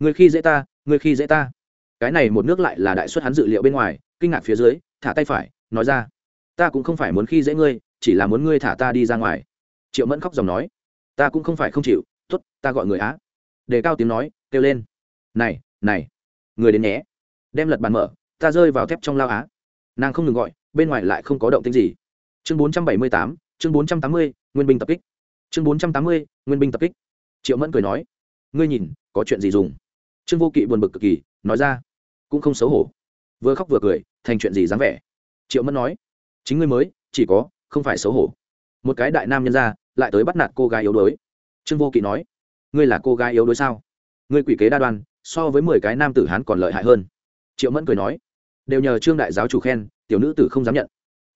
người khi dễ ta người khi dễ ta. Cái này một nước lại là đại suất hắn dự liệu bên ngoài, kinh ngạc phía dưới, thả tay phải, nói ra. Ta cũng không phải muốn khi dễ ngươi, chỉ là muốn ngươi thả ta đi ra ngoài. Triệu mẫn khóc dòng nói. Ta cũng không phải không chịu t ố t ta gọi người á. Đề cao tiếng nói, kêu lên. Này này. Người đến nhé. Đem lật bàn mở, ta rơi vào thép trong lao á. Nàng không ngừng gọi, bên ngoài lại không có động tính gì. Chương bốn trăm bảy mươi tám, chương bốn trăm tám mươi, nguyên binh tập kích. Chương bốn trăm tám mươi, nguyên binh tập kích. Triệu mẫn cười nói. Ngươi nhìn, có chuyện gì dùng? Trương vô kỵ buồn bực cực kỳ, nói ra, cũng không xấu hổ. Vừa khóc vừa cười, thành chuyện gì dáng vẻ? Triệu mẫn nói, chính ngươi mới, chỉ có, không phải xấu hổ. Một cái đại nam nhân ra, lại tới bắt nạt cô gái yếu đuối. Trương vô kỵ nói, ngươi là cô gái yếu đuối sao? Ngươi quỷ kế đa đoan, so với mười cái nam tử hán còn lợi hại hơn. Triệu mẫn cười nói, đều nhờ trương đại giáo chủ khen, tiểu nữ tử không dám nhận.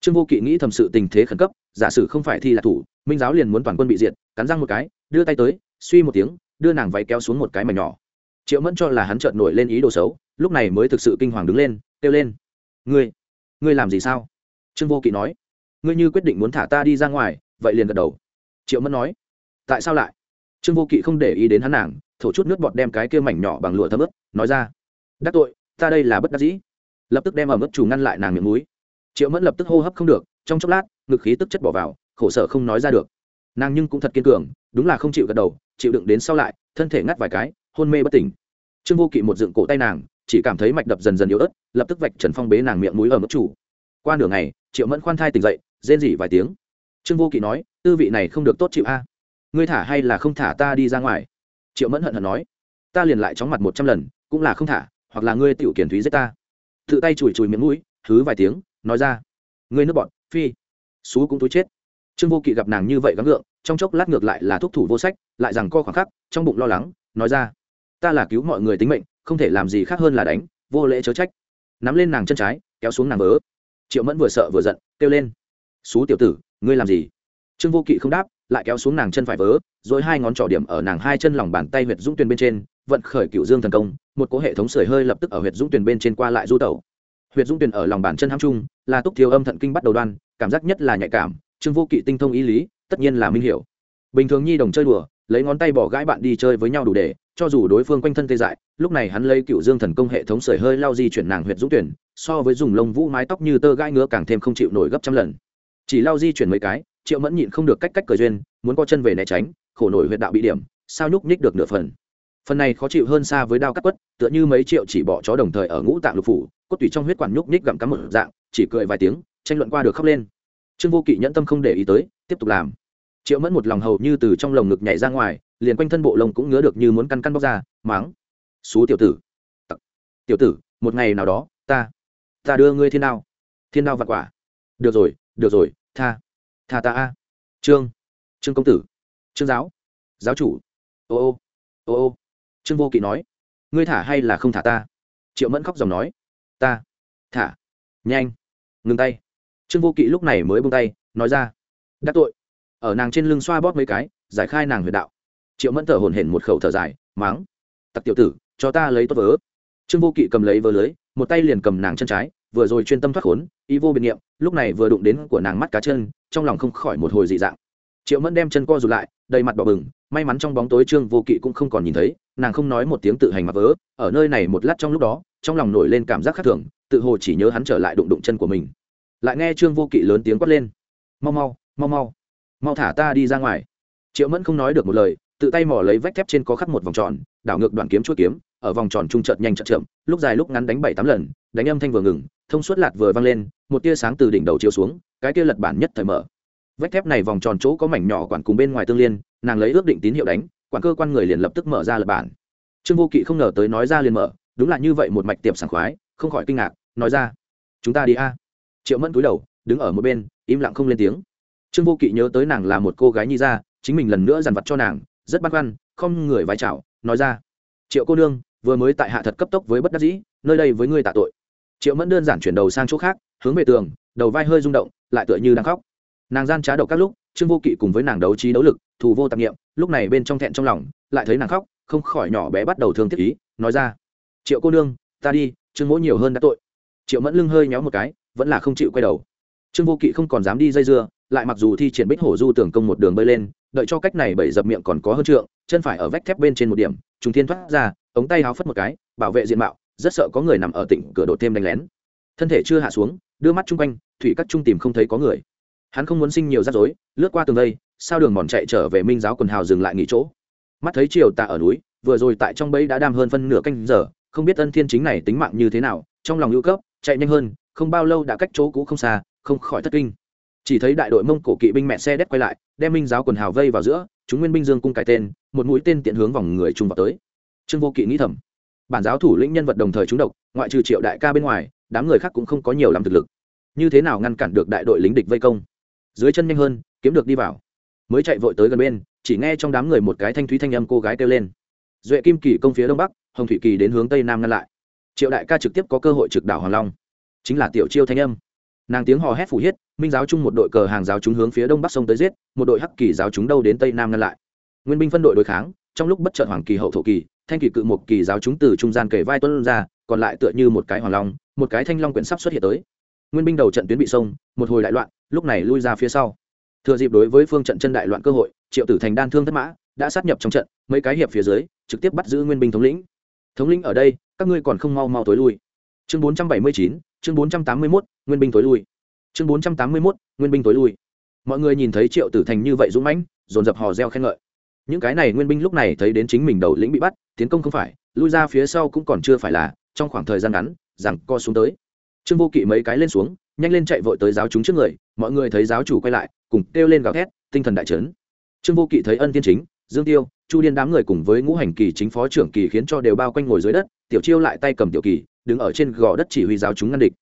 Trương vô kỵ nghĩ thầm sự tình thế khẩn cấp, giả sử không phải thi là thủ, minh giáo liền muốn toàn quân bị diệt, cắn răng một cái, đưa tay tới, suy một tiếng, đưa nàng váy kéo xuống một cái mảnh nhỏ triệu mẫn cho là hắn chợt nổi lên ý đồ xấu, lúc này mới thực sự kinh hoàng đứng lên, kêu lên, ngươi ngươi làm gì sao? Trương vô kỵ nói, ngươi như quyết định muốn thả ta đi ra ngoài, vậy liền gật đầu. Triệu mẫn nói, tại sao lại? Trương vô kỵ không để ý đến hắn nàng, thổ chút nước bọt đem cái kia mảnh nhỏ bằng lụa thấm ướt, nói ra, đắc tội, ta đây là bất đắc dĩ. Lập tức đem ở mức chủ ngăn lại nàng miệng núi triệu mẫn lập tức hô hấp không được, trong chốc lát, ngực khí tức chất bỏ vào, khổ sở không nói ra được. Nàng nhưng cũng thật kiên cường, đúng là không chịu gật đầu, chịu đựng đến sau lại, thân thể ngắt vài cái hôn mê bất tỉnh. Trương vô kỵ một dựng cổ tay nàng, chỉ cảm thấy mạch đập dần dần yếu ớt, lập tức vạch trần phong bế nàng miệng mũi ở mức chủ. Qua nửa ngày, triệu mẫn khoan thai tỉnh dậy, rên rỉ vài tiếng. Trương vô kỵ nói, tư vị này không được tốt chịu a. Ngươi thả hay là không thả ta đi ra ngoài? Triệu mẫn hận hận nói, ta liền lại chóng mặt một trăm lần, cũng là không thả, hoặc là ngươi tiểu kiển thúy giết ta. Tự tay chùi chùi miệng mũi thứ vài tiếng, nói ra, ngươi nước bọn, phi, xú cũng túi chết. Trương vô kỵ gặp nàng như vậy gắng gượng, trong chốc lát ngược lại là thúc thủ vô sách, lại rằng co khoảng khắc, trong bụng lo lắng, nói ra ta là cứu mọi người tính mệnh, không thể làm gì khác hơn là đánh, vô lễ chớ trách. Nắm lên nàng chân trái, kéo xuống nàng vớ. Triệu mẫn vừa sợ vừa giận, kêu lên. Xú tiểu tử, ngươi làm gì? Trương vô kỵ không đáp, lại kéo xuống nàng chân phải vớ, rồi hai ngón trỏ điểm ở nàng hai chân lòng bàn tay huyệt dũng tuyền bên trên, vận khởi cựu dương thần công, một cố hệ thống sưởi hơi lập tức ở huyệt dũng tuyền bên trên qua lại du tẩu. Huyệt dũng tuyền ở lòng bàn chân hăm trung, là túc thiếu âm thận kinh bắt đầu đoan, cảm giác nhất là nhạy cảm, trương vô kỵ tinh thông ý lý, tất nhiên là minh hiểu. Bình thường nhi đồng chơi đùa lấy ngón tay bỏ gãi bạn đi chơi với nhau đủ để, cho dù đối phương quanh thân tê dại, lúc này hắn lấy cựu dương thần công hệ thống sưởi hơi lao di chuyển nàng huyệt dũng tuyển, so với dùng lông vũ mái tóc như tơ gai ngứa càng thêm không chịu nổi gấp trăm lần. Chỉ lao di chuyển mấy cái, triệu mẫn nhịn không được cách cách cờ duyên, muốn co chân về né tránh, khổ nổi huyệt đạo bị điểm, sao nhúc nhích được nửa phần. Phần này khó chịu hơn xa với đao cắt quất, tựa như mấy triệu chỉ bỏ chó đồng thời ở ngũ tạng lục phủ, cốt tủy trong huyết quản nhúc nhích gặm cắm một dạng, chỉ cười vài tiếng, tranh luận qua được khóc lên. Trương vô kỵ nhẫn tâm không để ý tới, tiếp tục làm triệu mẫn một lòng hầu như từ trong lồng ngực nhảy ra ngoài, liền quanh thân bộ lông cũng ngứa được như muốn căn căn bóc ra, máng. Xú tiểu tử. Tiểu tử, một ngày nào đó, ta ta đưa ngươi thiên đao. Thiên đao vặt quả. Được rồi được rồi, tha tha ta a. Trương trương công tử. Trương giáo. Giáo chủ. Ô ô ô ô. Trương vô kỵ nói. Ngươi thả hay là không thả ta? Triệu mẫn khóc dòng nói. Ta, thả. Nhanh. Ngừng tay. Trương vô kỵ lúc này mới bông tay, nói ra. Đắc tội ở nàng trên lưng xoa bóp mấy cái, giải khai nàng huyệt đạo. Triệu mẫn thở hổn hển một khẩu thở dài máng tặc tiểu tử, cho ta lấy tốt vớ. Trương vô kỵ cầm lấy vớ lưới, một tay liền cầm nàng chân trái, vừa rồi chuyên tâm thoát khốn ý vô biệt nghiệm lúc này vừa đụng đến của nàng mắt cá chân, trong lòng không khỏi một hồi dị dạng. Triệu mẫn đem chân co rụt lại, đầy mặt bỏ bừng, may mắn trong bóng tối trương vô kỵ cũng không còn nhìn thấy, nàng không nói một tiếng tự hành mặc vớ, ở nơi này một lát trong lúc đó, trong lòng nổi lên cảm giác khác thường, tự hồ chỉ nhớ hắn trở lại đụng đụng chân của mình. Lại nghe trương vô kỵ lớn tiếng quát lên. Mau mau mau mau mau thả ta đi ra ngoài. Triệu mẫn không nói được một lời, tự tay mò lấy vách thép trên có khắc một vòng tròn, đảo ngược đoạn kiếm chuốt kiếm, ở vòng tròn trung chợt nhanh chợt chậm, lúc dài lúc ngắn đánh bảy tám lần, đánh âm thanh vừa ngừng, thông suốt lạt vừa vang lên, một tia sáng từ đỉnh đầu chiếu xuống, cái tia lật bản nhất thời mở. Vách thép này vòng tròn chỗ có mảnh nhỏ quản cùng bên ngoài tương liên, nàng lấy ước định tín hiệu đánh quản cơ quan người liền lập tức mở ra lật bản. Trương vô kỵ không ngờ tới nói ra liền mở, đúng là như vậy một mạch tiệp sảng khoái, không khỏi kinh ngạc, nói ra, chúng ta đi a. Triệu mẫn cúi đầu, đứng ở một bên, im lặng không lên tiếng trương vô kỵ nhớ tới nàng là một cô gái nhi ra chính mình lần nữa dằn vặt cho nàng, rất băn khoăn, không người vai chào, nói ra, triệu cô nương, vừa mới tại hạ thật cấp tốc với bất đắc dĩ, nơi đây với ngươi tạ tội. Triệu mẫn đơn giản chuyển đầu sang chỗ khác, hướng về tường, đầu vai hơi rung động, lại tựa như đang khóc. Nàng gian trá độc các lúc, trương vô kỵ cùng với nàng đấu trí đấu lực, thù vô tạp nghiệm lúc này bên trong thẹn trong lòng, lại thấy nàng khóc, không khỏi nhỏ bé bắt đầu thương thiết ý, nói ra, triệu cô nương, ta đi, trương mỗi nhiều hơn đã tội. Triệu mẫn lưng hơi nhéo một cái, vẫn là không chịu quay đầu. Trương vô kỵ không còn dám đi dây dưa lại mặc dù thi triển bích hổ du tưởng công một đường bơi lên, đợi cho cách này bảy dập miệng còn có hơn trượng, chân phải ở vách thép bên trên một điểm, trùng thiên thoát ra, ống tay háo phất một cái, bảo vệ diện mạo, rất sợ có người nằm ở tỉnh cửa đột thêm đánh lén. Thân thể chưa hạ xuống, đưa mắt chung quanh, thủy các trung tìm không thấy có người. Hắn không muốn sinh nhiều rắc rối, lướt qua tường đây, sao đường mòn chạy trở về minh giáo quần hào dừng lại nghỉ chỗ. Mắt thấy chiều tạ ở núi, vừa rồi tại trong bẫy đã đam hơn phân nửa canh giờ, không biết ân thiên chính này tính mạng như thế nào, trong lòng hữu cấp, chạy nhanh hơn, không bao lâu đã cách chỗ cũ không xa, không khỏi thất kinh chỉ thấy đại đội mông cổ kỵ binh mẹ xe đét quay lại, đem minh giáo quần hào vây vào giữa, chúng nguyên binh dương cung cài tên, một mũi tên tiện hướng vòng người trung vào tới. Trương vô kỵ nghĩ thầm, bản giáo thủ lĩnh nhân vật đồng thời trúng độc, ngoại trừ triệu đại ca bên ngoài, đám người khác cũng không có nhiều làm thực lực. Như thế nào ngăn cản được đại đội lính địch vây công? Dưới chân nhanh hơn, kiếm được đi vào. Mới chạy vội tới gần bên, chỉ nghe trong đám người một cái thanh thúy thanh âm cô gái kêu lên. Duệ kim kỳ công phía đông bắc, hồng thủy kỳ đến hướng tây nam ngăn lại. Triệu đại ca trực tiếp có cơ hội trực đảo hoàng long. Chính là tiểu chiêu thanh âm. Nàng tiếng hò hét phủ hiết minh giáo chung một đội cờ hàng giáo chúng hướng phía đông bắc sông tới giết, một đội hắc kỳ giáo chúng đâu đến tây nam ngăn lại. Nguyên binh phân đội đối kháng, trong lúc bất chợt hoàng kỳ hậu thổ kỳ, thanh kỳ cự một kỳ giáo chúng từ trung gian kể vai tuân ra, còn lại tựa như một cái hoàng long, một cái thanh long quyển sắp xuất hiện tới. Nguyên binh đầu trận tuyến bị sông, một hồi đại loạn, lúc này lui ra phía sau. Thừa dịp đối với phương trận chân đại loạn cơ hội, triệu tử thành đan thương thất mã, đã sát nhập trong trận, mấy cái hiệp phía dưới, trực tiếp bắt giữ nguyên binh thống lĩnh. Thống lĩnh ở đây, các ngươi còn không mau mau tối lui. Chương bốn trăm bảy mươi chín, chương bốn trăm tám mươi mốt, nguyên binh tối lui chương bốn trăm tám mươi mốt, nguyên binh tối lui. Mọi người nhìn thấy triệu tử thành như vậy dũng mãnh, dồn dập hò reo khen ngợi. Những cái này nguyên binh lúc này thấy đến chính mình đầu lĩnh bị bắt, tiến công không phải, lui ra phía sau cũng còn chưa phải là, trong khoảng thời gian ngắn rằng co xuống tới. Trương vô kỵ mấy cái lên xuống, nhanh lên chạy vội tới giáo chúng trước người, mọi người thấy giáo chủ quay lại, cùng kêu lên gào thét, tinh thần đại trấn trương vô kỵ thấy ân tiên chính, dương tiêu, chu điên đám người cùng với ngũ hành kỳ chính phó trưởng kỳ khiến cho đều bao quanh ngồi dưới đất, tiểu chiêu lại tay cầm tiểu kỳ, đứng ở trên gò đất chỉ huy giáo chúng ngăn địch.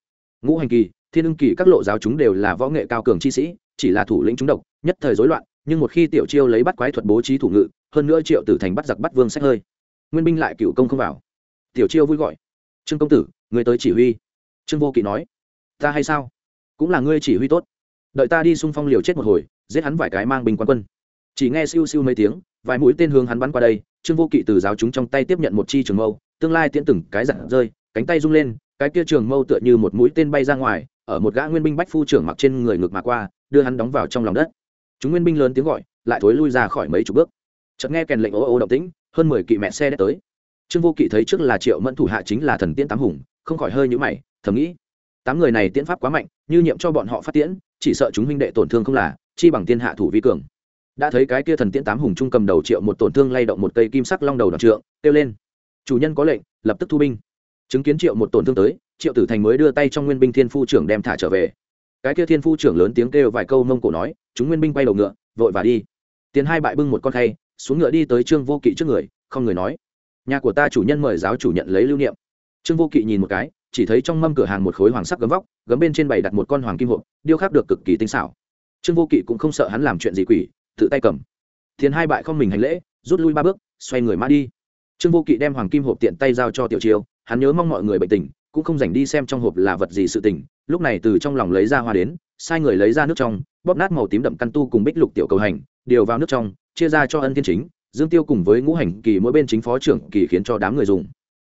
Ngũ hành kỳ thiên ưng kỳ các lộ giáo chúng đều là võ nghệ cao cường chi sĩ, chỉ là thủ lĩnh chúng độc, nhất thời rối loạn, nhưng một khi tiểu chiêu lấy bắt quái thuật bố trí thủ ngự, hơn nữa triệu tử thành bắt giặc bắt vương sách hơi. Nguyên binh lại cựu công không vào. Tiểu chiêu vui gọi. Trương công tử, người tới chỉ huy. Trương vô kỵ nói. Ta hay sao? Cũng là ngươi chỉ huy tốt. Đợi ta đi xung phong liều chết một hồi, giết hắn vài cái mang binh quan quân. Chỉ nghe siêu siêu mấy tiếng, vài mũi tên hướng hắn bắn qua đây, trương vô kỵ từ giáo chúng trong tay tiếp nhận một chi trường mâu, tương lai tiễn từng cái giặt rơi, cánh tay rung lên, cái kia trường mâu tựa như một mũi tên bay ra ngoài ở một gã nguyên binh bách phu trưởng mặc trên người ngực mà qua, đưa hắn đóng vào trong lòng đất. Chúng nguyên binh lớn tiếng gọi, lại thối lui ra khỏi mấy chục bước. Chợt nghe kèn lệnh ô ô động tĩnh, hơn mười kỵ mẹ xe đã tới. Trương vô kỵ thấy trước là triệu mẫn thủ hạ chính là thần tiễn tám hùng, không khỏi hơi nhũ mày, thầm nghĩ, tám người này tiễn pháp quá mạnh, như nhiệm cho bọn họ phát tiễn, chỉ sợ chúng huynh đệ tổn thương không là, chi bằng tiên hạ thủ vi cường. Đã thấy cái kia thần tiễn tám hùng trung cầm đầu triệu một tổn thương lay động một cây kim sắc long đầu đoạn trượng, kêu lên, chủ nhân có lệnh, lập tức thu binh. Chứng kiến triệu một tổn thương tới triệu tử thành mới đưa tay trong nguyên binh thiên phu trưởng đem thả trở về. Cái kia thiên phu trưởng lớn tiếng kêu vài câu mông cổ nói, chúng nguyên binh bay đầu ngựa, vội và đi. Tiến hai bại bưng một con khay, xuống ngựa đi tới trương vô kỵ trước người, không người nói, nhà của ta chủ nhân mời giáo chủ nhận lấy lưu niệm. Trương vô kỵ nhìn một cái, chỉ thấy trong mâm cửa hàng một khối hoàng sắc gấm vóc, gấm bên trên bày đặt một con hoàng kim hộp, điêu khắc được cực kỳ tinh xảo. Trương vô kỵ cũng không sợ hắn làm chuyện gì quỷ, tự tay cầm. Thiền hai bại không mình hành lễ, rút lui ba bước, xoay người mã đi. Trương vô kỵ đem hoàng kim hộp tiện tay giao cho tiểu chiêu, hắn nhớ mong mọi người bệnh tình cũng không dành đi xem trong hộp là vật gì sự tình, lúc này từ trong lòng lấy ra hoa đến, sai người lấy ra nước trong, bóp nát màu tím đậm căn tu cùng bích lục tiểu cầu hành, điều vào nước trong, chia ra cho ân thiên chính, dương tiêu cùng với ngũ hành kỳ mỗi bên chính phó trưởng kỳ khiến cho đám người dùng.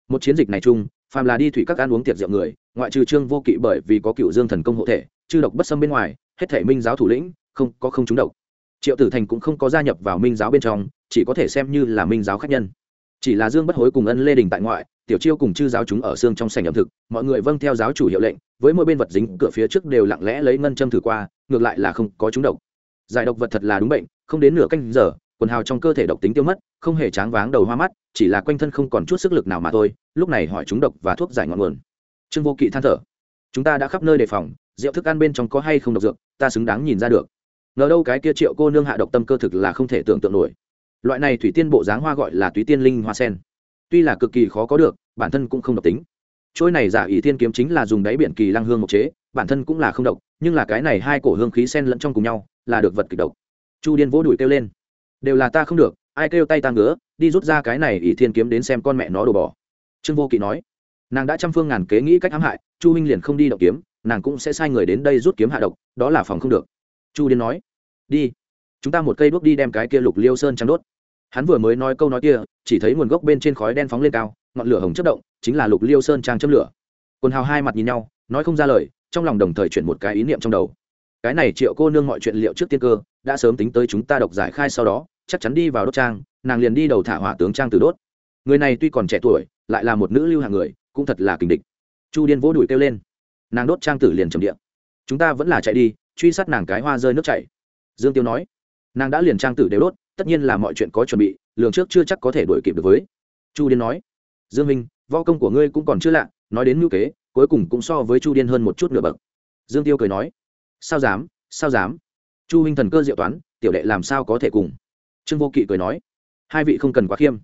Một chiến dịch này chung, phàm là đi thủy các ăn uống tiệc rượu người, ngoại trừ trương vô kỵ bởi vì có cựu dương thần công hộ thể, chư độc bất xâm bên ngoài, hết thể minh giáo thủ lĩnh, không có không trúng độc. Triệu tử thành cũng không có gia nhập vào minh giáo bên trong, chỉ có thể xem như là minh giáo khách nhân chỉ là dương bất hối cùng ân lê đình tại ngoại, tiểu chiêu cùng chư giáo chúng ở xương trong sảnh ẩm thực, mọi người vâng theo giáo chủ hiệu lệnh, với mỗi bên vật dính cửa phía trước đều lặng lẽ lấy ngân châm thử qua, ngược lại là không có chúng độc. Giải độc vật thật là đúng bệnh, không đến nửa canh giờ, quần hào trong cơ thể độc tính tiêu mất, không hề tráng váng đầu hoa mắt, chỉ là quanh thân không còn chút sức lực nào mà thôi, lúc này hỏi chúng độc và thuốc giải ngọn nguồn. Trương vô kỵ than thở. Chúng ta đã khắp nơi đề phòng, rượu thức ăn bên trong có hay không độc dược, ta xứng đáng nhìn ra được. Ngờ đâu cái kia triệu cô nương hạ độc tâm cơ thực là không thể tưởng tượng nổi loại này thủy tiên bộ dáng hoa gọi là túy tiên linh hoa sen. Tuy là cực kỳ khó có được, bản thân cũng không độc tính. Trôi này giả ỷ thiên kiếm chính là dùng đáy biển kỳ lăng hương một chế, bản thân cũng là không độc, nhưng là cái này hai cổ hương khí sen lẫn trong cùng nhau, là được vật kịch độc. Chu điên vỗ đùi kêu lên. Đều là ta không được, ai kêu tay ta ngứa, đi rút ra cái này ỷ thiên kiếm đến xem con mẹ nó đổ bỏ. Trương vô kỵ nói. Nàng đã trăm phương ngàn kế nghĩ cách hãm hại, chu huynh liền không đi động kiếm, nàng cũng sẽ sai người đến đây rút kiếm hạ độc, đó là phòng không được. Chu điên nói. Đi. Chúng ta một cây đuốc đi đem cái kia lục liêu sơn trắng đốt hắn vừa mới nói câu nói kia, chỉ thấy nguồn gốc bên trên khói đen phóng lên cao, ngọn lửa hồng chất động, chính là lục liêu sơn trang châm lửa. Quần hào hai mặt nhìn nhau, nói không ra lời, trong lòng đồng thời chuyển một cái ý niệm trong đầu. Cái này triệu cô nương mọi chuyện liệu trước tiên cơ, đã sớm tính tới chúng ta độc giải khai sau đó, chắc chắn đi vào đốt trang, nàng liền đi đầu thả hỏa tướng trang từ đốt. Người này tuy còn trẻ tuổi, lại là một nữ lưu hạng người, cũng thật là kình địch. Chu điên vỗ đùi kêu lên. Nàng đốt trang tử liền trầm điện chúng ta vẫn là chạy đi, truy sát nàng cái hoa rơi nước chảy. Dương tiêu nói. Nàng đã liền trang tử đều đốt tất nhiên là mọi chuyện có chuẩn bị, lường trước chưa chắc có thể đuổi kịp được với. Chu điên nói, dương minh, võ công của ngươi cũng còn chưa lạ, nói đến ngữ kế, cuối cùng cũng so với chu điên hơn một chút nửa bậc. Dương tiêu cười nói, sao dám sao dám? Chu huynh thần cơ diệu toán, tiểu đệ làm sao có thể cùng? Trương vô kỵ cười nói, hai vị không cần quá khiêm.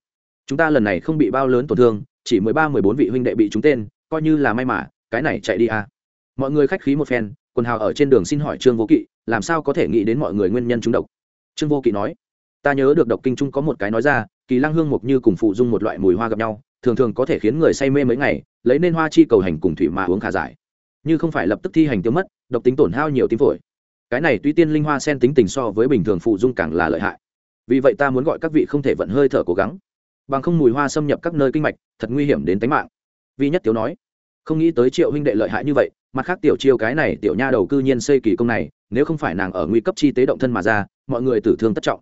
Chúng ta lần này không bị bao lớn tổn thương, chỉ mười ba, mười bốn vị huynh đệ bị trúng tên, coi như là may mà, cái này chạy đi à. mọi người khách khí một phen, quần hào ở trên đường xin hỏi trương vô kỵ, làm sao có thể nghĩ đến mọi người nguyên nhân trúng độc? Trương vô kỵ nói ta nhớ được độc kinh trung có một cái nói ra, kỳ lăng hương mục như cùng phụ dung một loại mùi hoa gặp nhau, thường thường có thể khiến người say mê mấy ngày, lấy nên hoa chi cầu hành cùng thủy mà uống khả giải. Như không phải lập tức thi hành tiêu mất, độc tính tổn hao nhiều tim phổi. Cái này tuy tiên linh hoa sen tính tình so với bình thường phụ dung càng là lợi hại. Vì vậy ta muốn gọi các vị không thể vận hơi thở cố gắng. Bằng không mùi hoa xâm nhập các nơi kinh mạch, thật nguy hiểm đến tính mạng. Vi nhất tiếu nói, không nghĩ tới triệu huynh đệ lợi hại như vậy, mặt khác tiểu chiêu cái này tiểu nha đầu cư nhiên xây kỳ công này, nếu không phải nàng ở nguy cấp chi tế động thân mà ra, mọi người tử thương tất trọng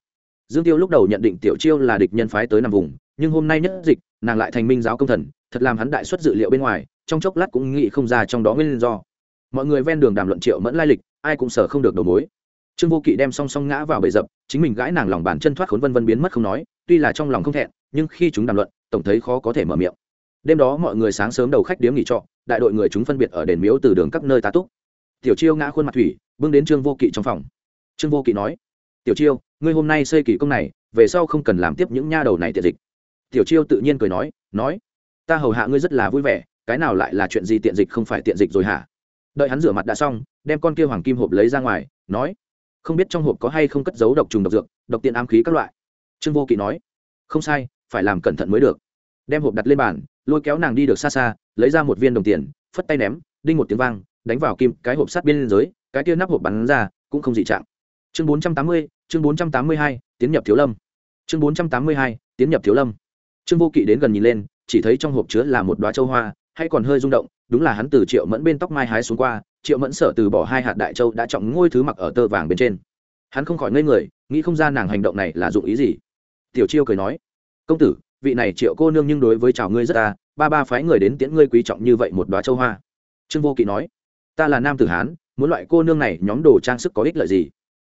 dương tiêu lúc đầu nhận định tiểu chiêu là địch nhân phái tới nằm vùng, nhưng hôm nay nhất dịch, nàng lại thành minh giáo công thần, thật làm hắn đại xuất dự liệu bên ngoài, trong chốc lát cũng nghĩ không ra trong đó nguyên do. Mọi người ven đường đàm luận triệu mẫn lai lịch, ai cũng sợ không được đầu mối. Trương vô kỵ đem song song ngã vào bầy dập, chính mình gãi nàng lòng bàn chân thoát khốn vân vân biến mất không nói, tuy là trong lòng không thẹn, nhưng khi chúng đàm luận, tổng thấy khó có thể mở miệng. Đêm đó mọi người sáng sớm đầu khách điếm nghỉ trọ, đại đội người chúng phân biệt ở đền miếu từ đường các nơi tá túc. Tiểu chiêu ngã khuôn mặt thủy bưng đến trương vô kỵ trong phòng. Trương vô kỵ nói tiểu chiêu, ngươi hôm nay xây kỳ công này, về sau không cần làm tiếp những nha đầu này tiện dịch. Tiểu chiêu tự nhiên cười nói nói, ta hầu hạ ngươi rất là vui vẻ, cái nào lại là chuyện gì tiện dịch không phải tiện dịch rồi hả? Đợi hắn rửa mặt đã xong, đem con kia hoàng kim hộp lấy ra ngoài, nói, không biết trong hộp có hay không cất giấu độc trùng độc dược, độc tiện ám khí các loại. Trương vô kỵ nói, không sai, phải làm cẩn thận mới được. Đem hộp đặt lên bàn, lôi kéo nàng đi được xa xa, lấy ra một viên đồng tiền, phất tay ném, đinh một tiếng vang, đánh vào kim, cái hộp sát biên giới cái kia nắp hộp bắn ra, cũng không dị trạng. Chương bốn trăm tám mươi chương bốn trăm tám mươi hai, tiến nhập thiếu lâm. Chương bốn trăm tám mươi hai, tiến nhập thiếu lâm. Trương vô kỵ đến gần nhìn lên, chỉ thấy trong hộp chứa là một đoá châu hoa, hay còn hơi rung động, đúng là hắn từ triệu mẫn bên tóc mai hái xuống qua, triệu mẫn sợ từ bỏ hai hạt đại châu đã trọng ngôi thứ mặc ở tơ vàng bên trên. Hắn không khỏi ngây người, nghĩ không ra nàng hành động này là dụng ý gì. Tiểu chiêu cười nói, công tử, vị này triệu cô nương nhưng đối với chào ngươi rất ta ba ba phái người đến tiễn ngươi quý trọng như vậy một đoá châu hoa. Trương vô kỵ nói, ta là nam tử hán, muốn loại cô nương này nhóm đồ trang sức có ích lợi gì?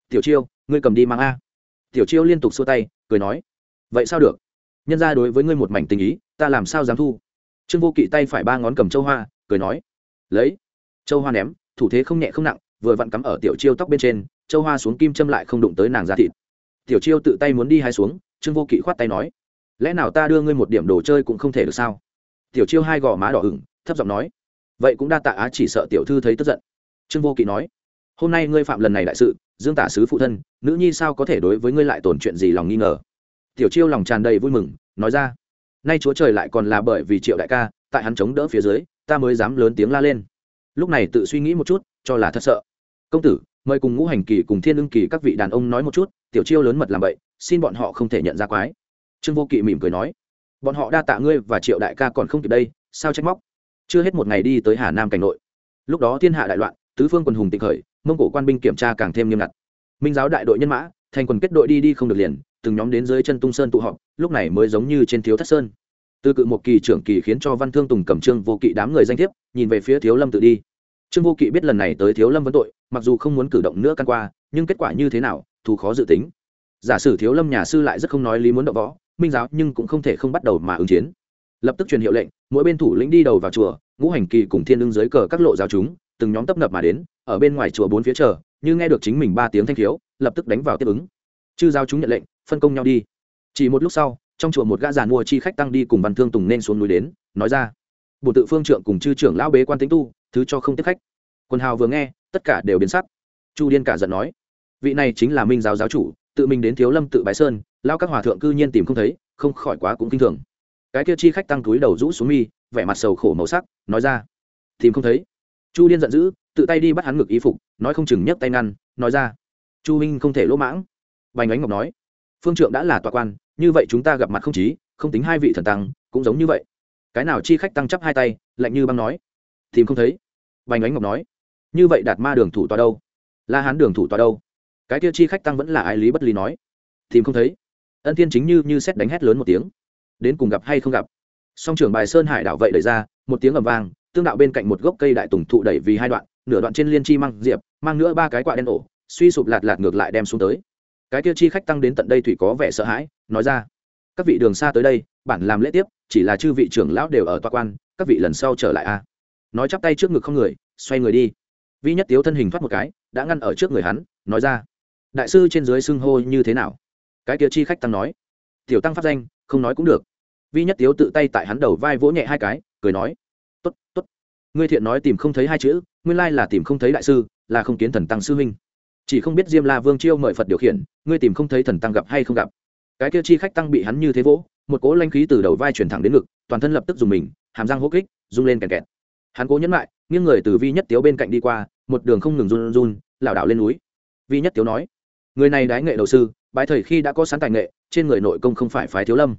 Tiểu chiêu ngươi cầm đi mang a. Tiểu chiêu liên tục xua tay cười nói vậy sao được? Nhân ra đối với ngươi một mảnh tình ý ta làm sao dám thu? Trương vô kỵ tay phải ba ngón cầm châu hoa cười nói lấy châu hoa ném thủ thế không nhẹ không nặng vừa vặn cắm ở tiểu chiêu tóc bên trên châu hoa xuống kim châm lại không đụng tới nàng ra thịt. Tiểu chiêu tự tay muốn đi hai xuống trương vô kỵ khoát tay nói lẽ nào ta đưa ngươi một điểm đồ chơi cũng không thể được sao? Tiểu chiêu hai gò má đỏ hửng, thấp giọng nói vậy cũng đa tạ á chỉ sợ tiểu thư thấy tức giận. Trương vô kỵ nói hôm nay ngươi phạm lần này đại sự, dương tả sứ phụ thân, nữ nhi sao có thể đối với ngươi lại tổn chuyện gì lòng nghi ngờ? Tiểu chiêu lòng tràn đầy vui mừng, nói ra, nay chúa trời lại còn là bởi vì triệu đại ca, tại hắn chống đỡ phía dưới, ta mới dám lớn tiếng la lên. Lúc này tự suy nghĩ một chút, cho là thật sợ. Công tử, mời cùng ngũ hành kỳ cùng thiên ưng kỳ các vị đàn ông nói một chút, tiểu chiêu lớn mật làm vậy, xin bọn họ không thể nhận ra quái. Trương vô kỵ mỉm cười nói, bọn họ đa tạ ngươi và triệu đại ca còn không kịp đây, sao trách móc? Chưa hết một ngày đi tới hà nam cảnh nội. Lúc đó thiên hạ đại loạn tứ phương quần hùng tịnh khởi, mông cổ quan binh kiểm tra càng thêm nghiêm ngặt. Minh giáo đại đội nhân mã, thành quần kết đội đi đi không được liền, từng nhóm đến dưới chân tung sơn tụ họp, lúc này mới giống như trên thiếu thất sơn. Từ cự một kỳ trưởng kỳ khiến cho văn thương tùng cầm trương vô kỵ đám người danh thiếp, nhìn về phía thiếu lâm tự đi. Trương vô kỵ biết lần này tới thiếu lâm vấn tội, mặc dù không muốn cử động nữa căn qua, nhưng kết quả như thế nào, thù khó dự tính. Giả sử thiếu lâm nhà sư lại rất không nói lý muốn đậu võ, minh giáo nhưng cũng không thể không bắt đầu mà ứng chiến. Lập tức truyền hiệu lệnh, mỗi bên thủ lĩnh đi đầu vào chùa, ngũ hành kỳ cùng thiên lương dưới cờ các lộ giáo chúng từng nhóm tấp nập mà đến, ở bên ngoài chùa bốn phía chờ, như nghe được chính mình ba tiếng thanh thiếu, lập tức đánh vào tiếp ứng. Chư Giao chúng nhận lệnh, phân công nhau đi. Chỉ một lúc sau, trong chùa một gã giàn mua chi khách tăng đi cùng văn thương tùng nên xuống núi đến, nói ra, bổn tự phương trượng cùng chư trưởng lão bế quan tính tu, thứ cho không tiếp khách. Quần hào vừa nghe, tất cả đều biến sắc. Chu điên cả giận nói, vị này chính là minh giáo giáo chủ, tự mình đến thiếu lâm tự bái sơn lao các hòa thượng cư nhiên tìm không thấy, không khỏi quá cũng kinh thường. Cái kia chi khách tăng túi đầu rũ xuống mi, vẻ mặt sầu khổ màu sắc, nói ra, tìm không thấy chu Liên giận dữ, tự tay đi bắt hắn ngực y phục, nói không chừng nhấc tay ngăn, nói ra. Chu minh không thể lỗ mãng. Bành ánh ngọc nói, phương trượng đã là tọa quan, như vậy chúng ta gặp mặt không chí, không tính hai vị thần tăng, cũng giống như vậy. Cái nào chi khách tăng chắp hai tay, lạnh như băng nói. Tìm không thấy. Bành ánh ngọc nói, như vậy đạt ma đường thủ tòa đâu? La hán đường thủ tòa đâu? Cái kia chi khách tăng vẫn là ai lý bất lý nói. Tìm không thấy. Ân thiên chính như như xét đánh hét lớn một tiếng. Đến cùng gặp hay không gặp. Song trưởng bài sơn hải đảo vậy đẩy ra, một tiếng ầm vang tương đạo bên cạnh một gốc cây đại tùng thụ đẩy vì hai đoạn, nửa đoạn trên liên chi mang diệp, mang nữa ba cái quạ đen ổ, suy sụp lạt lạt ngược lại đem xuống tới. Cái kia chi khách tăng đến tận đây thủy có vẻ sợ hãi, nói ra, các vị đường xa tới đây, bản làm lễ tiếp, chỉ là chư vị trưởng lão đều ở toa quan, các vị lần sau trở lại a. Nói chắp tay trước ngực không người, xoay người đi. Vi nhất tiếu thân hình thoát một cái, đã ngăn ở trước người hắn, nói ra, đại sư trên dưới xưng hô như thế nào? Cái kia chi khách tăng nói, tiểu tăng pháp danh, không nói cũng được. Vi nhất tiếu tự tay tại hắn đầu vai vỗ nhẹ hai cái, cười nói Tốt tốt, ngươi thiện nói tìm không thấy hai chữ nguyên lai là tìm không thấy đại sư là không kiến thần tăng sư huynh. Chỉ không biết diêm la vương chiêu mời phật điều khiển ngươi tìm không thấy thần tăng gặp hay không gặp. Cái kia chi khách tăng bị hắn như thế vỗ một cỗ lanh khí từ đầu vai chuyển thẳng đến ngực toàn thân lập tức dùng mình hàm răng hô kích rung lên kẹt kẹt. Hắn cố nhẫn lại nghiêng người từ vi nhất tiếu bên cạnh đi qua một đường không ngừng run run lảo đảo lên núi. Vi nhất tiếu nói người này đái nghệ đầu sư bái thời khi đã có sáng tài nghệ trên người nội công không phải phái thiếu lâm.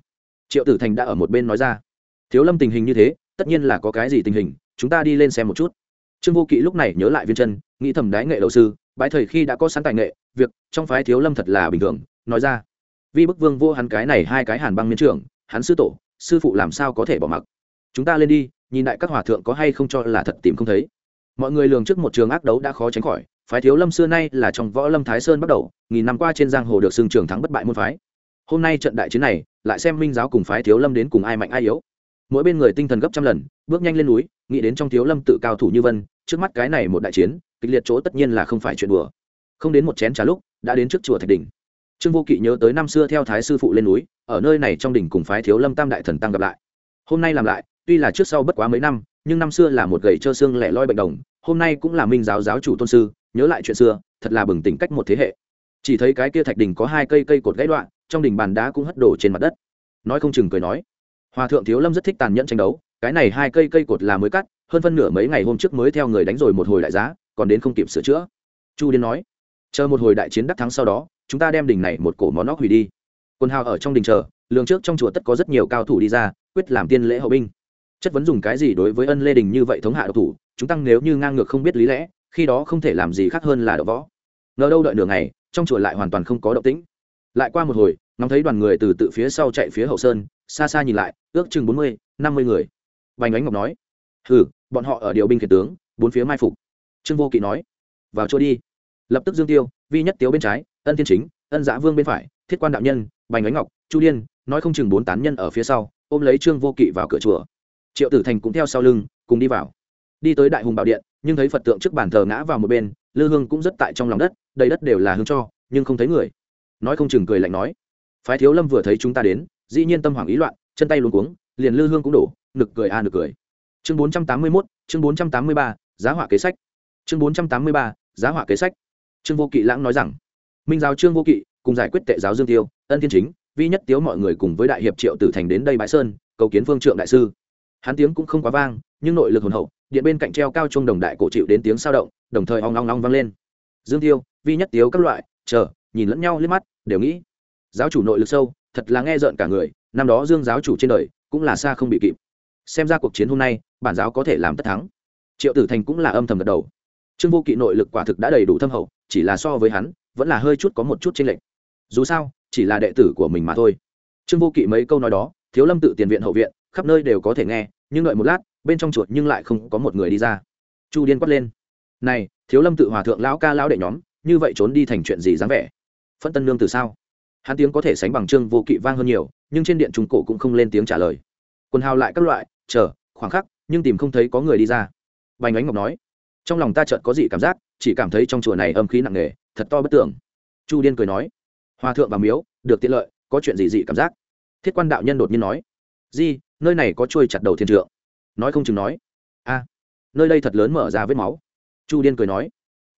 Triệu tử thành đã ở một bên nói ra. Thiếu lâm tình hình như thế tất nhiên là có cái gì tình hình, chúng ta đi lên xem một chút. Trương vô kỵ lúc này nhớ lại viên chân, nghĩ thầm đái nghệ đầu sư, bái thời khi đã có sán tài nghệ, việc trong phái thiếu lâm thật là bình thường, nói ra. Vi bức vương vô hắn cái này hai cái hàn băng miến trưởng, hắn sư tổ, sư phụ làm sao có thể bỏ mặc? Chúng ta lên đi, nhìn đại các hòa thượng có hay không cho là thật tìm không thấy. Mọi người lường trước một trường ác đấu đã khó tránh khỏi, phái thiếu lâm xưa nay là trong võ lâm thái sơn bắt đầu, nghìn năm qua trên giang hồ được xưng trường thắng bất bại môn phái. Hôm nay trận đại chiến này, lại xem minh giáo cùng phái thiếu lâm đến cùng ai mạnh ai yếu mỗi bên người tinh thần gấp trăm lần, bước nhanh lên núi, nghĩ đến trong thiếu lâm tự cao thủ như vân, trước mắt cái này một đại chiến, kịch liệt chỗ tất nhiên là không phải chuyện đùa. Không đến một chén trà lúc, đã đến trước chùa thạch đỉnh. Trương vô kỵ nhớ tới năm xưa theo thái sư phụ lên núi, ở nơi này trong đỉnh cùng phái thiếu lâm tam đại thần tăng gặp lại. Hôm nay làm lại, tuy là trước sau bất quá mấy năm, nhưng năm xưa là một gầy trơ xương lẻ loi bệnh đồng, hôm nay cũng là minh giáo giáo chủ tôn sư, nhớ lại chuyện xưa, thật là bừng tỉnh cách một thế hệ. Chỉ thấy cái kia thạch đỉnh có hai cây cây cột gãy đoạn, trong đỉnh bàn đá cũng hất đổ trên mặt đất. Nói không chừng cười nói hòa thượng thiếu lâm rất thích tàn nhẫn tranh đấu, cái này hai cây cây cột là mới cắt, hơn phân nửa mấy ngày hôm trước mới theo người đánh rồi một hồi đại giá, còn đến không kịp sửa chữa. Chu điên nói, chờ một hồi đại chiến đắc thắng sau đó, chúng ta đem đỉnh này một cổ món nóc hủy đi. Quân hào ở trong đình chờ, lường trước trong chùa tất có rất nhiều cao thủ đi ra, quyết làm tiên lễ hậu binh. Chất vấn dùng cái gì đối với ân lê đình như vậy thống hạ độc thủ, chúng tăng nếu như ngang ngược không biết lý lẽ, khi đó không thể làm gì khác hơn là đọ võ. Ngờ đâu đợi nửa ngày, trong chùa lại hoàn toàn không có động tĩnh. Lại qua một hồi ngóng thấy đoàn người từ tự phía sau chạy phía hậu sơn xa xa nhìn lại ước chừng bốn mươi năm mươi người. Bành ánh ngọc nói hừ, bọn họ ở điều binh khiển tướng bốn phía mai phục. Trương vô kỵ nói vào chỗ đi. Lập tức dương tiêu vi nhất tiếu bên trái ân thiên chính ân giã vương bên phải thiết quan đạo nhân bành ánh ngọc chu điên nói không chừng bốn tán nhân ở phía sau ôm lấy trương vô kỵ vào cửa chùa. Triệu tử thành cũng theo sau lưng cùng đi vào. Đi tới đại hùng bảo điện nhưng thấy phật tượng trước bàn thờ ngã vào một bên lư hương cũng rất tại trong lòng đất đầy đất đều là hương cho nhưng không thấy người. Nói không chừng cười lạnh nói phái thiếu lâm vừa thấy chúng ta đến, dĩ nhiên tâm hoảng ý loạn, chân tay luôn cuống, liền lư hương cũng đổ, nực cười a à nực cười. Chương bốn trăm tám mươi mốt, chương bốn trăm tám mươi ba, giá họa kế sách. Chương bốn trăm tám mươi ba, giá họa kế sách. Trương vô kỵ lãng nói rằng, minh giáo trương vô kỵ cùng giải quyết tệ giáo dương tiêu, ân thiên chính, vi nhất tiếu mọi người cùng với đại hiệp triệu tử thành đến đây bãi sơn, cầu kiến phương trượng đại sư. Hắn tiếng cũng không quá vang, nhưng nội lực hồn hậu, điện bên cạnh treo cao trung đồng đại cổ chịu đến tiếng sao động, đồng thời ong ong ong vang lên. Dương tiêu, vi nhất tiếu các loại, chờ, nhìn lẫn nhau liếc mắt, đều nghĩ giáo chủ nội lực sâu, thật là nghe rợn cả người, năm đó dương giáo chủ trên đời cũng là xa không bị kịp. Xem ra cuộc chiến hôm nay, bản giáo có thể làm tất thắng. Triệu tử thành cũng là âm thầm gật đầu. Trương vô kỵ nội lực quả thực đã đầy đủ thâm hậu, chỉ là so với hắn, vẫn là hơi chút có một chút chênh lệch. Dù sao, chỉ là đệ tử của mình mà thôi. Trương vô kỵ mấy câu nói đó, thiếu lâm tự tiền viện hậu viện, khắp nơi đều có thể nghe, nhưng đợi một lát, bên trong chuột nhưng lại không có một người đi ra. Chu điên quát lên. Này, thiếu lâm tự hòa thượng lão ca lão đệ nhóm, như vậy trốn đi thành chuyện gì dáng vẻ? Phân tân lương từ sao? Hắn tiếng có thể sánh bằng trương vô kỵ vang hơn nhiều, nhưng trên điện trung cổ cũng không lên tiếng trả lời. Quần hào lại các loại, chờ, khoảng khắc, nhưng tìm không thấy có người đi ra. Bành ánh ngọc nói, trong lòng ta chợt có gì cảm giác, chỉ cảm thấy trong chùa này âm khí nặng nề, thật to bất tưởng. Chu điên cười nói hòa thượng và miếu, được tiện lợi, có chuyện gì dị cảm giác? Thiết quan đạo nhân đột nhiên nói, di, nơi này có trôi chặt đầu thiên trượng. Nói không chừng nói, a, nơi đây thật lớn mở ra vết máu. Chu điên cười nói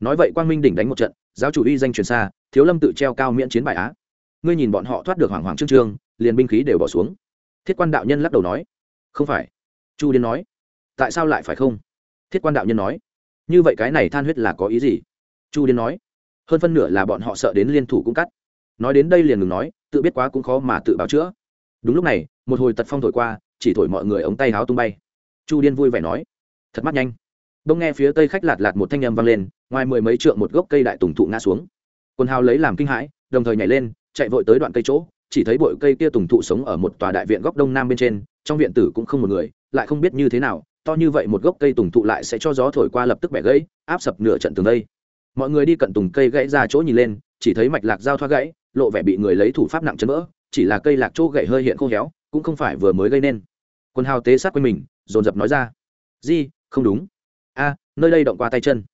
nói vậy quang minh đỉnh đánh một trận, giáo chủ uy danh truyền xa, thiếu lâm tự treo cao miễn chiến bài á ngươi nhìn bọn họ thoát được hoàng hoàng trương trương, liền binh khí đều bỏ xuống. Thiết quan đạo nhân lắc đầu nói, không phải. Chu điên nói, tại sao lại phải không? Thiết quan đạo nhân nói, như vậy cái này than huyết là có ý gì? Chu điên nói, hơn phân nửa là bọn họ sợ đến liên thủ cũng cắt. Nói đến đây liền ngừng nói, tự biết quá cũng khó mà tự báo chữa. Đúng lúc này, một hồi tật phong thổi qua, chỉ thổi mọi người ống tay háo tung bay. Chu điên vui vẻ nói, thật mắt nhanh. Đông nghe phía tây khách lạt lạt một thanh âm vang lên, ngoài mười mấy trượng một gốc cây đại tùng thụ ngã xuống. Quần hào lấy làm kinh hãi, đồng thời nhảy lên chạy vội tới đoạn cây chỗ, chỉ thấy bụi cây kia tùng thụ sống ở một tòa đại viện góc đông nam bên trên, trong viện tử cũng không một người, lại không biết như thế nào, to như vậy một gốc cây tùng thụ lại sẽ cho gió thổi qua lập tức bẻ gãy, áp sập nửa trận tường đây. Mọi người đi cận tùng cây gãy ra chỗ nhìn lên, chỉ thấy mạch lạc giao thoát gãy, lộ vẻ bị người lấy thủ pháp nặng chấn vỡ, chỉ là cây lạc chỗ gãy hơi hiện khô héo, cũng không phải vừa mới gây nên. Quân hào tế sát quanh mình, dồn dập nói ra. Di, không đúng. A, nơi đây động qua tay chân.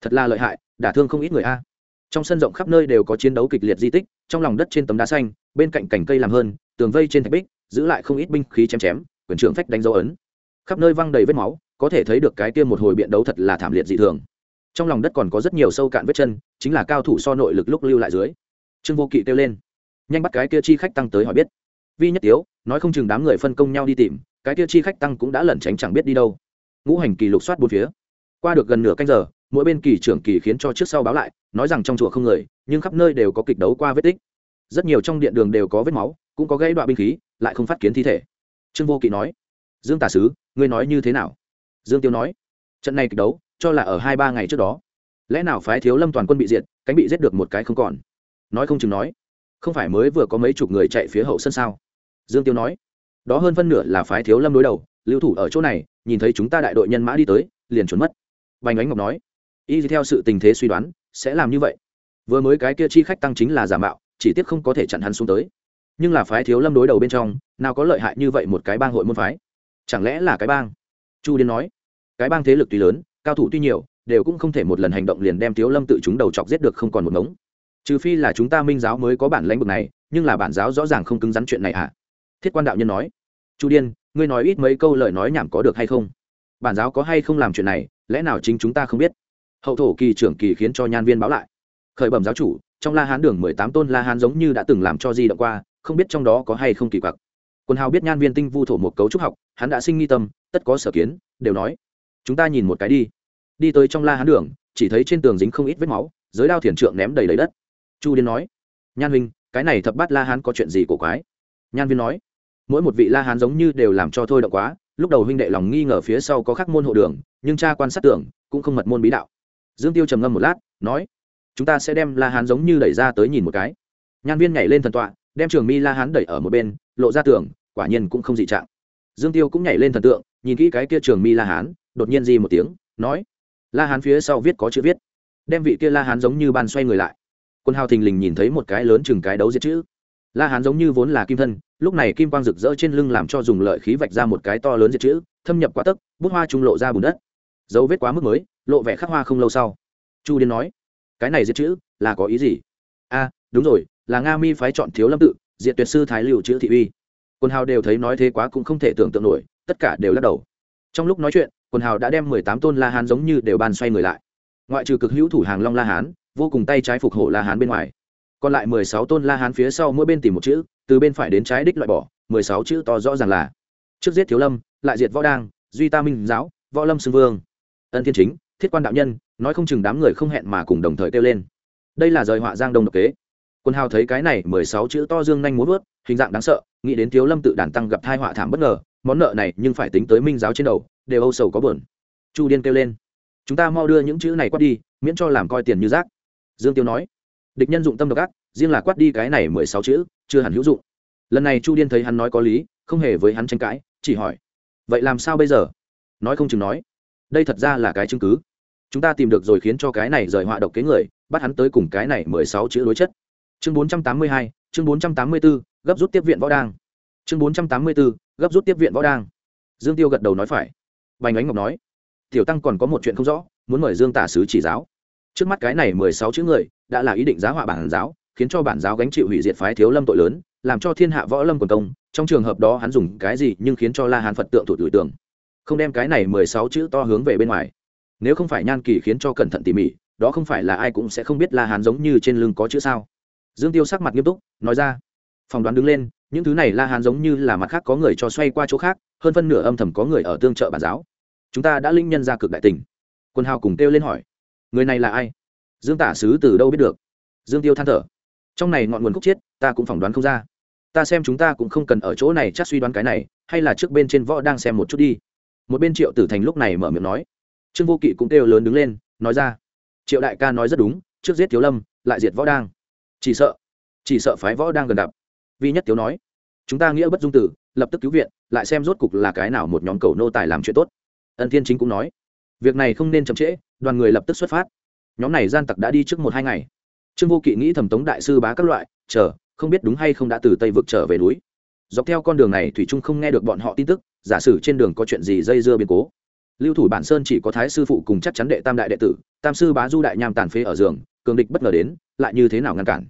Thật là lợi hại, đả thương không ít người a trong sân rộng khắp nơi đều có chiến đấu kịch liệt di tích, trong lòng đất trên tấm đá xanh, bên cạnh cành cây làm hơn, tường vây trên thạch bích, giữ lại không ít binh khí chém chém, quyền trưởng phách đánh dấu ấn. Khắp nơi văng đầy vết máu, có thể thấy được cái kia một hồi biện đấu thật là thảm liệt dị thường. Trong lòng đất còn có rất nhiều sâu cạn vết chân, chính là cao thủ so nội lực lúc lưu lại dưới. Trương vô kỵ kêu lên. Nhanh bắt cái kia chi khách tăng tới hỏi biết. Vi nhất tiếu, nói không chừng đám người phân công nhau đi tìm, cái kia chi khách tăng cũng đã lẩn tránh chẳng biết đi đâu. Ngũ hành kỳ lục soát bốn phía. Qua được gần nửa canh giờ mỗi bên kỳ trưởng kỳ khiến cho trước sau báo lại, nói rằng trong chùa không người, nhưng khắp nơi đều có kịch đấu qua vết tích. Rất nhiều trong điện đường đều có vết máu, cũng có gãy đoạn binh khí, lại không phát kiến thi thể. Trương vô kỵ nói, dương tả sứ, ngươi nói như thế nào? Dương tiêu nói, trận này kịch đấu, cho là ở hai ba ngày trước đó. Lẽ nào phái thiếu lâm toàn quân bị diệt, cánh bị giết được một cái không còn? Nói không chừng nói, không phải mới vừa có mấy chục người chạy phía hậu sân sao? Dương tiêu nói, đó hơn phân nửa là phái thiếu lâm đối đầu, lưu thủ ở chỗ này, nhìn thấy chúng ta đại đội nhân mã đi tới, liền trốn mất. Bành ánh ngọc nói y theo sự tình thế suy đoán, sẽ làm như vậy. Vừa mới cái kia chi khách tăng chính là giả mạo, chỉ tiếc không có thể chặn hắn xuống tới. Nhưng là phái thiếu lâm đối đầu bên trong, nào có lợi hại như vậy một cái bang hội môn phái? Chẳng lẽ là cái bang? Chu điên nói. Cái bang thế lực tuy lớn, cao thủ tuy nhiều, đều cũng không thể một lần hành động liền đem thiếu lâm tự chúng đầu chọc giết được không còn một ngống. Trừ phi là chúng ta minh giáo mới có bản lãnh vực này, nhưng là bản giáo rõ ràng không cứng rắn chuyện này à thiết quan đạo nhân nói. Chu điên, ngươi nói ít mấy câu lời nói nhảm có được hay không? Bản giáo có hay không làm chuyện này, lẽ nào chính chúng ta không biết? Hậu thổ kỳ trưởng kỳ khiến cho nhan viên báo lại. Khởi bẩm giáo chủ, trong la hán đường mười tám tôn la hán giống như đã từng làm cho di động qua, không biết trong đó có hay không kỳ quặc. Quân hào biết nhan viên tinh vu thổ một cấu trúc học, hắn đã sinh nghi tâm, tất có sở kiến, đều nói. Chúng ta nhìn một cái đi. Đi tới trong la hán đường, chỉ thấy trên tường dính không ít vết máu, giới đao thiền trượng ném đầy lấy đất. Chu điên nói, nhan huynh, cái này thập bát la hán có chuyện gì cổ quái? Nhan viên nói, mỗi một vị la hán giống như đều làm cho thôi động quá, lúc đầu huynh đệ lòng nghi ngờ phía sau có khắc môn hộ đường, nhưng cha quan sát tưởng cũng không mật môn bí đạo dương tiêu trầm ngâm một lát, nói, chúng ta sẽ đem la hán giống như đẩy ra tới nhìn một cái. Nhan viên nhảy lên thần tọa, đem trường mi la hán đẩy ở một bên, lộ ra tường, quả nhiên cũng không dị trạng. Dương tiêu cũng nhảy lên thần tượng, nhìn kỹ cái kia trường mi la hán, đột nhiên di một tiếng, nói, la hán phía sau viết có chữ viết. Đem vị kia la hán giống như ban xoay người lại. Quân hào thình lình nhìn thấy một cái lớn chừng cái đấu diệt chữ. La hán giống như vốn là kim thân, lúc này kim quang rực rỡ trên lưng làm cho dùng lợi khí vạch ra một cái to lớn diệt chữ, thâm nhập quá tấc bút hoa trung lộ ra bùn đất. Dấu vết quá mức mới lộ vẻ khắc hoa không lâu sau. Chu điên nói, cái này diệt chữ là có ý gì? A, đúng rồi, là nga mi phái chọn thiếu lâm tự, diệt tuyệt sư thái liệu chữ thị uy. Quần hào đều thấy nói thế quá cũng không thể tưởng tượng nổi, tất cả đều lắc đầu. Trong lúc nói chuyện quần hào đã đem mười tám tôn la hán giống như đều bàn xoay người lại. Ngoại trừ cực hữu thủ hàng long la hán, vô cùng tay trái phục hổ la hán bên ngoài. Còn lại mười sáu tôn la hán phía sau mỗi bên tìm một chữ, từ bên phải đến trái đích loại bỏ, mười sáu chữ to rõ ràng là, trước giết thiếu lâm, lại diệt võ đang, duy ta minh giáo, võ lâm xưng vương. Ân thiên chính thiết quan đạo nhân, nói không chừng đám người không hẹn mà cùng đồng thời kêu lên. Đây là rời họa giang đông độc kế. Quân hào thấy cái này mười sáu chữ to dương nhanh muốn vớt hình dạng đáng sợ, nghĩ đến thiếu lâm tự đàn tăng gặp thai họa thảm bất ngờ, món nợ này nhưng phải tính tới minh giáo trên đầu, đều âu sầu có bờn chu điên kêu lên, chúng ta mau đưa những chữ này quát đi, miễn cho làm coi tiền như rác. Dương tiêu nói, địch nhân dụng tâm độc ác, riêng là quát đi cái này mười sáu chữ, chưa hẳn hữu dụng. Lần này chu điên thấy hắn nói có lý, không hề với hắn tranh cãi, chỉ hỏi, vậy làm sao bây giờ? Nói không chừng nói, đây thật ra là cái chứng cứ chúng ta tìm được rồi khiến cho cái này rời họa độc kế người, bắt hắn tới cùng cái này mười sáu chữ đối chất. Chương bốn trăm tám mươi hai, chương bốn trăm tám mươi bốn gấp rút tiếp viện võ đang. Chương bốn trăm tám mươi bốn gấp rút tiếp viện võ đang. Dương tiêu gật đầu nói phải. Bành ánh ngọc nói, tiểu tăng còn có một chuyện không rõ, muốn mời dương tả sứ chỉ giáo. Trước mắt cái này mười sáu chữ người, đã là ý định giá họa bản giáo, khiến cho bản giáo gánh chịu hủy diệt phái thiếu lâm tội lớn, làm cho thiên hạ võ lâm quần công, trong trường hợp đó hắn dùng cái gì nhưng khiến cho la hán phật tượng thụt lùi tường. Không đem cái này mười sáu chữ to hướng về bên ngoài nếu không phải nhan kỳ khiến cho cẩn thận tỉ mỉ, đó không phải là ai cũng sẽ không biết la hán giống như trên lưng có chữ sao. Dương tiêu sắc mặt nghiêm túc, nói ra. Phỏng đoán đứng lên, những thứ này la hán giống như là mặt khác có người cho xoay qua chỗ khác, hơn phân nửa âm thầm có người ở tương trợ bản giáo. Chúng ta đã linh nhân ra cực đại tình. Quân hào cùng kêu lên hỏi. Người này là ai? Dương tả sứ từ đâu biết được? Dương tiêu than thở. Trong này ngọn nguồn khúc chiết ta cũng phỏng đoán không ra. Ta xem chúng ta cũng không cần ở chỗ này chắc suy đoán cái này, hay là trước bên trên võ đang xem một chút đi. Một bên triệu tử thành lúc này mở miệng nói trương vô kỵ cũng kêu lớn đứng lên, nói ra, triệu đại ca nói rất đúng, trước giết thiếu lâm, lại diệt võ đang. Chỉ sợ chỉ sợ phái võ đang gần đập vi nhất thiếu nói, chúng ta nghĩa bất dung tử, lập tức cứu viện, lại xem rốt cục là cái nào một nhóm cầu nô tài làm chuyện tốt. Ân thiên chính cũng nói, việc này không nên chậm trễ, đoàn người lập tức xuất phát. Nhóm này gian tặc đã đi trước một hai ngày. Trương vô kỵ nghĩ thẩm tống đại sư bá các loại, chờ, không biết đúng hay không đã từ tây vực trở về núi. Dọc theo con đường này, thủy trung không nghe được bọn họ tin tức, giả sử trên đường có chuyện gì dây dưa biến cố lưu thủ bản sơn chỉ có thái sư phụ cùng chắc chắn đệ tam đại đệ tử, tam sư bá du đại nham tàn phế ở giường, cường địch bất ngờ đến, lại như thế nào ngăn cản?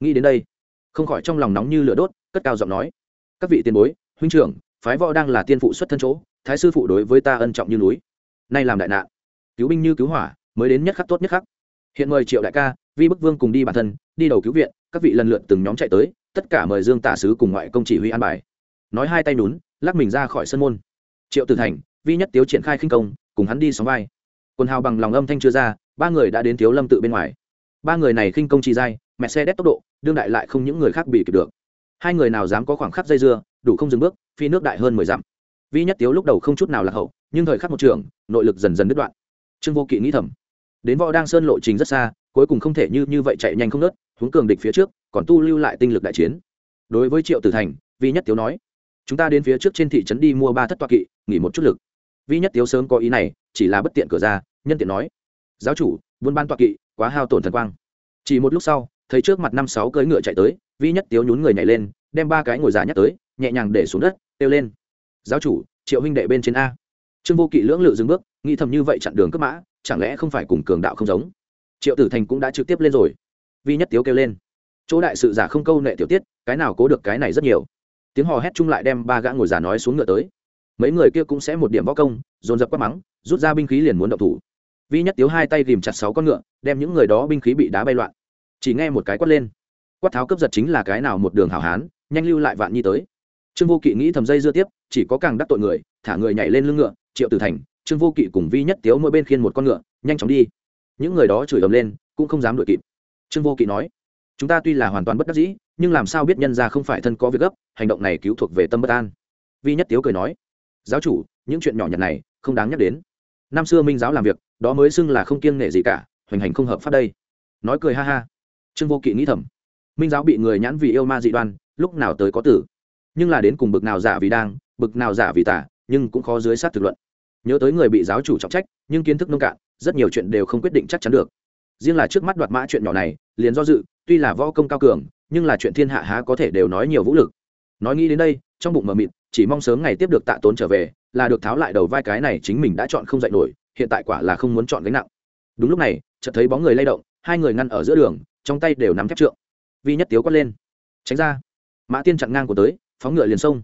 Nghĩ đến đây, không khỏi trong lòng nóng như lửa đốt, cất cao giọng nói, các vị tiền bối, huynh trưởng, phái võ đang là tiên phụ xuất thân chỗ, thái sư phụ đối với ta ân trọng như núi. Nay làm đại nạn, cứu binh như cứu hỏa, mới đến nhất khắc tốt nhất khắc. Hiện mời triệu đại ca, vi bức vương cùng đi bản thân, đi đầu cứu viện, các vị lần lượt từng nhóm chạy tới, tất cả mời dương tả sứ cùng ngoại công chỉ huy an bài. Nói hai tay nhún, lắc mình ra khỏi sân môn. Triệu tử thành vi nhất tiếu triển khai khinh công, cùng hắn đi sóng vai. Quần hào bằng lòng âm thanh chưa ra, ba người đã đến thiếu lâm tự bên ngoài. Ba người này khinh công trì dai mẹ xe đét tốc độ, đương đại lại không những người khác bị kịp được. Hai người nào dám có khoảng khắc dây dưa, đủ không dừng bước, phi nước đại hơn mười dặm. Vi nhất tiếu lúc đầu không chút nào lạc hậu, nhưng thời khắc một trường, nội lực dần dần đứt đoạn. Trương vô kỵ nghĩ thầm, đến võ đang sơn lộ trình rất xa, cuối cùng không thể như như vậy chạy nhanh không nớt, huống cường địch phía trước, còn tu lưu lại tinh lực đại chiến. Đối với triệu tử thành, vi nhất tiếu nói, chúng ta đến phía trước trên thị trấn đi mua ba thất toa kỵ, nghỉ một chút lực vi nhất tiếu sớm có ý này, chỉ là bất tiện cửa ra, nhân tiện nói. Giáo chủ, buôn ban toa kỵ, quá hao tổn thần quang. Chỉ một lúc sau, thấy trước mặt năm sáu cưỡi ngựa chạy tới, vi nhất tiếu nhún người nhảy lên, đem ba cái ngồi giả nhắc tới, nhẹ nhàng để xuống đất, kêu lên. Giáo chủ, triệu huynh đệ bên trên a. Trương vô kỵ lưỡng lự dừng bước, nghĩ thầm như vậy chặn đường cấp mã, chẳng lẽ không phải cùng cường đạo không giống? Triệu tử thành cũng đã trực tiếp lên rồi. Vi nhất tiếu kêu lên. Chỗ đại sự giả không câu nệ tiểu tiết, cái nào cố được cái này rất nhiều. Tiếng hò hét chung lại đem ba gã ngồi giả nói xuống ngựa tới mấy người kia cũng sẽ một điểm võ công, dồn dập quát mắng, rút ra binh khí liền muốn động thủ. Vi nhất tiếu hai tay ghìm chặt sáu con ngựa, đem những người đó binh khí bị đá bay loạn. Chỉ nghe một cái quát lên. Quát tháo cướp giật chính là cái nào một đường hảo hán, nhanh lưu lại vạn nhi tới. Trương vô kỵ nghĩ thầm dây dưa tiếp, chỉ có càng đắc tội người, thả người nhảy lên lưng ngựa, triệu tử thành, trương vô kỵ cùng vi nhất tiếu mỗi bên khiên một con ngựa, nhanh chóng đi. Những người đó chửi ầm lên, cũng không dám đuổi kịp. Trương vô kỵ nói, chúng ta tuy là hoàn toàn bất đắc dĩ, nhưng làm sao biết nhân ra không phải thân có việc gấp, hành động này cứu thuộc về tâm bất an. Vi nhất tiếu cười nói giáo chủ, những chuyện nhỏ nhặt này không đáng nhắc đến. Năm xưa minh giáo làm việc, đó mới xưng là không kiêng nể gì cả, hoành hành không hợp pháp đây. Nói cười ha ha. Trương vô kỵ nghĩ thầm. Minh giáo bị người nhãn vì yêu ma dị đoan, lúc nào tới có tử. Nhưng là đến cùng bực nào giả vì đang, bực nào giả vì tả nhưng cũng khó dưới sát thực luận. Nhớ tới người bị giáo chủ trọng trách, nhưng kiến thức nông cạn, rất nhiều chuyện đều không quyết định chắc chắn được. Riêng là trước mắt đoạt mã chuyện nhỏ này, liền do dự, tuy là võ công cao cường, nhưng là chuyện thiên hạ há có thể đều nói nhiều vũ lực. Nói nghĩ đến đây, trong bụng mờ mịt chỉ mong sớm ngày tiếp được tạ tốn trở về, là được tháo lại đầu vai cái này chính mình đã chọn không dạy nổi, hiện tại quả là không muốn chọn gánh nặng. Đúng lúc này, chợt thấy bóng người lay động, hai người ngăn ở giữa đường, trong tay đều nắm thép trượng. Vi nhất tiếu quát lên, tránh ra. Mã tiên chặn ngang của tới, phóng ngựa liền sông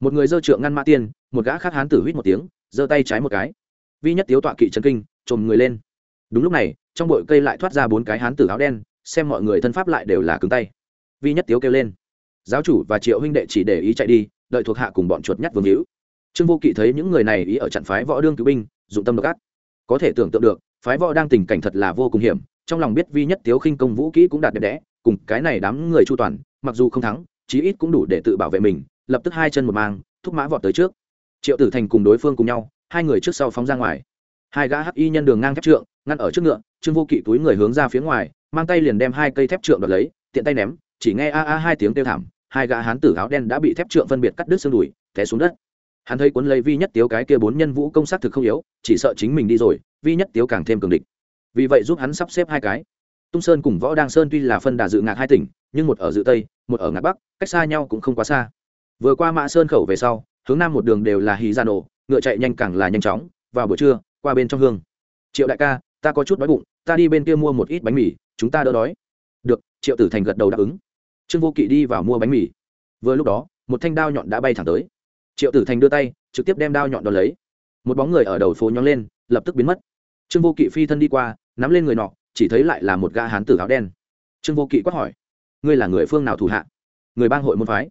một người dơ trượng ngăn mã tiên, một gã khác hán tử huýt một tiếng, giơ tay trái một cái. Vi nhất tiếu tọa kỵ chân kinh trồm người lên. Đúng lúc này, trong bụi cây lại thoát ra bốn cái hán tử áo đen, xem mọi người thân pháp lại đều là cứng tay. Vi nhất tiếu kêu lên, giáo chủ và triệu huynh đệ chỉ để ý chạy đi đợi thuộc hạ cùng bọn chuột nhắt vương hữu. Trương vô kỵ thấy những người này ý ở trận phái võ đương cứu binh, dụng tâm độc ác. Có thể tưởng tượng được, phái võ đang tình cảnh thật là vô cùng hiểm, trong lòng biết vi nhất tiếu khinh công vũ kỹ cũng đạt đẹp đẽ, cùng cái này đám người chu toàn, mặc dù không thắng, chí ít cũng đủ để tự bảo vệ mình, lập tức hai chân một mang, thúc mã vọt tới trước. Triệu tử thành cùng đối phương cùng nhau, hai người trước sau phóng ra ngoài. Hai gã hắc y nhân đường ngang thép trượng, ngăn ở trước ngựa, trương vô kỵ túi người hướng ra phía ngoài, mang tay liền đem hai cây thép trượng đoạt lấy, tiện tay ném, chỉ nghe a a hai tiếng kêu thảm hai gã hán tử áo đen đã bị thép trượng phân biệt cắt đứt xương đùi, té xuống đất. Hắn thấy cuốn lấy vi nhất tiếu cái kia bốn nhân vũ công sát thực không yếu, chỉ sợ chính mình đi rồi, vi nhất tiếu càng thêm cường địch. Vì vậy giúp hắn sắp xếp hai cái. Tung sơn cùng võ đăng sơn tuy là phân đà dự ngạc hai tỉnh, nhưng một ở dự tây, một ở ngạc bắc, cách xa nhau cũng không quá xa. Vừa qua mã sơn khẩu về sau, hướng nam một đường đều là hí ra nổ, ngựa chạy nhanh càng là nhanh chóng, vào buổi trưa, qua bên trong hương. Triệu đại ca, ta có chút đói bụng, ta đi bên kia mua một ít bánh mì, chúng ta đỡ đói. Được, triệu tử thành gật đầu đáp ứng trương vô kỵ đi vào mua bánh mì. Vừa lúc đó, một thanh đao nhọn đã bay thẳng tới. Triệu tử thành đưa tay, trực tiếp đem đao nhọn đ ó lấy. Một bóng người ở đầu phố nhóng lên, lập tức biến mất. Trương vô kỵ phi thân đi qua, nắm lên người nọ, chỉ thấy lại là một gã hán tử áo đen. Trương vô kỵ quát hỏi, ngươi là người phương nào thủ hạ? Người bang hội môn phái?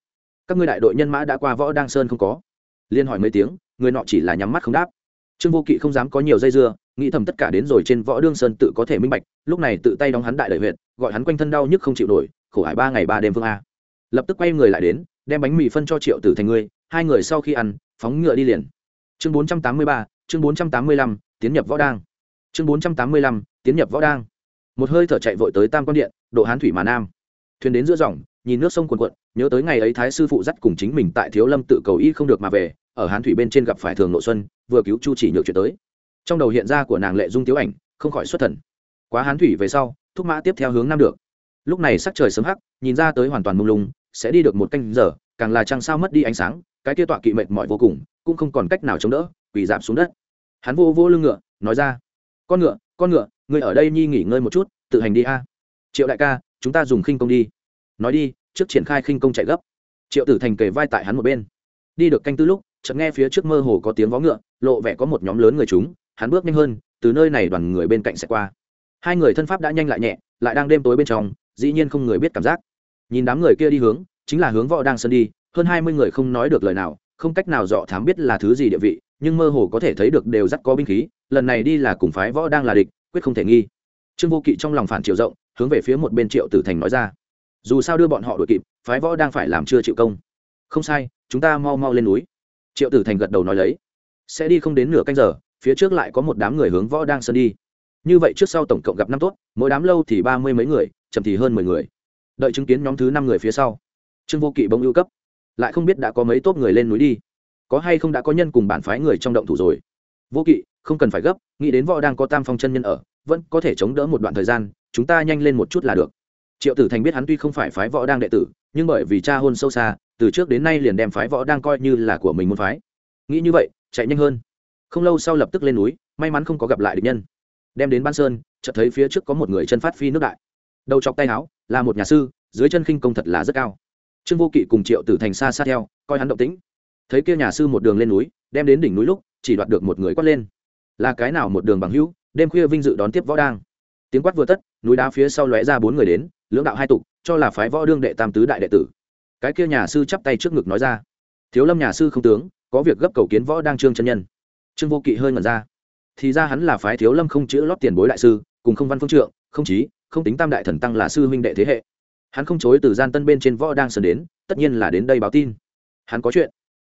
Các ngươi đại đội nhân mã đã qua võ đăng sơn không có? Liên hỏi mấy tiếng, người nọ chỉ là nhắm mắt không đáp. Trương vô kỵ không dám có nhiều dây dưa nghĩ thầm tất cả đến rồi trên võ đương sơn tự có thể minh bạch, lúc này tự tay đóng hắn đại lợi huyện gọi hắn quanh thân đau nhức không chịu nổi, khổ hải ba ngày ba đêm vương a. Lập tức quay người lại đến, đem bánh mì phân cho triệu tử thành ngươi, hai người sau khi ăn, phóng ngựa đi liền. Chương bốn trăm tám mươi ba, chương bốn trăm tám mươi lăm, tiến nhập võ đang chương bốn trăm tám mươi lăm, tiến nhập võ đang một hơi thở chạy vội tới tam quan điện, độ hán thủy mà nam. Thuyền đến giữa dòng, nhìn nước sông cuồn cuộn, nhớ tới ngày ấy thái sư phụ dắt cùng chính mình tại thiếu lâm tự cầu y không được mà về, ở hán thủy bên trên gặp phải thường nội xuân, vừa cứu chu chỉ nhược chuyện tới trong đầu hiện ra của nàng lệ dung tiếu ảnh, không khỏi xuất thần. Quá hán thủy về sau, thúc mã tiếp theo hướng nam được. Lúc này sắc trời sớm hắc, nhìn ra tới hoàn toàn mông lung, sẽ đi được một canh giờ, càng là trăng sao mất đi ánh sáng, cái kia tọa kỵ mệt mỏi vô cùng, cũng không còn cách nào chống đỡ, quỳ giảm xuống đất. Hắn vô vô lưng ngựa, nói ra, con ngựa con ngựa người ở đây nhi nghỉ ngơi một chút, tự hành đi a. Triệu đại ca, chúng ta dùng khinh công đi. Nói đi, trước triển khai khinh công chạy gấp. Triệu tử thành kề vai tại hắn một bên. Đi được canh tư lúc, chợt nghe phía trước mơ hồ có tiếng vó ngựa, lộ vẻ có một nhóm lớn người chúng hắn bước nhanh hơn, từ nơi này đoàn người bên cạnh sẽ qua. Hai người thân pháp đã nhanh lại nhẹ, lại đang đêm tối bên trong, dĩ nhiên không người biết cảm giác. Nhìn đám người kia đi hướng, chính là hướng võ đang sân đi, hơn hai mươi người không nói được lời nào, không cách nào dọ thám biết là thứ gì địa vị, nhưng mơ hồ có thể thấy được đều dắt có binh khí, lần này đi là cùng phái võ đang là địch, quyết không thể nghi. Trương vô kỵ trong lòng phản triệu rộng, hướng về phía một bên triệu tử thành nói ra. Dù sao đưa bọn họ đuổi kịp, phái võ đang phải làm chưa chịu công. Không sai, chúng ta mau mau lên núi. Triệu tử thành gật đầu nói lấy. Sẽ đi không đến nửa canh giờ phía trước lại có một đám người hướng võ đang sơn đi. Như vậy trước sau tổng cộng gặp năm tốt, mỗi đám lâu thì ba mươi mấy người, chậm thì hơn mười người. Đợi chứng kiến nhóm thứ năm người phía sau. Trương vô kỵ bỗng ưu cấp. Lại không biết đã có mấy tốt người lên núi đi. Có hay không đã có nhân cùng bản phái người trong động thủ rồi? Vô kỵ, không cần phải gấp, nghĩ đến võ đang có tam phong chân nhân ở, vẫn có thể chống đỡ một đoạn thời gian, chúng ta nhanh lên một chút là được. Triệu tử thành biết hắn tuy không phải phái võ đang đệ tử, nhưng bởi vì cha hôn sâu xa, từ trước đến nay liền đem phái võ đang coi như là của mình muốn phái. Nghĩ như vậy, chạy nhanh hơn không lâu sau lập tức lên núi, may mắn không có gặp lại địch nhân. Đem đến ban sơn, chợt thấy phía trước có một người chân phát phi nước đại. Đầu chọc tay áo, là một nhà sư, dưới chân khinh công thật là rất cao. Trương vô kỵ cùng triệu tử thành xa xa theo, coi hắn động tĩnh. Thấy kia nhà sư một đường lên núi, đem đến đỉnh núi lúc, chỉ đoạt được một người quát lên. Là cái nào một đường bằng hữu, đêm khuya vinh dự đón tiếp võ đang. Tiếng quát vừa tất, núi đá phía sau lóe ra bốn người đến, lưỡng đạo hai tục, cho là phái võ đương đệ tam tứ đại đệ tử. Cái kia nhà sư chắp tay trước ngực nói ra. Thiếu lâm nhà sư không tướng, có việc gấp cầu kiến võ đang trương chân nhân trương vô kỵ hơi ngẩn ra. Thì ra hắn là phái thiếu lâm không chữ lót tiền bối đại sư, cùng không văn phương trượng, không chí, không tính tam đại thần tăng là sư huynh đệ thế hệ. Hắn không chối từ gian tân bên trên võ đang sơn đến, tất nhiên là đến đây báo tin. Hắn có chuyện.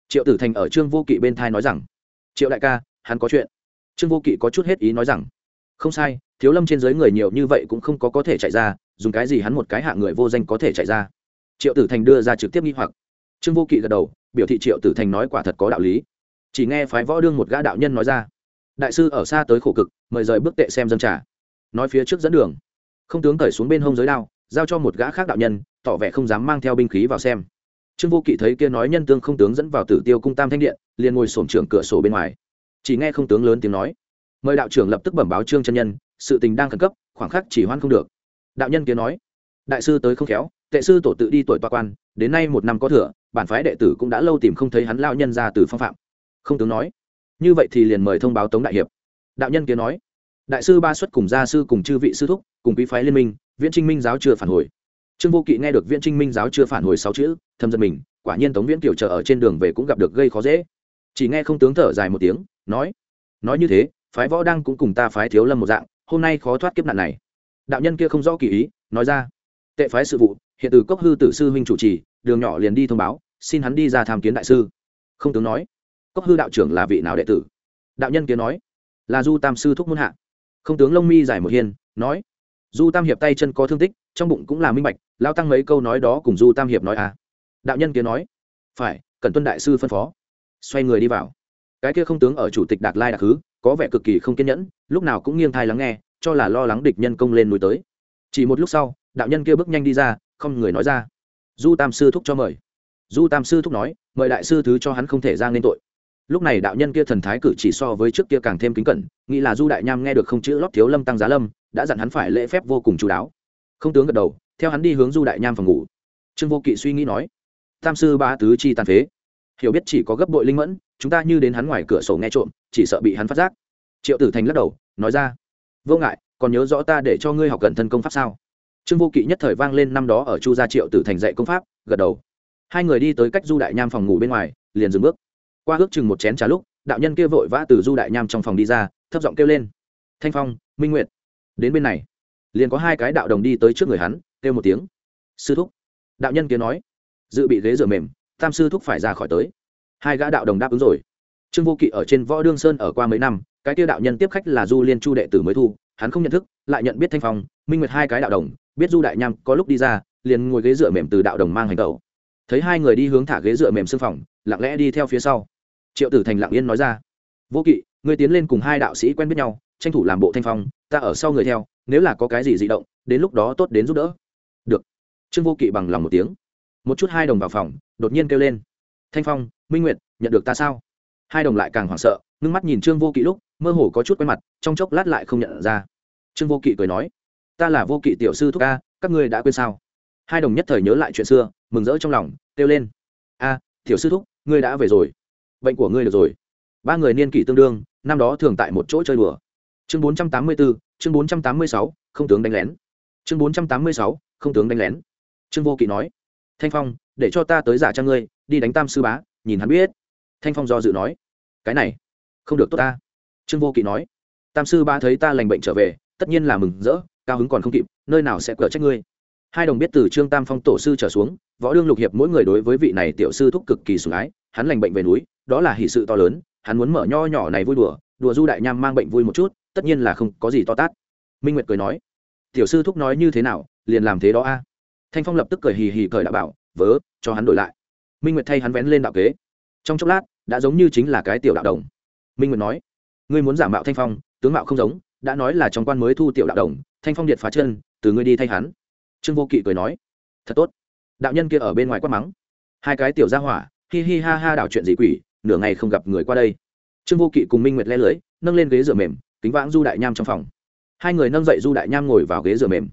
Triệu tử thành ở trương vô kỵ bên thai nói rằng, triệu đại ca, hắn có chuyện. Trương vô kỵ có chút hết ý nói rằng, không sai, thiếu lâm trên giới người nhiều như vậy cũng không có có thể chạy ra, dùng cái gì hắn một cái hạ người vô danh có thể chạy ra? Triệu tử thành đưa ra trực tiếp nghi hoặc. Trương vô kỵ gật đầu, biểu thị triệu tử thành nói quả thật có đạo lý chỉ nghe phái võ đương một gã đạo nhân nói ra, đại sư ở xa tới khổ cực, mời rời bước tệ xem dân trả nói phía trước dẫn đường, không tướng cởi xuống bên hông giới đao, giao cho một gã khác đạo nhân, tỏ vẻ không dám mang theo binh khí vào xem. Trương vô kỵ thấy kia nói nhân tương không tướng dẫn vào tử tiêu cung tam thanh điện, liền ngồi sổm trưởng cửa sổ bên ngoài. Chỉ nghe không tướng lớn tiếng nói, mời đạo trưởng lập tức bẩm báo trương chân nhân, sự tình đang khẩn cấp, khoảng khắc chỉ hoan không được. Đạo nhân kia nói, đại sư tới không khéo, tệ sư tổ tự đi tuổi toa quan, đến nay một năm có thừa, bản phái đệ tử cũng đã lâu tìm không thấy hắn lao nhân ra từ phong phạm không tướng nói. Như vậy thì liền mời thông báo tống đại hiệp. Đạo nhân kia nói, đại sư ba xuất cùng gia sư cùng chư vị sư thúc, cùng quý phái liên minh, viễn trinh minh giáo chưa phản hồi. Trương vô kỵ nghe được viễn trinh minh giáo chưa phản hồi sáu chữ thâm giật mình, quả nhiên tống viễn kiểu chờ ở trên đường về cũng gặp được gây khó dễ. Chỉ nghe không tướng thở dài một tiếng, nói nói như thế, phái võ đang cũng cùng ta phái thiếu lâm một dạng, hôm nay khó thoát kiếp nạn này. Đạo nhân kia không rõ kỳ ý, nói ra, tệ phái sự vụ, hiện từ cốc hư tử sư huynh chủ trì, đường nhỏ liền đi thông báo, xin hắn đi ra tham kiến đại sư. Không tướng nói cốc hư đạo trưởng là vị nào đệ tử? Đạo nhân kia nói, là du tam sư thúc muôn hạ. Không tướng lông mi giải một hiên, nói, du tam hiệp tay chân có thương tích, trong bụng cũng là minh bạch, lao tăng mấy câu nói đó cùng du tam hiệp nói à. Đạo nhân kia nói, phải cần tuân đại sư phân phó. Xoay người đi vào. Cái kia không tướng ở chủ tịch đạt lai đặc hứ, có vẻ cực kỳ không kiên nhẫn, lúc nào cũng nghiêng thai lắng nghe, cho là lo lắng địch nhân công lên núi tới. Chỉ một lúc sau, đạo nhân kia bước nhanh đi ra, không người nói ra. Du tam sư thúc cho mời. Du tam sư thúc nói, mời đại sư thứ cho hắn không thể ra nên tội lúc này đạo nhân kia thần thái cử chỉ so với trước kia càng thêm kính cẩn, nghĩ là du đại nham nghe được không chữ lót thiếu lâm tăng giá lâm, đã dặn hắn phải lễ phép vô cùng chú đáo. Không tướng gật đầu, theo hắn đi hướng du đại nham phòng ngủ. Trương vô kỵ suy nghĩ nói, tam sư ba tứ chi tàn phế, hiểu biết chỉ có gấp bội linh mẫn, chúng ta như đến hắn ngoài cửa sổ nghe trộm, chỉ sợ bị hắn phát giác. Triệu tử thành lắc đầu, nói ra, vô ngại, còn nhớ rõ ta để cho ngươi học gần thân công pháp sao? Trương vô kỵ nhất thời vang lên năm đó ở chu gia triệu tử thành dạy công pháp, gật đầu. Hai người đi tới cách du đại nham phòng ngủ bên ngoài, liền dừng bước qua ước chừng một chén trà lúc, đạo nhân kia vội vã từ du đại nham trong phòng đi ra, thấp giọng kêu lên. Thanh phong, minh nguyệt, đến bên này. Liền có hai cái đạo đồng đi tới trước người hắn, kêu một tiếng. Sư thúc. Đạo nhân kia nói. Dự bị ghế rửa mềm, tam sư thúc phải ra khỏi tới. Hai gã đạo đồng đáp ứng rồi. Trương vô kỵ ở trên võ đương sơn ở qua mấy năm, cái tiêu đạo nhân tiếp khách là du liên chu đệ tử mới thu, hắn không nhận thức, lại nhận biết thanh phong, minh nguyệt hai cái đạo đồng, biết du đại nham có lúc đi ra, liền ngồi ghế dựa mềm từ đạo đồng mang hành tẩu. Thấy hai người đi hướng thả ghế dựa mềm xương phòng, lặng lẽ đi theo phía sau triệu tử thành lặng yên nói ra, vô kỵ người tiến lên cùng hai đạo sĩ quen biết nhau, tranh thủ làm bộ thanh phong, ta ở sau người theo, nếu là có cái gì dị động, đến lúc đó tốt đến giúp đỡ. Được. Trương vô kỵ bằng lòng một tiếng, một chút hai đồng vào phòng, đột nhiên kêu lên, thanh phong, minh nguyệt, nhận được ta sao? Hai đồng lại càng hoảng sợ, ngưng mắt nhìn trương vô kỵ lúc, mơ hồ có chút quen mặt, trong chốc lát lại không nhận ra. Trương vô kỵ cười nói, ta là vô kỵ tiểu sư thúc ca, các ngươi đã quên sao? Hai đồng nhất thời nhớ lại chuyện xưa, mừng rỡ trong lòng, kêu lên, a, tiểu sư thúc, ngươi đã về rồi bệnh của ngươi được rồi. Ba người niên kỷ tương đương, năm đó thường tại một chỗ chơi đùa. Chương bốn trăm tám mươi bốn chương bốn trăm tám mươi sáu, không tướng đánh lén. Chương bốn trăm tám mươi sáu, không tướng đánh lén. Trương vô kỵ nói, thanh phong, để cho ta tới giả trang ngươi, đi đánh tam sư bá, nhìn hắn biết. Thanh phong do dự nói, cái này, không được tốt ta. Trương vô kỵ nói, tam sư bá thấy ta lành bệnh trở về, tất nhiên là mừng rỡ, cao hứng còn không kịp, nơi nào sẽ cỡ trách ngươi? Hai đồng biết từ trương tam phong tổ sư trở xuống, võ đương lục hiệp mỗi người đối với vị này tiểu sư thúc cực kỳ sủng ái, hắn lành bệnh về núi đó là hỷ sự to lớn, hắn muốn mở nho nhỏ này vui đùa đùa du đại nham mang bệnh vui một chút, tất nhiên là không có gì to tát. Minh nguyệt cười nói, tiểu sư thúc nói như thế nào, liền làm thế đó a. Thanh phong lập tức cười hì hì cười đạo bảo, vớ, cho hắn đổi lại. Minh nguyệt thay hắn vén lên đạo kế. Trong chốc lát, đã giống như chính là cái tiểu đạo đồng. Minh nguyệt nói, ngươi muốn giả mạo thanh phong, tướng mạo không giống, đã nói là trong quan mới thu tiểu đạo đồng, thanh phong điện phá chân, từ ngươi đi thay hắn. Trương vô kỵ cười nói, thật tốt. Đạo nhân kia ở bên ngoài quát mắng, hai cái tiểu ra hỏa, hi hi ha ha đảo chuyện gì quỷ nửa ngày không gặp người qua đây. Trương vô kỵ cùng minh nguyệt le lưới, nâng lên ghế rửa mềm, kính vãng du đại nham trong phòng. Hai người nâng dậy du đại nham ngồi vào ghế rửa mềm.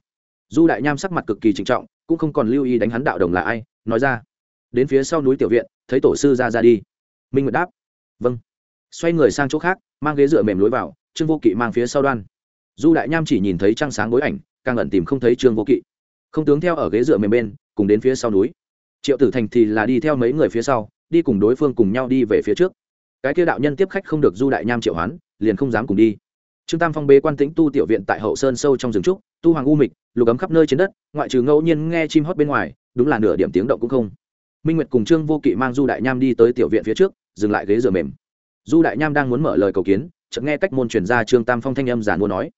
Du đại nham sắc mặt cực kỳ trịnh trọng, cũng không còn lưu ý đánh hắn đạo đồng là ai, nói ra. Đến phía sau núi tiểu viện, thấy tổ sư ra ra đi. Minh nguyệt đáp. Vâng. Xoay người sang chỗ khác, mang ghế dựa mềm lối vào, trương vô kỵ mang phía sau đoan. Du đại nham chỉ nhìn thấy trăng sáng bối ảnh, càng ẩn tìm không thấy trương vô kỵ. Không tướng theo ở ghế dựa mềm bên, cùng đến phía sau núi. Triệu tử thành thì là đi theo mấy người phía sau đi cùng đối phương cùng nhau đi về phía trước. Cái kia đạo nhân tiếp khách không được du đại nham triệu hoán, liền không dám cùng đi. Trương tam phong bế quan tĩnh tu tiểu viện tại hậu sơn sâu trong rừng trúc, tu hoàng u mịch, lục ấm khắp nơi trên đất, ngoại trừ ngẫu nhiên nghe chim hót bên ngoài, đúng là nửa điểm tiếng động cũng không. Minh nguyệt cùng trương vô kỵ mang du đại nham đi tới tiểu viện phía trước, dừng lại ghế dựa mềm. Du đại nham đang muốn mở lời cầu kiến, chợt nghe cách môn truyền ra trương tam phong thanh âm giản mua nói.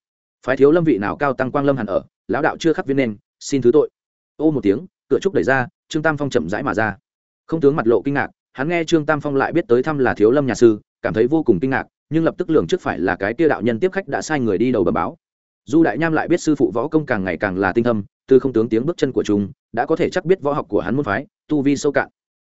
Phái thiếu lâm vị nào cao tăng quang lâm hẳn ở, lão đạo chưa khắc viên nên, xin thứ tội. Ô một tiếng, cửa trúc đẩy ra, trương tam phong chậm rãi mà ra. Không tướng mặt lộ kinh ngạc hắn nghe trương tam phong lại biết tới thăm là thiếu lâm nhà sư, cảm thấy vô cùng kinh ngạc, nhưng lập tức lường trước phải là cái tia đạo nhân tiếp khách đã sai người đi đầu bờ báo. Du đại nham lại biết sư phụ võ công càng ngày càng là tinh thâm, từ không tướng tiếng bước chân của chúng, đã có thể chắc biết võ học của hắn môn phái, tu vi sâu cạn.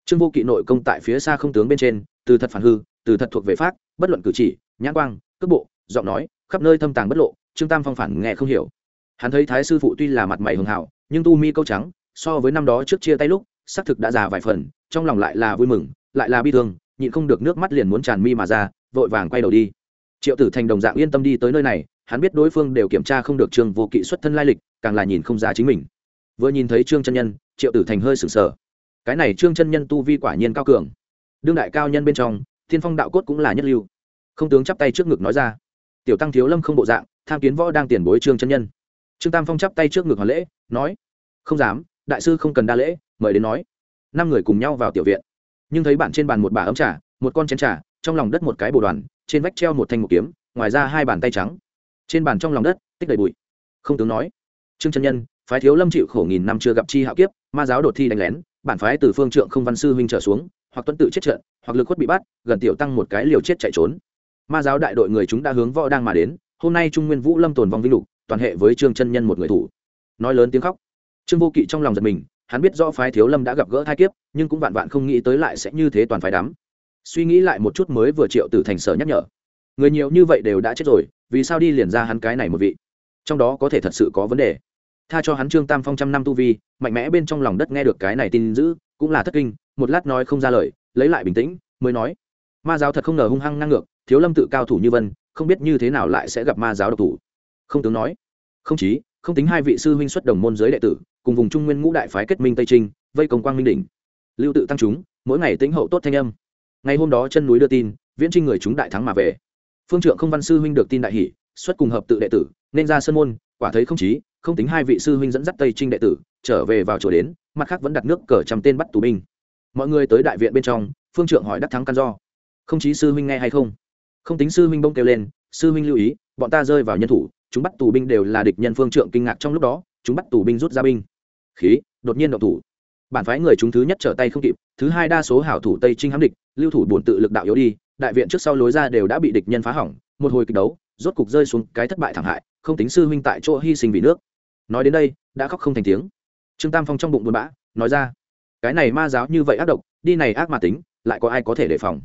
Trương vô kỵ nội công tại phía xa không tướng bên trên, từ thật phản hư, từ thật thuộc về pháp bất luận cử chỉ, nhãn quang, cước bộ, giọng nói, khắp nơi thâm tàng bất lộ, trương tam phong phản nghe không hiểu. Hắn thấy thái sư phụ tuy là mặt mày hường hảo, nhưng tu mi câu trắng, so với năm đó trước chia tay lúc, xác thực đã già vài phần trong lòng lại là vui mừng, lại là bi thương, nhịn không được nước mắt liền muốn tràn mi mà ra, vội vàng quay đầu đi. Triệu tử thành đồng dạng yên tâm đi tới nơi này, hắn biết đối phương đều kiểm tra không được trương vô kỵ xuất thân lai lịch, càng là nhìn không ra chính mình. Vừa nhìn thấy trương chân nhân, triệu tử thành hơi sừng sờ. Cái này trương chân nhân tu vi quả nhiên cao cường. Đương đại cao nhân bên trong, thiên phong đạo cốt cũng là nhất lưu. Không tướng chắp tay trước ngực nói ra. Tiểu tăng thiếu lâm không bộ dạng, tham kiến võ đang tiền bối trương chân nhân. Trương tam phong chắp tay trước ngực hoàn lễ, nói, không dám, đại sư không cần đa lễ, mời đến nói năm người cùng nhau vào tiểu viện. Nhưng thấy bản trên bàn một bà ấm trà, một con chén trà, trong lòng đất một cái bồ đoàn, trên vách treo một thanh một kiếm, ngoài ra hai bàn tay trắng. Trên bàn trong lòng đất, tích đầy bụi. Không tướng nói, trương chân nhân, phái thiếu lâm chịu khổ nghìn năm chưa gặp chi hạo kiếp, ma giáo đột thi đánh lén, bản phái từ phương trượng không văn sư huynh trở xuống, hoặc tuân tự chết trận, hoặc lực khuất bị bắt, gần tiểu tăng một cái liều chết chạy trốn. Ma giáo đại đội người chúng đã hướng võ đang mà đến, hôm nay trung nguyên vũ lâm tồn vong vinh lục, toàn hệ với trương chân nhân một người thủ. Nói lớn tiếng khóc. Trương vô kỵ trong lòng giật mình hắn biết rõ phái thiếu lâm đã gặp gỡ thai kiếp, nhưng cũng vạn vạn không nghĩ tới lại sẽ như thế toàn phái đắm. Suy nghĩ lại một chút mới vừa triệu tử thành sở nhắc nhở. Người nhiều như vậy đều đã chết rồi, vì sao đi liền ra hắn cái này một vị? Trong đó có thể thật sự có vấn đề. Tha cho hắn trương tam phong trăm năm tu vi, mạnh mẽ bên trong lòng đất nghe được cái này tin dữ, cũng là thất kinh, một lát nói không ra lời, lấy lại bình tĩnh, mới nói. Ma giáo thật không ngờ hung hăng năng ngược, thiếu lâm tự cao thủ như vân, không biết như thế nào lại sẽ gặp ma giáo độc thủ. Không tướng nói. Không chí, không tính hai vị sư huynh xuất đồng môn giới đệ tử cùng vùng trung nguyên ngũ đại phái kết minh tây trinh, vây công quang minh đỉnh. Lưu tự tăng chúng, mỗi ngày tính hậu tốt thanh âm. Ngày hôm đó chân núi đưa tin, viễn trinh người chúng đại thắng mà về. Phương trượng không văn sư huynh được tin đại hỷ, xuất cùng hợp tự đệ tử, nên ra sân môn, quả thấy không chí, không tính hai vị sư huynh dẫn dắt tây trinh đệ tử, trở về vào chùa đến, mặt khác vẫn đặt nước cờ trăm tên bắt tù binh. Mọi người tới đại viện bên trong, phương trượng hỏi đắc thắng căn do. Không chí sư huynh nghe hay không? Không tính sư huynh bông kêu lên, sư huynh lưu ý, bọn ta rơi vào nhân thủ, chúng bắt tù binh đều là địch nhân phương trượng kinh ngạc trong lúc đó, chúng bắt tù binh rút ra binh khí, đột nhiên động thủ. Bản phái người chúng thứ nhất trở tay không kịp, thứ hai đa số hảo thủ tây trinh hám địch, lưu thủ bổn tự lực đạo yếu đi, đại viện trước sau lối ra đều đã bị địch nhân phá hỏng, một hồi kịch đấu, rốt cục rơi xuống cái thất bại thảm hại, không tính sư huynh tại chỗ hy sinh vì nước. Nói đến đây, đã khóc không thành tiếng. Trương tam phong trong bụng buồn bã, nói ra, cái này ma giáo như vậy ác độc, đi này ác mà tính, lại có ai có thể đề phòng?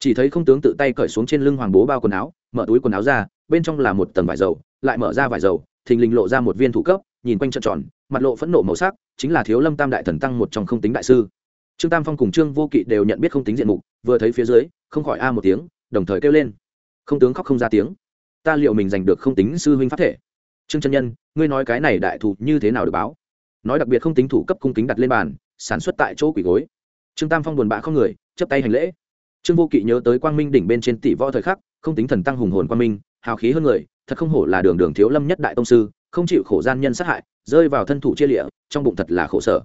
Chỉ thấy không tướng tự tay cởi xuống trên lưng hoàng bố bao quần áo, mở túi quần áo ra, bên trong là một tầng vải dầu, lại mở ra vải dầu, thình lình lộ ra một viên thủ cấp nhìn quanh trận tròn, mặt lộ phẫn nộ màu sắc, chính là thiếu lâm tam đại thần tăng một trong không tính đại sư. Trương tam phong cùng trương vô kỵ đều nhận biết không tính diện mục, vừa thấy phía dưới, không khỏi a một tiếng, đồng thời kêu lên. Không tướng khóc không ra tiếng. Ta liệu mình giành được không tính sư huynh pháp thể? Trương chân nhân, ngươi nói cái này đại thụ như thế nào được báo? Nói đặc biệt không tính thủ cấp cung kính đặt lên bàn, sản xuất tại chỗ quỷ gối. Trương tam phong buồn bã không người, chấp tay hành lễ. Trương vô kỵ nhớ tới quang minh đỉnh bên trên tỷ võ thời khắc, không tính thần tăng hùng hồn quang minh, hào khí hơn người, thật không hổ là đường đường thiếu lâm nhất đại tông sư không chịu khổ gian nhân sát hại, rơi vào thân thủ chia lịa, trong bụng thật là khổ sở.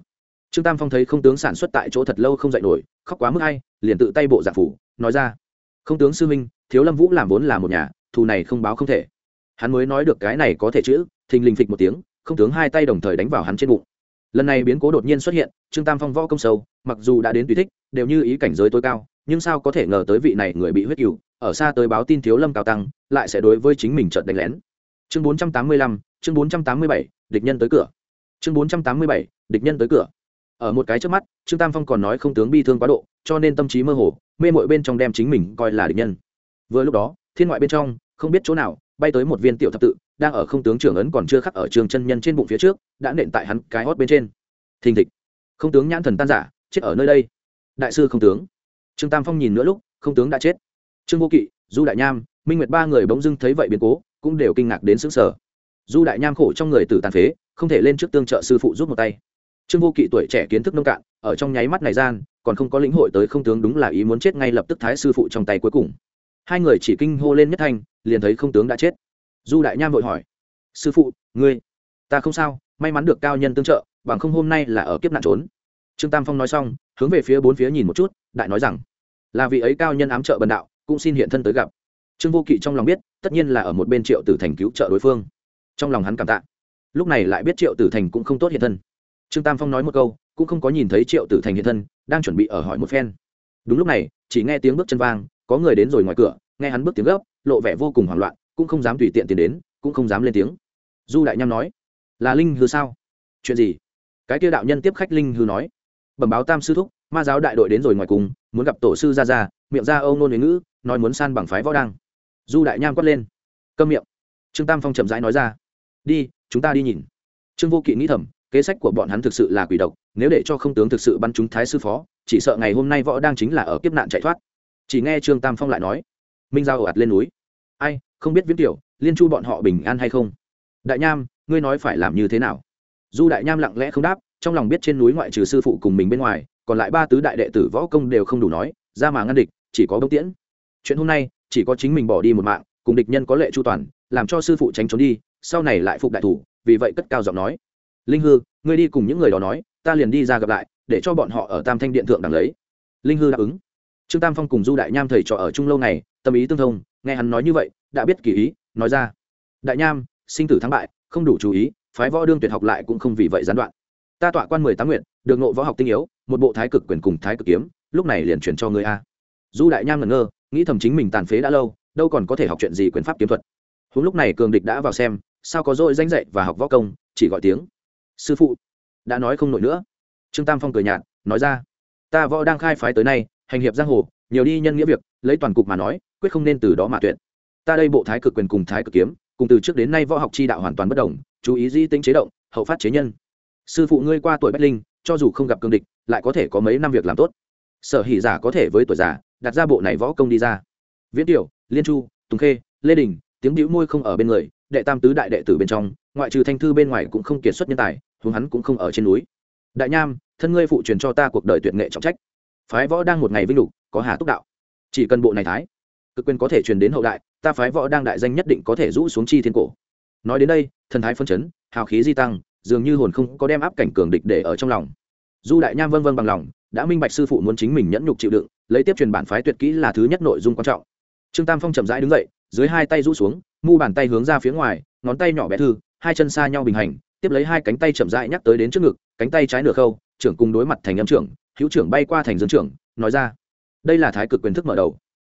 Trương tam phong thấy không tướng sản xuất tại chỗ thật lâu không dạy nổi, khóc quá mức hay, liền tự tay bộ dạng phủ, nói ra, không tướng sư minh thiếu lâm vũ làm vốn là một nhà, thù này không báo không thể. Hắn mới nói được cái này có thể chữ, thình lình phịch một tiếng, không tướng hai tay đồng thời đánh vào hắn trên bụng. Lần này biến cố đột nhiên xuất hiện, trương tam phong võ công sâu, mặc dù đã đến tùy thích, đều như ý cảnh giới tối cao, nhưng sao có thể ngờ tới vị này người bị huyết cựu ở xa tới báo tin thiếu lâm cao tăng, lại sẽ đối với chính mình trợn đánh lén. Chương bốn trăm tám mươi lăm chương bốn trăm tám mươi bảy, địch nhân tới cửa. Chương bốn trăm tám mươi bảy, địch nhân tới cửa. Ở một cái trước mắt, trương tam phong còn nói không tướng bi thương quá độ, cho nên tâm trí mơ hồ, mê mội bên trong đem chính mình coi là địch nhân. Vừa lúc đó, thiên ngoại bên trong, không biết chỗ nào, bay tới một viên tiểu thập tự, đang ở không tướng trưởng ấn còn chưa khắc ở trường chân nhân trên bụng phía trước, đã nện tại hắn cái hót bên trên. Thình thịch. Không tướng nhãn thần tan giả, chết ở nơi đây. Đại sư không tướng. Trương tam phong nhìn nữa lúc, không tướng đã chết. Trương vô kỵ, du đại nham, minh nguyệt ba người bỗng dưng thấy vậy biến cố, cũng đều kinh ngạc đến xứng sở du đại nham khổ trong người tử tàn phế, không thể lên trước tương trợ sư phụ giúp một tay. Trương vô kỵ tuổi trẻ kiến thức nông cạn, ở trong nháy mắt này gian, còn không có lĩnh hội tới không tướng đúng là ý muốn chết ngay lập tức thái sư phụ trong tay cuối cùng. Hai người chỉ kinh hô lên nhất thanh, liền thấy không tướng đã chết. Du đại nham vội hỏi, sư phụ, ngươi, ta không sao, may mắn được cao nhân tương trợ, bằng không hôm nay là ở kiếp nạn trốn. Trương tam phong nói xong, hướng về phía bốn phía nhìn một chút, đại nói rằng, là vị ấy cao nhân ám trợ bần đạo, cũng xin hiện thân tới gặp. Trương vô kỵ trong lòng biết, tất nhiên là ở một bên triệu tử thành cứu trợ đối phương trong lòng hắn cảm tạ. Lúc này lại biết triệu tử thành cũng không tốt hiện thân. Trương tam phong nói một câu, cũng không có nhìn thấy triệu tử thành hiện thân, đang chuẩn bị ở hỏi một phen. Đúng lúc này, chỉ nghe tiếng bước chân vang, có người đến rồi ngoài cửa, nghe hắn bước tiếng gấp, lộ vẻ vô cùng hoảng loạn, cũng không dám tùy tiện tiến đến, cũng không dám lên tiếng. Du đại nham nói, là linh hư sao? Chuyện gì? Cái kia đạo nhân tiếp khách linh hư nói, bẩm báo tam sư thúc, ma giáo đại đội đến rồi ngoài cùng, muốn gặp tổ sư ra ra miệng ra âu nôn huế ngữ, nói muốn san bằng phái võ đăng du đại nham quát lên, câm miệng. Trương tam phong chậm rãi nói ra đi, chúng ta đi nhìn. Trương vô kỵ nghĩ thầm, kế sách của bọn hắn thực sự là quỷ độc, nếu để cho không tướng thực sự bắn chúng thái sư phó, chỉ sợ ngày hôm nay võ đang chính là ở kiếp nạn chạy thoát. Chỉ nghe trương tam phong lại nói, minh giao ồ ạt lên núi. Ai, không biết viễn tiểu, liên chu bọn họ bình an hay không? Đại nham, ngươi nói phải làm như thế nào? Du đại nham lặng lẽ không đáp, trong lòng biết trên núi ngoại trừ sư phụ cùng mình bên ngoài, còn lại ba tứ đại đệ tử võ công đều không đủ nói, ra mà ngăn địch, chỉ có bốc tiễn. Chuyện hôm nay, chỉ có chính mình bỏ đi một mạng, cùng địch nhân có lệ chu toàn, làm cho sư phụ tránh trốn đi sau này lại phục đại thủ, vì vậy cất cao giọng nói. Linh hư, ngươi đi cùng những người đó nói, ta liền đi ra gặp lại, để cho bọn họ ở tam thanh điện thượng đằng lấy. Linh hư đáp ứng. Trương tam phong cùng du đại nham thầy trò ở chung lâu này, tâm ý tương thông, nghe hắn nói như vậy, đã biết kỳ ý, nói ra. Đại nham, sinh tử thắng bại, không đủ chú ý, phái võ đương tuyệt học lại cũng không vì vậy gián đoạn. Ta tọa quan mười tám nguyện, được nộ võ học tinh yếu, một bộ thái cực quyền cùng thái cực kiếm, lúc này liền chuyển cho người a. Du đại nham ngẩn ngơ, nghĩ thầm chính mình tàn phế đã lâu, đâu còn có thể học chuyện gì quyền pháp kiếm thuật. Huống lúc này cường địch đã vào xem sao có dội danh dạy và học võ công, chỉ gọi tiếng. Sư phụ, đã nói không nổi nữa. Trương tam phong cười nhạt, nói ra, ta võ đang khai phái tới nay, hành hiệp giang hồ, nhiều đi nhân nghĩa việc, lấy toàn cục mà nói, quyết không nên từ đó mà tuyệt. Ta đây bộ thái cực quyền cùng thái cực kiếm, cùng từ trước đến nay võ học chi đạo hoàn toàn bất đồng, chú ý di tính chế động, hậu phát chế nhân. Sư phụ ngươi qua tuổi bách linh, cho dù không gặp cương địch, lại có thể có mấy năm việc làm tốt. Sở hỉ giả có thể với tuổi già, đặt ra bộ này võ công đi ra. Viễn tiểu, liên chu, tùng khê, lê đình, tiếng bĩu môi không ở bên người đệ tam tứ đại đệ tử bên trong, ngoại trừ thanh thư bên ngoài cũng không kiệt xuất nhân tài hướng hắn cũng không ở trên núi. Đại nham, thân ngươi phụ truyền cho ta cuộc đời tuyệt nghệ trọng trách. Phái võ đang một ngày vinh lục, có hà túc đạo. Chỉ cần bộ này thái, cực quyền có thể truyền đến hậu đại, ta phái võ đang đại danh nhất định có thể rũ xuống chi thiên cổ. Nói đến đây, thần thái phân chấn, hào khí di tăng, dường như hồn không có đem áp cảnh cường địch để ở trong lòng. Du đại nham vân vân bằng lòng, đã minh bạch sư phụ muốn chính mình nhẫn nhục chịu đựng, lấy tiếp truyền bản phái tuyệt kỹ là thứ nhất nội dung quan trọng. Trương tam phong chậm rãi đứng dậy, dưới hai tay rũ xuống mu bàn tay hướng ra phía ngoài, ngón tay nhỏ bé thư, hai chân xa nhau bình hành, tiếp lấy hai cánh tay chậm rãi nhắc tới đến trước ngực, cánh tay trái nửa khâu, trưởng cùng đối mặt thành âm trưởng, hữu trưởng bay qua thành dương trưởng, nói ra, đây là thái cực quyền thức mở đầu.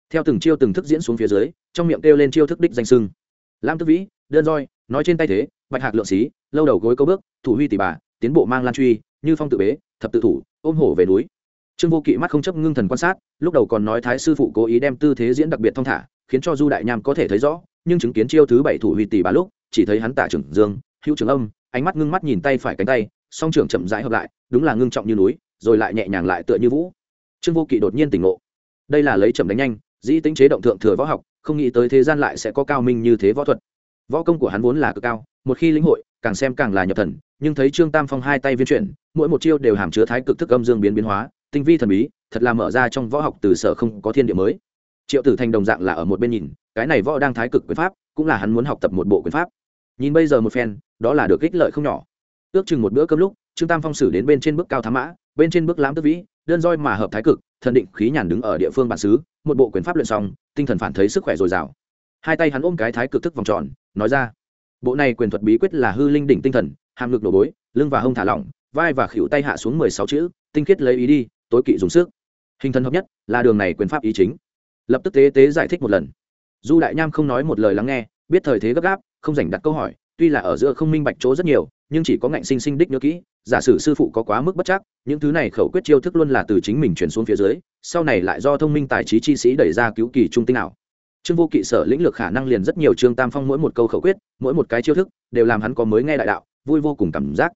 Theo từng chiêu từng thức diễn xuống phía dưới, trong miệng kêu lên chiêu thức đích danh sưng. Lam tức vĩ, đơn roi, nói trên tay thế, bạch hạc lượng xí, lâu đầu gối câu bước, thủ huy tỷ bà, tiến bộ mang lan truy, như phong tự bế, thập tự thủ, ôm hổ về núi trương vô kỵ mắt không chấp ngưng thần quan sát, lúc đầu còn nói thái sư phụ cố ý đem tư thế diễn đặc biệt thong thả, khiến cho du đại nham có thể thấy rõ, nhưng chứng kiến chiêu thứ bảy thủ huy tỷ bà lúc, chỉ thấy hắn tả trưởng dương, hữu trưởng âm, ánh mắt ngưng mắt nhìn tay phải cánh tay, song trưởng chậm rãi hợp lại, đúng là ngưng trọng như núi, rồi lại nhẹ nhàng lại tựa như vũ. Trương vô kỵ đột nhiên tỉnh ngộ. Đây là lấy chậm đánh nhanh, dĩ tính chế động thượng thừa võ học, không nghĩ tới thế gian lại sẽ có cao minh như thế võ thuật. Võ công của hắn vốn là cực cao, một khi lĩnh hội, càng xem càng là nhập thần, nhưng thấy trương tam phong hai tay viên chuyển, mỗi một chiêu đều hàm chứa thái cực thức âm dương biến biến hóa tinh vi thần bí, thật là mở ra trong võ học từ sở không có thiên địa mới. Triệu tử thành đồng dạng là ở một bên nhìn, cái này võ đang thái cực quyền pháp, cũng là hắn muốn học tập một bộ quyền pháp. Nhìn bây giờ một phen, đó là được ích lợi không nhỏ. Ước chừng một bữa cơm lúc, trương tam phong xử đến bên trên bước cao thám mã, bên trên bước lãm tức vĩ, đơn roi mà hợp thái cực, thần định khí nhàn đứng ở địa phương bản xứ, một bộ quyền pháp luyện xong, tinh thần phản thấy sức khỏe dồi dào. Hai tay hắn ôm cái thái cực thức vòng tròn, nói ra, bộ này quyền thuật bí quyết là hư linh đỉnh tinh thần, hàm ngực đổ bối, lưng và hông thả lỏng, vai và khỉu tay hạ xuống mười sáu chữ, tinh khiết lấy ý đi tối kỵ dùng sức. Hình thân hợp nhất, là đường này quyền pháp ý chính. Lập tức tế tế giải thích một lần. Du đại nham không nói một lời lắng nghe, biết thời thế gấp gáp, không dành đặt câu hỏi, tuy là ở giữa không minh bạch chỗ rất nhiều, nhưng chỉ có ngạnh sinh sinh đích nhớ kỹ, giả sử sư phụ có quá mức bất chắc, những thứ này khẩu quyết chiêu thức luôn là từ chính mình chuyển xuống phía dưới, sau này lại do thông minh tài trí chi sĩ đẩy ra cứu kỳ trung tinh nào trương vô kỵ sở lĩnh lược khả năng liền rất nhiều trương tam phong mỗi một câu khẩu quyết, mỗi một cái chiêu thức, đều làm hắn có mới nghe đại đạo, vui vô cùng cảm giác.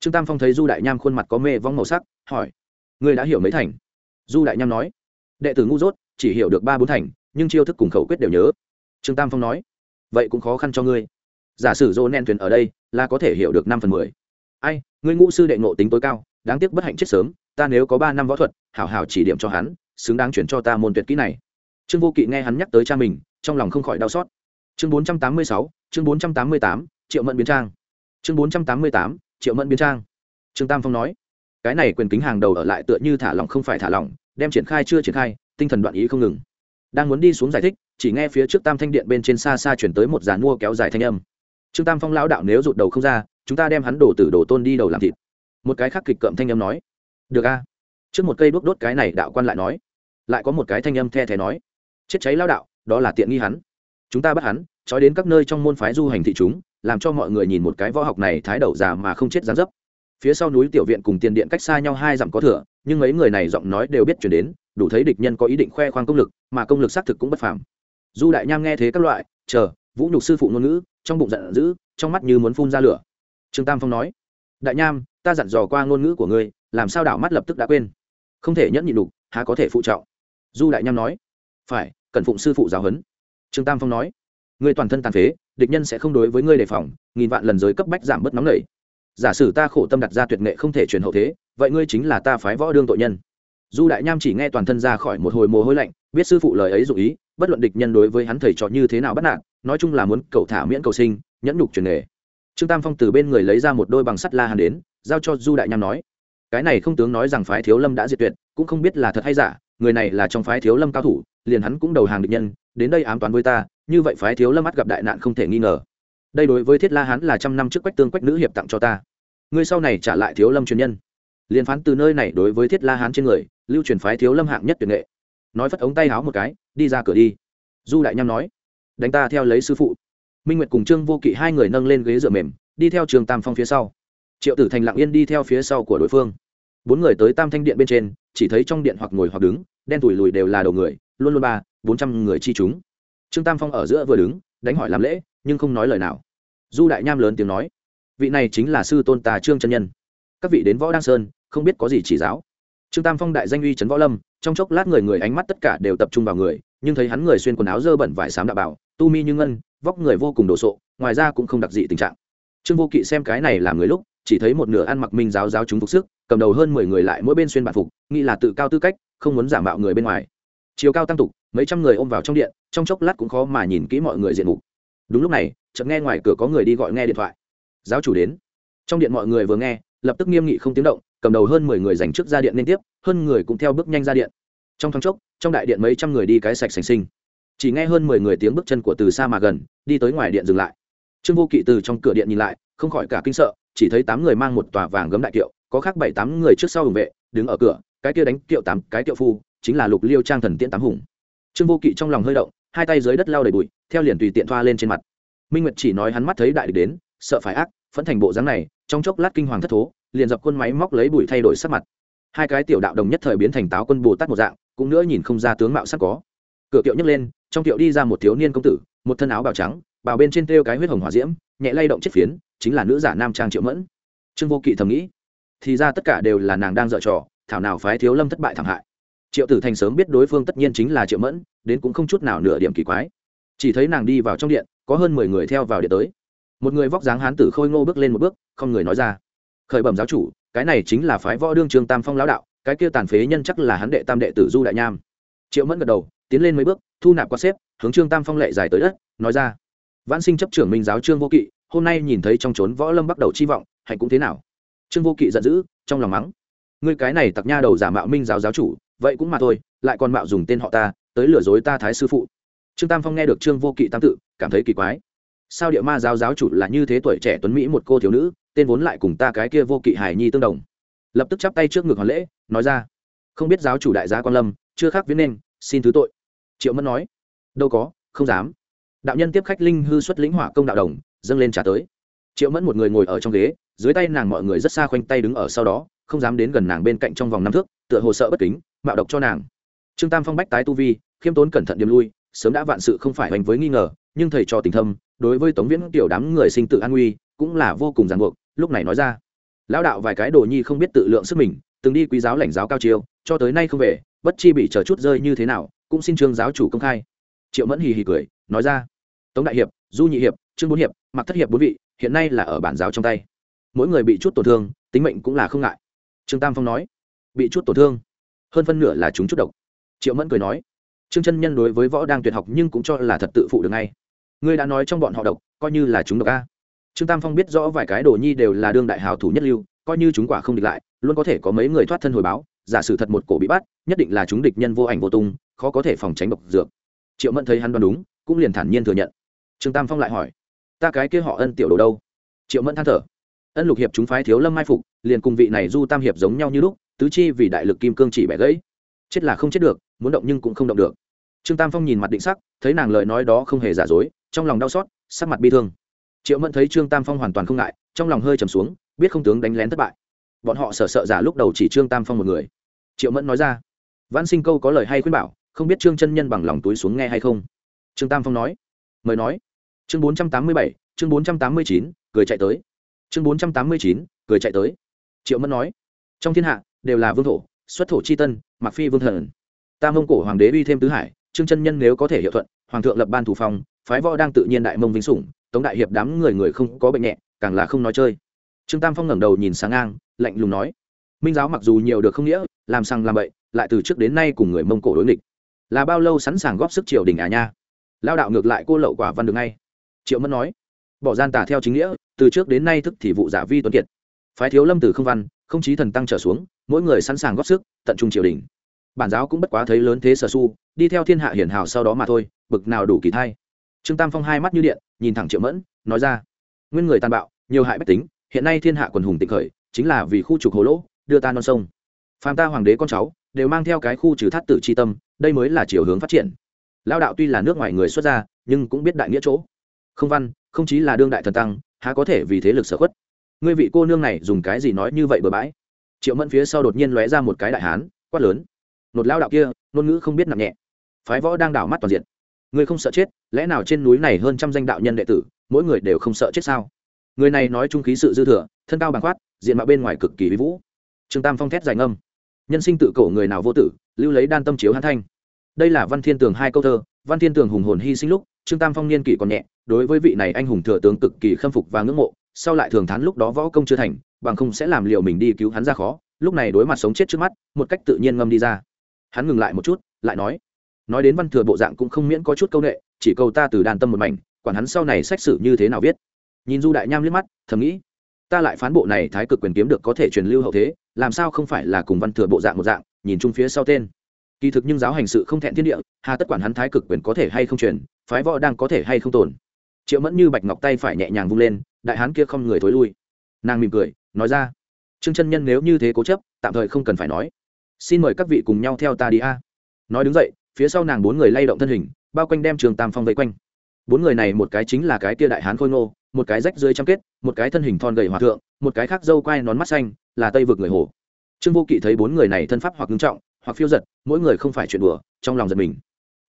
Trương tam phong thấy du đại nham khuôn mặt có mê vong màu sắc, hỏi ngươi đã hiểu mấy thành? Du đại nham nói, đệ tử ngu dốt, chỉ hiểu được ba bốn thành, nhưng chiêu thức cùng khẩu quyết đều nhớ. Trương tam phong nói, vậy cũng khó khăn cho ngươi. Giả sử dô nen thuyền ở đây, là có thể hiểu được năm phần mười. Ai, ngươi ngũ sư đệ ngộ tính tối cao, đáng tiếc bất hạnh chết sớm, ta nếu có ba năm võ thuật, hảo hảo chỉ điểm cho hắn, xứng đáng chuyển cho ta môn tuyệt kỹ này. Trương vô kỵ nghe hắn nhắc tới cha mình, trong lòng không khỏi đau xót. Chương bốn trăm tám mươi sáu, chương bốn trăm tám mươi tám, triệu mẫn biến trang. Chương bốn trăm tám mươi tám, triệu mẫn biến trang. Trương tam phong nói cái này quyền kính hàng đầu ở lại tựa như thả lỏng không phải thả lỏng, đem triển khai chưa triển khai, tinh thần đoạn ý không ngừng. Đang muốn đi xuống giải thích, chỉ nghe phía trước tam thanh điện bên trên xa xa chuyển tới một giàn mua kéo dài thanh âm. Trương tam phong lão đạo nếu rụt đầu không ra, chúng ta đem hắn đổ tử đổ tôn đi đầu làm thịt. Một cái khác kịch cậm thanh âm nói. Được a. Trước một cây đuốc đốt cái này đạo quan lại nói. Lại có một cái thanh âm the thé nói. Chết cháy lao đạo, đó là tiện nghi hắn. Chúng ta bắt hắn, trói đến các nơi trong môn phái du hành thị chúng, làm cho mọi người nhìn một cái võ học này thái đầu già mà không chết gián dấp phía sau núi tiểu viện cùng tiền điện cách xa nhau hai dặm có thừa, nhưng mấy người này giọng nói đều biết chuyển đến, đủ thấy địch nhân có ý định khoe khoang công lực, mà công lực xác thực cũng bất phàm. Du đại nham nghe thế các loại, chờ, vũ nhục sư phụ ngôn ngữ, trong bụng giận dữ, trong mắt như muốn phun ra lửa. Trương tam phong nói, đại nham, ta dặn dò qua ngôn ngữ của ngươi, làm sao đảo mắt lập tức đã quên? Không thể nhẫn nhịn đục há có thể phụ trọng? Du đại nham nói, phải, cần phụng sư phụ giáo huấn. Trương tam phong nói, ngươi toàn thân tàn phế, địch nhân sẽ không đối với ngươi đề phòng, nghìn vạn lần giới cấp bách giảm bớt nóng nảy giả sử ta khổ tâm đặt ra tuyệt nghệ không thể truyền hậu thế, vậy ngươi chính là ta phái võ đương tội nhân. Du đại nham chỉ nghe toàn thân ra khỏi một hồi mồ hôi lạnh, biết sư phụ lời ấy dụ ý, bất luận địch nhân đối với hắn thầy trò như thế nào bắt nạt, nói chung là muốn cầu thả miễn cầu sinh, nhẫn nhục truyền nghề. Trương tam phong từ bên người lấy ra một đôi bằng sắt la hàn đến, giao cho du đại nham nói, cái này không tướng nói rằng phái thiếu lâm đã diệt tuyệt, cũng không biết là thật hay giả, người này là trong phái thiếu lâm cao thủ, liền hắn cũng đầu hàng địch nhân, đến đây ám toán với ta, như vậy phái thiếu lâm mắt gặp đại nạn không thể nghi ngờ đây đối với thiết la Hán là trăm năm trước quách tương quách nữ hiệp tặng cho ta. Ngươi sau này trả lại thiếu lâm truyền nhân. Liền phán từ nơi này đối với thiết la hán trên người, lưu truyền phái thiếu lâm hạng nhất tuyệt nghệ. Nói phất ống tay háo một cái, đi ra cửa đi. Du đại nham nói, đánh ta theo lấy sư phụ. Minh nguyệt cùng trương vô kỵ hai người nâng lên ghế dựa mềm, đi theo trường tam phong phía sau. Triệu tử thành lặng yên đi theo phía sau của đối phương. Bốn người tới tam thanh điện bên trên, chỉ thấy trong điện hoặc ngồi hoặc đứng, đen tủi lùi đều là đầu người, luôn luôn ba, bốn trăm người chi chúng. Trương tam phong ở giữa vừa đứng, đánh hỏi làm lễ nhưng không nói lời nào. Du đại nham lớn tiếng nói, vị này chính là sư tôn tà trương chân nhân. Các vị đến võ đăng sơn, không biết có gì chỉ giáo. Trương tam phong đại danh uy trấn võ lâm, trong chốc lát người người ánh mắt tất cả đều tập trung vào người, nhưng thấy hắn người xuyên quần áo dơ bẩn vải xám đạo bảo, tu mi như ngân, vóc người vô cùng đồ sộ, ngoài ra cũng không đặc dị tình trạng. Trương vô kỵ xem cái này làm người lúc, chỉ thấy một nửa ăn mặc minh giáo giáo chúng phục sức, cầm đầu hơn mười người lại mỗi bên xuyên bản phục, nghĩ là tự cao tư cách, không muốn giả mạo người bên ngoài. Chiều cao tăng tục, mấy trăm người ôm vào trong điện, trong chốc lát cũng khó mà nhìn kỹ mọi người diện mục đúng lúc này, chợt nghe ngoài cửa có người đi gọi nghe điện thoại. Giáo chủ đến. Trong điện mọi người vừa nghe, lập tức nghiêm nghị không tiếng động, cầm đầu hơn mười người dành trước ra điện liên tiếp, hơn người cũng theo bước nhanh ra điện. Trong thoáng chốc, trong đại điện mấy trăm người đi cái sạch sành sinh. Chỉ nghe hơn mười người tiếng bước chân của từ xa mà gần, đi tới ngoài điện dừng lại. Trương vô kỵ từ trong cửa điện nhìn lại, không khỏi cả kinh sợ, chỉ thấy tám người mang một tòa vàng gấm đại kiệu, có khác bảy tám người trước sau hùng vệ, đứng ở cửa, cái kia đánh kiệu tám, cái kiệu phu, chính là lục liêu trang thần tiễn tám hùng. Trương vô kỵ trong lòng hơi động hai tay dưới đất lao đầy bụi, theo liền tùy tiện thoa lên trên mặt. Minh nguyệt chỉ nói hắn mắt thấy đại địch đến, sợ phải ác, phẫn thành bộ dáng này, trong chốc lát kinh hoàng thất thố, liền dập khuôn máy móc lấy bụi thay đổi sắc mặt. Hai cái tiểu đạo đồng nhất thời biến thành táo quân bồ tát một dạng, cũng nữa nhìn không ra tướng mạo sắc có. Cửa kiệu nhấc lên, trong kiệu đi ra một thiếu niên công tử, một thân áo bào trắng, bào bên trên treo cái huyết hồng hỏa diễm, nhẹ lay động chiếc phiến, chính là nữ giả nam trang triệu mẫn. Trương vô kỵ thầm nghĩ, thì ra tất cả đều là nàng đang dở trò, thảo nào phái thiếu lâm thất bại thảm hại. Triệu tử thành sớm biết đối phương tất nhiên chính là triệu mẫn đến cũng không chút nào nửa điểm kỳ quái. Chỉ thấy nàng đi vào trong điện, có hơn mười người theo vào điện tới. Một người vóc dáng hán tử khôi ngô bước lên một bước, không người nói ra. Khởi bẩm giáo chủ, cái này chính là phái võ đương trương tam phong lão đạo, cái kia tàn phế nhân chắc là hắn đệ tam đệ tử du đại nham. Triệu mẫn gật đầu, tiến lên mấy bước, thu nạp qua xếp, hướng trương tam phong lệ dài tới đất, nói ra. Vãn sinh chấp trưởng minh giáo trương vô kỵ, hôm nay nhìn thấy trong trốn võ lâm bắt đầu chi vọng, hạnh cũng thế nào? Trương vô kỵ giận dữ, trong lòng mắng. Ngươi cái này tặc nha đầu giả mạo minh giáo giáo chủ, vậy cũng mà thôi, lại còn mạo dùng tên họ ta tới lừa dối ta thái sư phụ. Trương tam phong nghe được trương vô kỵ tam tự, cảm thấy kỳ quái. Sao địa ma giáo giáo chủ là như thế tuổi trẻ tuấn mỹ một cô thiếu nữ, tên vốn lại cùng ta cái kia vô kỵ hải nhi tương đồng. Lập tức chắp tay trước ngực hoàn lễ, nói ra, không biết giáo chủ đại gia quan lâm, chưa khác viết nên, xin thứ tội. Triệu mẫn nói, đâu có, không dám. Đạo nhân tiếp khách linh hư xuất lĩnh hỏa công đạo đồng, dâng lên trả tới. Triệu mẫn một người ngồi ở trong ghế, dưới tay nàng mọi người rất xa khoanh tay đứng ở sau đó, không dám đến gần nàng bên cạnh trong vòng năm thước, tựa hồ sợ bất kính, mạo độc cho nàng trương tam phong bách tái tu vi, khiêm tốn cẩn thận điềm lui, sớm đã vạn sự không phải hoành với nghi ngờ, nhưng thầy cho tình thâm, đối với tống viễn tiểu đám người sinh tự an nguy, cũng là vô cùng ràng buộc, lúc này nói ra. Lão đạo vài cái đồ nhi không biết tự lượng sức mình, từng đi quý giáo lãnh giáo cao chiêu, cho tới nay không về, bất chi bị chờ chút rơi như thế nào, cũng xin trương giáo chủ công khai. Triệu mẫn hì hì cười, nói ra. Tống đại hiệp, du nhị hiệp, trương bốn hiệp mặc thất hiệp bốn vị, hiện nay là ở bản giáo trong tay. Mỗi người bị chút tổn thương, tính mệnh cũng là không ngại. Trương tam phong nói. Bị chút tổn thương. Hơn phân nửa là chúng chút độc triệu mẫn cười nói, trương chân nhân đối với võ đang tuyệt học nhưng cũng cho là thật tự phụ được ngay. Ngươi đã nói trong bọn họ độc, coi như là chúng độc a. Trương tam phong biết rõ vài cái đồ nhi đều là đương đại hào thủ nhất lưu, coi như chúng quả không địch lại, luôn có thể có mấy người thoát thân hồi báo, giả sử thật một cổ bị bắt, nhất định là chúng địch nhân vô ảnh vô tung, khó có thể phòng tránh độc dược. Triệu mẫn thấy hắn đoán đúng, cũng liền thản nhiên thừa nhận. Trương tam phong lại hỏi, ta cái kia họ ân tiểu đồ đâu? Triệu mẫn than thở, ân lục hiệp chúng phái thiếu lâm mai phục, liền cùng vị này du tam hiệp giống nhau như lúc, tứ chi vì đại lực kim cương chỉ bẻ gãy. Chết là không chết được muốn động nhưng cũng không động được. Trương tam phong nhìn mặt định sắc, thấy nàng lời nói đó không hề giả dối, trong lòng đau xót, sắc mặt bi thương. Triệu mẫn thấy trương tam phong hoàn toàn không ngại, trong lòng hơi trầm xuống, biết không tướng đánh lén thất bại. Bọn họ sợ sợ giả lúc đầu chỉ trương tam phong một người. Triệu mẫn nói ra văn sinh câu có lời hay khuyên bảo, không biết trương chân nhân bằng lòng túi xuống nghe hay không? Trương tam phong nói, mời nói. Chương bốn trăm tám mươi bảy, chương bốn trăm tám mươi chín, cười chạy tới. Chương bốn trăm tám mươi chín, cười chạy tới. Triệu mẫn nói, trong thiên hạ đều là vương thổ, xuất thổ c h i tân, mặc phi vương thần ta mông cổ hoàng đế uy thêm tứ hải, trương chân nhân nếu có thể hiệu thuận, hoàng thượng lập ban thủ phong, phái võ đang tự nhiên đại mông vinh sủng, tống đại hiệp đám người người không có bệnh nhẹ, càng là không nói chơi. Trương tam phong ngẩng đầu nhìn sáng ngang, lạnh lùng nói, minh giáo mặc dù nhiều được không nghĩa, làm sang làm bậy, lại từ trước đến nay cùng người mông cổ đối nghịch. Là bao lâu sẵn sàng góp sức triều đình à nha? Lao đạo ngược lại cô lậu quả văn được ngay. Triệu mẫn nói, bỏ gian tả theo chính nghĩa, từ trước đến nay thức thì vụ giả vi tuấn kiệt. Phái thiếu lâm từ không văn, không chí thần tăng trở xuống, mỗi người sẵn sàng góp sức, tận trung triều đình bản giáo cũng bất quá thấy lớn thế sở su, đi theo thiên hạ hiển hào sau đó mà thôi, bực nào đủ kỳ thay trương tam phong hai mắt như điện, nhìn thẳng triệu mẫn, nói ra, nguyên người tàn bạo, nhiều hại bách tính, hiện nay thiên hạ quần hùng tịnh khởi, chính là vì khu trục hồ lỗ, đưa ta non sông. Phàm ta hoàng đế con cháu, đều mang theo cái khu trừ thát tử tri tâm, đây mới là chiều hướng phát triển. Lao đạo tuy là nước ngoài người xuất gia, nhưng cũng biết đại nghĩa chỗ. Không văn, không chí là đương đại thần tăng, há có thể vì thế lực sở khuất? Ngươi vị cô nương này dùng cái gì nói như vậy bừa bãi? Triệu mẫn phía sau đột nhiên lóe ra một cái đại hán, quát lớn nột lao đạo kia, ngôn ngữ không biết nặng nhẹ. Phái võ đang đảo mắt toàn diện. Người không sợ chết, lẽ nào trên núi này hơn trăm danh đạo nhân đệ tử, mỗi người đều không sợ chết sao? Người này nói trung khí sự dư thừa, thân cao bằng khoát, diện mạo bên ngoài cực kỳ vĩ vũ. Trương tam phong thét dài ngâm. Nhân sinh tự cổ người nào vô tử, lưu lấy đan tâm chiếu hán thanh. Đây là văn thiên tường hai câu thơ, văn thiên tường hùng hồn hy sinh lúc, trương tam phong niên kỷ còn nhẹ, đối với vị này anh hùng thừa tướng cực kỳ khâm phục và ngưỡng mộ, sau lại thường thán lúc đó võ công chưa thành, bằng không sẽ làm liệu mình đi cứu hắn ra khó, lúc này đối mặt sống chết trước mắt, một cách tự nhiên ngâm đi ra hắn ngừng lại một chút, lại nói nói đến văn thừa bộ dạng cũng không miễn có chút c â u n ệ chỉ câu ta từ đàn tâm một mảnh, quản hắn sau này xét xử như thế nào viết. Nhìn du đại nham liếc mắt, thầm nghĩ, ta lại phán bộ này thái cực quyền kiếm được có thể truyền lưu hậu thế, làm sao không phải là cùng văn thừa bộ dạng một dạng, nhìn chung phía sau tên. Kỳ thực nhưng giáo hành sự không thẹn thiên địa, hà tất quản hắn thái cực quyền có thể hay không truyền, phái võ đang có thể hay không tồn. Triệu mẫn như bạch ngọc tay phải nhẹ nhàng vung lên, đại hán kia không người thối lui. Nàng mỉm cười, nói ra, trương chân nhân nếu như thế cố chấp, tạm thời không cần phải nói xin mời các vị cùng nhau theo ta đi a. Nói đứng dậy, phía sau nàng bốn người lay động thân hình, bao quanh đem trường tam phong vây quanh. Bốn người này một cái chính là cái kia đại hán khôi ngô, một cái rách dưới trăm kết, một cái thân hình thon gầy hòa thượng, một cái khác dâu quai nón mắt xanh, là tây vực người hồ. Trương vô kỵ thấy bốn người này thân pháp hoặc ngưng trọng, hoặc phiêu giật, mỗi người không phải chuyện đùa, trong lòng giật mình.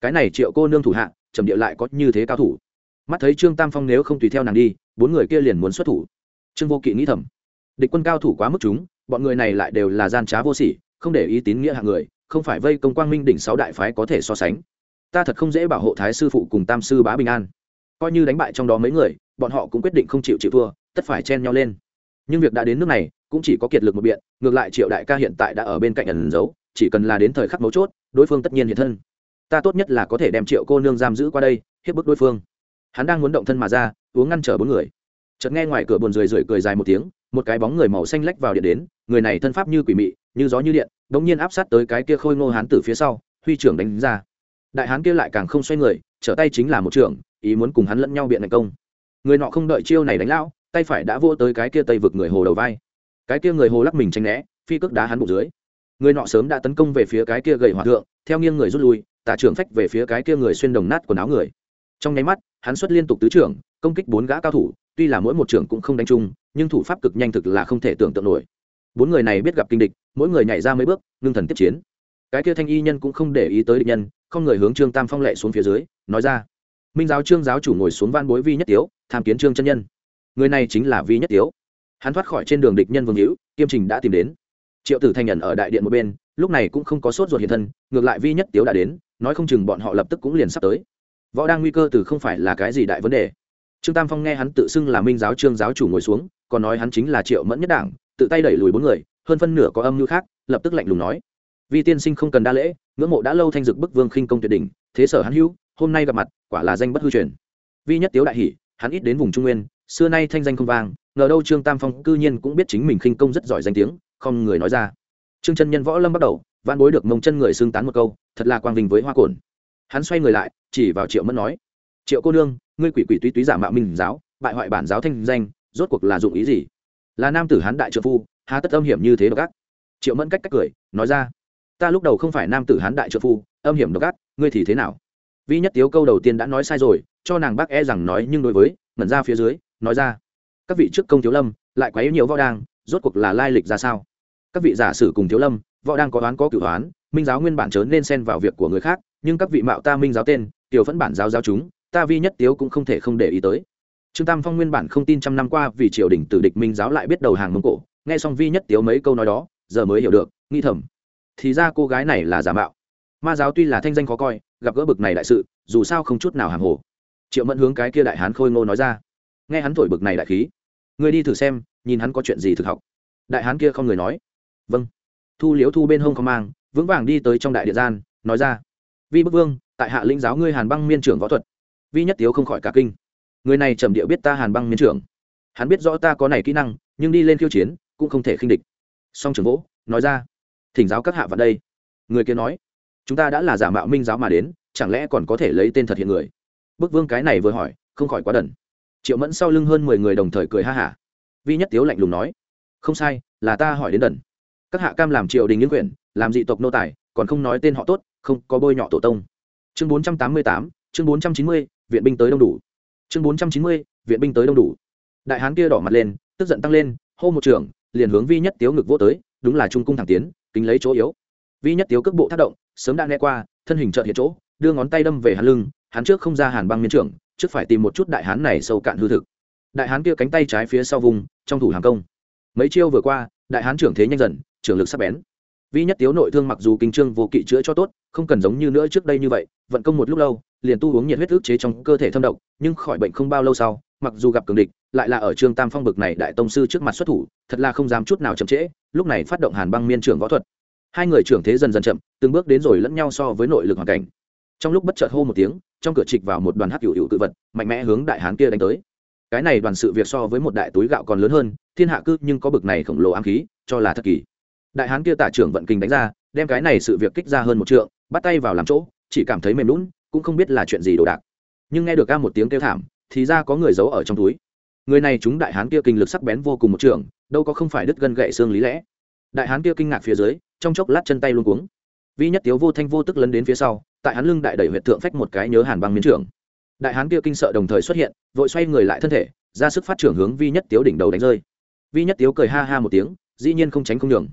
Cái này triệu cô nương thủ hạ, trầm địa lại có như thế cao thủ. Mắt thấy trương tam phong nếu không tùy theo nàng đi, bốn người kia liền muốn xuất thủ. Trương vô kỵ nghĩ thầm, địch quân cao thủ quá mức chúng, bọn người này lại đều là gian trá vô sỉ không để ý tín nghĩa hạng người, không phải vây công quang minh đỉnh sáu đại phái có thể so sánh. Ta thật không dễ bảo hộ thái sư phụ cùng tam sư bá bình an. Coi như đánh bại trong đó mấy người, bọn họ cũng quyết định không chịu chịu thua, tất phải chen nhau lên. Nhưng việc đã đến nước này, cũng chỉ có kiệt lực một biện, ngược lại triệu đại ca hiện tại đã ở bên cạnh ẩn giấu, chỉ cần là đến thời khắc mấu chốt, đối phương tất nhiên hiện thân. Ta tốt nhất là có thể đem triệu cô nương giam giữ qua đây, hiếp bức đối phương. Hắn đang muốn động thân mà ra, uống ngăn trở bốn người. Chợt nghe ngoài cửa buồn rười rượi cười dài một tiếng, một cái bóng người màu xanh lách vào điện đến, người này thân pháp như quỷ mị như gió như điện đống nhiên áp sát tới cái kia khôi ngô hán từ phía sau, huy trưởng đánh ra. Đại hán kia lại càng không xoay người, trở tay chính là một trưởng, ý muốn cùng hắn lẫn nhau biện thành công. Người nọ không đợi chiêu này đánh lão, tay phải đã vô tới cái kia tây vực người hồ đầu vai. Cái kia người hồ lắc mình tranh né, phi cước đá hắn bụng dưới. Người nọ sớm đã tấn công về phía cái kia gầy hòa thượng, theo nghiêng người rút lui, tả trưởng phách về phía cái kia người xuyên đồng nát quần áo người. Trong nháy mắt, hắn xuất liên tục tứ trưởng, công kích bốn gã cao thủ, tuy là mỗi một trưởng cũng không đánh chung, nhưng thủ pháp cực nhanh thực là không thể tưởng tượng nổi bốn người này biết gặp kinh địch, mỗi người nhảy ra mấy bước, ngưng thần tiếp chiến. Cái kia thanh y nhân cũng không để ý tới địch nhân, không người hướng trương tam phong lệ xuống phía dưới, nói ra, minh giáo trương giáo chủ ngồi xuống van bối vi nhất tiếu, tham kiến trương chân nhân. Người này chính là vi nhất tiếu. Hắn thoát khỏi trên đường địch nhân vương hữu, kiêm trình đã tìm đến. Triệu tử thanh nhận ở đại điện một bên, lúc này cũng không có sốt ruột hiện thân, ngược lại vi nhất tiếu đã đến, nói không chừng bọn họ lập tức cũng liền sắp tới. Võ đang nguy cơ từ không phải là cái gì đại vấn đề. Trương tam phong nghe hắn tự xưng là minh giáo trương giáo chủ ngồi xuống, còn nói hắn chính là triệu mẫn nhất đảng tự tay đẩy lùi bốn người, hơn phân nửa có âm mưu khác, lập tức lạnh lùng nói. Vi tiên sinh không cần đa lễ, ngưỡng mộ đã lâu thanh dực bức vương khinh công tuyệt đỉnh, thế sở hắn hữu, hôm nay gặp mặt, quả là danh bất hư truyền. Vi nhất tiếu đại hỷ hắn ít đến vùng trung nguyên, xưa nay thanh danh không vang, ngờ đâu trương tam phong cư nhiên cũng biết chính mình khinh công rất giỏi danh tiếng, không người nói ra. Trương chân nhân võ lâm bắt đầu van bối được mông chân người xưng tán một câu, thật là quang vinh với hoa cồn hắn xoay người lại, chỉ vào triệu mẫn nói, triệu cô nương, ngươi quỷ quỷ túy túy giả mạo minh giáo, bại hoại bản giáo thanh danh, rốt cuộc là dụng ý gì? Là nam tử hán đại trợ phu, há tất âm hiểm như thế độc ác. Triệu mẫn cách cách cười, nói ra, ta lúc đầu không phải nam tử hán đại trợ phu, âm hiểm độc ác, ngươi thì thế nào? Vi nhất tiếu câu đầu tiên đã nói sai rồi, cho nàng bác e rằng nói nhưng đối với, ngẩn ra phía dưới, nói ra, các vị trước công thiếu lâm, lại quá yếu nhiều võ đang, rốt cuộc là lai lịch ra sao? Các vị giả sử cùng thiếu lâm, võ đang có đoán có cửu đoán minh giáo nguyên bản chớ nên xen vào việc của người khác, nhưng các vị mạo ta minh giáo tên, tiểu phẫn bản giáo giáo chúng, ta vi nhất tiếu cũng không thể không để ý tới trương tam phong nguyên bản không tin trăm năm qua vì triều đình tử địch minh giáo lại biết đầu hàng mông cổ, nghe xong vi nhất tiếu mấy câu nói đó, giờ mới hiểu được nghi thầm, thì ra cô gái này là giả mạo. Ma giáo tuy là thanh danh khó coi, gặp gỡ bực này đại sự, dù sao không chút nào hàng hồ. Triệu mẫn hướng cái kia đại hán khôi ngô nói ra, nghe hắn thổi bực này đại khí người đi thử xem, nhìn hắn có chuyện gì thực học. Đại hán kia không người nói vâng. Thu liếu thu bên hông không mang, vững vàng đi tới trong đại địa gian, nói ra, vi bức vương, tại hạ lĩnh giáo ngươi hàn băng miên trưởng võ thuật. Vi nhất tiếu không khỏi cả kinh người này trầm điệu biết ta hàn băng miên trưởng. Hắn biết rõ ta có này kỹ năng, nhưng đi lên khiêu chiến, cũng không thể khinh địch. Song trường vỗ, nói ra, thỉnh giáo các hạ vào đây. Người kia nói, chúng ta đã là giả mạo minh giáo mà đến, chẳng lẽ còn có thể lấy tên thật hiện người? Bức vương cái này vừa hỏi, không khỏi quá đần. Triệu mẫn sau lưng hơn mười người đồng thời cười ha hả. Vi nhất tiếu lạnh lùng nói, không sai, là ta hỏi đến đần. Các hạ cam làm triều đình nghiên quyển làm dị tộc nô tài, còn không nói tên họ tốt, không có bôi nhọ tổ tông. Chương bốn trăm tám mươi tám, chương bốn trăm chín mươi, viện binh tới đông đủ chương bốn trăm chín mươi, viện binh tới đông đủ. Đại hán kia đỏ mặt lên, tức giận tăng lên, hô một trường, liền hướng vi nhất tiếu ngực vô tới, đúng là trung cung thẳng tiến, kính lấy chỗ yếu. Vi nhất tiếu cước bộ tác động, sớm đã nghe qua, thân hình chợt hiện chỗ, đưa ngón tay đâm về hắn lưng, hắn trước không ra hàn băng miên trưởng, trước phải tìm một chút đại hán này sâu cạn hư thực. Đại hán kia cánh tay trái phía sau vùng, trong thủ hàng công. Mấy chiêu vừa qua, đại hán trưởng thế nhanh dần, trưởng lực sắp bén. Vi nhất tiếu nội thương mặc dù kinh trương vô kỵ chữa cho tốt, không cần giống như nữa trước đây như vậy, vận công một lúc lâu liền tu uống nhiệt huyết ức chế trong cơ thể thâm độc, nhưng khỏi bệnh không bao lâu sau, mặc dù gặp cường địch, lại là ở trương tam phong bực này đại tông sư trước mặt xuất thủ, thật là không dám chút nào chậm trễ, lúc này phát động hàn băng miên trưởng võ thuật. Hai người trưởng thế dần dần chậm, từng bước đến rồi lẫn nhau so với nội lực hoàn cảnh. Trong lúc bất chợt hô một tiếng, trong cửa trịch vào một đoàn hắc hữu hữu cự vật, mạnh mẽ hướng đại hán kia đánh tới. Cái này đoàn sự việc so với một đại túi gạo còn lớn hơn, thiên hạ cư nhưng có bực này khổng lồ ám khí, cho là thật kỳ. Đại hán kia tả trưởng vận kinh đánh ra, đem cái này sự việc kích ra hơn một trượng, bắt tay vào làm chỗ, chỉ cảm thấy mềm lún cũng không biết là chuyện gì đồ đạc. Nhưng nghe được ca một tiếng kêu thảm, thì ra có người giấu ở trong túi. Người này chúng đại hán kia kinh lực sắc bén vô cùng một trường, đâu có không phải đứt gân gậy xương lý lẽ. Đại hán kia kinh ngạc phía dưới, trong chốc lát chân tay luôn cuống. Vi nhất tiếu vô thanh vô tức lấn đến phía sau, tại hắn lưng đại đẩy huyện thượng phách một cái nhớ hàn băng miến trưởng đại hán kia kinh sợ đồng thời xuất hiện, vội xoay người lại thân thể, ra sức phát trưởng hướng vi nhất tiếu đỉnh đầu đánh rơi. Vi nhất tiếu cười ha ha một tiếng, dĩ nhiên không tránh không đường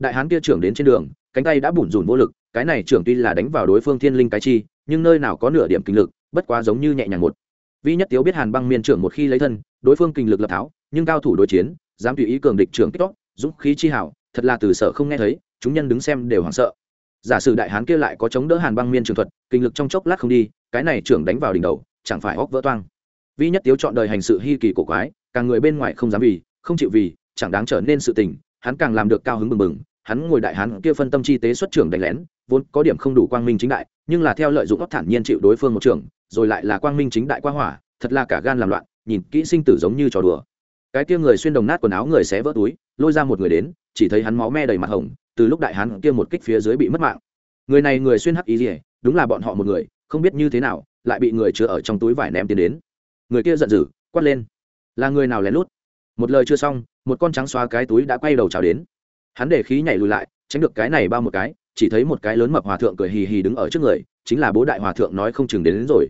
đại hán kia trưởng đến trên đường, cánh tay đã bủn rủn vô lực, cái này trưởng tuy là đánh vào đối phương thiên linh cái chi nhưng nơi nào có nửa điểm kinh lực, bất quá giống như nhẹ nhàng một. Vi nhất tiếu biết hàn băng miên trưởng một khi lấy thân, đối phương kinh lực lập tháo, nhưng cao thủ đối chiến, dám tùy ý cường địch trưởng kích dũng khí chi hảo thật là từ sợ không nghe thấy, chúng nhân đứng xem đều hoảng sợ. Giả sử đại hán kia lại có chống đỡ hàn băng miên trường thuật, kinh lực trong chốc lát không đi, cái này trưởng đánh vào đỉnh đầu, chẳng phải óc vỡ toang. Vi nhất tiếu chọn đời hành sự hy kỳ cổ quái, càng người bên ngoài không dám vì, không chịu vì, chẳng đáng trở nên sự tình, hắn càng làm được cao hứng bừng bừng, hắn ngồi đại hán kia phân tâm chi tế xuất trưởng đánh lén vốn có điểm không đủ quang minh chính đại, nhưng là theo lợi dụng óc thản nhiên chịu đối phương một trưởng rồi lại là quang minh chính đại qua hỏa, thật là cả gan làm loạn, nhìn kỹ sinh tử giống như trò đùa. Cái kia người xuyên đồng nát quần áo người xé vỡ túi, lôi ra một người đến, chỉ thấy hắn máu me đầy mặt hồng, từ lúc đại hắn kia một kích phía dưới bị mất mạng. Người này người xuyên hắc ý gì đúng là bọn họ một người, không biết như thế nào, lại bị người chứa ở trong túi vải ném tiến đến. Người kia giận dữ, quát lên. Là người nào lén lút? Một lời chưa xong, một con trắng xóa cái túi đã quay đầu chào đến. Hắn để khí nhảy lùi lại, tránh được cái này bao một cái chỉ thấy một cái lớn mập hòa thượng cười hì hì đứng ở trước người chính là bố đại hòa thượng nói không chừng đến, đến rồi.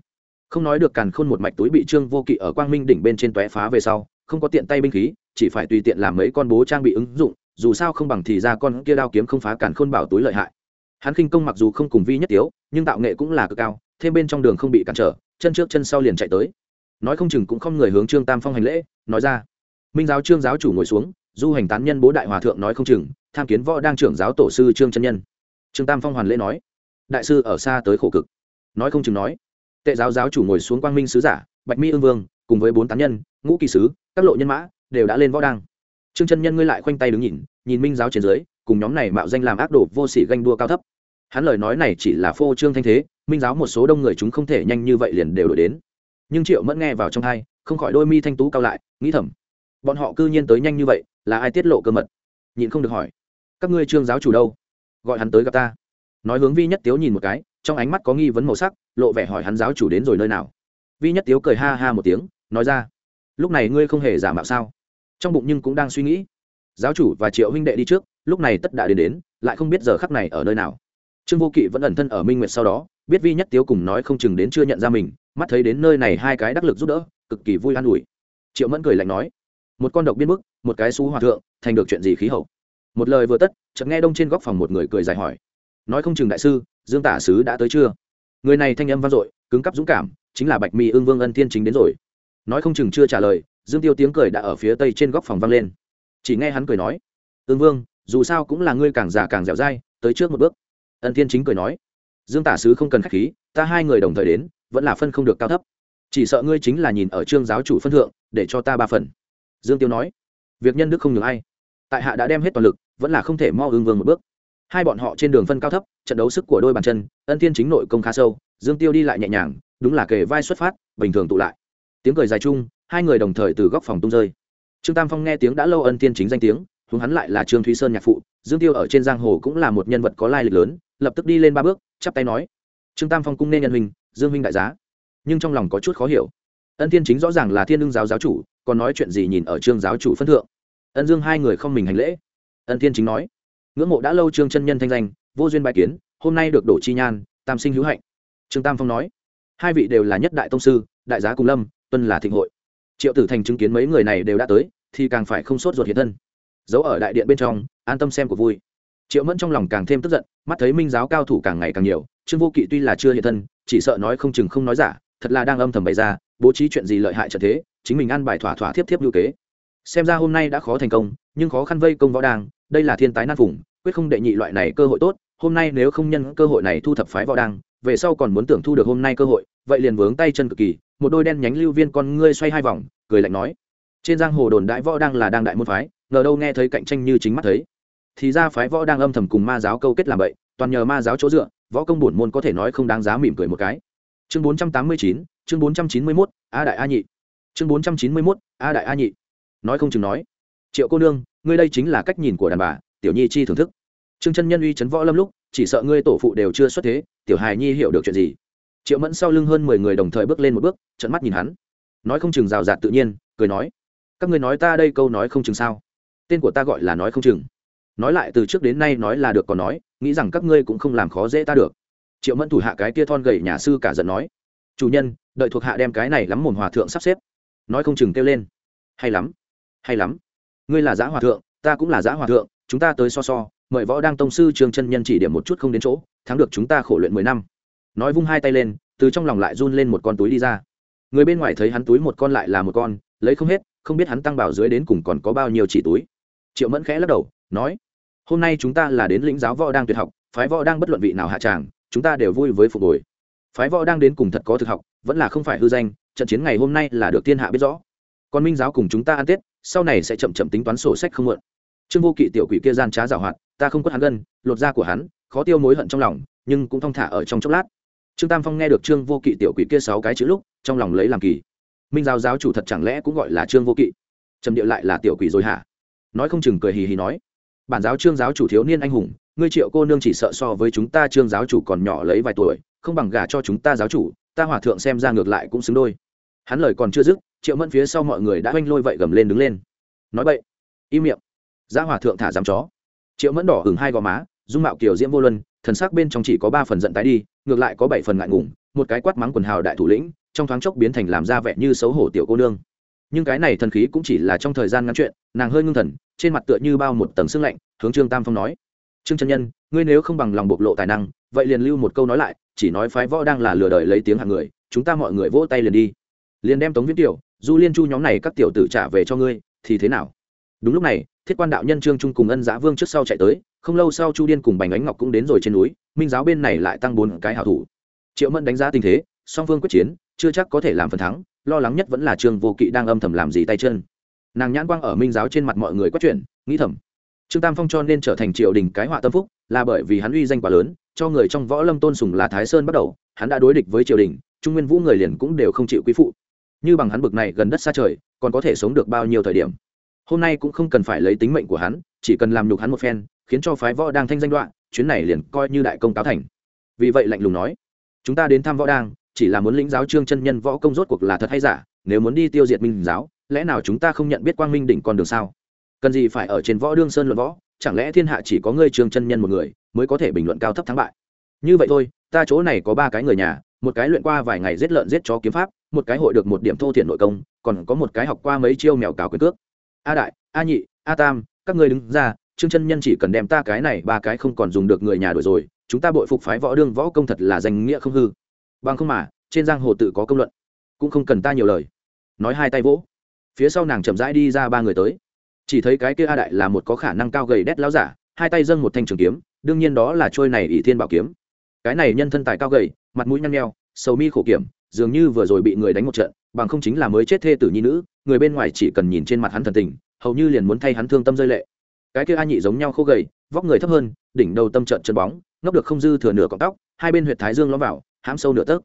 Không nói được càn khôn một mạch túi bị trương vô kỵ ở quang minh đỉnh bên trên tóe phá về sau không có tiện tay binh khí chỉ phải tùy tiện làm mấy con bố trang bị ứng dụng dù sao không bằng thì ra con kia đao kiếm không phá càn khôn bảo túi lợi hại. Hắn khinh công mặc dù không cùng vi nhất tiếu nhưng tạo nghệ cũng là cực cao thêm bên trong đường không bị cản trở chân trước chân sau liền chạy tới. Nói không chừng cũng không người hướng trương tam phong hành lễ nói ra. Minh giáo trương giáo chủ ngồi xuống du hành tán nhân bố đại hòa thượng nói không chừng tham kiến võ đang trưởng giáo tổ sư trương chân nhân trương tam phong hoàn lễ nói, đại sư ở xa tới khổ cực. Nói không chừng nói, tệ giáo giáo chủ ngồi xuống quang minh sứ giả, bạch mi ương vương, cùng với bốn tán nhân, ngũ kỳ sứ, các lộ nhân mã, đều đã lên võ đăng. Trương chân nhân ngươi lại khoanh tay đứng nhìn nhìn minh giáo trên dưới, cùng nhóm này mạo danh làm ác đồ vô sỉ ganh đua cao thấp. Hắn lời nói này chỉ là phô trương thanh thế, minh giáo một số đông người chúng không thể nhanh như vậy liền đều đổi đến. Nhưng triệu mẫn nghe vào trong hai, không khỏi đôi mi thanh tú cao lại, nghĩ thầm, bọn họ cư nhiên tới nhanh như vậy, là ai tiết lộ cơ mật? Nhịn không được hỏi, các ngươi trương giáo chủ đâu? Gọi hắn tới gặp ta. Nói hướng vi nhất tiếu nhìn một cái, trong ánh mắt có nghi vấn màu sắc, lộ vẻ hỏi hắn giáo chủ đến rồi nơi nào. Vi nhất tiếu cười ha ha một tiếng, nói ra, lúc này ngươi không hề giả mạo sao? Trong bụng nhưng cũng đang suy nghĩ. Giáo chủ và triệu huynh đệ đi trước, lúc này tất đã đến đến, lại không biết giờ khắc này ở nơi nào. Trương vô kỵ vẫn ẩn thân ở minh nguyệt sau đó, biết vi nhất tiếu cùng nói không chừng đến chưa nhận ra mình, mắt thấy đến nơi này hai cái đắc lực giúp đỡ, cực kỳ vui an ủi. Triệu mẫn cười lạnh nói, một con độc biên bức, một cái xú hòa thượng, thành được chuyện gì khí hậu? Một lời vừa tất, chợt nghe đông trên góc phòng một người cười dài hỏi. Nói không chừng đại sư, dương tả sứ đã tới chưa? Người này thanh âm vang dội, cứng cắp dũng cảm, chính là bạch mi ương vương ân thiên chính đến rồi. Nói không chừng chưa trả lời, dương tiêu tiếng cười đã ở phía tây trên góc phòng vang lên. Chỉ nghe hắn cười nói. Ương vương, dù sao cũng là ngươi càng già càng dẻo dai, tới trước một bước. Ân thiên chính cười nói. Dương tả sứ không cần khách khí, ta hai người đồng thời đến, vẫn là phân không được cao thấp. Chỉ sợ ngươi chính là nhìn ở trương giáo chủ phân thượng, để cho ta ba phần. Dương tiêu nói. Việc nhân đức không nhường ai tại hạ đã đem hết toàn lực, vẫn là không thể mo ương vương một bước. Hai bọn họ trên đường phân cao thấp, trận đấu sức của đôi bàn chân, ân thiên chính nội công khá sâu, dương tiêu đi lại nhẹ nhàng, đúng là kề vai xuất phát, bình thường tụ lại. Tiếng cười dài chung, hai người đồng thời từ góc phòng tung rơi. Trương tam phong nghe tiếng đã lâu ân thiên chính danh tiếng hướng hắn lại là trương thúy sơn nhạc phụ, dương tiêu ở trên giang hồ cũng là một nhân vật có lai lịch lớn, lập tức đi lên ba bước, chắp tay nói, trương tam phong cung nên nhân huynh, dương huynh đại giá. Nhưng trong lòng có chút khó hiểu. Ân thiên chính rõ ràng là thiên lương giáo giáo chủ, còn nói chuyện gì nhìn ở trương giáo chủ phân thượng ân dương hai người không mình hành lễ. Ân thiên chính nói, ngưỡng mộ đã lâu trương chân nhân thanh danh, vô duyên bài kiến, hôm nay được đổ chi nhan, tam sinh hữu hạnh. Trương tam phong nói, hai vị đều là nhất đại tông sư, đại giá cùng lâm, tuân là thịnh hội. Triệu tử thành chứng kiến mấy người này đều đã tới, thì càng phải không sốt ruột hiện thân. Giấu ở đại điện bên trong, an tâm xem của vui. Triệu mẫn trong lòng càng thêm tức giận, mắt thấy minh giáo cao thủ càng ngày càng nhiều, trương vô kỵ tuy là chưa hiện thân, chỉ sợ nói không chừng không nói giả, thật là đang âm thầm bày ra, bố trí chuyện gì lợi hại trận thế, chính mình ăn bài thỏa thỏa thiếp thiếp lưu kế xem ra hôm nay đã khó thành công, nhưng khó khăn vây công võ đang đây là thiên tái nan vùng quyết không đệ nhị loại này cơ hội tốt, hôm nay nếu không nhân cơ hội này thu thập phái võ đang về sau còn muốn tưởng thu được hôm nay cơ hội, vậy liền vướng tay chân cực kỳ, một đôi đen nhánh lưu viên con ngươi xoay hai vòng, cười lạnh nói. Trên giang hồ đồn đại võ đang là đang đại môn phái, ngờ đâu nghe thấy cạnh tranh như chính mắt thấy. Thì ra phái võ đang âm thầm cùng ma giáo câu kết làm vậy, toàn nhờ ma giáo chỗ dựa, võ công bổn môn có thể nói không đáng giá mỉm cười một cái. Chương bốn trăm tám mươi chín, chương bốn trăm chín mươi mốt, a đại a nhị. Chương bốn trăm chín mươi mốt, a đại a nhị nói không chừng nói. Triệu cô nương, ngươi đây chính là cách nhìn của đàn bà, tiểu nhi chi thưởng thức. Trương chân nhân uy chấn võ lâm lúc, chỉ sợ ngươi tổ phụ đều chưa xuất thế, tiểu hài nhi hiểu được chuyện gì? Triệu mẫn sau lưng hơn mười người đồng thời bước lên một bước trận mắt nhìn hắn. Nói không chừng rào rạt tự nhiên, cười nói, các ngươi nói ta đây câu nói không chừng sao? Tên của ta gọi là nói không chừng. Nói lại từ trước đến nay nói là được còn nói, nghĩ rằng các ngươi cũng không làm khó dễ ta được. Triệu mẫn thủ hạ cái kia thon gầy nhà sư cả giận nói, chủ nhân, đợi thuộc hạ đem cái này lắm mồm hòa thượng sắp xếp. Nói không chừng kêu lên, hay lắm hay lắm. Ngươi là giã hòa thượng, ta cũng là giã hòa thượng, chúng ta tới so so, mời võ đăng tông sư trương chân nhân chỉ điểm một chút không đến chỗ, thắng được chúng ta khổ luyện mười năm. Nói vung hai tay lên, từ trong lòng lại run lên một con túi đi ra. Người bên ngoài thấy hắn túi một con lại là một con, lấy không hết, không biết hắn tăng bảo dưới đến cùng còn có bao nhiêu chỉ túi. Triệu mẫn khẽ lắc đầu, nói, hôm nay chúng ta là đến lĩnh giáo võ đang tuyệt học, phái võ đang bất luận vị nào hạ tràng, chúng ta đều vui với phục hồi. Phái võ đang đến cùng thật có thực học, vẫn là không phải hư danh, trận chiến ngày hôm nay là được thiên hạ biết rõ. Còn minh giáo cùng chúng ta ăn tết sau này sẽ chậm chậm tính toán sổ sách không mượn trương vô kỵ tiểu quỷ kia gian trá giảo hoạt, ta không quất hắn gân, lột da của hắn, khó tiêu mối hận trong lòng, nhưng cũng thong thả ở trong chốc lát. Trương tam phong nghe được trương vô kỵ tiểu quỷ kia sáu cái chữ lúc, trong lòng lấy làm kỳ. Minh giáo giáo chủ thật chẳng lẽ cũng gọi là trương vô kỵ? Trầm điệu lại là tiểu quỷ rồi hả? Nói không chừng cười hì hì nói. Bản giáo trương giáo chủ thiếu niên anh hùng, ngươi triệu cô nương chỉ sợ so với chúng ta trương giáo chủ còn nhỏ lấy vài tuổi, không bằng gả cho chúng ta giáo chủ, ta hòa thượng xem ra ngược lại cũng xứng đôi hắn lời còn chưa dứt, triệu mẫn phía sau mọi người đã oanh lôi vậy gầm lên đứng lên. Nói vậy im miệng. Giá hòa thượng thả dám chó. Triệu mẫn đỏ hừng hai gò má, dung mạo kiều diễm vô luân, thần sắc bên trong chỉ có ba phần giận tái đi, ngược lại có bảy phần ngại ngùng, một cái quát mắng quần hào đại thủ lĩnh, trong thoáng chốc biến thành làm ra vẻ như xấu hổ tiểu cô nương. Nhưng cái này thần khí cũng chỉ là trong thời gian ngắn chuyện, nàng hơi ngưng thần, trên mặt tựa như bao một tầng sương lạnh, hướng trương tam phong nói. Trương chân nhân, ngươi nếu không bằng lòng bộc lộ tài năng, vậy liền lưu một câu nói lại, chỉ nói phái võ đang là lừa đời lấy tiếng hàng người, chúng ta mọi người vỗ tay liền đi liền đem tống viễn tiểu, du liên chu nhóm này các tiểu tử trả về cho ngươi, thì thế nào? Đúng lúc này, thiết quan đạo nhân trương trung cùng ân giá vương trước sau chạy tới, không lâu sau chu điên cùng bành ánh ngọc cũng đến rồi trên núi, minh giáo bên này lại tăng bốn cái hảo thủ. Triệu mẫn đánh giá tình thế, song phương quyết chiến, chưa chắc có thể làm phần thắng, lo lắng nhất vẫn là trương vô kỵ đang âm thầm làm gì tay chân. Nàng nhãn quang ở minh giáo trên mặt mọi người quét chuyện nghĩ thầm, trương tam phong cho nên trở thành triều đình cái họa tâm phúc, là bởi vì hắn uy danh quá lớn, cho người trong võ lâm tôn sùng là thái sơn bắt đầu, hắn đã đối địch với triều đình, trung nguyên vũ người liền cũng đều không chịu quý phụ như bằng hắn bực này gần đất xa trời, còn có thể sống được bao nhiêu thời điểm. Hôm nay cũng không cần phải lấy tính mệnh của hắn, chỉ cần làm nhục hắn một phen, khiến cho phái võ đang thanh danh đoạn, chuyến này liền coi như đại công cáo thành. Vì vậy lạnh lùng nói, chúng ta đến thăm võ đang, chỉ là muốn lĩnh giáo trương chân nhân võ công rốt cuộc là thật hay giả, nếu muốn đi tiêu diệt minh giáo, lẽ nào chúng ta không nhận biết quang minh đỉnh con đường sao? Cần gì phải ở trên võ đương sơn luận võ, chẳng lẽ thiên hạ chỉ có ngươi trương chân nhân một người, mới có thể bình luận cao thấp thắng bại? Như vậy thôi, ta chỗ này có ba cái người nhà, một cái luyện qua vài ngày giết lợn giết chó kiếm pháp một cái hội được một điểm thô thiện nội công, còn có một cái học qua mấy chiêu mèo cào quyền cước. A đại, a nhị, a tam, các ngươi đứng ra, trương chân nhân chỉ cần đem ta cái này ba cái không còn dùng được người nhà đổi rồi, chúng ta bội phục phái võ đương võ công thật là danh nghĩa không hư. Bằng không mà, trên giang hồ tự có công luận, cũng không cần ta nhiều lời. Nói hai tay vỗ. Phía sau nàng chậm rãi đi ra ba người tới. Chỉ thấy cái kia a đại là một có khả năng cao gầy đét láo giả, hai tay dâng một thanh trường kiếm, đương nhiên đó là trôi này ỷ thiên bảo kiếm. Cái này nhân thân tài cao gầy, mặt mũi nhăn nheo, sầu mi khổ kiểm dường như vừa rồi bị người đánh một trận, bằng không chính là mới chết thê tử nhi nữ, người bên ngoài chỉ cần nhìn trên mặt hắn thần tình, hầu như liền muốn thay hắn thương tâm rơi lệ. Cái kia a nhị giống nhau khô gầy, vóc người thấp hơn, đỉnh đầu tâm trận chân bóng, ngốc được không dư thừa nửa cọng tóc, hai bên huyệt thái dương lõm vào, hãm sâu nửa tấc.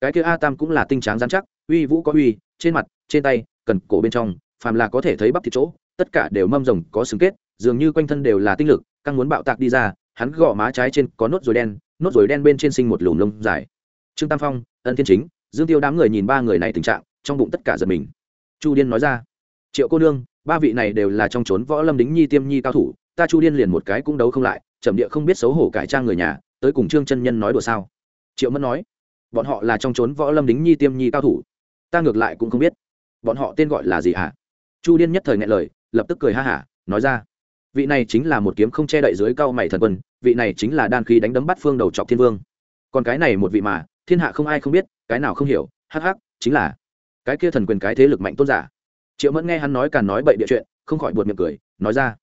Cái kia a tam cũng là tinh tráng dán chắc, uy vũ có uy, trên mặt, trên tay, cần cổ bên trong, phàm là có thể thấy bắp thịt chỗ, tất cả đều mâm rồng có xứng kết, dường như quanh thân đều là tinh lực, căng muốn bạo tạc đi ra, hắn gõ má trái trên có nốt ruồi đen, nốt ruồi đen bên trên sinh một lùm lông dài. Trương tam phong, ân thiên chính dương tiêu đám người nhìn ba người này tình trạng, trong bụng tất cả giật mình. Chu điên nói ra, triệu cô nương, ba vị này đều là trong trốn võ lâm đính nhi tiêm nhi cao thủ, ta chu điên liền một cái cũng đấu không lại trầm địa không biết xấu hổ cải trang người nhà, tới cùng trương chân nhân nói đùa sao? Triệu mẫn nói, bọn họ là trong trốn võ lâm đính nhi tiêm nhi cao thủ, ta ngược lại cũng không biết, bọn họ tên gọi là gì hả? Chu điên nhất thời ngại lời, lập tức cười ha hả, nói ra, vị này chính là một kiếm không che đậy dưới cao mày thần quân, vị này chính là đan khí đánh đấm bắt phương đầu trọc thiên vương. Còn cái này một vị mà, thiên hạ không ai không biết cái nào không hiểu, hắc hắc, chính là cái kia thần quyền cái thế lực mạnh tôn giả. Triệu mẫn nghe hắn nói càng nói bậy địa chuyện, không khỏi buột miệng cười, nói ra,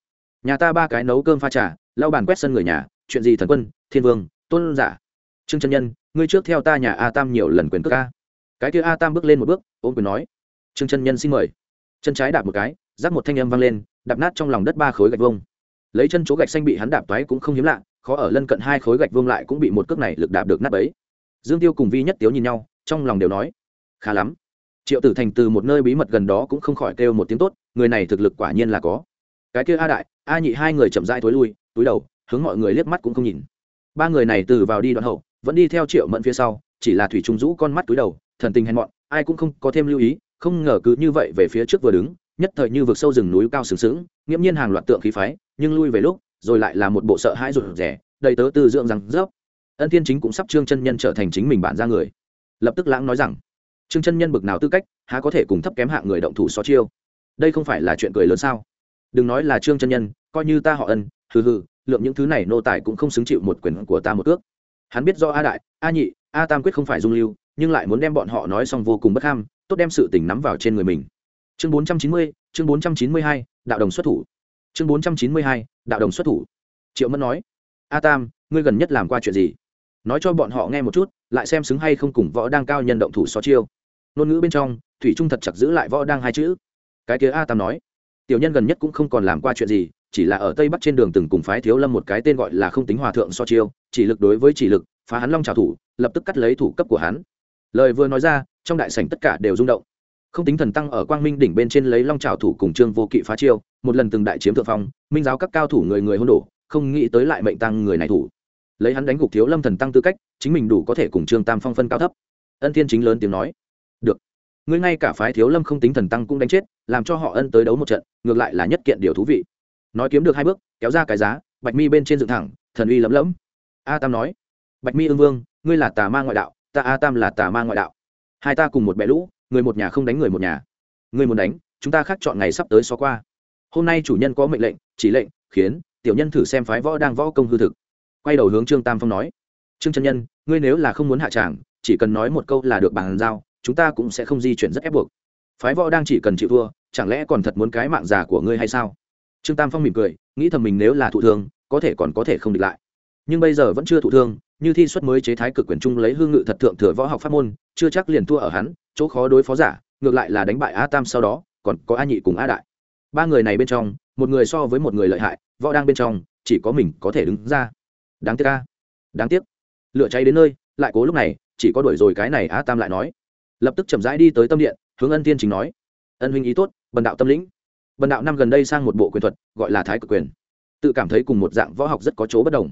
nhà ta ba cái nấu cơm pha trà, lau bàn quét sân người nhà, chuyện gì thần quân, thiên vương, tôn giả? Trương chân nhân, ngươi trước theo ta nhà a tam nhiều lần quyền cước ca cái kia a tam bước lên một bước ôm quyền nói, trương chân nhân xin mời. Chân trái đạp một cái rác một thanh âm vang lên, đạp nát trong lòng đất ba khối gạch vông lấy chân chỗ gạch xanh bị hắn đạp toái cũng không hiếm lạ, khó ở lân cận hai khối gạch vông lại cũng bị một cước này lực đạp được nát ấy dương tiêu cùng vi nhất tiếu nhìn nhau trong lòng đều nói, khá lắm. Triệu tử thành từ một nơi bí mật gần đó cũng không khỏi kêu một tiếng tốt, người này thực lực quả nhiên là có. Cái kia a đại, a nhị hai người chậm rãi thối lui, túi đầu, hướng mọi người liếc mắt cũng không nhìn. Ba người này từ vào đi đoạn hậu, vẫn đi theo triệu mẫn phía sau, chỉ là thủy trung rũ con mắt túi đầu, thần tình hèn mọn, ai cũng không có thêm lưu ý, không ngờ cứ như vậy về phía trước vừa đứng, nhất thời như vực sâu rừng núi cao sừng sững, nghiễm nhiên hàng loạt tượng khí phái, nhưng lui về lúc, rồi lại là một bộ sợ hãi rụt rẻ đầy tớ tư dưỡng rằng rớp. Ân thiên chính cũng sắp trương chân nhân trở thành chính mình bản ra người lập tức lãng nói rằng, trương chân nhân bực nào tư cách, há có thể cùng thấp kém hạng người động thủ so chiêu? Đây không phải là chuyện cười lớn sao? Đừng nói là trương chân nhân, coi như ta họ ân, hừ hừ, lượng những thứ này nô tài cũng không xứng chịu một quyền của ta một ước hắn biết do a đại, a nhị, a tam quyết không phải dung lưu, nhưng lại muốn đem bọn họ nói xong vô cùng bất ham, tốt đem sự tình nắm vào trên người mình. Chương bốn trăm chín mươi, chương bốn trăm chín mươi hai, đạo đồng xuất thủ. Chương bốn trăm chín mươi hai, đạo đồng xuất thủ. Triệu mẫn nói, a tam, ngươi gần nhất làm qua chuyện gì? Nói cho bọn họ nghe một chút, lại xem xứng hay không cùng võ đang cao nhân động thủ so chiêu. Ngôn ngữ bên trong, thủy trung thật chặt giữ lại võ đang hai chữ. Cái kia a tam nói, tiểu nhân gần nhất cũng không còn làm qua chuyện gì, chỉ là ở tây bắc trên đường từng cùng phái thiếu lâm một cái tên gọi là không tính hòa thượng so chiêu, chỉ lực đối với chỉ lực, phá hắn long trào thủ, lập tức cắt lấy thủ cấp của hắn. Lời vừa nói ra, trong đại sảnh tất cả đều rung động. Không tính thần tăng ở quang minh đỉnh bên trên lấy long trào thủ cùng trương vô kỵ phá chiêu, một lần từng đại chiếm thượng phong, minh giáo các cao thủ người người hôn đổ không nghĩ tới lại mệnh tăng người này thủ lấy hắn đánh gục thiếu lâm thần tăng tư cách, chính mình đủ có thể cùng trương tam phong phân cao thấp. Ân thiên chính lớn tiếng nói, được, ngươi ngay cả phái thiếu lâm không tính thần tăng cũng đánh chết, làm cho họ ân tới đấu một trận, ngược lại là nhất kiện điều thú vị. Nói kiếm được hai bước, kéo ra cái giá, bạch mi bên trên dựng thẳng, thần uy lấm lẫm. A tam nói, bạch mi ương vương, ngươi là tà ma ngoại đạo, ta a tam là tà ma ngoại đạo. Hai ta cùng một bè lũ, người một nhà không đánh người một nhà. Ngươi muốn đánh, chúng ta khác chọn ngày sắp tới xó qua. Hôm nay chủ nhân có mệnh lệnh, chỉ lệnh, khiến tiểu nhân thử xem phái võ đang võ công hư thực quay đầu hướng trương tam phong nói, trương chân nhân, ngươi nếu là không muốn hạ tràng, chỉ cần nói một câu là được bàn giao, chúng ta cũng sẽ không di chuyển rất ép buộc. Phái võ đang chỉ cần chịu thua, chẳng lẽ còn thật muốn cái mạng già của ngươi hay sao? Trương tam phong mỉm cười, nghĩ thầm mình nếu là thụ thương, có thể còn có thể không địch lại. Nhưng bây giờ vẫn chưa thụ thương, như thi xuất mới chế thái cực quyền trung lấy hương ngự thật thượng thừa võ học pháp môn, chưa chắc liền thua ở hắn, chỗ khó đối phó giả, ngược lại là đánh bại a tam sau đó, còn có a nhị cùng a đại. Ba người này bên trong, một người so với một người lợi hại, võ đang bên trong, chỉ có mình có thể đứng ra đáng tiếc a. Đáng tiếc. Lửa cháy đến nơi, lại cố lúc này, chỉ có đuổi rồi cái này a tam lại nói. Lập tức chậm rãi đi tới tâm điện, hướng ân tiên chính nói. Ân huynh ý tốt, bần đạo tâm lĩnh. Bần đạo năm gần đây sang một bộ quyền thuật, gọi là thái cực quyền. Tự cảm thấy cùng một dạng võ học rất có chỗ bất đồng.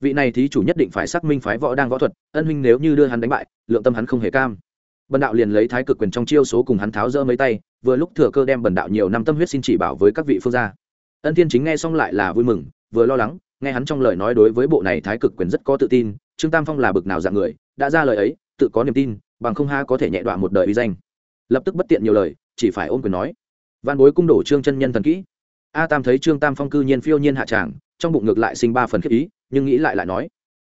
Vị này thí chủ nhất định phải xác minh phái võ đang võ thuật, ân huynh nếu như đưa hắn đánh bại, lượng tâm hắn không hề cam. Bần đạo liền lấy thái cực quyền trong chiêu số cùng hắn tháo rỡ mấy tay, vừa lúc thừa cơ đem bần đạo nhiều năm tâm huyết xin chỉ bảo với các vị phương gia. Ân thiên chính nghe xong lại là vui mừng, vừa lo lắng nghe hắn trong lời nói đối với bộ này thái cực quyền rất có tự tin, trương tam phong là bực nào dạng người, đã ra lời ấy, tự có niềm tin, bằng không ha có thể nhẹ đoạn một đời uy danh. Lập tức bất tiện nhiều lời, chỉ phải ôm quyền nói. Văn bối cung đổ trương chân nhân thần kỹ. A tam thấy trương tam phong cư nhiên phiêu nhiên hạ tràng, trong bụng ngược lại sinh ba phần khiếp ý, nhưng nghĩ lại lại nói,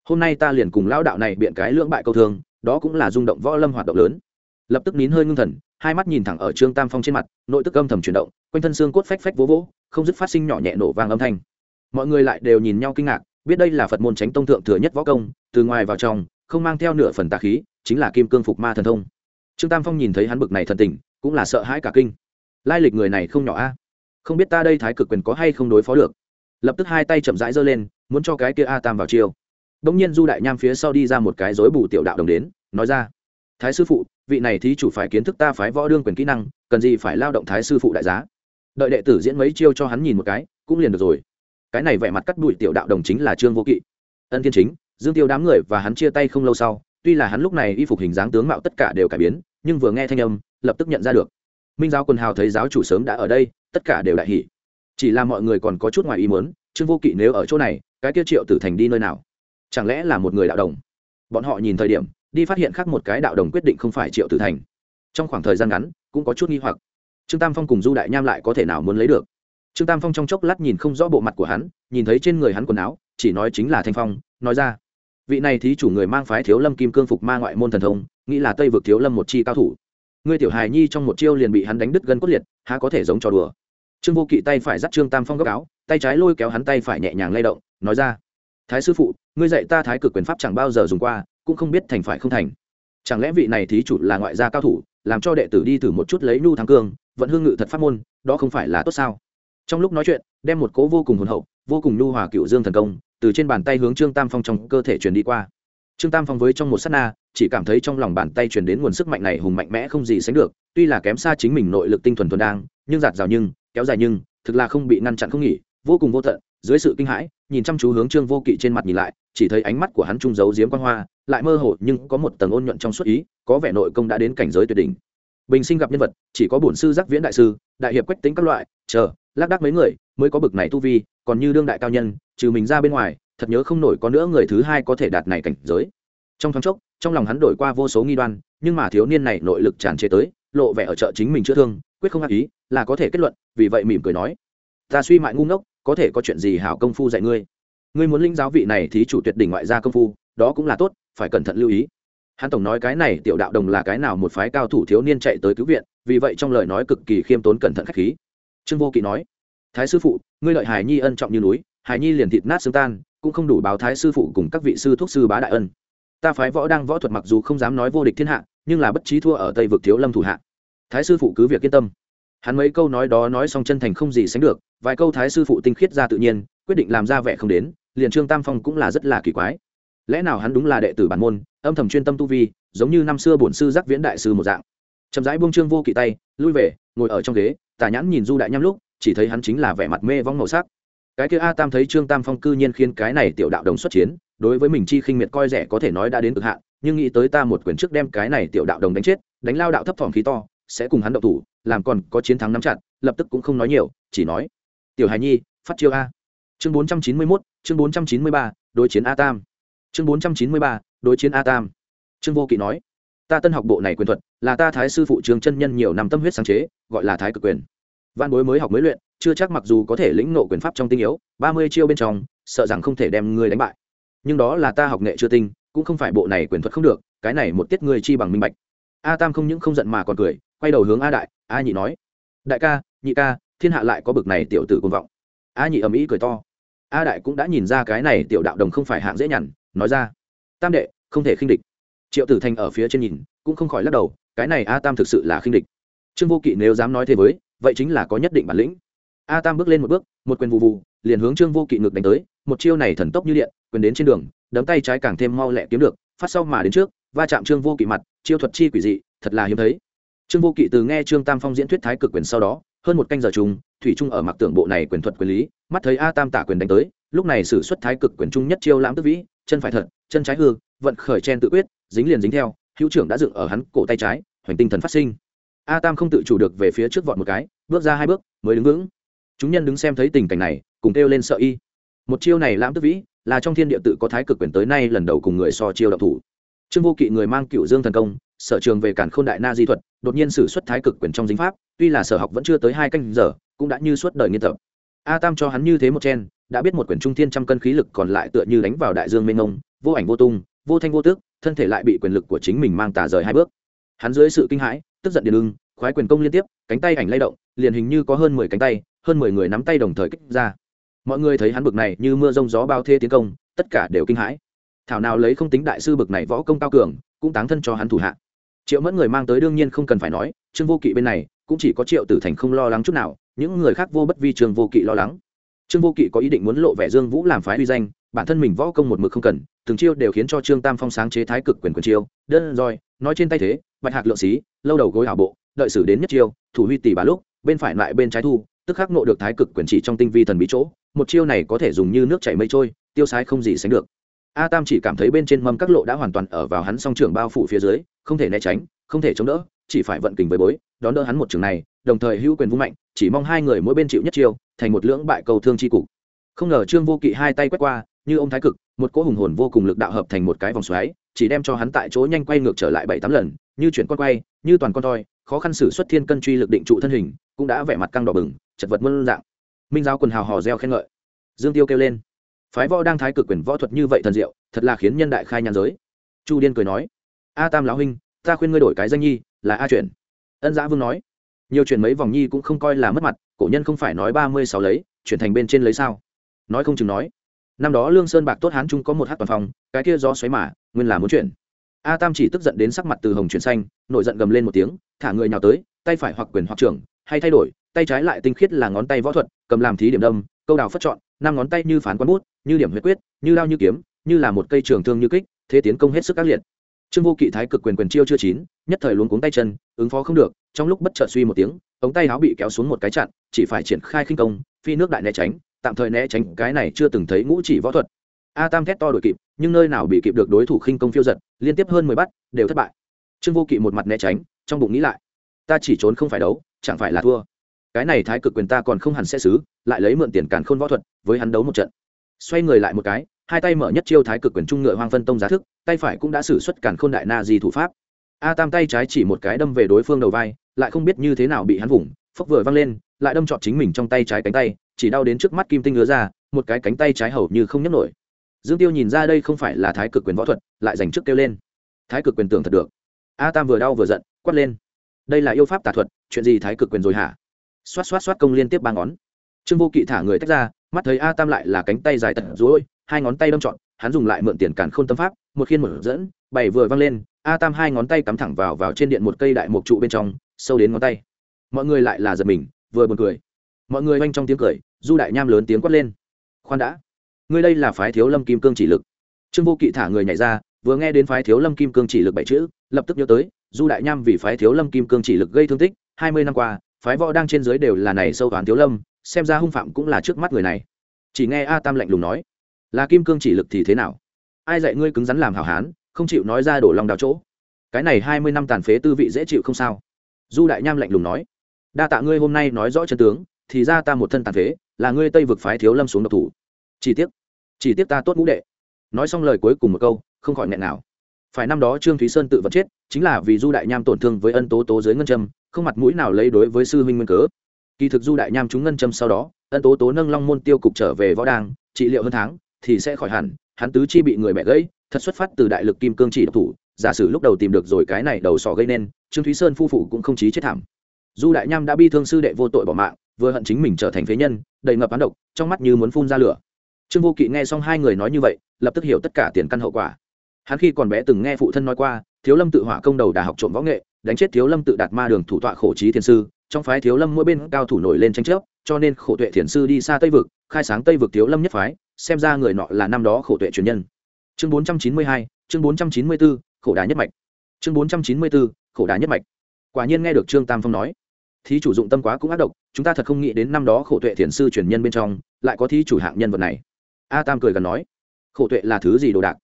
hôm nay ta liền cùng lão đạo này biện cái lưỡng bại câu thương, đó cũng là rung động võ lâm hoạt động lớn. Lập tức nín hơi ngưng thần, hai mắt nhìn thẳng ở trương tam phong trên mặt, nội tức âm thầm chuyển động, quanh thân xương cốt phách phách vỗ vỗ, không dứt phát sinh nhỏ nhẹ nổ vang âm thanh mọi người lại đều nhìn nhau kinh ngạc, biết đây là phật môn tránh tông thượng thừa nhất võ công, từ ngoài vào trong, không mang theo nửa phần tà khí, chính là kim cương phục ma thần thông. Trương tam phong nhìn thấy hắn bực này thần tình, cũng là sợ hãi cả kinh. Lai lịch người này không nhỏ a. Không biết ta đây thái cực quyền có hay không đối phó được. Lập tức hai tay chậm rãi giơ lên, muốn cho cái kia a tam vào chiêu. Đông nhiên du đại nham phía sau đi ra một cái rối bù tiểu đạo đồng đến, nói ra, thái sư phụ, vị này thí chủ phải kiến thức ta phái võ đương quyền kỹ năng, cần gì phải lao động thái sư phụ đại giá? Đợi đệ tử diễn mấy chiêu cho hắn nhìn một cái, cũng liền được rồi cái này vẻ mặt cắt đuổi tiểu đạo đồng chính là trương vô kỵ. Ân thiên chính, dương tiêu đám người và hắn chia tay không lâu sau, tuy là hắn lúc này y phục hình dáng tướng mạo tất cả đều cải biến, nhưng vừa nghe thanh âm, lập tức nhận ra được. Minh giáo quần hào thấy giáo chủ sớm đã ở đây, tất cả đều đại hỉ. Chỉ là mọi người còn có chút ngoài ý muốn, trương vô kỵ nếu ở chỗ này, cái kia triệu tử thành đi nơi nào? Chẳng lẽ là một người đạo đồng? Bọn họ nhìn thời điểm, đi phát hiện khác một cái đạo đồng quyết định không phải triệu tử thành. Trong khoảng thời gian ngắn, cũng có chút nghi hoặc. Trương tam phong cùng du đại nham lại có thể nào muốn lấy được? Trương tam phong trong chốc lát nhìn không rõ bộ mặt của hắn, nhìn thấy trên người hắn quần áo, chỉ nói chính là thanh phong, nói ra, vị này thí chủ người mang phái thiếu lâm kim cương phục ma ngoại môn thần thông, nghĩ là tây vực thiếu lâm một chi cao thủ. Ngươi tiểu hài nhi trong một chiêu liền bị hắn đánh đứt gân cốt liệt, há có thể giống trò đùa? Trương vô kỵ tay phải dắt trương tam phong góc áo, tay trái lôi kéo hắn tay phải nhẹ nhàng lay động, nói ra, thái sư phụ, ngươi dạy ta thái cực quyền pháp chẳng bao giờ dùng qua, cũng không biết thành phải không thành. Chẳng lẽ vị này thí chủ là ngoại gia cao thủ, làm cho đệ tử đi thử một chút lấy nhu thắng cương vẫn hương ngự thật pháp môn, đó không phải là tốt sao? Trong lúc nói chuyện, đem một cố vô cùng hồn hậu, vô cùng lưu hòa cựu dương thần công, từ trên bàn tay hướng trương tam phong trong cơ thể truyền đi qua. Trương tam phong với trong một s á t na, chỉ cảm thấy trong lòng bàn tay truyền đến nguồn sức mạnh này hùng mạnh mẽ không gì sánh được, tuy là kém xa chính mình nội lực tinh thuần thuần đang, nhưng giạt rào nhưng, kéo dài nhưng, thực là không bị ngăn chặn không nghỉ, vô cùng vô tận, dưới sự kinh hãi, nhìn chăm chú hướng trương vô kỵ trên mặt nhìn lại, chỉ thấy ánh mắt của hắn trung giấu giếm quan hoa, lại mơ hồ nhưng có một tầng ôn nhuận trong suốt ý, có vẻ nội công đã đến cảnh giới tuyệt đỉnh. Bình sinh gặp nhân vật, chỉ có bổn sư giác viễn đại sư, đại hiệp quách tính các loại, chờ lác đác mấy người, mới có bực này tu vi, còn như đương đại cao nhân, trừ mình ra bên ngoài, thật nhớ không nổi có nữa người thứ hai có thể đạt này cảnh giới. Trong thoáng chốc, trong lòng hắn đổi qua vô số nghi đoan, nhưng mà thiếu niên này nội lực tràn trề tới, lộ vẻ ở chợ chính mình chữa thương, quyết không ác ý, là có thể kết luận, vì vậy mỉm cười nói, ta suy mại ngu ngốc, có thể có chuyện gì hảo công phu dạy ngươi? Ngươi muốn linh giáo vị này thì chủ tuyệt đỉnh ngoại gia công phu, đó cũng là tốt, phải cẩn thận lưu ý. Hắn tổng nói cái này, tiểu đạo đồng là cái nào một phái cao thủ thiếu niên chạy tới cứu viện, vì vậy trong lời nói cực kỳ khiêm tốn cẩn thận khách khí trương vô kỵ nói, thái sư phụ, ngươi lợi hải nhi ân trọng như núi hải nhi liền thịt nát xương tan, cũng không đủ báo thái sư phụ cùng các vị sư thuốc sư bá đại ân. Ta phái võ đang võ thuật mặc dù không dám nói vô địch thiên hạ, nhưng là bất trí thua ở tây vực thiếu lâm thủ hạ. Thái sư phụ cứ việc yên tâm. Hắn mấy câu nói đó nói xong chân thành không gì sánh được, vài câu thái sư phụ tinh khiết ra tự nhiên, quyết định làm ra vẻ không đến, liền trương tam phong cũng là rất là kỳ quái. Lẽ nào hắn đúng là đệ tử bản môn, âm thầm chuyên tâm tu vi, giống như năm xưa bổn sư giác viễn đại sư một dạng. Chậm rãi buông trương vô kỵ tay, lui về, ngồi ở trong ghế tà nhãn nhìn du đại nhăm lúc, chỉ thấy hắn chính là vẻ mặt mê vong màu sắc. Cái kia a tam thấy trương tam phong cư nhiên khiến cái này tiểu đạo đồng xuất chiến, đối với mình chi khinh miệt coi rẻ có thể nói đã đến cực hạn, nhưng nghĩ tới ta một quyền trước đem cái này tiểu đạo đồng đánh chết, đánh lao đạo thấp thỏm khí to, sẽ cùng hắn động thủ, làm còn có chiến thắng nắm chặt, lập tức cũng không nói nhiều, chỉ nói, tiểu hài nhi, phát chiêu a. Chương bốn trăm chín mươi mốt, chương bốn trăm chín mươi ba, đối chiến a tam. Chương bốn trăm chín mươi ba, đối chiến a tam. Trương vô kỵ nói ta tân học bộ này quyền thuật, là ta thái sư phụ trường chân nhân nhiều năm tâm huyết sáng chế, gọi là thái cực quyền. Văn bối mới học mới luyện, chưa chắc mặc dù có thể lĩnh nộ quyền pháp trong tinh yếu, ba mươi chiêu bên trong, sợ rằng không thể đem ngươi đánh bại. Nhưng đó là ta học nghệ chưa tinh, cũng không phải bộ này quyền thuật không được, cái này một tiết ngươi chi bằng minh bạch. A tam không những không giận mà còn cười, quay đầu hướng a đại, a nhị nói, đại ca, nhị ca, thiên hạ lại có bực này tiểu tử côn vọng. A nhị ầm ĩ cười to. A đại cũng đã nhìn ra cái này tiểu đạo đồng không phải hạng dễ nhằn, nói ra, tam đệ, không thể khinh địch triệu tử thành ở phía trên nhìn, cũng không khỏi lắc đầu, cái này a tam thực sự là khinh địch. Trương vô kỵ nếu dám nói thế với, vậy chính là có nhất định bản lĩnh. A tam bước lên một bước, một quyền vụ vụ liền hướng trương vô kỵ ngược đánh tới, một chiêu này thần tốc như điện, quyền đến trên đường, đấm tay trái càng thêm mau lẹ kiếm được, phát sau mà đến trước, va chạm trương vô kỵ mặt, chiêu thuật chi quỷ dị, thật là hiếm thấy. Trương vô kỵ từ nghe trương tam phong diễn thuyết thái cực quyền sau đó, hơn một canh giờ chung, thủy trung ở mặc tưởng bộ này quyền thuật quyền lý, mắt thấy a tam tả quyền đánh tới, lúc này sử xuất thái cực quyền trung nhất chiêu lãm tức vĩ, chân phải thật, chân trái hư, vận khởi chen tự quyết dính liền dính theo, hữu trưởng đã dựng ở hắn cổ tay trái, hoành tinh thần phát sinh. A tam không tự chủ được về phía trước vọt một cái, bước ra hai bước, mới đứng vững. Chúng nhân đứng xem thấy tình cảnh này, cùng kêu lên sợ y. Một chiêu này lãm tức vĩ, là trong thiên địa tự có thái cực quyền tới nay lần đầu cùng người so chiêu đạo thủ. Trương vô kỵ người mang cựu dương thần công, sở trường về cản khôn đại na di thuật, đột nhiên sử xuất thái cực quyền trong dính pháp, tuy là sở học vẫn chưa tới hai canh giờ, cũng đã như suốt đời nghiên tập. A tam cho hắn như thế một chen, đã biết một quyển trung thiên trăm cân khí lực còn lại tựa như đánh vào đại dương mênh mông, vô ảnh vô tung, vô thanh vô tước thân thể lại bị quyền lực của chính mình mang tà rời hai bước. Hắn dưới sự kinh hãi, tức giận điên ưng, khoái quyền công liên tiếp, cánh tay ảnh lay động, liền hình như có hơn mười cánh tay, hơn mười người nắm tay đồng thời kích ra. Mọi người thấy hắn bực này như mưa rông gió bao thê tiến công, tất cả đều kinh hãi. Thảo nào lấy không tính đại sư bực này võ công cao cường, cũng táng thân cho hắn thủ hạ. Triệu mẫn người mang tới đương nhiên không cần phải nói, trương vô kỵ bên này, cũng chỉ có triệu tử thành không lo lắng chút nào, những người khác vô bất vi trương vô kỵ lo lắng. Trương vô kỵ có ý định muốn lộ vẻ dương vũ làm phái uy danh, bản thân mình võ công một mực không cần từng chiêu đều khiến cho trương tam phong sáng chế thái cực quyền quyền chiêu. Đơn roi nói trên tay thế, bạch hạc lượng xí, lâu đầu gối hảo bộ, đợi xử đến nhất chiêu, thủ huy tỷ bà lúc, bên phải lại bên trái thu, tức khắc nộ được thái cực quyền chỉ trong tinh vi thần bí chỗ. Một chiêu này có thể dùng như nước chảy mây trôi, tiêu sái không gì sánh được. A tam chỉ cảm thấy bên trên mâm các lộ đã hoàn toàn ở vào hắn song trường bao phủ phía dưới, không thể né tránh, không thể chống đỡ, chỉ phải vận kình với bối, đón đỡ hắn một trường này, đồng thời hữu quyền vung mạnh, chỉ mong hai người mỗi bên chịu nhất chiêu, thành một lưỡng bại cầu thương chi cục. Không ngờ trương vô kỵ hai tay quét qua, như ông thái cực một cỗ hùng hồn vô cùng lực đạo hợp thành một cái vòng xoáy, chỉ đem cho hắn tại chỗ nhanh quay ngược trở lại bảy tám lần, như chuyển con quay, như toàn con toi, khó khăn xử xuất thiên cân truy lực định trụ thân hình, cũng đã vẻ mặt căng đỏ bừng, chật vật mơn dạng. Minh giáo quần hào hò reo khen ngợi. Dương tiêu kêu lên. Phái võ đang thái cực quyền võ thuật như vậy thần diệu, thật là khiến nhân đại khai nhàn giới. Chu điên cười nói. A tam lão huynh, ta khuyên ngươi đổi cái danh nhi, là a chuyển. Ân giã vương nói. Nhiều chuyện mấy vòng nhi cũng không coi là mất mặt, cổ nhân không phải nói ba mươi sáu lấy, chuyển thành bên trên lấy sao? Nói không chừng nói năm đó lương sơn bạc tốt hán trung có một hát toàn phòng cái kia gió xoáy mà, nguyên là muốn chuyển. A tam chỉ tức giận đến sắc mặt từ hồng chuyển xanh, nổi giận gầm lên một tiếng, thả người nhào tới, tay phải hoặc quyền hoặc trưởng, hay thay đổi, tay trái lại tinh khiết là ngón tay võ thuật, cầm làm thí điểm đâm, câu đào phất chọn, năm ngón tay như phán quán bút, như điểm huyết quyết, như lao như kiếm, như là một cây trường thương như kích, thế tiến công hết sức ác liệt. Trương vô kỵ thái cực quyền quyền chiêu chưa chín, nhất thời luống cuống tay chân, ứng phó không được, trong lúc bất chợt suy một tiếng, ống tay áo bị kéo xuống một cái chặn, chỉ phải triển khai khinh công, phi nước đại né tránh tạm thời né tránh cái này chưa từng thấy ngũ chỉ võ thuật. A tam thét to đổi kịp, nhưng nơi nào bị kịp được đối thủ khinh công phiêu giật, liên tiếp hơn mười bắt, đều thất bại. Trương vô kỵ một mặt né tránh, trong bụng nghĩ lại, ta chỉ trốn không phải đấu, chẳng phải là thua. Cái này thái cực quyền ta còn không hẳn sẽ xứ, lại lấy mượn tiền càn khôn võ thuật, với hắn đấu một trận. Xoay người lại một cái, hai tay mở nhất chiêu thái cực quyền trung ngựa hoang phân tông giá thức, tay phải cũng đã xử xuất càn khôn đại na di thủ pháp. A tam tay trái chỉ một cái đâm về đối phương đầu vai, lại không biết như thế nào bị hắn vùng, phốc vừa văng lên, lại đâm trọt chính mình trong tay trái cánh tay chỉ đau đến trước mắt kim tinh ngứa ra, một cái cánh tay trái hầu như không nhấc nổi. Dương tiêu nhìn ra đây không phải là thái cực quyền võ thuật, lại dành trước kêu lên. Thái cực quyền tưởng thật được. A tam vừa đau vừa giận, quát lên. Đây là yêu pháp tà thuật, chuyện gì thái cực quyền rồi hả? Xoát xoát xoát công liên tiếp ba ngón. Trương vô kỵ thả người tách ra, mắt thấy a tam lại là cánh tay dài tật dối hai ngón tay đâm trọn, hắn dùng lại mượn tiền cản khôn tâm pháp, một khiên một dẫn, bảy vừa văng lên, a tam hai ngón tay cắm thẳng vào vào trên điện một cây đại mục trụ bên trong, sâu đến ngón tay. Mọi người lại là giật mình, vừa buồn cười. Mọi người oanh trong tiếng cười du đại nham lớn tiếng quát lên. Khoan đã. Ngươi đây là phái thiếu lâm kim cương chỉ lực. Trương vô kỵ thả người nhảy ra, vừa nghe đến phái thiếu lâm kim cương chỉ lực bảy chữ, lập tức nhớ tới, du đại nham vì phái thiếu lâm kim cương chỉ lực gây thương tích, hai mươi năm qua, phái võ đang trên dưới đều là này sâu toán thiếu lâm, xem ra hung phạm cũng là trước mắt người này. Chỉ nghe a tam lạnh lùng nói, là kim cương chỉ lực thì thế nào? Ai dạy ngươi cứng rắn làm hảo hán, không chịu nói ra đổ lòng đào chỗ? Cái này hai mươi năm tàn phế tư vị dễ chịu không sao. Du đại nham lạnh lùng nói, đa tạ ngươi hôm nay nói rõ chân tướng, thì ra ta một thân tàn phế là ngươi tây vực phái thiếu lâm xuống độc thủ. Chỉ tiếc chỉ tiếc ta tốt ngũ đệ. Nói xong lời cuối cùng một câu, không khỏi nghẹn nào. Phải năm đó trương thúy sơn tự vật chết, chính là vì du đại nham tổn thương với ân tố tố dưới ngân châm, không mặt mũi nào lấy đối với sư huynh nguyên cớ. Kỳ thực du đại nham trúng ngân châm sau đó, ân tố tố nâng long môn tiêu cục trở về võ đàng, trị liệu hơn tháng, thì sẽ khỏi hẳn, hắn tứ chi bị người mẹ gãy, thật xuất phát từ đại lực kim cương chỉ độc thủ, giả sử lúc đầu tìm được rồi cái này đầu sỏ gây nên, trương thúy sơn phu phụ cũng không chí chết thảm. Du đại nham đã bi thương sư đệ vô tội bỏ mạng vừa hận chính mình trở thành phế nhân, đầy ngập án độc, trong mắt như muốn phun ra lửa. Trương vô kỵ nghe xong hai người nói như vậy, lập tức hiểu tất cả tiền căn hậu quả. Hắn khi còn bé từng nghe phụ thân nói qua, thiếu lâm tự hỏa công đầu đà học trộm võ nghệ, đánh chết thiếu lâm tự đạt ma đường thủ tọa khổ trí thiền sư, trong phái thiếu lâm mỗi bên cao thủ nổi lên tranh chấp, cho nên khổ tuệ thiền sư đi xa tây vực, khai sáng tây vực thiếu lâm nhất phái, xem ra người nọ là năm đó khổ tuệ truyền nhân. Chương bốn trăm chín mươi hai, chương bốn trăm chín mươi bốn khổ đá nhất mạch. Chương bốn trăm chín mươi bốn khổ đá nhất mạch. Quả nhiên nghe được trương tam phong nói thí chủ dụng tâm quá cũng ác độc, chúng ta thật không nghĩ đến năm đó khổ tuệ thiền sư truyền nhân bên trong lại có thí chủ hạng nhân vật này. A tam cười gần nói. Khổ tuệ là thứ gì đồ đạc?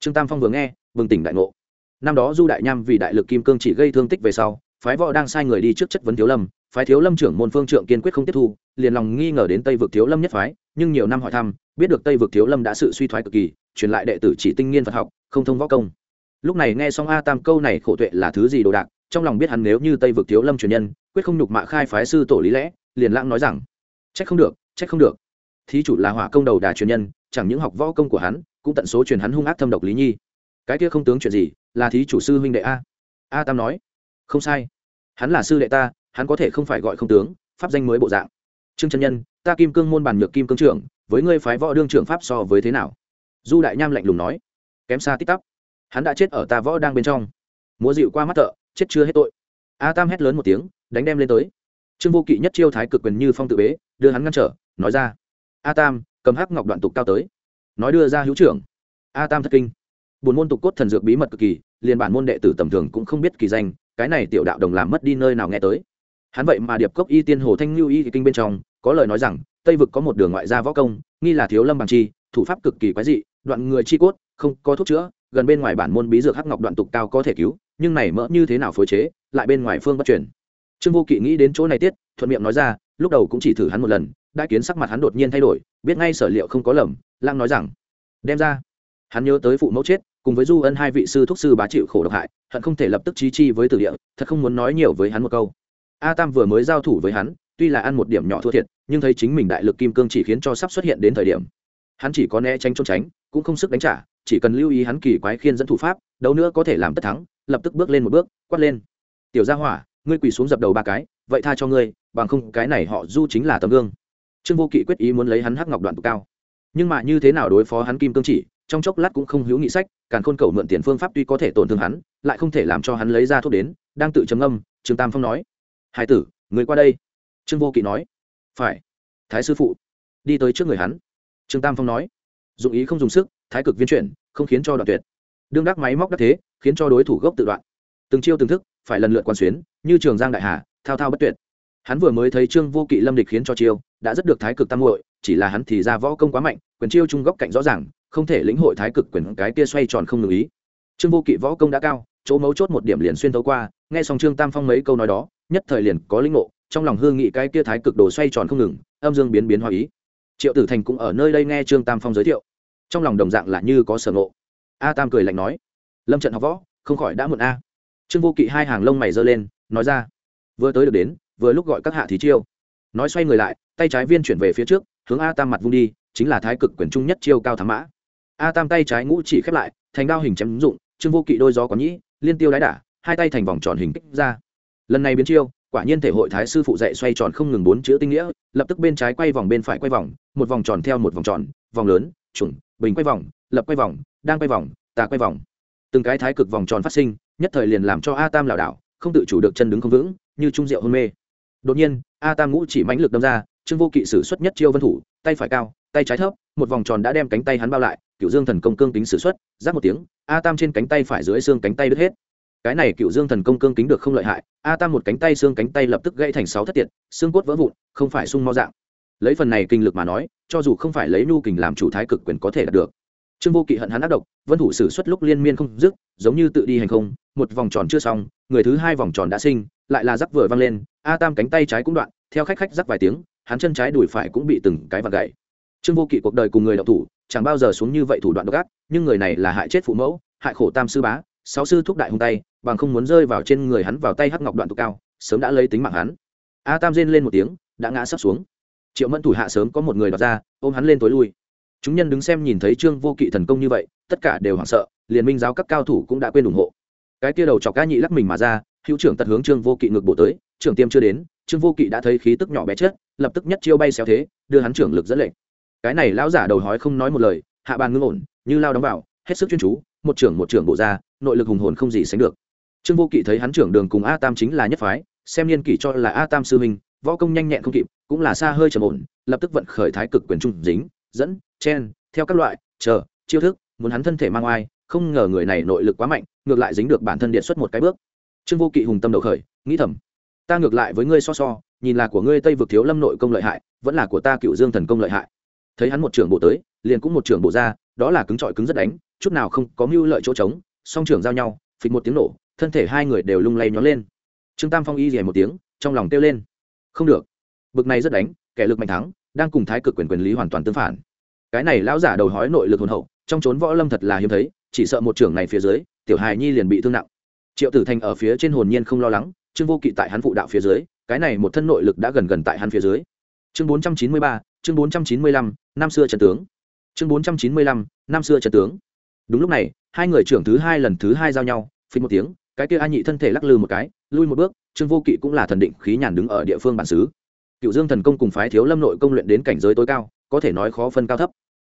Trương tam phong vừa nghe, bừng tỉnh đại ngộ. Năm đó du đại nham vì đại lực kim cương chỉ gây thương tích về sau, phái võ đang sai người đi trước chất vấn thiếu lâm, phái thiếu lâm trưởng môn phương trượng kiên quyết không tiếp thu, liền lòng nghi ngờ đến tây vực thiếu lâm nhất phái, nhưng nhiều năm hỏi thăm, biết được tây vực thiếu lâm đã sự suy thoái cực kỳ, truyền lại đệ tử chỉ tinh nghiên phật học, không thông võ công. Lúc này nghe xong a tam câu này, khổ tuệ là thứ gì đồ đạc? Trong lòng biết hắn nếu như tây vực thiếu lâm truyền nhân, quyết không nhục mạ khai phái sư tổ lý lẽ, liền lãng nói rằng, trách không được, trách không được. Thí chủ là hỏa công đầu đà truyền nhân, chẳng những học võ công của hắn, cũng tận số truyền hắn hung ác thâm độc lý nhi. Cái kia không tướng chuyện gì, là thí chủ sư huynh đệ a. A tam nói, không sai. Hắn là sư đệ ta, hắn có thể không phải gọi không tướng, pháp danh mới bộ dạng. Trương chân nhân, ta kim cương môn bàn nhược kim cương trưởng, với ngươi phái võ đương trưởng pháp so với thế nào? Du đại nham lạnh lùng nói, kém xa tích tắp. Hắn đã chết ở ta võ đang bên trong. Múa dịu qua mắt thợ chết chưa hết tội. A tam hét lớn một tiếng, đánh đem lên tới. Trương vô kỵ nhất chiêu thái cực quyền như phong tự bế, đưa hắn ngăn trở, nói ra. A tam, cầm hắc ngọc đoạn tục cao tới. Nói đưa ra hữu trưởng. A tam thất kinh. Buồn môn tục cốt thần dược bí mật cực kỳ, liền bản môn đệ tử tầm thường cũng không biết kỳ danh, cái này tiểu đạo đồng làm mất đi nơi nào nghe tới. Hắn vậy mà điệp cốc y tiên hồ thanh lưu y kinh bên trong, có lời nói rằng, tây vực có một đường ngoại gia võ công, nghi là thiếu lâm bằng chi, thủ pháp cực kỳ quái dị, đoạn người chi cốt, không có thuốc chữa, gần bên ngoài bản môn bí dược hắc ngọc đoạn tục cao có thể cứu nhưng này mỡ như thế nào phối chế, lại bên ngoài phương bất chuyển trương vô kỵ nghĩ đến chỗ này tiết, thuận miệng nói ra, lúc đầu cũng chỉ thử hắn một lần đại kiến sắc mặt hắn đột nhiên thay đổi, biết ngay sở liệu không có lầm lang nói rằng, đem ra. Hắn nhớ tới phụ mẫu chết, cùng với du ân hai vị sư thúc sư bá chịu khổ độc hại, hận không thể lập tức trí chi với tử địa, thật không muốn nói nhiều với hắn một câu. A tam vừa mới giao thủ với hắn, tuy là ăn một điểm nhỏ thua thiệt, nhưng thấy chính mình đại lực kim cương chỉ khiến cho sắp xuất hiện đến thời điểm, hắn chỉ có né tránh trốn tránh, cũng không sức đánh trả, chỉ cần lưu ý hắn kỳ quái khiên dẫn thủ pháp đâu nữa có thể làm tất thắng lập tức bước lên một bước, quát lên. Tiểu gia hỏa, ngươi quỳ xuống dập đầu ba cái, vậy tha cho ngươi, bằng không cái này họ du chính là tấm gương. Trương vô kỵ quyết ý muốn lấy hắn hắc ngọc đoạn tụ cao. Nhưng mà như thế nào đối phó hắn kim cương chỉ, trong chốc lát cũng không hữu nghị sách càng khôn cầu mượn tiền phương pháp tuy có thể tổn thương hắn, lại không thể làm cho hắn lấy ra thuốc đến, đang tự trầm âm trương tam phong nói. Hai tử người qua đây. Trương vô kỵ nói. Phải. Thái sư phụ. Đi tới trước người hắn. Trương tam phong nói. Dụng ý không dùng sức, thái cực viên chuyển, không khiến cho đoạn tuyệt đương đắc máy móc đắc thế, khiến cho đối thủ gốc tự đoạn. Từng chiêu từng thức, phải lần lượt quan xuyến, như trường giang đại hà, thao thao bất tuyệt. Hắn vừa mới thấy trương vô kỵ lâm địch khiến cho chiêu, đã rất được thái cực tam hội chỉ là hắn thì ra võ công quá mạnh, quyền chiêu trung góc cạnh rõ ràng, không thể lĩnh hội thái cực quyền cái kia xoay tròn không ngừng ý. Trương vô kỵ võ công đã cao, chỗ mấu chốt một điểm liền xuyên thấu qua, nghe xong trương tam phong mấy câu nói đó, nhất thời liền có linh ngộ, trong lòng hương nghị cái kia thái cực đồ xoay tròn không ngừng, âm dương biến biến hoa ý. Triệu tử thành cũng ở nơi đây nghe trương tam phong giới thiệu. Trong lòng đồng dạng là như có sở ngộ a tam cười lạnh nói. Lâm trận học võ, không khỏi đã muộn a. Trương vô kỵ hai hàng lông mày giơ lên, nói ra. Vừa tới được đến, vừa lúc gọi các hạ thí chiêu. Nói xoay người lại, tay trái viên chuyển về phía trước, hướng a tam mặt vung đi, chính là thái cực quyền trung nhất chiêu cao thắng mã. A tam tay trái ngũ chỉ khép lại, thành đao hình chém ứng dụng, trương vô kỵ đôi gió có nhĩ, liên tiêu đái đả, hai tay thành vòng tròn hình kích ra. Lần này biến chiêu, quả nhiên thể hội thái sư phụ dạy xoay tròn không ngừng bốn chữ tinh nghĩa, lập tức bên trái quay vòng bên phải quay vòng, một vòng tròn theo một vòng tròn, vòng lớn trùng bình quay vòng, lập quay vòng, đang quay vòng, tà quay vòng. Từng cái thái cực vòng tròn phát sinh, nhất thời liền làm cho a tam lảo đảo, không tự chủ được chân đứng không vững, như trung rượu hôn mê. Đột nhiên, a tam ngũ chỉ mãnh lực đâm ra, trương vô kỵ sử xuất nhất chiêu vân thủ, tay phải cao, tay trái thấp, một vòng tròn đã đem cánh tay hắn bao lại cựu dương thần công cương kính sử xuất giáp một tiếng, a tam trên cánh tay phải dưới xương cánh tay đứt hết. Cái này cựu dương thần công cương kính được không lợi hại, a tam một cánh tay xương cánh tay lập tức gãy thành sáu thất tiệt, xương cốt vỡ vụn, không phải sung mau dạng. Lấy phần này kinh lực mà nói cho dù không phải lấy nu kình làm chủ thái cực quyền có thể đạt được. Trương vô kỵ hận hắn ác độc, vân thủ xử xuất lúc liên miên không dứt, giống như tự đi hành không, một vòng tròn chưa xong, người thứ hai vòng tròn đã sinh, lại là rắc vừa văng lên, a tam cánh tay trái cũng đoạn, theo khách khách rắc vài tiếng, hắn chân trái đùi phải cũng bị từng cái vặt gậy trương vô kỵ cuộc đời cùng người đậu thủ, chẳng bao giờ xuống như vậy thủ đoạn độc ác, nhưng người này là hại chết phụ mẫu, hại khổ tam sư bá, sáu sư thúc đại hung tay, bằng không muốn rơi vào trên người hắn vào tay hắc ngọc đoạn tụ cao, sớm đã lấy tính mạng hắn. A tam rên lên một tiếng, đã ngã sắp xuống triệu mẫn thủ hạ sớm có một người đọc ra, ôm hắn lên tối lui. Chúng nhân đứng xem nhìn thấy trương vô kỵ thần công như vậy, tất cả đều hoảng sợ, liền minh giáo các cao thủ cũng đã quên ủng hộ. Cái kia đầu chọc ca nhị lắc mình mà ra, hữu trưởng tật hướng trương vô kỵ ngược bổ tới, trưởng tiêm chưa đến, trương vô kỵ đã thấy khí tức nhỏ bé chết, lập tức nhất chiêu bay xéo thế, đưa hắn trưởng lực dẫn lệnh. Cái này lão giả đầu hói không nói một lời, hạ bàn ngưng ổn, như lao đóng vào, hết sức chuyên chú, một trưởng một trưởng bộ ra, nội lực hùng hồn không gì sánh được. Trương vô kỵ thấy hắn trưởng đường cùng a tam chính là nhất phái, xem niên kỷ cho là a tam sư minh võ công nhanh nhẹn không kịp cũng là xa hơi trầm ổn, lập tức vận khởi thái cực quyền trung dính, dẫn, chen, theo các loại, chờ, chiêu thức, muốn hắn thân thể mang oai, không ngờ người này nội lực quá mạnh, ngược lại dính được bản thân điện xuất một cái bước. Trương vô kỵ hùng tâm đầu khởi, nghĩ thầm, ta ngược lại với ngươi so so, nhìn là của ngươi tây vực thiếu lâm nội công lợi hại, vẫn là của ta cựu dương thần công lợi hại. Thấy hắn một trưởng bộ tới, liền cũng một trưởng bộ ra, đó là cứng trọi cứng rất đánh, chút nào không có mưu lợi chỗ trống, song trưởng giao nhau, phịch một tiếng nổ, thân thể hai người đều lung lay nhón lên. Trương tam phong y rè một tiếng, trong lòng kêu lên, không được bực này rất đánh, kẻ lực mạnh thắng, đang cùng thái cực quyền quyền lý hoàn toàn tương phản. Cái này lão giả đầu hói nội lực hồn hậu, trong trốn võ lâm thật là hiếm thấy, chỉ sợ một trưởng này phía dưới, tiểu hài nhi liền bị thương nặng. Triệu tử thành ở phía trên hồn nhiên không lo lắng, trương vô kỵ tại hắn phụ đạo phía dưới, cái này một thân nội lực đã gần gần tại hắn phía dưới. Chương bốn trăm chín mươi ba, chương bốn trăm chín mươi lăm, năm xưa trần tướng. Chương bốn trăm chín mươi lăm, năm xưa trần tướng. Đúng lúc này, hai người trưởng thứ hai lần thứ hai giao nhau phí một tiếng, cái kia a nhị thân thể lắc lư một cái, lui một bước, trương vô kỵ cũng là thần định khí nhàn đứng ở địa phương bản xứ cựu dương thần công cùng phái thiếu lâm nội công luyện đến cảnh giới tối cao, có thể nói khó phân cao thấp.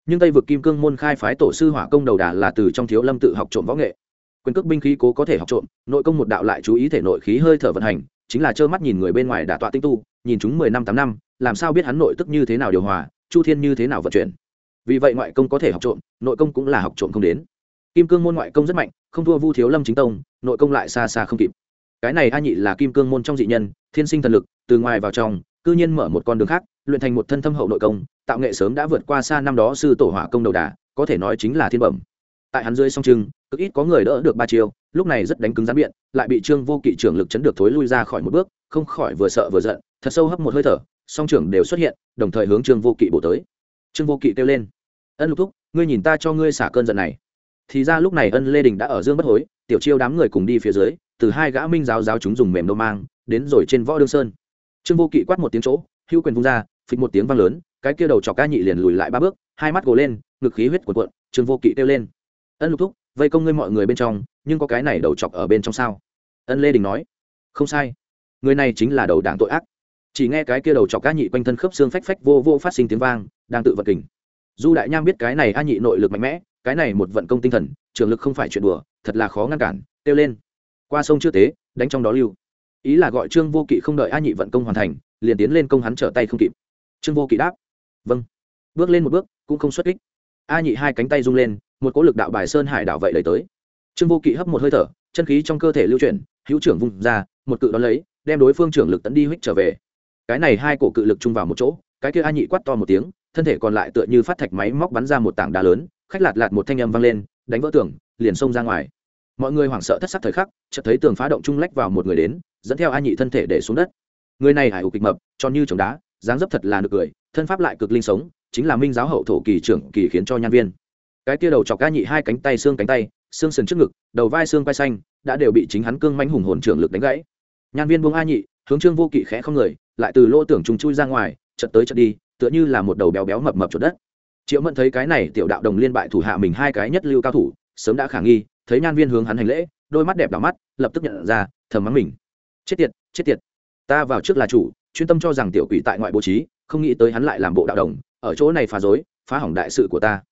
Nhưng tây vực kim cương môn khai phái tổ sư hỏa công đầu đà là từ trong thiếu lâm tự học trộm võ nghệ. Quyền cước binh khí cố có thể học trộm, nội công một đạo lại chú ý thể nội khí hơi thở vận hành, chính là trơ mắt nhìn người bên ngoài đả tọa tinh tu, nhìn chúng mười năm, tám năm, làm sao biết hắn nội tức như thế nào điều hòa, chu thiên như thế nào vận chuyển. Vì vậy ngoại công có thể học trộm, nội công cũng là học trộm không đến. Kim cương môn ngoại công rất mạnh, không thua vu thiếu lâm chính tông, nội công lại xa xa không kịp. Cái này a nhị là kim cương môn trong dị nhân, thiên sinh thần lực, từ ngoài vào trong cư nhiên mở một con đường khác, luyện thành một thân thâm hậu nội công, tạo nghệ sớm đã vượt qua xa năm đó sư tổ hỏa công đầu đà, có thể nói chính là thiên bẩm. Tại hắn dưới song trưng, cực ít có người đỡ được ba chiêu, lúc này rất đánh cứng gián biện lại bị trương vô kỵ trưởng lực chấn được thối lui ra khỏi một bước, không khỏi vừa sợ vừa giận, thật sâu hấp một hơi thở, song trưởng đều xuất hiện, đồng thời hướng trương vô kỵ bổ tới. Trương vô kỵ kêu lên, ân lục thúc, ngươi nhìn ta cho ngươi xả cơn giận này. Thì ra lúc này ân lê đình đã ở dương bất hối, tiểu chiêu đám người cùng đi phía dưới, từ hai gã minh giáo giáo chúng dùng mềm nô mang, đến rồi trên võ đương sơn trương vô kỵ quát một tiếng chỗ, hữu quyền vung ra, phịch một tiếng vang lớn, cái kia đầu chọc ca nhị liền lùi lại ba bước, hai mắt gồ lên, ngực khí huyết cuộn cuộn, trương vô kỵ kêu lên. Ân lục thúc, vây công ngươi mọi người bên trong, nhưng có cái này đầu chọc ở bên trong sao? Ân lê đình nói. Không sai. Người này chính là đầu đảng tội ác. Chỉ nghe cái kia đầu chọc ca nhị quanh thân khớp xương phách phách vô vô phát sinh tiếng vang, đang tự vận kình. Du đại nham biết cái này a nhị nội lực mạnh mẽ, cái này một vận công tinh thần, trường lực không phải chuyện đùa, thật là khó ngăn cản, kêu lên. Qua sông chưa tế, đánh trong đó lưu ý là gọi trương vô kỵ không đợi a nhị vận công hoàn thành, liền tiến lên công hắn trở tay không kịp. Trương vô kỵ đáp vâng. Bước lên một bước, cũng không xuất kích. A nhị hai cánh tay rung lên, một cỗ lực đạo bài sơn hải đảo vậy đẩy tới. Trương vô kỵ hấp một hơi thở, chân khí trong cơ thể lưu chuyển, hữu trưởng vùng ra, một cự đón lấy, đem đối phương trưởng lực tấn đi huých trở về. Cái này hai cổ cự lực chung vào một chỗ, cái kia a nhị quát to một tiếng, thân thể còn lại tựa như phát thạch máy móc bắn ra một tảng đá lớn, khách lạt lạt một thanh âm vang lên, đánh vỡ tường, liền xông ra ngoài mọi người hoảng sợ thất sắc thời khắc, chợt thấy tường phá động trung lách vào một người đến, dẫn theo a nhị thân thể để xuống đất. Người này hải hục kịch mập, tròn như trồng đá, dáng dấp thật là nực cười, thân pháp lại cực linh sống, chính là minh giáo hậu thổ kỳ trưởng kỳ khiến cho nhan viên. Cái kia đầu chọc ca nhị hai cánh tay xương cánh tay, xương sườn trước ngực, đầu vai xương vai xanh, đã đều bị chính hắn cương manh hùng hồn trưởng lực đánh gãy. Nhan viên buông a nhị, hướng trương vô kỵ khẽ không người, lại từ lỗ tưởng trùng chui ra ngoài chật tới chật đi, tựa như là một đầu béo béo mập mập chuột đất. Triệu mẫn thấy cái này tiểu đạo đồng liên bại thủ hạ mình hai cái nhất lưu cao thủ, sớm đã khả nghi thấy nhan viên hướng hắn hành lễ, đôi mắt đẹp đỏ mắt, lập tức nhận ra, thầm mắng mình. Chết tiệt chết tiệt. Ta vào trước là chủ, chuyên tâm cho rằng tiểu quỷ tại ngoại bố trí, không nghĩ tới hắn lại làm bộ đạo đồng, ở chỗ này phá dối phá hỏng đại sự của ta.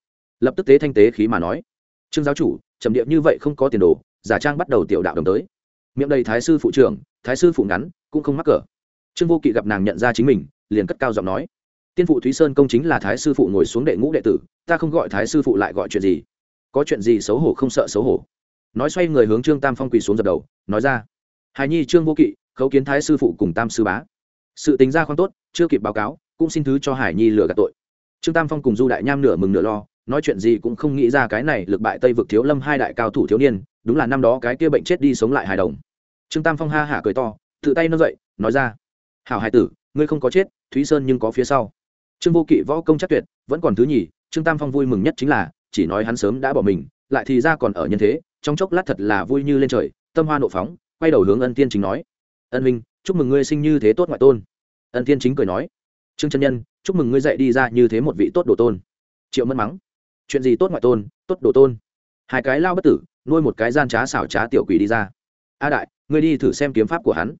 Lập tức tế thanh tế khí mà nói. Trương giáo chủ, trầm điệp như vậy không có tiền đồ, giả trang bắt đầu tiểu đạo đồng tới. Miệng đầy thái sư phụ trưởng, thái sư phụ ngắn, cũng không mắc cỡ. Trương vô kỵ gặp nàng nhận ra chính mình, liền cất cao giọng nói. Tiên phụ thúy sơn công chính là thái sư phụ ngồi xuống đệ ngũ đệ tử, ta không gọi thái sư phụ lại gọi chuyện gì có chuyện gì xấu hổ không sợ xấu hổ. Nói xoay người hướng trương tam phong quỳ xuống dập đầu, nói ra, hài nhi, trương vô kỵ, khấu kiến thái sư phụ cùng tam sư bá. Sự tính ra khoan tốt, chưa kịp báo cáo, cũng xin thứ cho hải nhi lừa gạt tội. Trương tam phong cùng du đại nham nửa mừng nửa lo, nói chuyện gì cũng không nghĩ ra cái này lực bại tây vực thiếu lâm hai đại cao thủ thiếu niên, đúng là năm đó cái kia bệnh chết đi sống lại hài đồng. Trương tam phong ha hả cười to, tự tay nâng dậy, nói ra, hảo hải tử, ngươi không có chết, thúy sơn nhưng có phía sau. Trương vô kỵ võ công chắc tuyệt, vẫn còn thứ nhì, trương tam phong vui mừng nhất chính là chỉ nói hắn sớm đã bỏ mình, lại thì ra còn ở nhân thế, trong chốc lát thật là vui như lên trời, tâm hoa nộ phóng, quay đầu hướng ân tiên chính nói. Ân minh chúc mừng ngươi sinh như thế tốt ngoại tôn. Ân tiên chính cười nói. Trương chân nhân, chúc mừng ngươi dạy đi ra như thế một vị tốt đồ tôn. Triệu mẫn mắng. Chuyện gì tốt ngoại tôn, tốt đồ tôn. Hai cái lao bất tử, nuôi một cái gian trá xảo trá tiểu quỷ đi ra. A đại, ngươi đi thử xem kiếm pháp của hắn.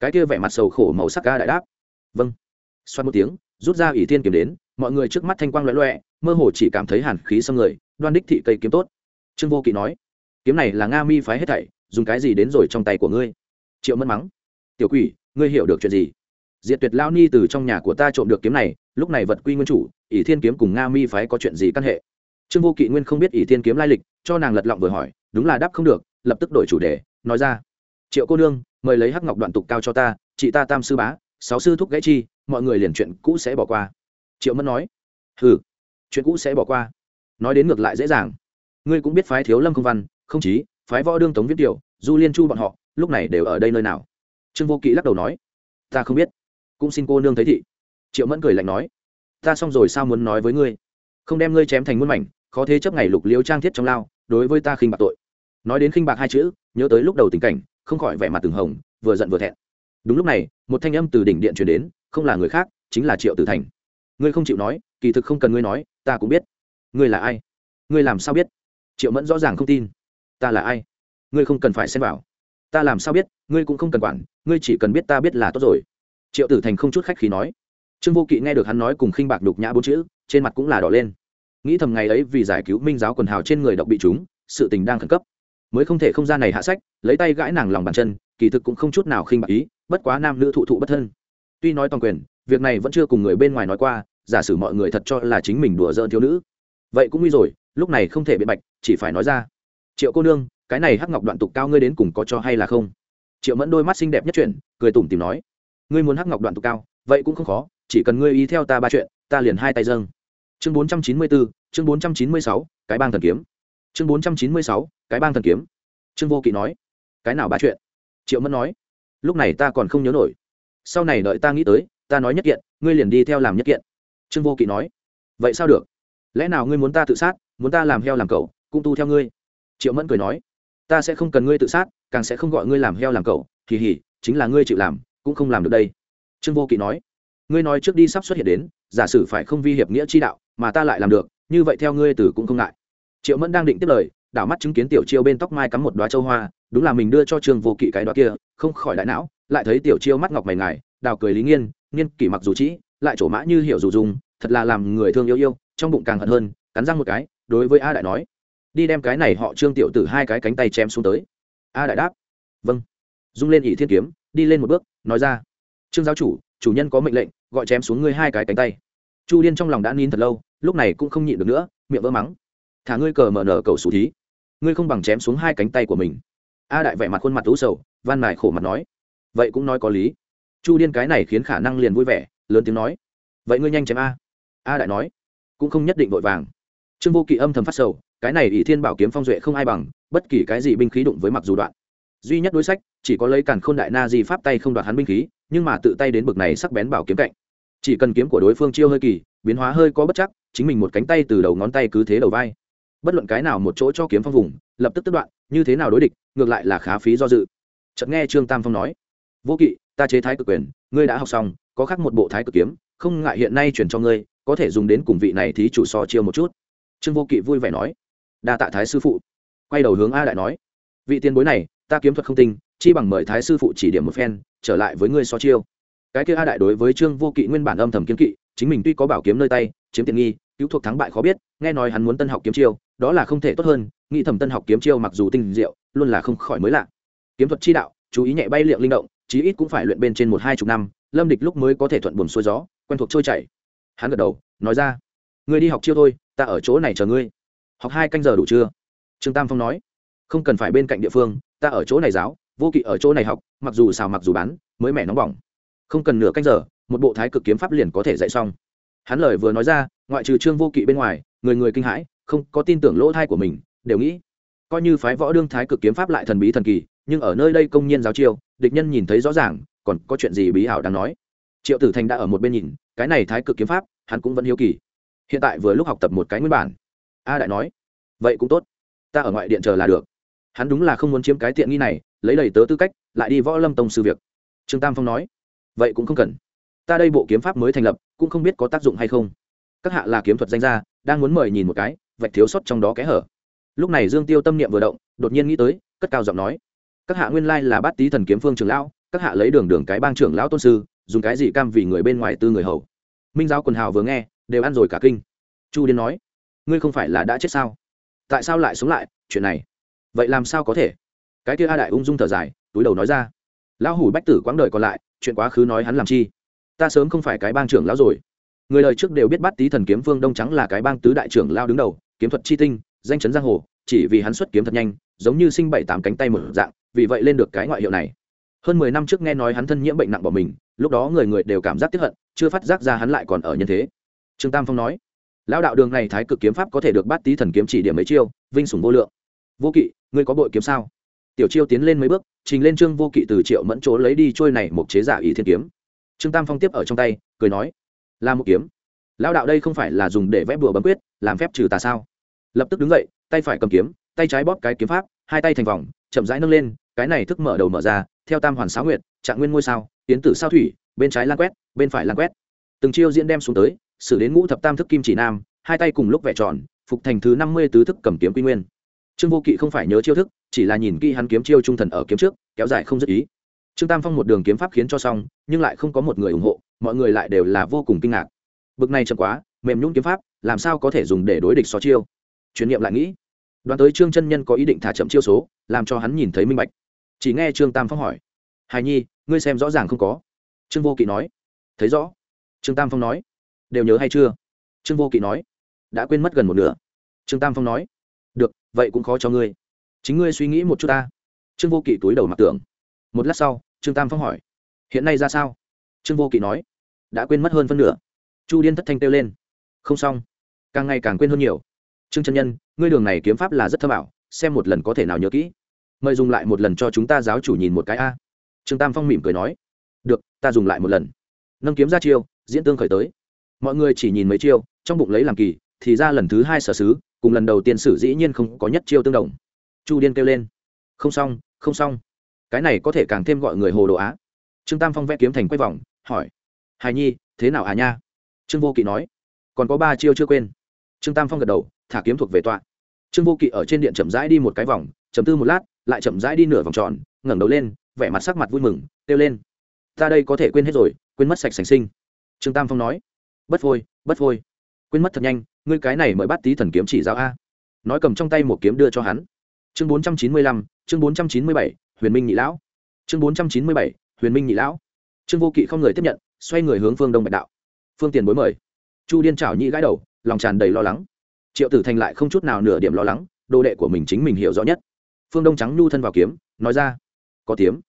Cái kia vẻ mặt sầu khổ màu sắc ca đại đáp. Vâng. Xoan một tiếng, rút ra ỷ thiên kiếm đến, mọi người trước mắt thanh quang loẹ loẹ mơ hồ chỉ cảm thấy hàn khí xâm người, đoan đích thị cây kiếm tốt. Trương vô kỵ nói, kiếm này là nga mi phái hết thảy, dùng cái gì đến rồi trong tay của ngươi? Triệu mẫn mắng, tiểu quỷ, ngươi hiểu được chuyện gì? Diệt tuyệt lao ni từ trong nhà của ta trộm được kiếm này, lúc này vật quy nguyên chủ, ỷ thiên kiếm cùng nga mi phái có chuyện gì căn hệ? Trương vô kỵ nguyên không biết ỷ thiên kiếm lai lịch, cho nàng lật lọng vừa hỏi, đúng là đáp không được, lập tức đổi chủ đề, nói ra. Triệu cô nương, mời lấy hắc ngọc đoạn tục cao cho ta, chị ta tam sư bá, sáu sư thúc gãy chi, mọi người liền chuyện cũ sẽ bỏ qua. Triệu mẫn nói, hừ chuyện cũ sẽ bỏ qua. Nói đến ngược lại dễ dàng. Ngươi cũng biết phái thiếu lâm không văn, không chí, phái võ đương tống viết điều du liên chu bọn họ, lúc này đều ở đây nơi nào? Trương vô kỵ lắc đầu nói, ta không biết. Cũng xin cô nương thấy thị. Triệu mẫn cười lạnh nói, ta xong rồi sao muốn nói với ngươi? Không đem ngươi chém thành muôn mảnh, khó thế chấp ngày lục liêu trang thiết trong lao, đối với ta khinh bạc tội. Nói đến khinh bạc hai chữ, nhớ tới lúc đầu tình cảnh, không khỏi vẻ mặt từng hồng, vừa giận vừa thẹn. Đúng lúc này, một thanh âm từ đỉnh điện truyền đến, không là người khác, chính là triệu tử thành. Ngươi không chịu nói, kỳ thực không cần ngươi nói ta cũng biết. Ngươi là ai? Ngươi làm sao biết? Triệu mẫn rõ ràng không tin. Ta là ai? Ngươi không cần phải xem vào. Ta làm sao biết? Ngươi cũng không cần quản. Ngươi chỉ cần biết ta biết là tốt rồi. Triệu tử thành không chút khách khí nói. Trương vô kỵ nghe được hắn nói cùng khinh bạc đục nhã bốn chữ, trên mặt cũng là đỏ lên. Nghĩ thầm ngày ấy vì giải cứu minh giáo quần hào trên người độc bị chúng sự tình đang khẩn cấp. Mới không thể không ra này hạ sách, lấy tay gãi nàng lòng bàn chân, kỳ thực cũng không chút nào khinh bạc ý, bất quá nam nữ thụ thụ bất thân. Tuy nói toàn quyền, việc này vẫn chưa cùng người bên ngoài nói qua giả sử mọi người thật cho là chính mình đùa giỡn thiếu nữ. Vậy cũng nguy rồi, lúc này không thể biện bạch, chỉ phải nói ra. Triệu cô nương, cái này hắc ngọc đoạn tục cao ngươi đến cùng có cho hay là không? Triệu mẫn đôi mắt xinh đẹp nhất chuyện, cười tủm tìm nói. Ngươi muốn hắc ngọc đoạn tục cao, vậy cũng không khó, chỉ cần ngươi ý theo ta ba chuyện, ta liền hai tay dâng. Chương bốn trăm chín mươi bốn, chương bốn trăm chín mươi sáu, cái bang thần kiếm. Chương bốn trăm chín mươi sáu, cái bang thần kiếm. Trương vô kỵ nói. Cái nào ba chuyện? Triệu mẫn nói. Lúc này ta còn không nhớ nổi. Sau này đợi ta nghĩ tới, ta nói nhất kiện, ngươi liền đi theo làm nhất kiện trương vô kỵ nói, vậy sao được? Lẽ nào ngươi muốn ta tự sát, muốn ta làm heo làm cậu cũng tu theo ngươi? Triệu mẫn cười nói, ta sẽ không cần ngươi tự sát, càng sẽ không gọi ngươi làm heo làm cậu kỳ hỉ chính là ngươi chịu làm, cũng không làm được đây. Trương vô kỵ nói, ngươi nói trước đi sắp xuất hiện đến, giả sử phải không vi hiệp nghĩa chi đạo, mà ta lại làm được, như vậy theo ngươi từ cũng không ngại. Triệu mẫn đang định tiếp lời, đảo mắt chứng kiến tiểu chiêu bên tóc mai cắm một đoá châu hoa, đúng là mình đưa cho trương vô kỵ cái đoá kia, không khỏi đại não, lại thấy tiểu chiêu mắt ngọc mày ngài, đào cười lý nghiên nghiên kỷ mặc dù trĩ lại trổ mã như hiểu dù dùng, thật là làm người thương yêu yêu, trong bụng càng hận hơn, cắn răng một cái, đối với a đại nói, đi đem cái này họ trương tiểu tử hai cái cánh tay chém xuống tới. A đại đáp vâng. Dung lên ỷ thiên kiếm, đi lên một bước, nói ra, trương giáo chủ chủ nhân có mệnh lệnh, gọi chém xuống ngươi hai cái cánh tay. Chu điên trong lòng đã nín thật lâu, lúc này cũng không nhịn được nữa, miệng vỡ mắng, thả ngươi cờ mở nở cầu sủ thí. Ngươi không bằng chém xuống hai cánh tay của mình. A đại vẻ mặt khuôn mặt tú sầu, van mài khổ mặt nói, vậy cũng nói có lý. Chu điên cái này khiến khả năng liền vui vẻ lớn tiếng nói, vậy ngươi nhanh chém a. A đại nói, cũng không nhất định vội vàng. Trương vô kỵ âm thầm phát sầu, cái này ỷ thiên bảo kiếm phong duệ không ai bằng, bất kỳ cái gì binh khí đụng với mặc dù đoạn. Duy nhất đối sách, chỉ có lấy càn khôn đại na di pháp tay không đoạt hắn binh khí, nhưng mà tự tay đến bực này sắc bén bảo kiếm cạnh. Chỉ cần kiếm của đối phương chiêu hơi kỳ, biến hóa hơi có bất chắc, chính mình một cánh tay từ đầu ngón tay cứ thế đầu vai. Bất luận cái nào một chỗ cho kiếm phong vùng, lập tức tức đoạn, như thế nào đối địch, ngược lại là khá phí do dự. Chợt nghe trương tam phong nói, vô kỵ, ta chế thái cực quyền ngươi đã học xong, có khác một bộ thái cực kiếm, không ngại hiện nay chuyển cho ngươi, có thể dùng đến cùng vị này thí chủ so chiêu một chút. Trương vô kỵ vui vẻ nói. Đa tạ thái sư phụ. Quay đầu hướng a đại nói. Vị tiền bối này, ta kiếm thuật không tinh, chi bằng mời thái sư phụ chỉ điểm một phen, trở lại với ngươi so chiêu. Cái kia a đại đối với trương vô kỵ nguyên bản âm thầm kiếm kỵ, chính mình tuy có bảo kiếm nơi tay, chiếm tiện nghi, cứu thuộc thắng bại khó biết, nghe nói hắn muốn tân học kiếm chiêu, đó là không thể tốt hơn, nghĩ thầm tân học kiếm chiêu mặc dù tinh diệu, luôn là không khỏi mới lạ. Kiếm thuật chi đạo, chú ý nhẹ bay liệng linh động chí ít cũng phải luyện bên trên một hai chục năm, lâm địch lúc mới có thể thuận buồm xuôi gió, quen thuộc trôi chảy. Hắn gật đầu, nói ra, ngươi đi học chiêu thôi, ta ở chỗ này chờ ngươi. Học hai canh giờ đủ chưa? Trương tam phong nói, không cần phải bên cạnh địa phương, ta ở chỗ này giáo, vô kỵ ở chỗ này học, mặc dù xào mặc dù bán, mới mẻ nóng bỏng. Không cần nửa canh giờ, một bộ thái cực kiếm pháp liền có thể dạy xong. Hắn lời vừa nói ra, ngoại trừ trương vô kỵ bên ngoài, người người kinh hãi, không có tin tưởng lỗ thai của mình, đều nghĩ, coi như phái võ đương thái cực kiếm pháp lại thần bí thần kỳ nhưng ở nơi đây công nhiên giáo chiêu, địch nhân nhìn thấy rõ ràng, còn có chuyện gì bí ảo đang nói? Triệu tử thành đã ở một bên nhìn, cái này thái cực kiếm pháp, hắn cũng vẫn hiếu kỳ. Hiện tại vừa lúc học tập một cái nguyên bản. A đại nói, vậy cũng tốt, ta ở ngoại điện chờ là được. Hắn đúng là không muốn chiếm cái tiện nghi này, lấy đầy tớ tư cách, lại đi võ lâm tông sư việc. Trương tam phong nói, vậy cũng không cần. Ta đây bộ kiếm pháp mới thành lập, cũng không biết có tác dụng hay không. Các hạ là kiếm thuật danh gia, đang muốn mời nhìn một cái, vạch thiếu sót trong đó kẽ hở. Lúc này dương tiêu tâm niệm vừa động, đột nhiên nghĩ tới, cất cao giọng nói các hạ nguyên lai là bát tý thần kiếm phương trưởng lão, các hạ lấy đường đường cái bang trưởng lão tôn sư, dùng cái gì cam vì người bên ngoài tư người hầu. Minh giáo quần hào vừa nghe, đều ăn rồi cả kinh. Chu điên nói, ngươi không phải là đã chết sao? Tại sao lại sống lại? Chuyện này, vậy làm sao có thể? Cái kia a đại ung dung thở dài, túi đầu nói ra, lão hủ bách tử quãng đời còn lại, chuyện quá khứ nói hắn làm chi? Ta sớm không phải cái bang trưởng lão rồi. Người đời trước đều biết bắt tý thần kiếm phương đông trắng là cái bang tứ đại trưởng lao đứng đầu, kiếm thuật chi tinh, danh chấn giang hồ, chỉ vì hắn xuất kiếm thật nhanh giống như sinh bảy tám cánh tay một dạng, vì vậy lên được cái ngoại hiệu này. Hơn mười năm trước nghe nói hắn thân nhiễm bệnh nặng bỏ mình, lúc đó người người đều cảm giác tiếp hận, chưa phát giác ra hắn lại còn ở nhân thế. Trương tam phong nói, lão đạo đường này thái cực kiếm pháp có thể được bắt tý thần kiếm chỉ điểm mấy chiêu, vinh sủng vô lượng. Vô kỵ, ngươi có bội kiếm sao? Tiểu chiêu tiến lên mấy bước, trình lên trương vô kỵ từ triệu mẫn chỗ lấy đi trôi này một chế giả ý thiên kiếm. Trương tam phong tiếp ở trong tay, cười nói, là một kiếm. Lão đạo đây không phải là dùng để vẽ bùa bấm quyết, làm phép trừ tà sao? Lập tức đứng dậy, tay phải cầm kiếm, tay trái bóp cái kiếm pháp, hai tay thành vòng, chậm rãi nâng lên, cái này thức mở đầu mở ra, theo tam hoàn sáu nguyệt, trạng nguyên ngôi sao, tiến tử sao thủy, bên trái lan quét, bên phải lan quét. Từng chiêu diễn đem xuống tới, xử đến ngũ thập tam thức kim chỉ nam, hai tay cùng lúc vẽ tròn, phục thành thứ năm mươi tứ thức cầm kiếm quy nguyên. Trương vô kỵ không phải nhớ chiêu thức, chỉ là nhìn kỹ hắn kiếm chiêu trung thần ở kiếm trước, kéo dài không dứt ý. Trương tam phong một đường kiếm pháp khiến cho xong, nhưng lại không có một người ủng hộ, mọi người lại đều là vô cùng kinh ngạc. Bực này chậm quá, mềm nhũng kiếm pháp, làm sao có thể dùng để đối địch so chiêu? Chuyển nghiệm lại nghĩ. Đoán tới trương chân nhân có ý định thả chậm chiêu số, làm cho hắn nhìn thấy minh bạch. Chỉ nghe trương tam phong hỏi. Hài nhi, ngươi xem rõ ràng không có. Trương vô kỵ nói. Thấy rõ. Trương tam phong nói. Đều nhớ hay chưa? Trương vô kỵ nói. Đã quên mất gần một nửa. Trương tam phong nói. Được, vậy cũng khó cho ngươi. Chính ngươi suy nghĩ một chút ta. Trương vô kỵ túi đầu mặc tưởng. Một lát sau, trương tam phong hỏi. Hiện nay ra sao? Trương vô kỵ nói. Đã quên mất hơn phân nửa. Chu điên thất thanh kêu lên. Không xong. Càng ngày càng quên hơn nhiều trương chân nhân ngươi đường này kiếm pháp là rất thâm bảo, xem một lần có thể nào nhớ kỹ. Mời dùng lại một lần cho chúng ta giáo chủ nhìn một cái a. Trương tam phong mỉm cười nói. Được ta dùng lại một lần. Nâng kiếm ra chiêu diễn tương khởi tới. Mọi người chỉ nhìn mấy chiêu trong bụng lấy làm kỳ thì ra lần thứ hai sở sứ cùng lần đầu tiên sử dĩ nhiên không có nhất chiêu tương đồng. Chu điên kêu lên. Không xong không xong. Cái này có thể càng thêm gọi người hồ đồ á. Trương tam phong vẽ kiếm thành quay vòng hỏi. Hài nhi thế nào à nha? Trương vô kỵ nói. Còn có ba chiêu chưa quên. Trương tam phong gật đầu thả kiếm thuộc về tọa. Trương vô kỵ ở trên điện chậm rãi đi một cái vòng, trầm tư một lát, lại chậm rãi đi nửa vòng tròn, ngẩng đầu lên, vẻ mặt sắc mặt vui mừng, kêu lên. Ta đây có thể quên hết rồi, quên mất sạch sành sinh. Trương tam phong nói. Bất phôi bất phôi. Quên mất thật nhanh, ngươi cái này mới bắt tí thần kiếm chỉ giáo a. Nói cầm trong tay một kiếm đưa cho hắn. Chương bốn trăm chín mươi lăm, chương bốn trăm chín mươi bảy, huyền minh nhị lão. Chương bốn trăm chín mươi bảy, huyền minh nhị lão. Trương vô kỵ không người tiếp nhận, xoay người hướng phương đông bạch đạo. Phương tiền bối mời. Chu điên trảo nhị gãi đầu, lòng tràn đầy lo lắng triệu tử thành lại không chút nào nửa điểm lo lắng, đồ đệ của mình chính mình hiểu rõ nhất. Phương đông trắng nhu thân vào kiếm, nói ra, có tiếng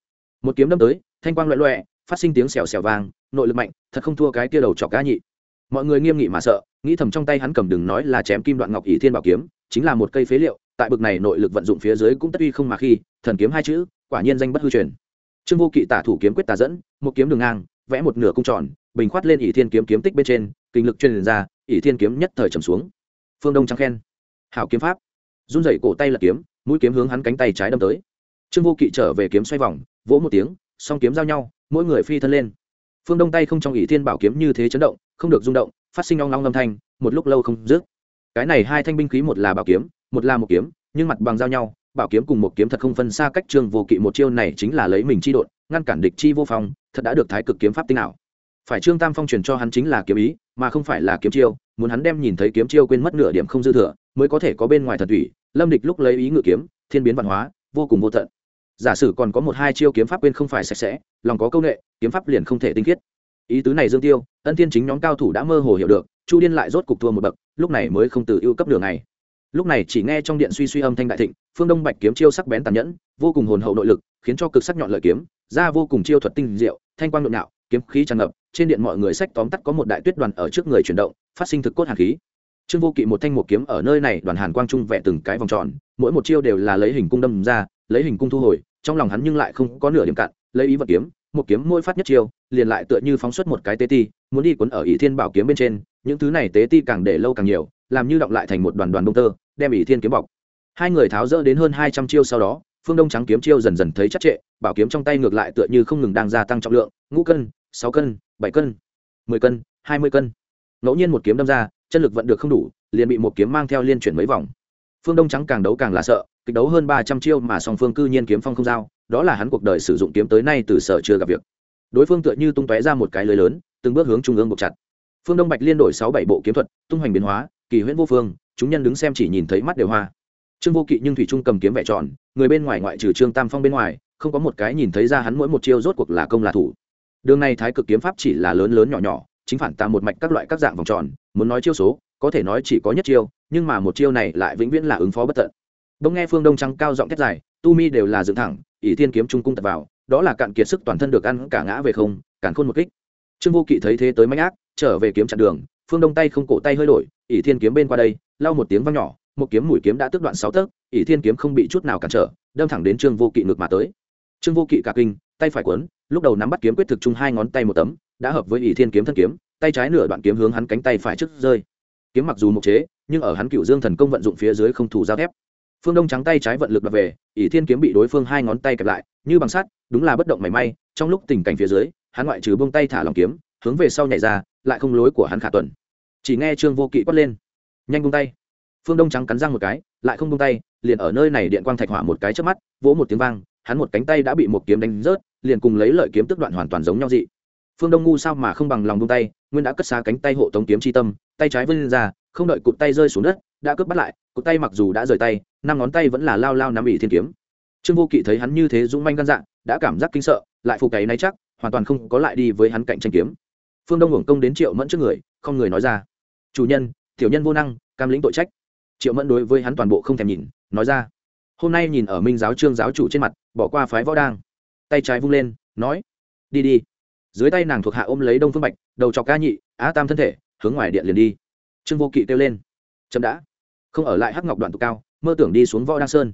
một kiếm đâm tới, thanh quang loẹ loẹ phát sinh tiếng xèo xèo vang, nội lực mạnh, thật không thua cái kia đầu chọc cá nhị. Mọi người nghiêm nghị mà sợ, nghĩ thầm trong tay hắn cầm đừng nói là chém kim đoạn ngọc ỷ thiên bảo kiếm, chính là một cây phế liệu, tại bực này nội lực vận dụng phía dưới cũng tất uy không mà khi, thần kiếm hai chữ, quả nhiên danh bất hư truyền. Trương vô kỵ tả thủ kiếm quyết tà dẫn, một kiếm đường ngang, vẽ một nửa cung tròn, bình khoát lên ỷ thiên kiếm kiếm tích bên trên, kinh lực truyền ra, ỷ thiên kiếm nhất thời trầm xuống phương đông trắng khen. Hảo kiếm pháp. Run rẩy cổ tay là kiếm, mũi kiếm hướng hắn cánh tay trái đâm tới. Trương vô kỵ trở về kiếm xoay vòng, vỗ một tiếng, song kiếm giao nhau, mỗi người phi thân lên. Phương đông tay không trong ỷ thiên bảo kiếm như thế chấn động, không được rung động, phát sinh long long âm thanh, một lúc lâu không dứt. Cái này hai thanh binh khí một là bảo kiếm, một là một kiếm, nhưng mặt bằng giao nhau, bảo kiếm cùng một kiếm thật không phân xa cách trương vô kỵ một chiêu này chính là lấy mình chi đột ngăn cản địch chi vô phong, thật đã được thái cực kiếm pháp tinh nào phải trương tam phong truyền cho hắn chính là kiếm ý, mà không phải là kiếm chiêu muốn hắn đem nhìn thấy kiếm chiêu quên mất nửa điểm không dư thừa, mới có thể có bên ngoài thần thủy. Lâm địch lúc lấy ý ngự kiếm, thiên biến văn hóa, vô cùng vô tận. Giả sử còn có một hai chiêu kiếm pháp quên không phải sạch sẽ, lòng có công nghệ, kiếm pháp liền không thể tinh khiết. Ý tứ này dương tiêu, ân thiên chính nhóm cao thủ đã mơ hồ hiểu được, chu điên lại rốt cục thua một bậc, lúc này mới không từ ưu cấp đường này. Lúc này chỉ nghe trong điện suy suy âm thanh đại thịnh, phương đông bạch kiếm chiêu sắc bén tàn nhẫn, vô cùng hồn hậu nội lực, khiến cho cực sắc nhọn lợi kiếm, ra vô cùng chiêu thuật tinh diệu, thanh quang nhộn nhạo, kiếm khí tràn ngập trên điện mọi người sách tóm tắt có một đại tuyết đoàn ở trước người chuyển động, phát sinh thực cốt hàn khí. Trương vô kỵ một thanh một kiếm ở nơi này, đoàn hàn quang trung vẽ từng cái vòng tròn, mỗi một chiêu đều là lấy hình cung đâm ra, lấy hình cung thu hồi, trong lòng hắn nhưng lại không có nửa điểm cạn, lấy ý vật kiếm, một kiếm mỗi phát nhất chiêu, liền lại tựa như phóng xuất một cái tế ti, muốn đi cuốn ở ỷ thiên bảo kiếm bên trên, những thứ này tế ti càng để lâu càng nhiều, làm như động lại thành một đoàn đoàn đông tơ, đem ỷ thiên kiếm bọc. Hai người tháo rỡ đến hơn hai trăm chiêu sau đó, phương đông trắng kiếm chiêu dần dần thấy chắc trệ bảo kiếm trong tay ngược lại tựa như không ngừng đang gia tăng trọng lượng, ngũ cân, sáu cân bảy cân, mười cân, hai mươi cân. Ngẫu nhiên một kiếm đâm ra, chân lực vận được không đủ, liền bị một kiếm mang theo liên chuyển mấy vòng. Phương đông trắng càng đấu càng là sợ, kịch đấu hơn ba trăm chiêu mà song phương cư nhiên kiếm phong không giao, đó là hắn cuộc đời sử dụng kiếm tới nay từ sở chưa gặp việc. Đối phương tựa như tung tóe ra một cái lưới lớn, từng bước hướng trung ương buộc chặt. Phương đông bạch liên đổi sáu bảy bộ kiếm thuật, tung hoành biến hóa, kỳ huyễn vô phương, chúng nhân đứng xem chỉ nhìn thấy mắt đều hoa. Trương vô kỵ nhưng thủy trung cầm kiếm vẻ tròn, người bên ngoài ngoại trừ trương tam phong bên ngoài, không có một cái nhìn thấy ra hắn mỗi một chiêu rốt cuộc là công là thủ đường này thái cực kiếm pháp chỉ là lớn lớn nhỏ nhỏ, chính phản ta một mạch các loại các dạng vòng tròn, muốn nói chiêu số, có thể nói chỉ có nhất chiêu, nhưng mà một chiêu này lại vĩnh viễn là ứng phó bất tận. Đông nghe phương đông trắng cao giọng thét dài, tu mi đều là dựng thẳng, ỷ thiên kiếm trung cung tập vào, đó là cạn kiệt sức toàn thân được ăn cả ngã về không cản khôn một kích. Trương vô kỵ thấy thế tới mánh ác, trở về kiếm chặn đường, phương đông tay không cổ tay hơi đổi, ỷ thiên kiếm bên qua đây, lau một tiếng văng nhỏ, một kiếm mũi kiếm đã tước đoạn sáu tấc, ỷ thiên kiếm không bị chút nào cản trở, đâm thẳng đến trương vô kỵ ngược mà tới trương vô kỵ cả kinh, tay phải quấn, lúc đầu nắm bắt kiếm quyết thực chung hai ngón tay một tấm, đã hợp với ỷ thiên kiếm thân kiếm, tay trái nửa đoạn kiếm hướng hắn cánh tay phải trước rơi. Kiếm mặc dù mục chế, nhưng ở hắn cựu dương thần công vận dụng phía dưới không thủ giao thép. Phương đông trắng tay trái vận lực đập về, ỷ thiên kiếm bị đối phương hai ngón tay kẹp lại, như bằng sắt, đúng là bất động mảy may, trong lúc tình cảnh phía dưới, hắn ngoại trừ buông tay thả lòng kiếm, hướng về sau nhảy ra, lại không lối của hắn khả tuần. Chỉ nghe trương vô kỵ quát lên, nhanh buông tay. Phương đông trắng cắn răng một cái, lại không buông tay, liền ở nơi này điện quang thạch hỏa một cái trước mắt, vỗ một tiếng vang hắn một cánh tay đã bị một kiếm đánh rớt, liền cùng lấy lợi kiếm tức đoạn hoàn toàn giống nhau dị. Phương đông ngu sao mà không bằng lòng bông tay, nguyên đã cất xa cánh tay hộ tống kiếm chi tâm, tay trái vươn ra, không đợi cụt tay rơi xuống đất, đã cướp bắt lại, cụt tay mặc dù đã rời tay, năm ngón tay vẫn là lao lao nắm ỉ thiên kiếm. Trương vô kỵ thấy hắn như thế dũng manh gan dạng đã cảm giác kinh sợ, lại phục cái nay chắc, hoàn toàn không có lại đi với hắn cạnh tranh kiếm. Phương đông hưởng công đến triệu mẫn trước người, không người nói ra. Chủ nhân, tiểu nhân vô năng, cam lĩnh tội trách. Triệu mẫn đối với hắn toàn bộ không thèm nhìn, nói ra. Hôm nay nhìn ở minh giáo trương giáo chủ trên mặt bỏ qua phái võ đang. Tay trái vung lên, nói, đi đi. Dưới tay nàng thuộc hạ ôm lấy đông phương bạch, đầu chọc ca nhị, á tam thân thể, hướng ngoài điện liền đi. Trương vô kỵ kêu lên, chậm đã. Không ở lại hắc ngọc đoạn tụ cao, mơ tưởng đi xuống võ đăng sơn.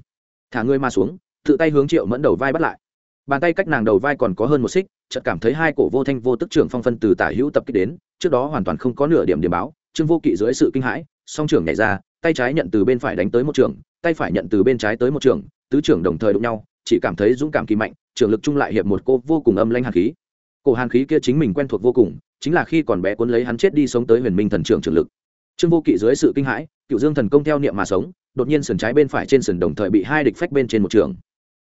Thả ngươi mà xuống, tự tay hướng triệu mẫn đầu vai bắt lại. Bàn tay cách nàng đầu vai còn có hơn một xích, chợt cảm thấy hai cổ vô thanh vô tức trưởng phong phân từ tả hữu tập kích đến, trước đó hoàn toàn không có nửa điểm điểm báo, trương vô kỵ dưới sự kinh hãi, song trưởng nhảy ra, tay trái nhận từ bên phải đánh tới một trường tay phải nhận từ bên trái tới một trường tứ trưởng đồng thời đụng nhau chỉ cảm thấy dũng cảm kỳ mạnh, trường lực chung lại hiệp một cô vô cùng âm lanh hàn khí. Cổ hàn khí kia chính mình quen thuộc vô cùng, chính là khi còn bé cuốn lấy hắn chết đi sống tới huyền minh thần trưởng trường lực. Trương vô kỵ dưới sự kinh hãi, cựu dương thần công theo niệm mà sống, đột nhiên sườn trái bên phải trên sườn đồng thời bị hai địch phách bên trên một trường.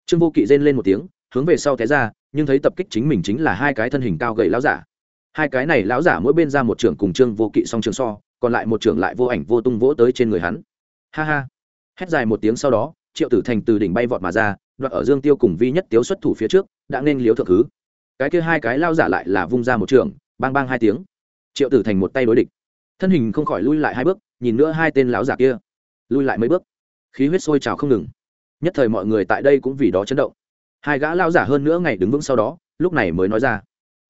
Trương vô kỵ rên lên một tiếng, hướng về sau té ra, nhưng thấy tập kích chính mình chính là hai cái thân hình cao gầy lão giả. Hai cái này lão giả mỗi bên ra một trưởng cùng trương vô kỵ song trường so, còn lại một trưởng lại vô ảnh vô tung vỗ tới trên người hắn. Ha ha. Hét dài một tiếng sau đó, triệu tử thành từ đỉnh bay vọt mà ra đoạn ở dương tiêu cùng vi nhất tiếu xuất thủ phía trước, đã nên liếu thượng thứ. Cái kia hai cái lao giả lại là vung ra một trường, bang bang hai tiếng. Triệu tử thành một tay đối địch. Thân hình không khỏi lui lại hai bước, nhìn nữa hai tên lão giả kia. Lui lại mấy bước. Khí huyết sôi trào không ngừng. Nhất thời mọi người tại đây cũng vì đó chấn động. Hai gã lao giả hơn nữa ngày đứng vững sau đó, lúc này mới nói ra.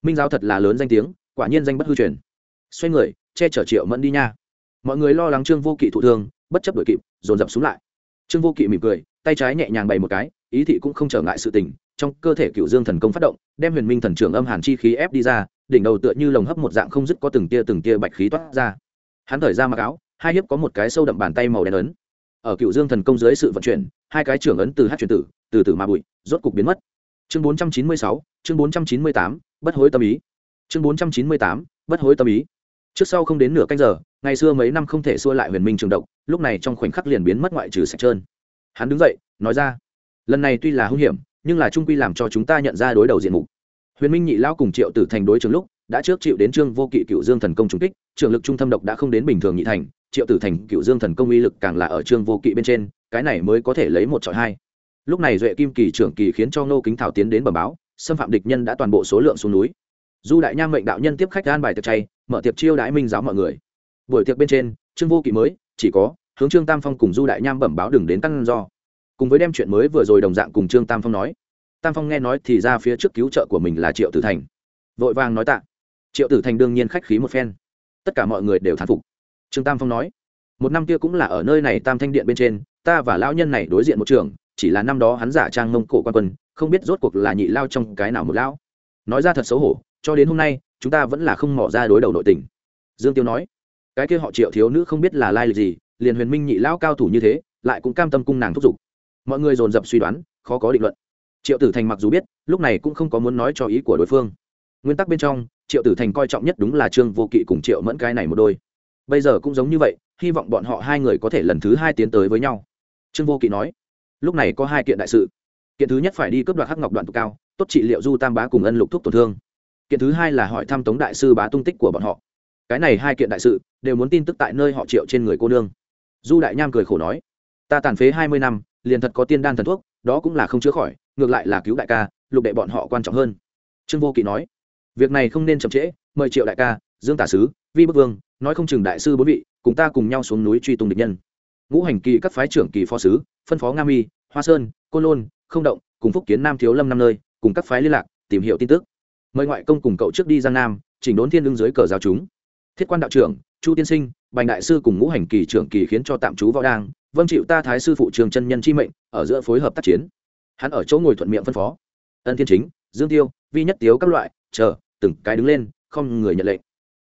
Minh giáo thật là lớn danh tiếng, quả nhiên danh bất hư truyền. Xoay người, che chở triệu mẫn đi nha. Mọi người lo lắng trương vô kỵ thụ thương, bất chấp đuổi kịp, dồn dập xuống lại. Trương vô kỵ mỉm cười, tay trái nhẹ nhàng bày một cái ý thị cũng không trở ngại sự tình, trong cơ thể cựu dương thần công phát động, đem huyền minh thần trưởng âm hàn chi khí ép đi ra, đỉnh đầu tựa như lồng hấp một dạng không dứt có từng tia từng tia bạch khí toát ra. Hắn thời ra mặc áo, hai hiếp có một cái sâu đậm bàn tay màu đen ấn. Ở cựu dương thần công dưới sự vận chuyển, hai cái trưởng ấn từ hát truyền tử, từ từ mà bụi, rốt cục biến mất. Chương bốn trăm chín mươi sáu, chương bốn trăm chín mươi tám, bất hối tâm ý. Chương bốn trăm chín mươi tám, bất hối tâm ý. Trước sau không đến nửa canh giờ, ngày xưa mấy năm không thể xua lại huyền minh trường độc, lúc này trong khoảnh khắc liền biến mất ngoại trừ sạch trơn. Hắn đứng dậy, nói ra lần này tuy là hung hiểm, nhưng là trung quy làm cho chúng ta nhận ra đối đầu diện mục. Huyền minh nhị lao cùng triệu tử thành đối trường lúc, đã trước chịu đến trương vô kỵ cựu dương thần công trùng kích, trường lực trung thâm độc đã không đến bình thường nhị thành, triệu tử thành cựu dương thần công uy lực càng là ở trương vô kỵ bên trên, cái này mới có thể lấy một trọi hai. Lúc này duệ kim kỳ trưởng kỳ khiến cho nô kính thảo tiến đến bẩm báo, xâm phạm địch nhân đã toàn bộ số lượng xuống núi. Du đại nham mệnh đạo nhân tiếp khách gan bài tiệc chay, mở tiệc chiêu đãi minh giáo mọi người. Buổi tiệc bên trên, trương vô kỵ mới, chỉ có, hướng trương tam phong cùng du đại nham bẩm báo đừng đến căn do cùng với đem chuyện mới vừa rồi đồng dạng cùng trương tam phong nói. Tam phong nghe nói thì ra phía trước cứu trợ của mình là triệu tử thành. Vội vàng nói tạ. Triệu tử thành đương nhiên khách khí một phen. Tất cả mọi người đều thán phục. Trương tam phong nói, một năm kia cũng là ở nơi này tam thanh điện bên trên, ta và lão nhân này đối diện một trường, chỉ là năm đó hắn giả trang mông cổ quan quân, không biết rốt cuộc là nhị lao trong cái nào một lão. Nói ra thật xấu hổ, cho đến hôm nay, chúng ta vẫn là không mỏ ra đối đầu nội tình. Dương tiêu nói, cái kia họ triệu thiếu nữ không biết là lai lịch gì, liền huyền minh nhị lão cao thủ như thế, lại cũng cam tâm cung nàng thúc giục mọi người dồn dập suy đoán, khó có định luận. Triệu tử thành mặc dù biết, lúc này cũng không có muốn nói cho ý của đối phương. Nguyên tắc bên trong, triệu tử thành coi trọng nhất đúng là trương vô kỵ cùng triệu mẫn cái này một đôi. Bây giờ cũng giống như vậy, hy vọng bọn họ hai người có thể lần thứ hai tiến tới với nhau. Trương vô kỵ nói, lúc này có hai kiện đại sự. Kiện thứ nhất phải đi cướp đoạt hắc ngọc đoạn tụ cao, tốt trị liệu du tam bá cùng ân lục thuốc tổn thương. Kiện thứ hai là hỏi thăm tống đại sư bá tung tích của bọn họ. Cái này hai kiện đại sự, đều muốn tin tức tại nơi họ triệu trên người cô nương. Du đại nham cười khổ nói, ta tàn phế hai mươi năm liền thật có tiên đan thần thuốc, đó cũng là không chữa khỏi, ngược lại là cứu đại ca, lục đệ bọn họ quan trọng hơn. Trương vô kỵ nói. Việc này không nên chậm trễ, mời triệu đại ca, dương tả sứ, vi bức vương, nói không chừng đại sư bốn vị, cùng ta cùng nhau xuống núi truy tung địch nhân. Ngũ hành kỳ các phái trưởng kỳ phó sứ, phân phó nga mi, hoa sơn, côn lôn, không động, cùng phúc kiến nam thiếu lâm năm nơi, cùng các phái liên lạc, tìm hiểu tin tức. Mời ngoại công cùng cậu trước đi giang nam, chỉnh đốn thiên lương dưới cờ giáo chúng. Thiết quan đạo trưởng, chu tiên sinh, bành đại sư cùng ngũ hành kỳ trưởng kỳ khiến cho tạm trú võ đang vâng chịu ta thái sư phụ trường chân nhân chi mệnh, ở giữa phối hợp tác chiến. Hắn ở chỗ ngồi thuận miệng phân phó. Ân thiên chính, dương tiêu, vi nhất tiếu các loại, chờ, từng cái đứng lên, không người nhận lệnh.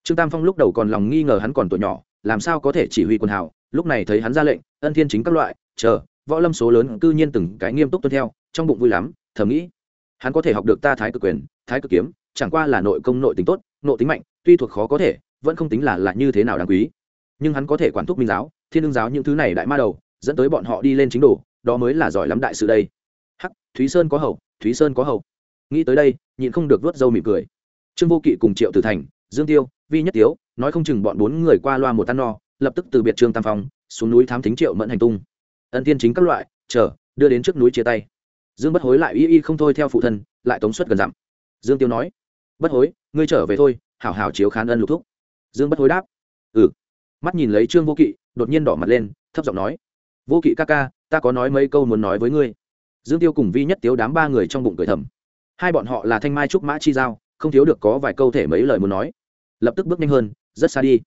Trương tam phong lúc đầu còn lòng nghi ngờ hắn còn tuổi nhỏ, làm sao có thể chỉ huy quần hào. Lúc này thấy hắn ra lệnh, ân thiên chính các loại, chờ, võ lâm số lớn cư nhiên từng cái nghiêm túc tuân theo, trong bụng vui lắm, thầm nghĩ, hắn có thể học được ta thái cực quyền, thái cực kiếm, chẳng qua là nội công nội tính tốt, nội tính mạnh, tuy thuộc khó có thể, vẫn không tính là là như thế nào đáng quý. Nhưng hắn có thể quản thúc minh giáo thiên đương giáo những thứ này đại ma đầu, dẫn tới bọn họ đi lên chính đồ, đó mới là giỏi lắm đại sự đây. Hắc, thúy sơn có hậu, thúy sơn có hậu. Nghĩ tới đây, nhịn không được vớt râu mỉm cười. Trương vô kỵ cùng triệu tử thành, dương tiêu, vi nhất tiếu, nói không chừng bọn bốn người qua loa một tan no, lập tức từ biệt trương tam phong, xuống núi thám thính triệu mẫn hành tung. Ân tiên chính các loại, chờ, đưa đến trước núi chia tay. Dương bất hối lại y y không thôi theo phụ thân, lại tống suất gần dặm. Dương tiêu nói, bất hối, ngươi trở về thôi, hảo hảo chiếu khán ân lục thúc. Dương bất hối đáp ừ. Mắt nhìn lấy trương vô kỵ đột nhiên đỏ mặt lên, thấp giọng nói, vô kỵ ca ca, ta có nói mấy câu muốn nói với ngươi. Dương tiêu cùng vi nhất tiếu đám ba người trong bụng cười thầm. Hai bọn họ là thanh mai trúc mã chi giao, không thiếu được có vài câu thể mấy lời muốn nói. Lập tức bước nhanh hơn, rất xa đi.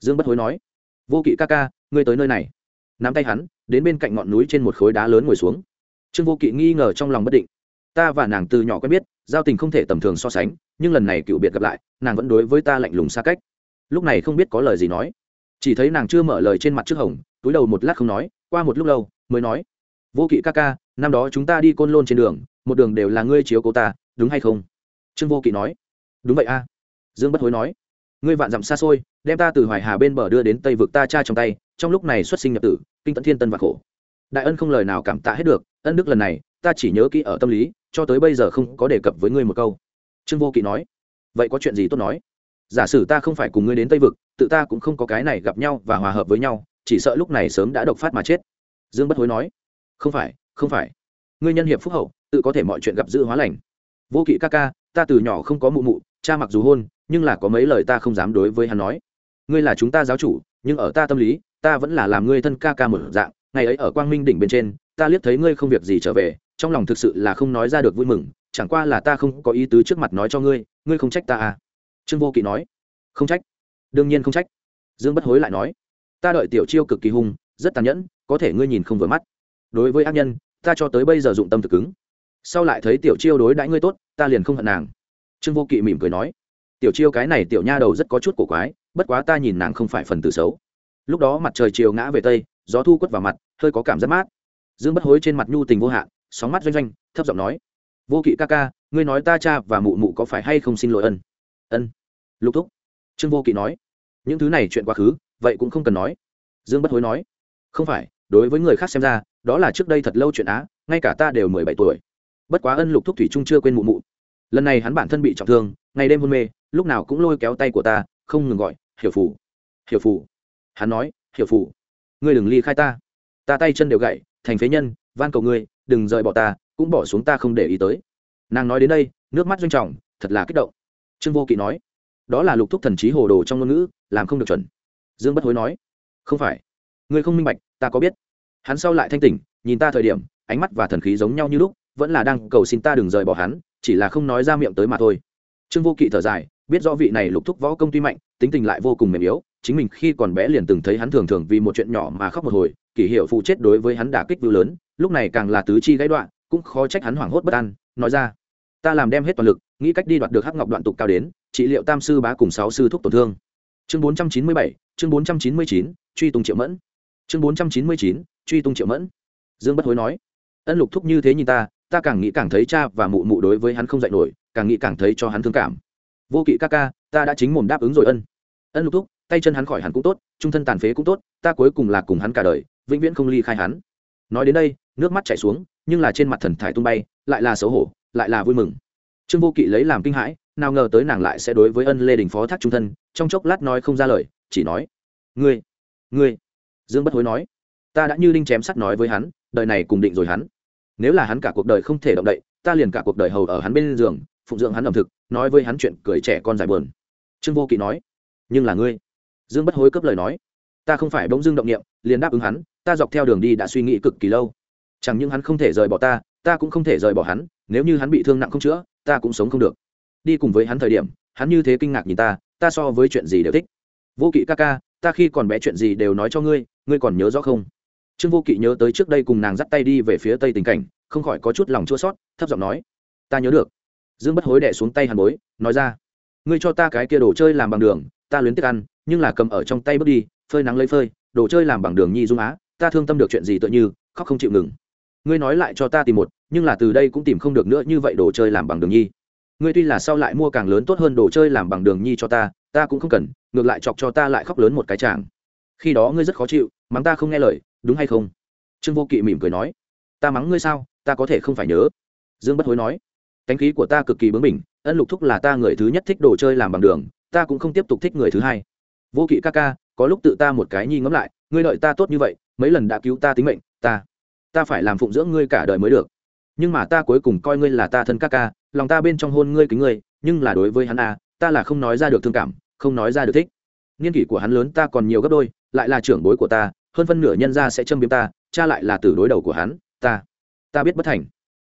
Dương bất hối nói, vô kỵ ca ca, ngươi tới nơi này. Nắm tay hắn, đến bên cạnh ngọn núi trên một khối đá lớn ngồi xuống. Trương vô kỵ nghi ngờ trong lòng bất định. Ta và nàng từ nhỏ quen biết, giao tình không thể tầm thường so sánh, nhưng lần này cựu biệt gặp lại, nàng vẫn đối với ta lạnh lùng xa cách. Lúc này không biết có lời gì nói chỉ thấy nàng chưa mở lời trên mặt trước hồng, túi đầu một lát không nói, qua một lúc lâu, mới nói, vô kỵ ca ca, năm đó chúng ta đi côn lôn trên đường, một đường đều là ngươi chiếu cố ta, đúng hay không? Trương vô kỵ nói, đúng vậy a. Dương bất hối nói, ngươi vạn dặm xa xôi, đem ta từ hoài hà bên bờ đưa đến tây vực ta cha trong tay, trong lúc này xuất sinh nhập tử, kinh tận thiên tân và khổ. Đại ân không lời nào cảm tạ hết được, ân đức lần này, ta chỉ nhớ kỹ ở tâm lý, cho tới bây giờ không có đề cập với ngươi một câu. Trương vô kỵ nói, vậy có chuyện gì tốt nói? Giả sử ta không phải cùng ngươi đến tây vực, tự ta cũng không có cái này gặp nhau và hòa hợp với nhau, chỉ sợ lúc này sớm đã độc phát mà chết. Dương bất hối nói. Không phải không phải. Ngươi nhân hiệp phúc hậu, tự có thể mọi chuyện gặp dự hóa lành. Vô kỵ ca ca, ta từ nhỏ không có mụ mụ, cha mặc dù hôn, nhưng là có mấy lời ta không dám đối với hắn nói. Ngươi là chúng ta giáo chủ, nhưng ở ta tâm lý, ta vẫn là làm ngươi thân ca ca một dạng, ngày ấy ở quang minh đỉnh bên trên, ta liếc thấy ngươi không việc gì trở về, trong lòng thực sự là không nói ra được vui mừng, chẳng qua là ta không có ý tứ trước mặt nói cho ngươi ngươi không trách ta à trương vô kỵ nói, không trách. Đương nhiên không trách. Dương bất hối lại nói, ta đợi tiểu chiêu cực kỳ hung, rất tàn nhẫn, có thể ngươi nhìn không vừa mắt. Đối với ác nhân, ta cho tới bây giờ dụng tâm thực cứng. Sau lại thấy tiểu chiêu đối đãi ngươi tốt, ta liền không hận nàng. Trương vô kỵ mỉm cười nói, tiểu chiêu cái này tiểu nha đầu rất có chút cổ quái, bất quá ta nhìn nàng không phải phần tử xấu. Lúc đó mặt trời chiều ngã về tây, gió thu quất vào mặt, hơi có cảm giác mát. Dương bất hối trên mặt nhu tình vô hạn, sóng mắt doanh doanh, thấp giọng nói, vô kỵ ca ca, ngươi nói ta cha và mụ mụ có phải hay không xin lỗi ân? Ân. Lục thúc. Trương vô kỵ nói, những thứ này chuyện quá khứ, vậy cũng không cần nói. Dương bất hối nói, không phải, đối với người khác xem ra, đó là trước đây thật lâu chuyện á, ngay cả ta đều mười bảy tuổi. Bất quá ân lục thúc thủy trung chưa quên mụ mụ. Lần này hắn bản thân bị trọng thương, ngày đêm hôn mê, lúc nào cũng lôi kéo tay của ta, không ngừng gọi, hiểu phủ hiểu phủ hắn nói, hiểu phủ ngươi đừng ly khai ta. Ta tay chân đều gậy thành phế nhân, van cầu ngươi, đừng rời bỏ ta, cũng bỏ xuống ta không để ý tới. Nàng nói đến đây, nước mắt doanh trọng thật là kích động trương vô kỵ nói, đó là lục thúc thần trí hồ đồ trong ngôn ngữ, làm không được chuẩn. Dương bất hối nói, không phải. Ngươi không minh bạch, ta có biết. Hắn sau lại thanh tỉnh, nhìn ta thời điểm, ánh mắt và thần khí giống nhau như lúc, vẫn là đang cầu xin ta đừng rời bỏ hắn, chỉ là không nói ra miệng tới mà thôi. Trương vô kỵ thở dài, biết rõ vị này lục thúc võ công tuy mạnh, tính tình lại vô cùng mềm yếu, chính mình khi còn bé liền từng thấy hắn thường thường vì một chuyện nhỏ mà khóc một hồi kỷ hiệu phụ chết đối với hắn đả kích vưu lớn, lúc này càng là tứ chi gãy đoạn, cũng khó trách hắn hoảng hốt bất an, nói ra ta làm đem hết toàn lực, nghĩ cách đi đoạt được hắc ngọc đoạn tục cao đến, trị liệu tam sư bá cùng sáu sư thuốc tổn thương. Chương bốn trăm chín mươi bảy, chương bốn trăm chín mươi chín, truy tung triệu mẫn. Chương bốn trăm chín mươi chín, truy tung triệu mẫn. Dương bất hối nói, ân lục thúc như thế nhìn ta ta càng nghĩ càng thấy cha và mụ mụ đối với hắn không dạy nổi, càng nghĩ càng thấy cho hắn thương cảm. Vô kỵ ca ca, ta đã chính mồm đáp ứng rồi ân. Ân lục thúc, tay chân hắn khỏi hắn cũng tốt, trung thân tàn phế cũng tốt, ta cuối cùng là cùng hắn cả đời, vĩnh viễn không ly khai hắn. Nói đến đây, nước mắt chảy xuống, nhưng là trên mặt thần thải tung bay, lại là xấu hổ lại là vui mừng. Trương vô kỵ lấy làm kinh hãi, nào ngờ tới nàng lại sẽ đối với ân lê đình phó thác trung thân, trong chốc lát nói không ra lời, chỉ nói, ngươi ngươi. Dương bất hối nói, ta đã như đinh chém sắt nói với hắn, đời này cùng định rồi hắn. Nếu là hắn cả cuộc đời không thể động đậy, ta liền cả cuộc đời hầu ở hắn bên giường, phụng dưỡng hắn ẩm thực, nói với hắn chuyện cười trẻ con dài bờn trương vô kỵ nói, nhưng là ngươi. Dương bất hối cấp lời nói, ta không phải bỗng dưng động niệm, liền đáp ứng hắn, ta dọc theo đường đi đã suy nghĩ cực kỳ lâu. Chẳng những hắn không thể rời bỏ ta ta cũng không thể rời bỏ hắn, nếu như hắn bị thương nặng không chữa, ta cũng sống không được. Đi cùng với hắn thời điểm, hắn như thế kinh ngạc nhìn ta ta so với chuyện gì đều thích. Vô kỵ ca ca, ta khi còn bé chuyện gì đều nói cho ngươi ngươi còn nhớ rõ không? Trương vô kỵ nhớ tới trước đây cùng nàng dắt tay đi về phía tây tình cảnh, không khỏi có chút lòng chua sót thấp giọng nói, ta nhớ được. Dương bất hối đẻ xuống tay hàn bối, nói ra, ngươi cho ta cái kia đồ chơi làm bằng đường, ta luyến tiếc ăn, nhưng là cầm ở trong tay bước đi, phơi nắng lấy phơi, đồ chơi làm bằng đường nhi dung á, ta thương tâm được chuyện gì tựa như, khóc không chịu ngừng ngươi nói lại cho ta tìm một, nhưng là từ đây cũng tìm không được nữa, như vậy đồ chơi làm bằng đường nhi. Ngươi tuy là sau lại mua càng lớn tốt hơn đồ chơi làm bằng đường nhi cho ta ta cũng không cần, ngược lại chọc cho ta lại khóc lớn một cái chàng. Khi đó ngươi rất khó chịu, mắng ta không nghe lời, đúng hay không? Trương vô kỵ mỉm cười nói. Ta mắng ngươi sao, ta có thể không phải nhớ. Dương bất hối nói. Cánh khí của ta cực kỳ bướng bỉnh, ân lục thúc là ta người thứ nhất thích đồ chơi làm bằng đường, ta cũng không tiếp tục thích người thứ hai. Vô kỵ ca ca, có lúc tự ta một cái nhi ngẫm lại, ngươi đợi ta tốt như vậy, mấy lần đã cứu ta tính mệnh, ta ta phải làm phụng dưỡng ngươi cả đời mới được. Nhưng mà ta cuối cùng coi ngươi là ta thân ca ca, lòng ta bên trong hôn ngươi kính ngươi, nhưng là đối với hắn à ta là không nói ra được thương cảm, không nói ra được thích. Niên kỷ của hắn lớn ta còn nhiều gấp đôi, lại là trưởng bối của ta, hơn phân nửa nhân ra sẽ châm biếm ta, cha lại là tử đối đầu của hắn, ta ta biết bất thành.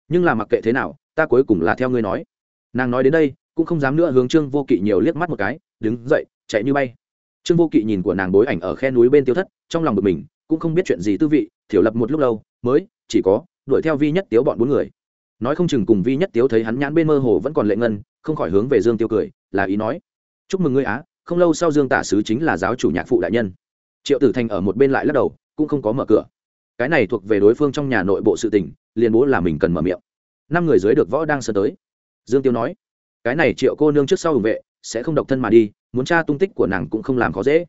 Nhưng là mặc kệ thế nào, ta cuối cùng là theo ngươi nói. Nàng nói đến đây, cũng không dám nữa hướng trương vô kỵ nhiều liếc mắt một cái, đứng dậy, chạy như bay. Trương vô kỵ nhìn của nàng bối ảnh ở khe núi bên tiêu thất, trong lòng bực mình, cũng không biết chuyện gì tư vị, thiểu lập một lúc lâu mới, chỉ có, đuổi theo vi nhất tiếu bọn bốn người. Nói không chừng cùng vi nhất tiếu thấy hắn nhãn bên mơ hồ vẫn còn lệ ngân, không khỏi hướng về dương tiêu cười, là ý nói. Chúc mừng ngươi á, không lâu sau dương tả sứ chính là giáo chủ nhạc phụ đại nhân. Triệu tử thành ở một bên lại lắc đầu, cũng không có mở cửa. Cái này thuộc về đối phương trong nhà nội bộ sự tình, liền bố là mình cần mở miệng. Năm người dưới được võ đang sơ tới. Dương tiêu nói, cái này triệu cô nương trước sau hùng vệ, sẽ không độc thân mà đi, muốn tra tung tích của nàng cũng không làm khó dễ.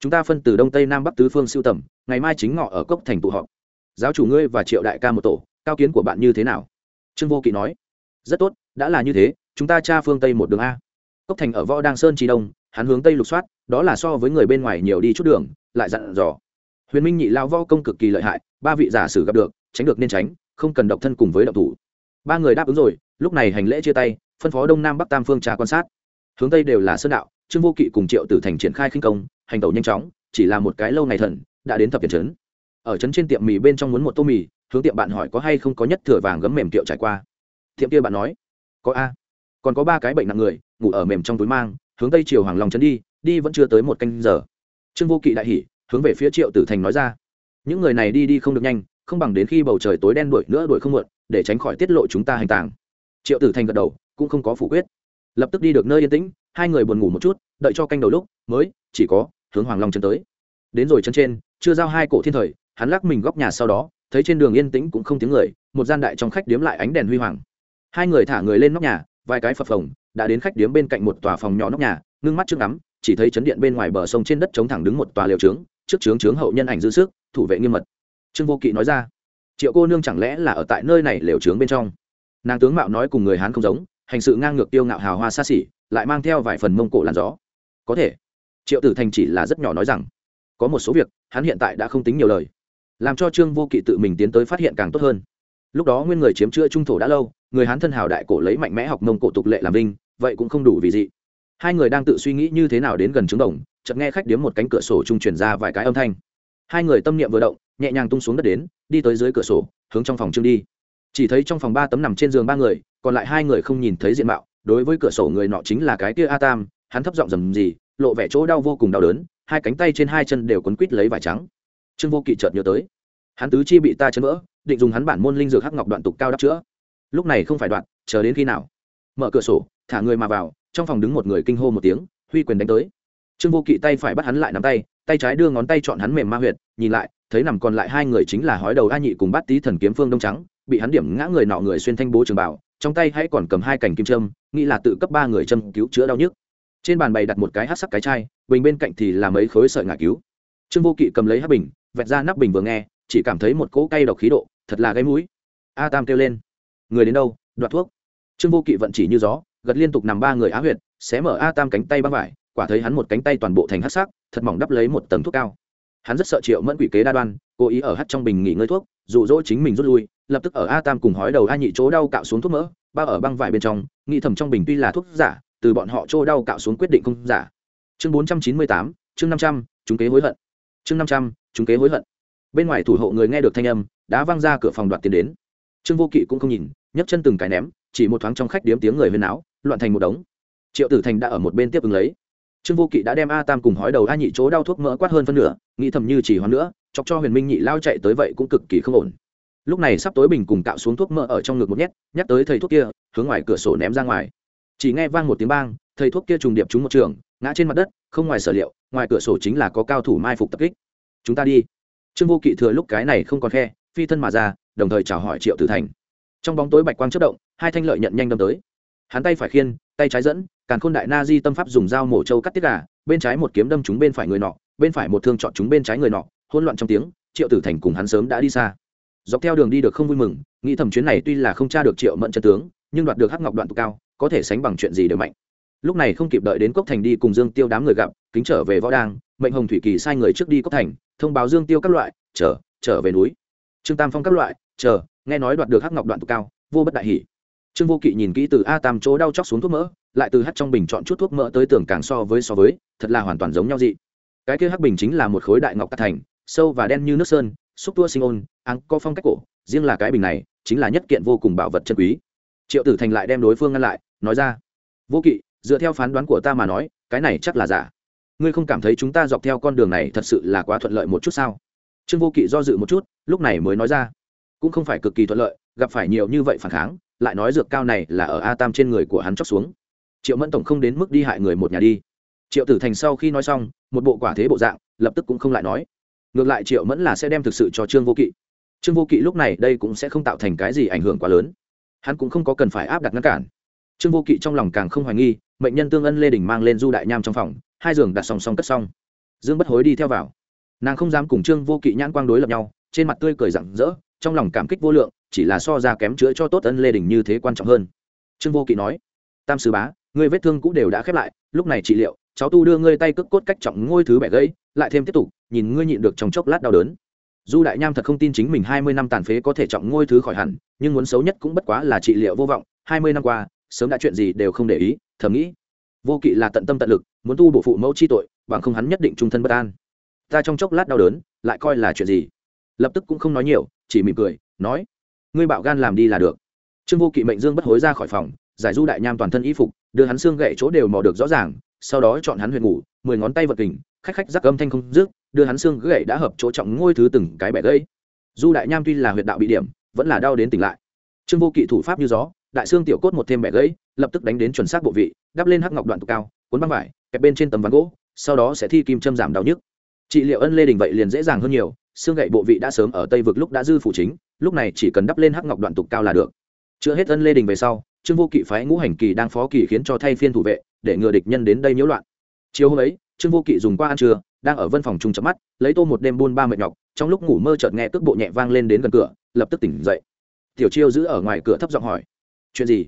Chúng ta phân từ đông tây nam bắc tứ phương siêu tầm, ngày mai chính ngọ ở cốc thành tụ họp giáo chủ ngươi và triệu đại ca một tổ, cao kiến của bạn như thế nào? Trương vô kỵ nói. Rất tốt, đã là như thế, chúng ta tra phương tây một đường a. Cốc thành ở võ đăng sơn trí đông, hắn hướng tây lục soát, đó là so với người bên ngoài nhiều đi chút đường, lại dặn dò. Huyền minh nhị lao võ công cực kỳ lợi hại, ba vị giả sử gặp được, tránh được nên tránh, không cần động thân cùng với động thủ. Ba người đáp ứng rồi, lúc này hành lễ chia tay, phân phó đông nam bắc tam phương trà quan sát. Hướng tây đều là sơn đạo, trương vô kỵ cùng triệu tử thành triển khai khinh công, hành tẩu nhanh chóng, chỉ là một cái lâu ngày thần, đã đến thập tiền trấn ở trấn trên tiệm mì bên trong muốn một tô mì, hướng tiệm bạn hỏi có hay không có nhất thừa vàng gấm mềm kiệu trải qua. Tiệm kia bạn nói, có a, còn có ba cái bệnh nặng người, ngủ ở mềm trong túi mang, hướng tây chiều hoàng long trấn đi đi vẫn chưa tới một canh giờ. Trương vô kỵ đại hỉ, hướng về phía triệu tử thành nói ra, những người này đi đi không được nhanh, không bằng đến khi bầu trời tối đen đuổi nữa đuổi không muộn, để tránh khỏi tiết lộ chúng ta hành tàng. Triệu tử thành gật đầu, cũng không có phủ quyết. Lập tức đi được nơi yên tĩnh, hai người buồn ngủ một chút, đợi cho canh đầu lúc, mới, chỉ có hướng hoàng long chân tới. Đến rồi chân trên, chưa giao hai cổ thiên thời hắn lắc mình góc nhà sau đó, thấy trên đường yên tĩnh cũng không tiếng người, một gian đại trong khách điếm lại ánh đèn huy hoàng. Hai người thả người lên nóc nhà, vài cái phập phồng, đã đến khách điếm bên cạnh một tòa phòng nhỏ nóc nhà, ngưng mắt trước ngắm, chỉ thấy chấn điện bên ngoài bờ sông trên đất chống thẳng đứng một tòa liều trướng, trước trướng trướng hậu nhân ảnh dư sức, thủ vệ nghiêm mật. Trương vô kỵ nói ra, triệu cô nương chẳng lẽ là ở tại nơi này liều trướng bên trong? Nàng tướng mạo nói cùng người hán không giống, hành sự ngang ngược tiêu ngạo hào hoa xa xỉ, lại mang theo vài phần mông cổ làn gió. Có thể. Triệu tử thành chỉ là rất nhỏ nói rằng, có một số việc, hắn hiện tại đã không tính nhiều lời làm cho trương vô kỵ tự mình tiến tới phát hiện càng tốt hơn. Lúc đó nguyên người chiếm chữa trung thổ đã lâu, người hán thân hào đại cổ lấy mạnh mẽ học mông cổ tục lệ làm vinh, vậy cũng không đủ vì gì hai người đang tự suy nghĩ như thế nào đến gần trứng đồng, chợt nghe khách điếm một cánh cửa sổ trung truyền ra vài cái âm thanh. Hai người tâm niệm vừa động, nhẹ nhàng tung xuống đất đến, đi tới dưới cửa sổ, hướng trong phòng trương đi. Chỉ thấy trong phòng ba tấm nằm trên giường ba người, còn lại hai người không nhìn thấy diện mạo, đối với cửa sổ người nọ chính là cái kia a tam, hắn thấp giọng rầm gì, lộ vẻ chỗ đau vô cùng đau đớn, hai cánh tay trên hai chân đều quấn quít lấy vải trắng trương vô kỵ chợt nhớ tới. Hắn tứ chi bị ta chấn vỡ, định dùng hắn bản môn linh dược hắc ngọc đoạn tục cao đắp chữa. Lúc này không phải đoạn, chờ đến khi nào? Mở cửa sổ, thả người mà vào, trong phòng đứng một người kinh hô một tiếng, huy quyền đánh tới. Trương vô kỵ tay phải bắt hắn lại nắm tay tay trái đưa ngón tay chọn hắn mềm ma huyệt, nhìn lại, thấy nằm còn lại hai người chính là hói đầu a nhị cùng bát tý thần kiếm phương đông trắng, bị hắn điểm ngã người nọ người xuyên thanh bố trường bảo, trong tay hãy còn cầm hai cành kim châm, nghĩ là tự cấp ba người châm cứu chữa đau nhức. Trên bàn bày đặt một cái hát sắc cái chai, bình bên cạnh thì là mấy khối sợi ngả cứu. Trương vô kỵ cầm lấy hát bình vẹt ra nắp bình vừa nghe, chỉ cảm thấy một cỗ cay độc khí độ, thật là gây mũi. A tam kêu lên. Người đến đâu? Đoạt thuốc. Trương vô kỵ vận chỉ như gió, gật liên tục nằm ba người á huyệt, xé mở a tam cánh tay băng vải, quả thấy hắn một cánh tay toàn bộ thành hát sắc, thật mỏng đắp lấy một tầng thuốc cao. Hắn rất sợ triệu mẫn quỷ kế đa đoan, cố ý ở hát trong bình nghỉ ngơi thuốc, dụ dỗ chính mình rút lui, lập tức ở a tam cùng hói đầu a nhị chỗ đau cạo xuống thuốc mỡ, bao ở băng vải bên trong, nghĩ thầm trong bình tuy là thuốc giả, từ bọn họ chỗ đau cạo xuống quyết định không giả. Chương bốn trăm chín mươi tám, chương năm trăm, chúng kế hối hận. Chương năm trăm chúng kế hối hận. Bên ngoài thủ hộ người nghe được thanh âm đã văng ra cửa phòng đoạt tiền đến. Trương vô kỵ cũng không nhìn, nhấc chân từng cái ném, chỉ một thoáng trong khách điếm tiếng người huyên náo, loạn thành một đống. Triệu tử thành đã ở một bên tiếp ứng lấy. Trương vô kỵ đã đem a tam cùng hói đầu a nhị chỗ đau thuốc mỡ quát hơn phân nửa, nghĩ thầm như chỉ hoán nữa, chọc cho huyền minh nhị lao chạy tới vậy cũng cực kỳ không ổn. Lúc này sắp tối bình cùng cạo xuống thuốc mỡ ở trong ngực một nhét nhắc tới thầy thuốc kia, hướng ngoài cửa sổ ném ra ngoài. Chỉ nghe vang một tiếng bang, thầy thuốc kia trùng điệp trúng một trường, ngã trên mặt đất, không ngoài sở liệu, ngoài cửa sổ chính là có cao thủ mai phục tập kích chúng ta đi. Trương vô kỵ thừa lúc cái này không còn khe, phi thân mà ra, đồng thời chào hỏi triệu tử thành. Trong bóng tối bạch quang chất động, hai thanh lợi nhận nhanh đâm tới. Hắn tay phải khiên, tay trái dẫn, càn khôn đại na di tâm pháp dùng dao mổ trâu cắt tiết gà, bên trái một kiếm đâm chúng bên phải người nọ, bên phải một thương chọn chúng bên trái người nọ, hỗn loạn trong tiếng, triệu tử thành cùng hắn sớm đã đi xa. Dọc theo đường đi được không vui mừng, nghĩ thầm chuyến này tuy là không tra được triệu mẫn chân tướng, nhưng đoạt được hắc ngọc đoạn tụ cao, có thể sánh bằng chuyện gì đều mạnh. Lúc này không kịp đợi đến cốc thành đi cùng dương tiêu đám người gặp, kính trở về võ đang, mệnh hồng thủy kỳ sai người trước đi cốc thành thông báo dương tiêu các loại, chờ, trở về núi. Trương tam phong các loại, chờ, nghe nói đoạt được hắc ngọc đoạn tụ cao, vô bất đại hỷ trương vô kỵ nhìn kỹ từ a tam chỗ đau chóc xuống thuốc mỡ, lại từ hắt trong bình chọn chút thuốc mỡ tới tưởng càng so với so với, thật là hoàn toàn giống nhau dị. Cái kia hắc bình chính là một khối đại ngọc tạc thành, sâu và đen như nước sơn, xúc tua sinh ôn, áng co phong cách cổ, riêng là cái bình này, chính là nhất kiện vô cùng bảo vật chân quý. Triệu tử thành lại đem đối phương ngăn lại, nói ra, vô kỵ, dựa theo phán đoán của ta mà nói, cái này chắc là giả ngươi không cảm thấy chúng ta dọc theo con đường này thật sự là quá thuận lợi một chút sao? Trương vô kỵ do dự một chút, lúc này mới nói ra. Cũng không phải cực kỳ thuận lợi, gặp phải nhiều như vậy phản kháng, lại nói dược cao này là ở a tam trên người của hắn chóc xuống. Triệu mẫn tổng không đến mức đi hại người một nhà đi. Triệu tử thành sau khi nói xong, một bộ quả thế bộ dạng, lập tức cũng không lại nói. Ngược lại triệu mẫn là sẽ đem thực sự cho trương vô kỵ. Trương vô kỵ lúc này đây cũng sẽ không tạo thành cái gì ảnh hưởng quá lớn. Hắn cũng không có cần phải áp đặt ngăn cản. Trương vô kỵ trong lòng càng không hoài nghi mệnh nhân tương ân lê đình mang lên du đại nham trong phòng, hai giường đặt song song cất xong. Dương bất hối đi theo vào. Nàng không dám cùng trương vô kỵ nhãn quang đối lập nhau, trên mặt tươi cười rặng rỡ, trong lòng cảm kích vô lượng, chỉ là so ra kém chữa cho tốt ân lê đình như thế quan trọng hơn. Trương vô kỵ nói, tam sứ bá, ngươi vết thương cũng đều đã khép lại, lúc này trị liệu, cháu tu đưa ngươi tay cước cốt cách trọng ngôi thứ bẻ gãy, lại thêm tiếp tục, nhìn ngươi nhịn được trong chốc lát đau đớn. Du đại nham thật không tin chính mình hai mươi năm tàn phế có thể trọng ngôi thứ khỏi hẳn, nhưng muốn xấu nhất cũng bất quá là trị liệu vô vọng, hai mươi năm qua, sớm đã chuyện gì đều không để ý thầm nghĩ. Vô kỵ là tận tâm tận lực, muốn tu bổ phụ mẫu chi tội, bằng không hắn nhất định trung thân bất an. Ta trong chốc lát đau đớn, lại coi là chuyện gì? Lập tức cũng không nói nhiều, chỉ mỉm cười, nói, ngươi bạo gan làm đi là được. Trương vô kỵ mệnh dương bất hối ra khỏi phòng, giải du đại nham toàn thân y phục, đưa hắn xương gậy chỗ đều mò được rõ ràng, sau đó chọn hắn huyền ngủ, mười ngón tay vật kình, khách khách rắc âm thanh không rước đưa hắn xương gậy đã hợp chỗ trọng ngôi thứ từng cái bẻ gãy. Du đại nham tuy là huyệt đạo bị điểm, vẫn là đau đến tỉnh lại. Trương vô kỵ thủ pháp như gió đại xương tiểu cốt một thêm bẻ gãy, lập tức đánh đến chuẩn xác bộ vị, đắp lên hắc ngọc đoạn tụ cao, cuốn băng vải, kẹp bên trên tấm ván gỗ, sau đó sẽ thi kim châm giảm đau nhức. Trị liệu ân lê đình vậy liền dễ dàng hơn nhiều, xương gậy bộ vị đã sớm ở tây vực lúc đã dư phủ chính, lúc này chỉ cần đắp lên hắc ngọc đoạn tục cao là được. Chữa hết ân lê đình về sau, trương vô kỵ phái ngũ hành kỳ đang phó kỳ khiến cho thay phiên thủ vệ, để ngừa địch nhân đến đây nhiễu loạn. Chiều hôm ấy, trương vô kỵ dùng qua ăn trưa, đang ở văn phòng trung chậm mắt, lấy tô một đêm buôn ba mệt nhọc, trong lúc ngủ mơ chợt nghe cước bộ nhẹ vang lên đến gần cửa, lập tức tỉnh dậy. Tiểu chiêu giữ ở ngoài cửa thấp giọng hỏi chuyện gì?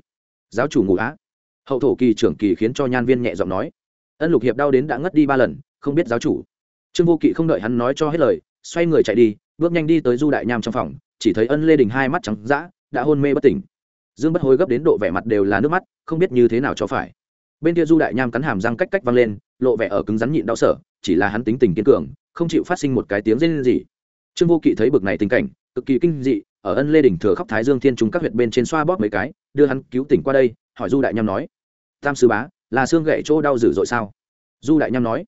Giáo chủ ngủ á? Hậu thổ kỳ trưởng kỳ khiến cho nhan viên nhẹ giọng nói. Ân lục hiệp đau đến đã ngất đi ba lần, không biết giáo chủ. Trương vô kỵ không đợi hắn nói cho hết lời, xoay người chạy đi, bước nhanh đi tới du đại nham trong phòng, chỉ thấy ân lê đình hai mắt trắng d đã hôn mê bất tỉnh. Dương bất hối gấp đến độ vẻ mặt đều là nước mắt, không biết như thế nào cho phải. Bên kia du đại nham cắn hàm răng cách cách văng lên, lộ vẻ ở cứng rắn nhịn đau sở chỉ là hắn tính tình kiên cường, không chịu phát sinh một cái tiếng rên gì trương vô kỵ thấy bực này tình cảnh, cực kỳ kinh dị ở ân lê đình thừa khóc thái dương thiên chúng các huyệt bên trên xoa bóp mấy cái, đưa hắn cứu tỉnh qua đây, hỏi du đại nham nói, tam sư bá, là xương gậy chỗ đau dữ dội sao? Du đại nham nói,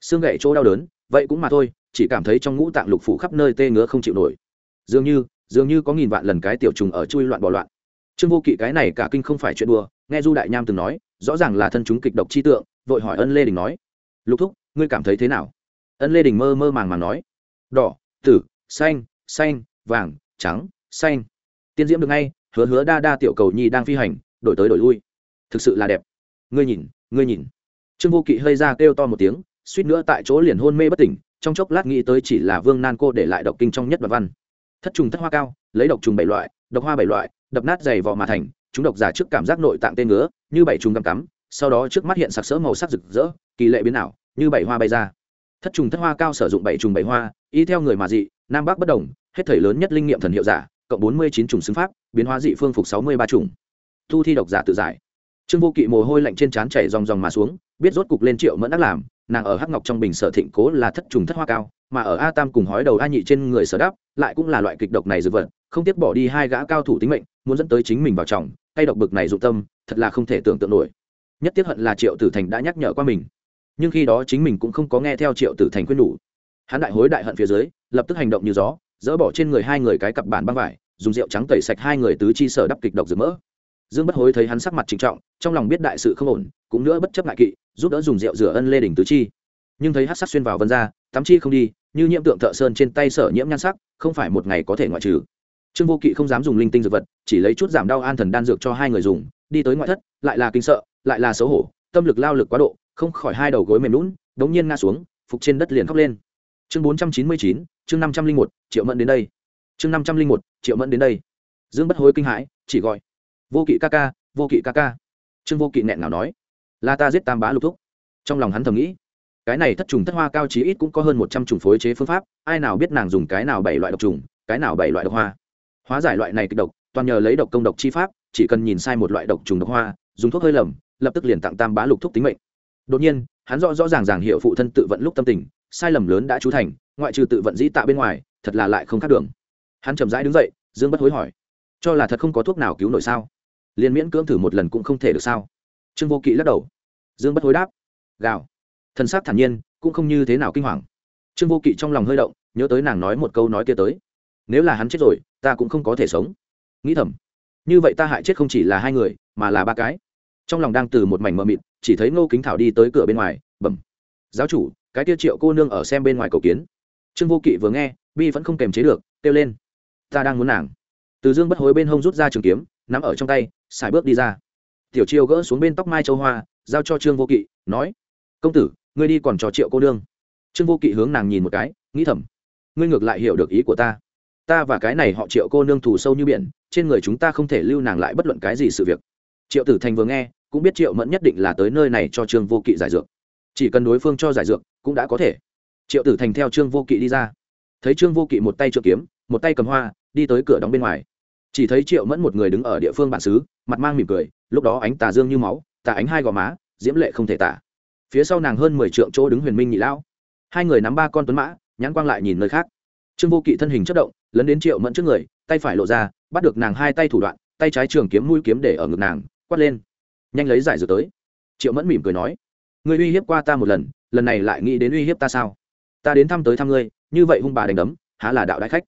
xương gậy chỗ đau đớn, vậy cũng mà thôi, chỉ cảm thấy trong ngũ tạng lục phủ khắp nơi tê ngứa không chịu nổi. Dường như dường như có nghìn vạn lần cái tiểu trùng ở chui loạn bỏ loạn. Trương vô kỵ cái này cả kinh không phải chuyện đùa, nghe du đại nham từng nói, rõ ràng là thân chúng kịch độc chi tượng, vội hỏi ân lê đình nói, lục thúc, ngươi cảm thấy thế nào? Ân lê đình mơ mơ màng màng nói, đỏ, tử, xanh xanh, vàng, trắng xanh. Tiên diễm được ngay, hứa hứa đa đa tiểu cầu nhi đang phi hành, đổi tới đổi lui. Thực sự là đẹp. Ngươi nhìn ngươi nhìn. Trương vô kỵ hơi ra kêu to một tiếng, suýt nữa tại chỗ liền hôn mê bất tỉnh, trong chốc lát nghĩ tới chỉ là vương nan cô để lại độc kinh trong nhất đoạn văn. Thất trùng thất hoa cao, lấy độc trùng bảy loại, độc hoa bảy loại, đập nát dày vò mà thành, chúng độc giả trước cảm giác nội tạng tên ngứa, như bảy trùng cắm cắm, sau đó trước mắt hiện sặc sỡ màu sắc rực rỡ, kỳ lệ biến ảo, như bảy hoa bay ra. Thất trùng thất hoa cao sử dụng bảy trùng bảy hoa, y theo người mà dị, nam bắc bất đồng, hết thể lớn nhất linh nghiệm thần hiệu giả cộng bốn mươi chín chủng xứng pháp, biến hóa dị phương phục sáu mươi ba chủng. Thu thi độc giả tự giải. Trương vô kỵ mồ hôi lạnh trên trán chảy ròng ròng mà xuống, biết rốt cục lên triệu mẫn đắc làm, nàng ở hắc ngọc trong bình sở thịnh cố là thất trùng thất hoa cao, mà ở a tam cùng hói đầu a nhị trên người sở đáp, lại cũng là loại kịch độc này dược vật, không tiếc bỏ đi hai gã cao thủ tính mệnh, muốn dẫn tới chính mình vào trọng tay độc bực này dụng tâm, thật là không thể tưởng tượng nổi. Nhất tiếc hận là triệu tử thành đã nhắc nhở qua mình. Nhưng khi đó chính mình cũng không có nghe theo triệu tử thành khuyên nhủ. Hắn đại hối đại hận phía dưới, lập tức hành động như gió dỡ bỏ trên người hai người cái cặp bản băng vải, dùng rượu trắng tẩy sạch hai người tứ chi sở đắp kịch độc rực mỡ. Dương bất hối thấy hắn sắc mặt trịnh trọng, trong lòng biết đại sự không ổn, cũng nữa bất chấp ngại kỵ, giúp đỡ dùng rượu rửa ân lê đỉnh tứ chi. Nhưng thấy hát sắc xuyên vào vân ra, tắm chi không đi, như nhiễm tượng thợ sơn trên tay sở nhiễm nhan sắc, không phải một ngày có thể ngoại trừ. Trương vô kỵ không dám dùng linh tinh dược vật, chỉ lấy chút giảm đau an thần đan dược cho hai người dùng, đi tới ngoại thất, lại là kinh sợ, lại là xấu hổ, tâm lực lao lực quá độ, không khỏi hai đầu gối mềm lún đống nhiên ngã xuống, phục trên đất liền khóc lên. Chương bốn trăm chín mươi chín chương năm trăm linh một, triệu mẫn đến đây. Chương năm trăm linh một, triệu mẫn đến đây. Dương bất hối kinh hãi, chỉ gọi. Vô kỵ ca ca, vô kỵ ca ca. Trương vô kỵ nghẹn nào nói. Là ta giết tam bá lục thúc. Trong lòng hắn thầm nghĩ, cái này thất trùng thất hoa cao chí ít cũng có hơn một trăm trùng phối chế phương pháp, ai nào biết nàng dùng cái nào bảy loại độc trùng, cái nào bảy loại độc hoa. Hóa giải loại này kịch độc, toàn nhờ lấy độc công độc chi pháp, chỉ cần nhìn sai một loại độc trùng độc hoa, dùng thuốc hơi lầm, lập tức liền tặng tam bá lục thúc tính mệnh. Đột nhiên, hắn rõ rõ ràng ràng hiệu phụ thân tự vận lúc tâm tình, sai lầm lớn đã trú thành ngoại trừ tự vận dĩ tạ bên ngoài, thật là lại không khác đường. Hắn chậm rãi đứng dậy, dương bất hối hỏi, cho là thật không có thuốc nào cứu nổi sao? Liền miễn cưỡng thử một lần cũng không thể được sao? Trương vô kỵ lắc đầu. Dương bất hối đáp, gào. Thân xác thản nhiên, cũng không như thế nào kinh hoàng. Trương vô kỵ trong lòng hơi động, nhớ tới nàng nói một câu nói kia tới, nếu là hắn chết rồi, ta cũng không có thể sống. Nghĩ thầm, như vậy ta hại chết không chỉ là hai người, mà là ba cái. Trong lòng đang từ một mảnh mờ mịt, chỉ thấy ngô kính thảo đi tới cửa bên ngoài, bẩm, giáo chủ, cái tiêu triệu cô nương ở xem bên ngoài cầu kiến trương vô kỵ vừa nghe, bi vẫn không kềm chế được, kêu lên. Ta đang muốn nàng. Từ dương bất hối bên hông rút ra trường kiếm, nắm ở trong tay xài bước đi ra. Tiểu chiêu gỡ xuống bên tóc mai châu hoa, giao cho trương vô kỵ, nói, công tử, ngươi đi còn cho triệu cô đương. trương vô kỵ hướng nàng nhìn một cái, nghĩ thầm, ngươi ngược lại hiểu được ý của ta. Ta và cái này họ triệu cô nương thù sâu như biển, trên người chúng ta không thể lưu nàng lại bất luận cái gì sự việc. Triệu tử thành vừa nghe, cũng biết triệu mẫn nhất định là tới nơi này cho trương vô kỵ giải dược. Chỉ cần đối phương cho giải dược, cũng đã có thể triệu tử thành theo trương vô kỵ đi ra. Thấy trương vô kỵ một tay trợ kiếm, một tay cầm hoa, đi tới cửa đóng bên ngoài. Chỉ thấy triệu mẫn một người đứng ở địa phương bản xứ, mặt mang mỉm cười, lúc đó ánh tà dương như máu, tà ánh hai gò má, diễm lệ không thể tả. Phía sau nàng hơn mười trượng chỗ đứng huyền minh nhị lão. Hai người nắm ba con tuấn mã, nhãn quang lại nhìn nơi khác. Trương vô kỵ thân hình chất động, lấn đến triệu mẫn trước người, tay phải lộ ra, bắt được nàng hai tay thủ đoạn, tay trái trường kiếm mũi kiếm để ở ngực nàng, quát lên. Nhanh lấy giải dược tới. Triệu mẫn mỉm cười nói, ngươi uy hiếp qua ta một lần lần này lại nghĩ đến uy hiếp ta sao? Ta đến thăm tới thăm ngươi, như vậy hung bà đánh đấm, há là đạo đại khách.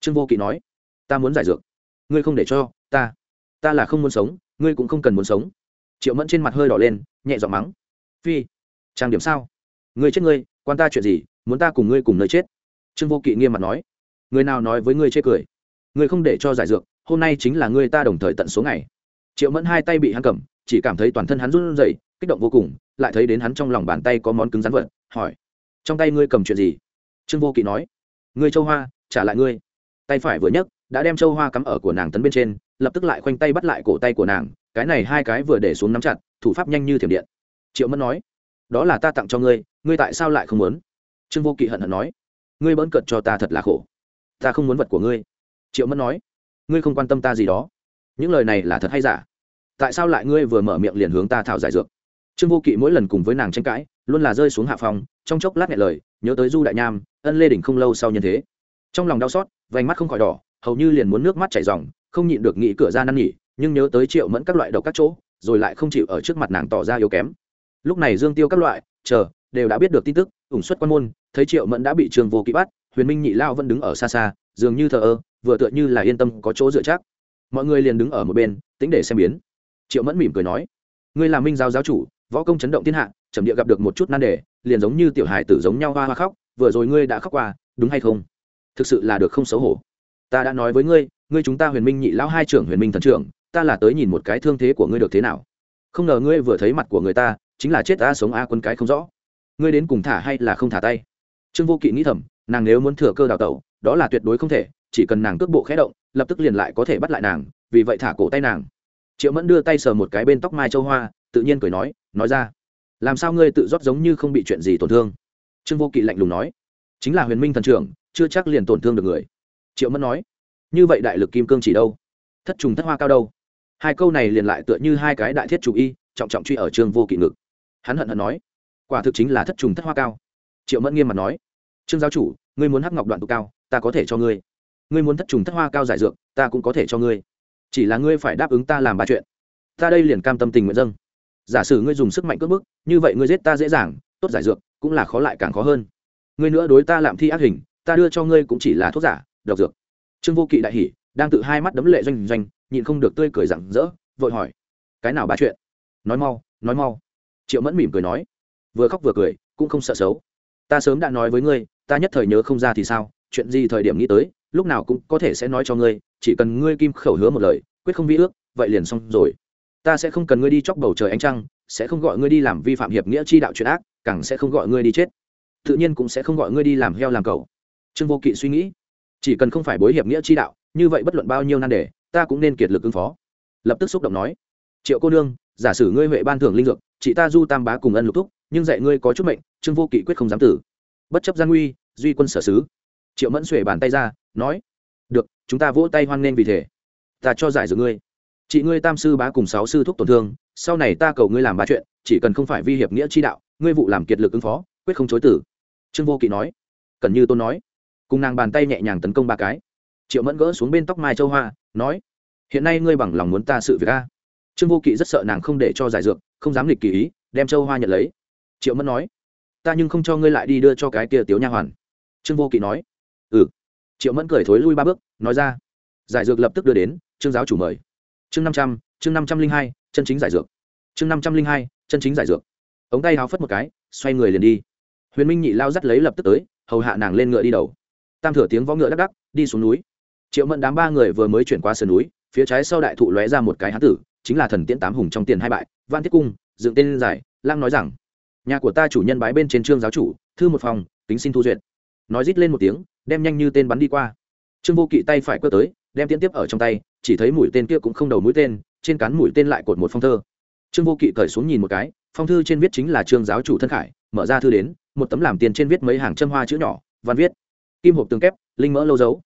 Trương vô kỵ nói. Ta muốn giải dược. Ngươi không để cho, ta ta là không muốn sống, ngươi cũng không cần muốn sống. Triệu mẫn trên mặt hơi đỏ lên, nhẹ giọng mắng. Phi, trang điểm sao? Ngươi chết ngươi, quan ta chuyện gì, muốn ta cùng ngươi cùng nơi chết? Trương vô kỵ nghiêm mặt nói. Người nào nói với ngươi chê cười? Ngươi không để cho giải dược, hôm nay chính là ngươi ta đồng thời tận số ngày. Triệu mẫn hai tay bị hắn cầm, chỉ cảm thấy toàn thân hắn run rẩy, kích động vô cùng, lại thấy đến hắn trong lòng bàn tay có món cứng rắn vật hỏi trong tay ngươi cầm chuyện gì? Trương vô kỵ nói. Ngươi châu hoa, trả lại ngươi. Tay phải vừa nhấc, đã đem châu hoa cắm ở của nàng tấn bên trên, lập tức lại khoanh tay bắt lại cổ tay của nàng, cái này hai cái vừa để xuống nắm chặt, thủ pháp nhanh như thiểm điện. Triệu mẫn nói, đó là ta tặng cho ngươi ngươi tại sao lại không muốn? Trương vô kỵ hận hận nói, ngươi bỡn cợt cho ta thật là khổ. Ta không muốn vật của ngươi. Triệu mẫn nói, ngươi không quan tâm ta gì đó. Những lời này là thật hay giả? Tại sao lại ngươi vừa mở miệng liền hướng ta thảo giải dược? Trương vô kỵ mỗi lần cùng với nàng tranh cãi luôn là rơi xuống hạ phòng, trong chốc lát nhẹ lời, nhớ tới du đại nham, ân lê đỉnh không lâu sau nhân thế. Trong lòng đau xót, vành mắt không khỏi đỏ, hầu như liền muốn nước mắt chảy ròng không nhịn được nghĩ cửa ra năn nỉ, nhưng nhớ tới triệu mẫn các loại độc các chỗ, rồi lại không chịu ở trước mặt nàng tỏ ra yếu kém. Lúc này dương tiêu các loại, chờ, đều đã biết được tin tức, ủng suất quan môn, thấy triệu mẫn đã bị trường vô kỵ bắt, huyền minh nhị lao vẫn đứng ở xa xa, dường như thờ ơ, vừa tựa như là yên tâm có chỗ dựa chắc. Mọi người liền đứng ở một bên, tính để xem biến. Triệu mẫn mỉm cười nói, ngươi là minh giáo giáo chủ võ công chấn động thiên hạ, trầm địa gặp được một chút nan đề, liền giống như tiểu hài tử giống nhau hoa hoa khóc, vừa rồi ngươi đã khóc qua, đúng hay không? Thực sự là được không xấu hổ. Ta đã nói với ngươi ngươi chúng ta huyền minh nhị lão hai trưởng huyền minh thần trưởng, ta là tới nhìn một cái thương thế của ngươi được thế nào. Không ngờ ngươi vừa thấy mặt của người ta, chính là chết ta sống a quân cái không rõ. Ngươi đến cùng thả hay là không thả tay? Trương vô kỵ nghĩ thầm, nàng nếu muốn thừa cơ đào tẩu, đó là tuyệt đối không thể, chỉ cần nàng cước bộ khẽ động, lập tức liền lại có thể bắt lại nàng, vì vậy thả cổ tay nàng. Triệu mẫn đưa tay sờ một cái bên tóc mai châu hoa, tự nhiên cười nói nói ra, làm sao ngươi tự rót giống như không bị chuyện gì tổn thương? Trương vô kỵ lạnh lùng nói, chính là huyền minh thần trưởng, chưa chắc liền tổn thương được người. Triệu mẫn nói, như vậy đại lực kim cương chỉ đâu? Thất trùng thất hoa cao đâu? Hai câu này liền lại tựa như hai cái đại thiết chủ y, trọng trọng truy ở trương vô kỵ ngực. Hắn hận hận nói, quả thực chính là thất trùng thất hoa cao. Triệu mẫn nghiêm mặt nói, trương giáo chủ, ngươi muốn hắc ngọc đoạn tụ cao, ta có thể cho ngươi. Ngươi muốn thất trùng thất hoa cao giải dược, ta cũng có thể cho ngươi. Chỉ là ngươi phải đáp ứng ta làm ba chuyện. Ta đây liền cam tâm tình nguyện dâng giả sử ngươi dùng sức mạnh cướp bức, như vậy ngươi giết ta dễ dàng, tốt giải dược, cũng là khó lại càng khó hơn. Ngươi nữa đối ta làm thi ác hình, ta đưa cho ngươi cũng chỉ là thuốc giả, độc dược. Trương vô kỵ đại hỉ, đang tự hai mắt đấm lệ doanh doanh, nhịn không được tươi cười rặng rỡ, vội hỏi, cái nào ba chuyện? Nói mau nói mau. Triệu mẫn mỉm cười nói, vừa khóc vừa cười, cũng không sợ xấu. Ta sớm đã nói với ngươi, ta nhất thời nhớ không ra thì sao, chuyện gì thời điểm nghĩ tới, lúc nào cũng có thể sẽ nói cho ngươi, chỉ cần ngươi kim khẩu hứa một lời, quyết không vi ước, vậy liền xong rồi ta sẽ không cần ngươi đi chóc bầu trời ánh trăng, sẽ không gọi ngươi đi làm vi phạm hiệp nghĩa chi đạo chuyện ác, càng sẽ không gọi ngươi đi chết. Tự nhiên cũng sẽ không gọi ngươi đi làm heo làm cầu trương vô kỵ suy nghĩ. Chỉ cần không phải bối hiệp nghĩa chi đạo, như vậy bất luận bao nhiêu nan đề, ta cũng nên kiệt lực ứng phó. Lập tức xúc động nói. Triệu cô nương, giả sử ngươi huệ ban thưởng linh dược, chị ta du tam bá cùng ân lục thúc, nhưng dạy ngươi có chút mệnh, trương vô kỵ quyết không dám tử. Bất chấp gian nguy, duy quân sở sứ. Triệu mẫn xuể bàn tay ra, nói. Được, chúng ta vỗ tay hoan nghênh vì thế. Ta cho giải dược ngươi chị ngươi tam sư bá cùng sáu sư thúc tổn thương, sau này ta cầu ngươi làm ba chuyện, chỉ cần không phải vi hiệp nghĩa chi đạo, ngươi vụ làm kiệt lực ứng phó, quyết không chối tử. Trương vô kỵ nói. Cần như tôi nói. Cùng nàng bàn tay nhẹ nhàng tấn công ba cái. Triệu mẫn gỡ xuống bên tóc mai châu hoa, nói. Hiện nay ngươi bằng lòng muốn ta sự việc a? Trương vô kỵ rất sợ nàng không để cho giải dược, không dám lịch kỳ ý, đem châu hoa nhận lấy. Triệu mẫn nói. Ta nhưng không cho ngươi lại đi đưa cho cái kia tiếu nha hoàn. Trương vô kỵ nói. Ừ. Triệu mẫn cười thối lui ba bước, nói ra. Giải dược lập tức đưa đến, trương giáo chủ mời chương năm trăm, chương năm trăm linh hai, chân chính giải dược. Chương năm trăm linh hai, chân chính giải dược. Ống tay háo phất một cái, xoay người liền đi. Huyền minh nhị lao dắt lấy lập tức tới, hầu hạ nàng lên ngựa đi đầu. Tam thửa tiếng võ ngựa đắc đắc, đi xuống núi. Triệu mẫn đám ba người vừa mới chuyển qua sườn núi, phía trái sau đại thụ lóe ra một cái hán tử, chính là thần tiễn tám hùng trong tiền hai bại văn thiết cung, dựng tên giải lang nói rằng, nhà của ta chủ nhân bái bên trên trương giáo chủ, thư một phòng, tính xin thu duyệt. Nói rít lên một tiếng, đem nhanh như tên bắn đi qua. Trương vô kỵ tay phải quơ tới đem tiễn tiếp ở trong tay, chỉ thấy mũi tên kia cũng không đầu mũi tên, trên cán mũi tên lại cột một phong thơ. Trương vô kỵ cởi xuống nhìn một cái, phong thư trên viết chính là trương giáo chủ thân khải, mở ra thư đến, một tấm làm tiền trên viết mấy hàng châm hoa chữ nhỏ, văn viết. Kim hộp tường kép, linh mỡ lâu dấu.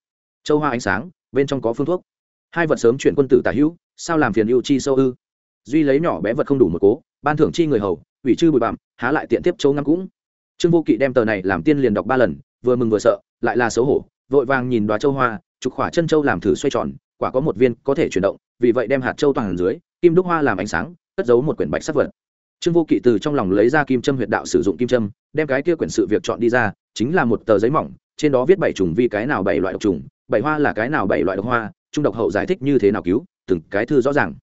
Châu hoa ánh sáng, bên trong có phương thuốc. Hai vật sớm chuyển quân tử tả hữu, sao làm phiền ưu chi sâu ư? Duy lấy nhỏ bé vật không đủ một cố, ban thưởng chi người hầu, ủy chư bụi bặm, há lại tiện tiếp châu ngắm cũng. Trương vô kỵ đem tờ này làm tiên liền đọc ba lần, vừa mừng vừa sợ, lại là xấu hổ, vội vàng nhìn đoá châu hoa chục khỏa chân châu làm thử xoay tròn, quả có một viên có thể chuyển động, vì vậy đem hạt châu toàn dưới, kim đúc hoa làm ánh sáng, cất giấu một quyển bạch sắc vật. Trương vô kỵ từ trong lòng lấy ra kim châm huyệt đạo sử dụng kim châm, đem cái kia quyển sự việc chọn đi ra, chính là một tờ giấy mỏng, trên đó viết bảy trùng vi cái nào bảy loại độc trùng bảy hoa là cái nào bảy loại độc hoa, trung độc hậu giải thích như thế nào cứu, từng cái thư rõ ràng.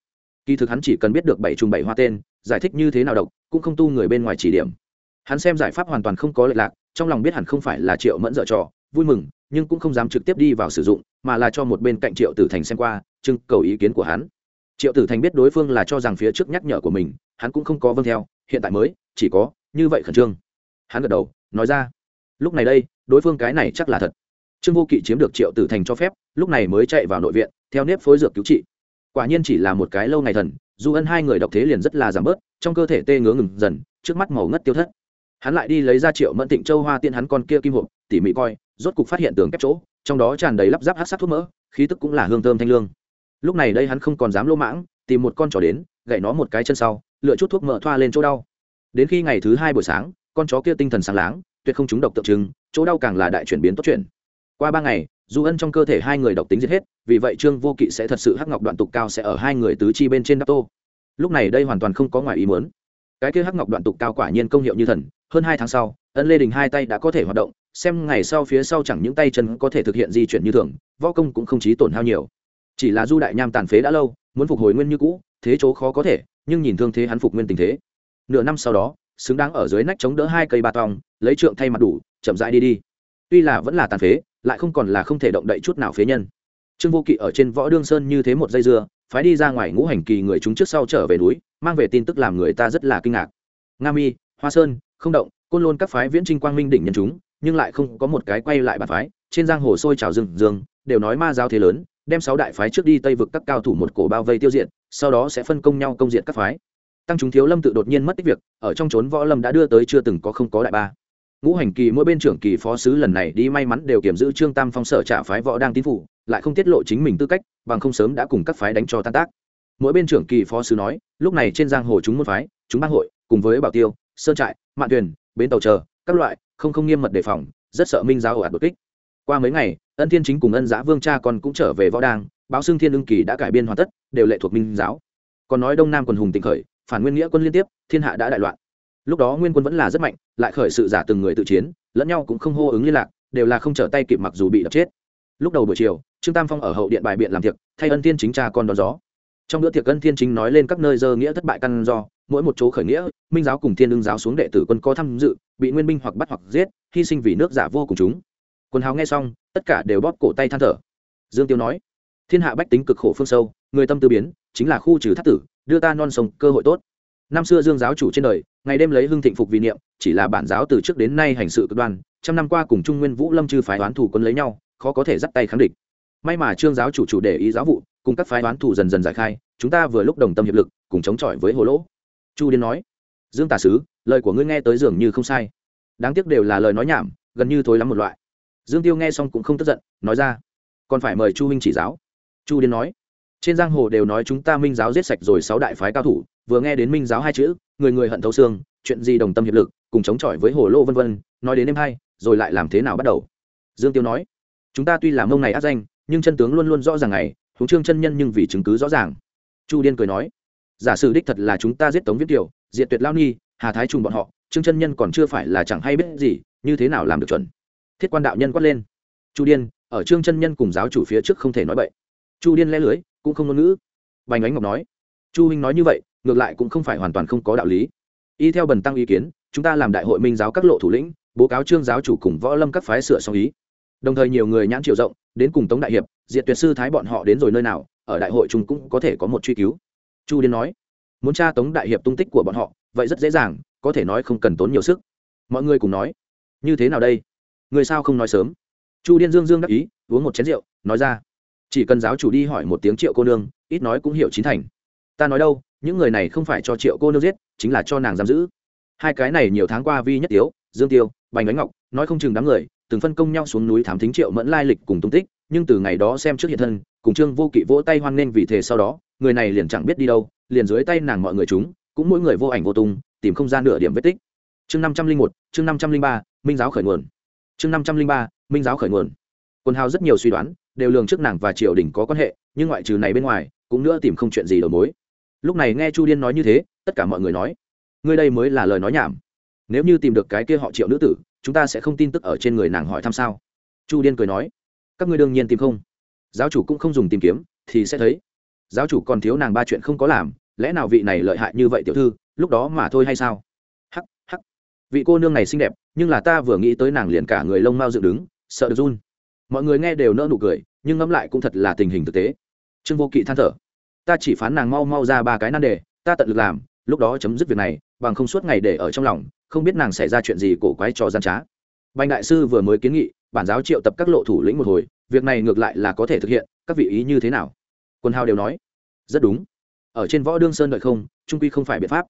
Kỳ thực hắn chỉ cần biết được bảy trùng bảy hoa tên, giải thích như thế nào độc, cũng không tu người bên ngoài chỉ điểm. Hắn xem giải pháp hoàn toàn không có lệ lạc, trong lòng biết hẳn không phải là triệu mẫn dợ trò, vui mừng nhưng cũng không dám trực tiếp đi vào sử dụng, mà là cho một bên cạnh triệu tử thành xem qua, trưng cầu ý kiến của hắn. Triệu tử thành biết đối phương là cho rằng phía trước nhắc nhở của mình, hắn cũng không có vâng theo, hiện tại mới, chỉ có, như vậy khẩn trương. Hắn gật đầu, nói ra, lúc này đây, đối phương cái này chắc là thật. Trương vô kỵ chiếm được triệu tử thành cho phép, lúc này mới chạy vào nội viện, theo nếp phối dược cứu trị. Quả nhiên chỉ là một cái lâu ngày thần, dù ân hai người độc thế liền rất là giảm bớt, trong cơ thể tê ngứa ngừng dần, trước mắt màu ngất tiêu thất. Hắn lại đi lấy ra triệu mẫn tịnh châu hoa tiên hắn con kia kim hộp, tỉ mỉ coi rốt cục phát hiện tường kép chỗ, trong đó tràn đầy lắp ráp hát sát thuốc mỡ, khí tức cũng là hương thơm thanh lương. Lúc này đây hắn không còn dám lỗ mãng, tìm một con chó đến, gậy nó một cái chân sau, lựa chút thuốc mỡ thoa lên chỗ đau. Đến khi ngày thứ hai buổi sáng, con chó kia tinh thần sáng láng, tuyệt không trúng độc tượng trưng, chỗ đau càng là đại chuyển biến tốt chuyển. Qua ba ngày, dù ân trong cơ thể hai người độc tính giết hết, vì vậy trương vô kỵ sẽ thật sự hắc ngọc đoạn tục cao sẽ ở hai người tứ chi bên trên đắp tô. Lúc này đây hoàn toàn không có ngoài ý muốn. Cái kia hắc ngọc đoạn tục cao quả nhiên công hiệu như thần, hơn hai tháng sau, ân lê đình hai tay đã có thể hoạt động xem ngày sau phía sau chẳng những tay chân có thể thực hiện di chuyển như thường, võ công cũng không chí tổn hao nhiều. Chỉ là du đại nham tàn phế đã lâu, muốn phục hồi nguyên như cũ, thế chỗ khó có thể, nhưng nhìn thương thế hắn phục nguyên tình thế. Nửa năm sau đó, xứng đáng ở dưới nách chống đỡ hai cây ba tòng, lấy trượng thay mặt đủ, chậm rãi đi đi. Tuy là vẫn là tàn phế, lại không còn là không thể động đậy chút nào phế nhân. Trương vô kỵ ở trên võ đương sơn như thế một dây dưa, phái đi ra ngoài ngũ hành kỳ người chúng trước sau trở về núi, mang về tin tức làm người ta rất là kinh ngạc. Nga mi, hoa sơn, không động, côn lôn các phái viễn trinh quang minh đỉnh nhân chúng nhưng lại không có một cái quay lại bàn phái, trên giang hồ sôi trào rừng dương đều nói ma giáo thế lớn, đem sáu đại phái trước đi tây vực các cao thủ một cổ bao vây tiêu diệt, sau đó sẽ phân công nhau công diện các phái. Tăng chúng thiếu lâm tự đột nhiên mất tích việc, ở trong trốn võ lâm đã đưa tới chưa từng có không có đại ba. Ngũ hành kỳ mỗi bên trưởng kỳ phó sứ lần này đi may mắn đều kiểm giữ trương tam phong sở trả phái võ đang tín phủ, lại không tiết lộ chính mình tư cách, bằng không sớm đã cùng các phái đánh cho tan tác. Mỗi bên trưởng kỳ phó sứ nói, lúc này trên giang hồ chúng môn phái, chúng bang hội, cùng với bảo tiêu, sơn trại, mạn thuyền bến tàu chờ, các loại không không nghiêm mật đề phòng, rất sợ minh giáo ồ ạt đột kích. Qua mấy ngày, ân thiên chính cùng ân giã vương cha con cũng trở về võ đang báo xưng thiên ưng kỳ đã cải biên hoàn tất, đều lệ thuộc minh giáo. Còn nói đông nam quần hùng tỉnh khởi, phản nguyên nghĩa quân liên tiếp, thiên hạ đã đại loạn. Lúc đó nguyên quân vẫn là rất mạnh, lại khởi sự giả từng người tự chiến, lẫn nhau cũng không hô ứng liên lạc, đều là không trở tay kịp mặc dù bị đập chết. Lúc đầu buổi chiều, trương tam phong ở hậu điện bài biện làm thiệp thay ân thiên chính cha con đón gió. Trong bữa tiệc ân thiên chính nói lên các nơi dơ nghĩa thất bại căn do mỗi một chỗ khởi nghĩa, minh giáo cùng thiên Đương giáo xuống đệ tử quân có tham dự, bị nguyên binh hoặc bắt hoặc giết, hy sinh vì nước giả vô cùng chúng. Quân hào nghe xong, tất cả đều bóp cổ tay than thở. Dương tiêu nói, thiên hạ bách tính cực khổ phương sâu, người tâm tư biến, chính là khu trừ thất tử, đưa ta non sông cơ hội tốt. Năm xưa dương giáo chủ trên đời, ngày đêm lấy hưng thịnh phục vì niệm, chỉ là bản giáo từ trước đến nay hành sự cực đoan, trăm năm qua cùng trung nguyên vũ lâm chư phái đoán thủ quân lấy nhau, khó có thể dắt tay kháng địch. May mà trương giáo chủ chủ để ý giáo vụ, cùng các phái đoán thủ dần dần giải khai, chúng ta vừa lúc đồng tâm hiệp lực, cùng chống chọi với hồ lỗ chu điên nói, dương tả sứ, lời của ngươi nghe tới dường như không sai. Đáng tiếc đều là lời nói nhảm, gần như thối lắm một loại. Dương tiêu nghe xong cũng không tức giận, nói ra, còn phải mời chu Minh chỉ giáo. Chu điên nói, trên giang hồ đều nói chúng ta minh giáo giết sạch rồi sáu đại phái cao thủ, vừa nghe đến minh giáo hai chữ, người người hận thấu xương, chuyện gì đồng tâm hiệp lực, cùng chống chọi với hồ lô vân vân, nói đến đêm hai, rồi lại làm thế nào bắt đầu? Dương tiêu nói, chúng ta tuy làm mông này áp danh, nhưng chân tướng luôn luôn rõ ràng ngày, huống trương chân nhân nhưng vì chứng cứ rõ ràng. Chu điên cười nói giả sử đích thật là chúng ta giết tống viết kiều, diệt tuyệt lao ni, hà thái trùng bọn họ, trương chân nhân còn chưa phải là chẳng hay biết gì, như thế nào làm được chuẩn? Thiết quan đạo nhân quát lên. Chu điên, ở trương chân nhân cùng giáo chủ phía trước không thể nói bậy. Chu điên lẽ lưới, cũng không ngôn ngữ. Bành ánh ngọc nói. Chu huynh nói như vậy, ngược lại cũng không phải hoàn toàn không có đạo lý. Y theo bần tăng ý kiến, chúng ta làm đại hội minh giáo các lộ thủ lĩnh, bố cáo trương giáo chủ cùng võ lâm các phái sửa xong ý. Đồng thời nhiều người nhãn triều rộng, đến cùng tống đại hiệp, diệt tuyệt sư thái bọn họ đến rồi nơi nào, ở đại hội chúng cũng có thể có một truy cứu chu điên nói, muốn tra tống đại hiệp tung tích của bọn họ, vậy rất dễ dàng, có thể nói không cần tốn nhiều sức. Mọi người cùng nói, như thế nào đây? Người sao không nói sớm? Chu điên dương dương đắc ý, uống một chén rượu, nói ra, chỉ cần giáo chủ đi hỏi một tiếng triệu cô nương, ít nói cũng hiểu chín thành. Ta nói đâu, những người này không phải cho triệu cô nương giết, chính là cho nàng giam giữ. Hai cái này nhiều tháng qua vi nhất tiếu, dương tiêu, bành ánh ngọc, nói không chừng đám người, từng phân công nhau xuống núi thám thính triệu mẫn lai lịch cùng tung tích nhưng từ ngày đó xem trước hiện thân, cùng trương vô kỵ vỗ tay hoan nghênh vì thế sau đó, người này liền chẳng biết đi đâu, liền dưới tay nàng mọi người chúng, cũng mỗi người vô ảnh vô tung, tìm không ra nửa điểm vết tích. Chương năm trăm linh một, chương năm trăm linh ba, minh giáo khởi nguồn. Chương năm trăm linh ba, minh giáo khởi nguồn. Quân hào rất nhiều suy đoán, đều lường trước nàng và triều đình có quan hệ, nhưng ngoại trừ này bên ngoài, cũng nữa tìm không chuyện gì đầu mối. Lúc này nghe chu điên nói như thế, tất cả mọi người nói, ngươi đây mới là lời nói nhảm. Nếu như tìm được cái kia họ triệu nữ tử, chúng ta sẽ không tin tức ở trên người nàng hỏi thăm sao? Chu điên cười nói các ngươi đương nhiên tìm không. Giáo chủ cũng không dùng tìm kiếm, thì sẽ thấy. Giáo chủ còn thiếu nàng ba chuyện không có làm, lẽ nào vị này lợi hại như vậy tiểu thư, lúc đó mà thôi hay sao? Hắc hắc. Vị cô nương này xinh đẹp, nhưng là ta vừa nghĩ tới nàng liền cả người lông mau dựng đứng, sợ được run. Mọi người nghe đều nỡ nụ cười, nhưng ngẫm lại cũng thật là tình hình thực tế. Trương vô kỵ than thở. Ta chỉ phán nàng mau mau ra ba cái nan đề, ta tận lực làm, lúc đó chấm dứt việc này, bằng không suốt ngày để ở trong lòng, không biết nàng xảy ra chuyện gì cổ quái trò gian trá. Bành đại sư vừa mới kiến nghị bản giáo triệu tập các lộ thủ lĩnh một hồi, việc này ngược lại là có thể thực hiện, các vị ý như thế nào? Quân hào đều nói. Rất đúng. Ở trên võ đương sơn đợi không, trung quy không phải biện pháp.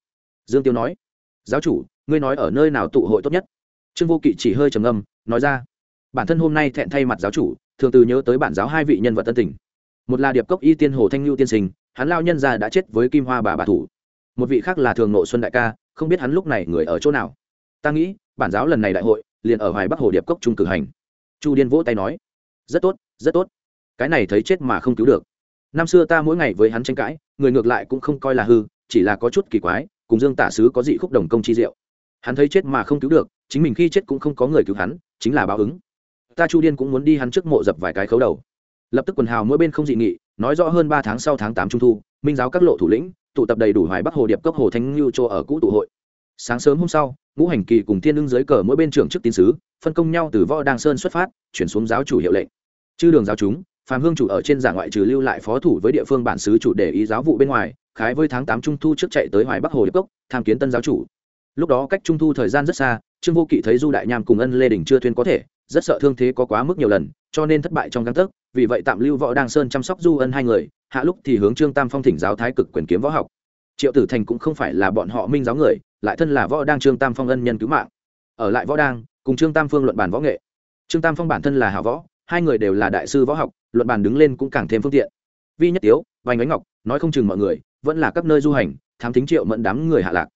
Dương tiêu nói. Giáo chủ, ngươi nói ở nơi nào tụ hội tốt nhất? Trương vô kỵ chỉ hơi trầm ngâm, nói ra. Bản thân hôm nay thẹn thay mặt giáo chủ, thường từ nhớ tới bản giáo hai vị nhân vật tân tình. Một là điệp cốc y tiên hồ thanh lưu tiên sinh, hắn lao nhân già đã chết với kim hoa bà bà thủ. Một vị khác là thường nội xuân đại ca, không biết hắn lúc này người ở chỗ nào. Ta nghĩ, bản giáo lần này đại hội, liền ở hoài bắc hồ điệp cốc trung cử hành chu điên vỗ tay nói, rất tốt rất tốt. Cái này thấy chết mà không cứu được. Năm xưa ta mỗi ngày với hắn tranh cãi, người ngược lại cũng không coi là hư, chỉ là có chút kỳ quái, cùng dương tả sứ có dị khúc đồng công chi diệu. Hắn thấy chết mà không cứu được, chính mình khi chết cũng không có người cứu hắn, chính là báo ứng. Ta chu điên cũng muốn đi hắn trước mộ dập vài cái khấu đầu. Lập tức quần hào mỗi bên không dị nghị, nói rõ hơn ba tháng sau tháng tám trung thu, minh giáo các lộ thủ lĩnh, tụ tập đầy đủ hoài bắc hồ điệp cấp hồ thanh lưu chỗ ở cũ tụ hội. Sáng sớm hôm sau ngũ hành kỳ cùng thiên ưng dưới cờ mỗi bên trưởng chức tín sứ, phân công nhau từ võ đăng sơn xuất phát, chuyển xuống giáo chủ hiệu lệnh. Chư đường giáo chúng, phàm hương chủ ở trên giả ngoại trừ lưu lại phó thủ với địa phương bản xứ chủ để ý giáo vụ bên ngoài, khái với tháng tám trung thu trước chạy tới hoài bắc hồ điệp cốc, tham kiến tân giáo chủ. Lúc đó cách trung thu thời gian rất xa, trương vô kỵ thấy du đại nham cùng ân lê đình chưa thuyên có thể, rất sợ thương thế có quá mức nhiều lần, cho nên thất bại trong găng tấc, vì vậy tạm lưu võ đăng sơn chăm sóc du ân hai người, hạ lúc thì hướng trương tam phong thỉnh giáo thái cực quyền kiếm võ học triệu tử thành cũng không phải là bọn họ minh giáo người, lại thân là võ đang trương tam phong ân nhân cứu mạng. Ở lại võ đang, cùng trương tam phương luận bàn võ nghệ. Trương tam phong bản thân là hảo võ, hai người đều là đại sư võ học, luận bàn đứng lên cũng càng thêm phương tiện. Vi nhất tiếu, vành ánh ngọc, nói không chừng mọi người, vẫn là các nơi du hành, thám thính triệu mẫn đám người hạ lạc.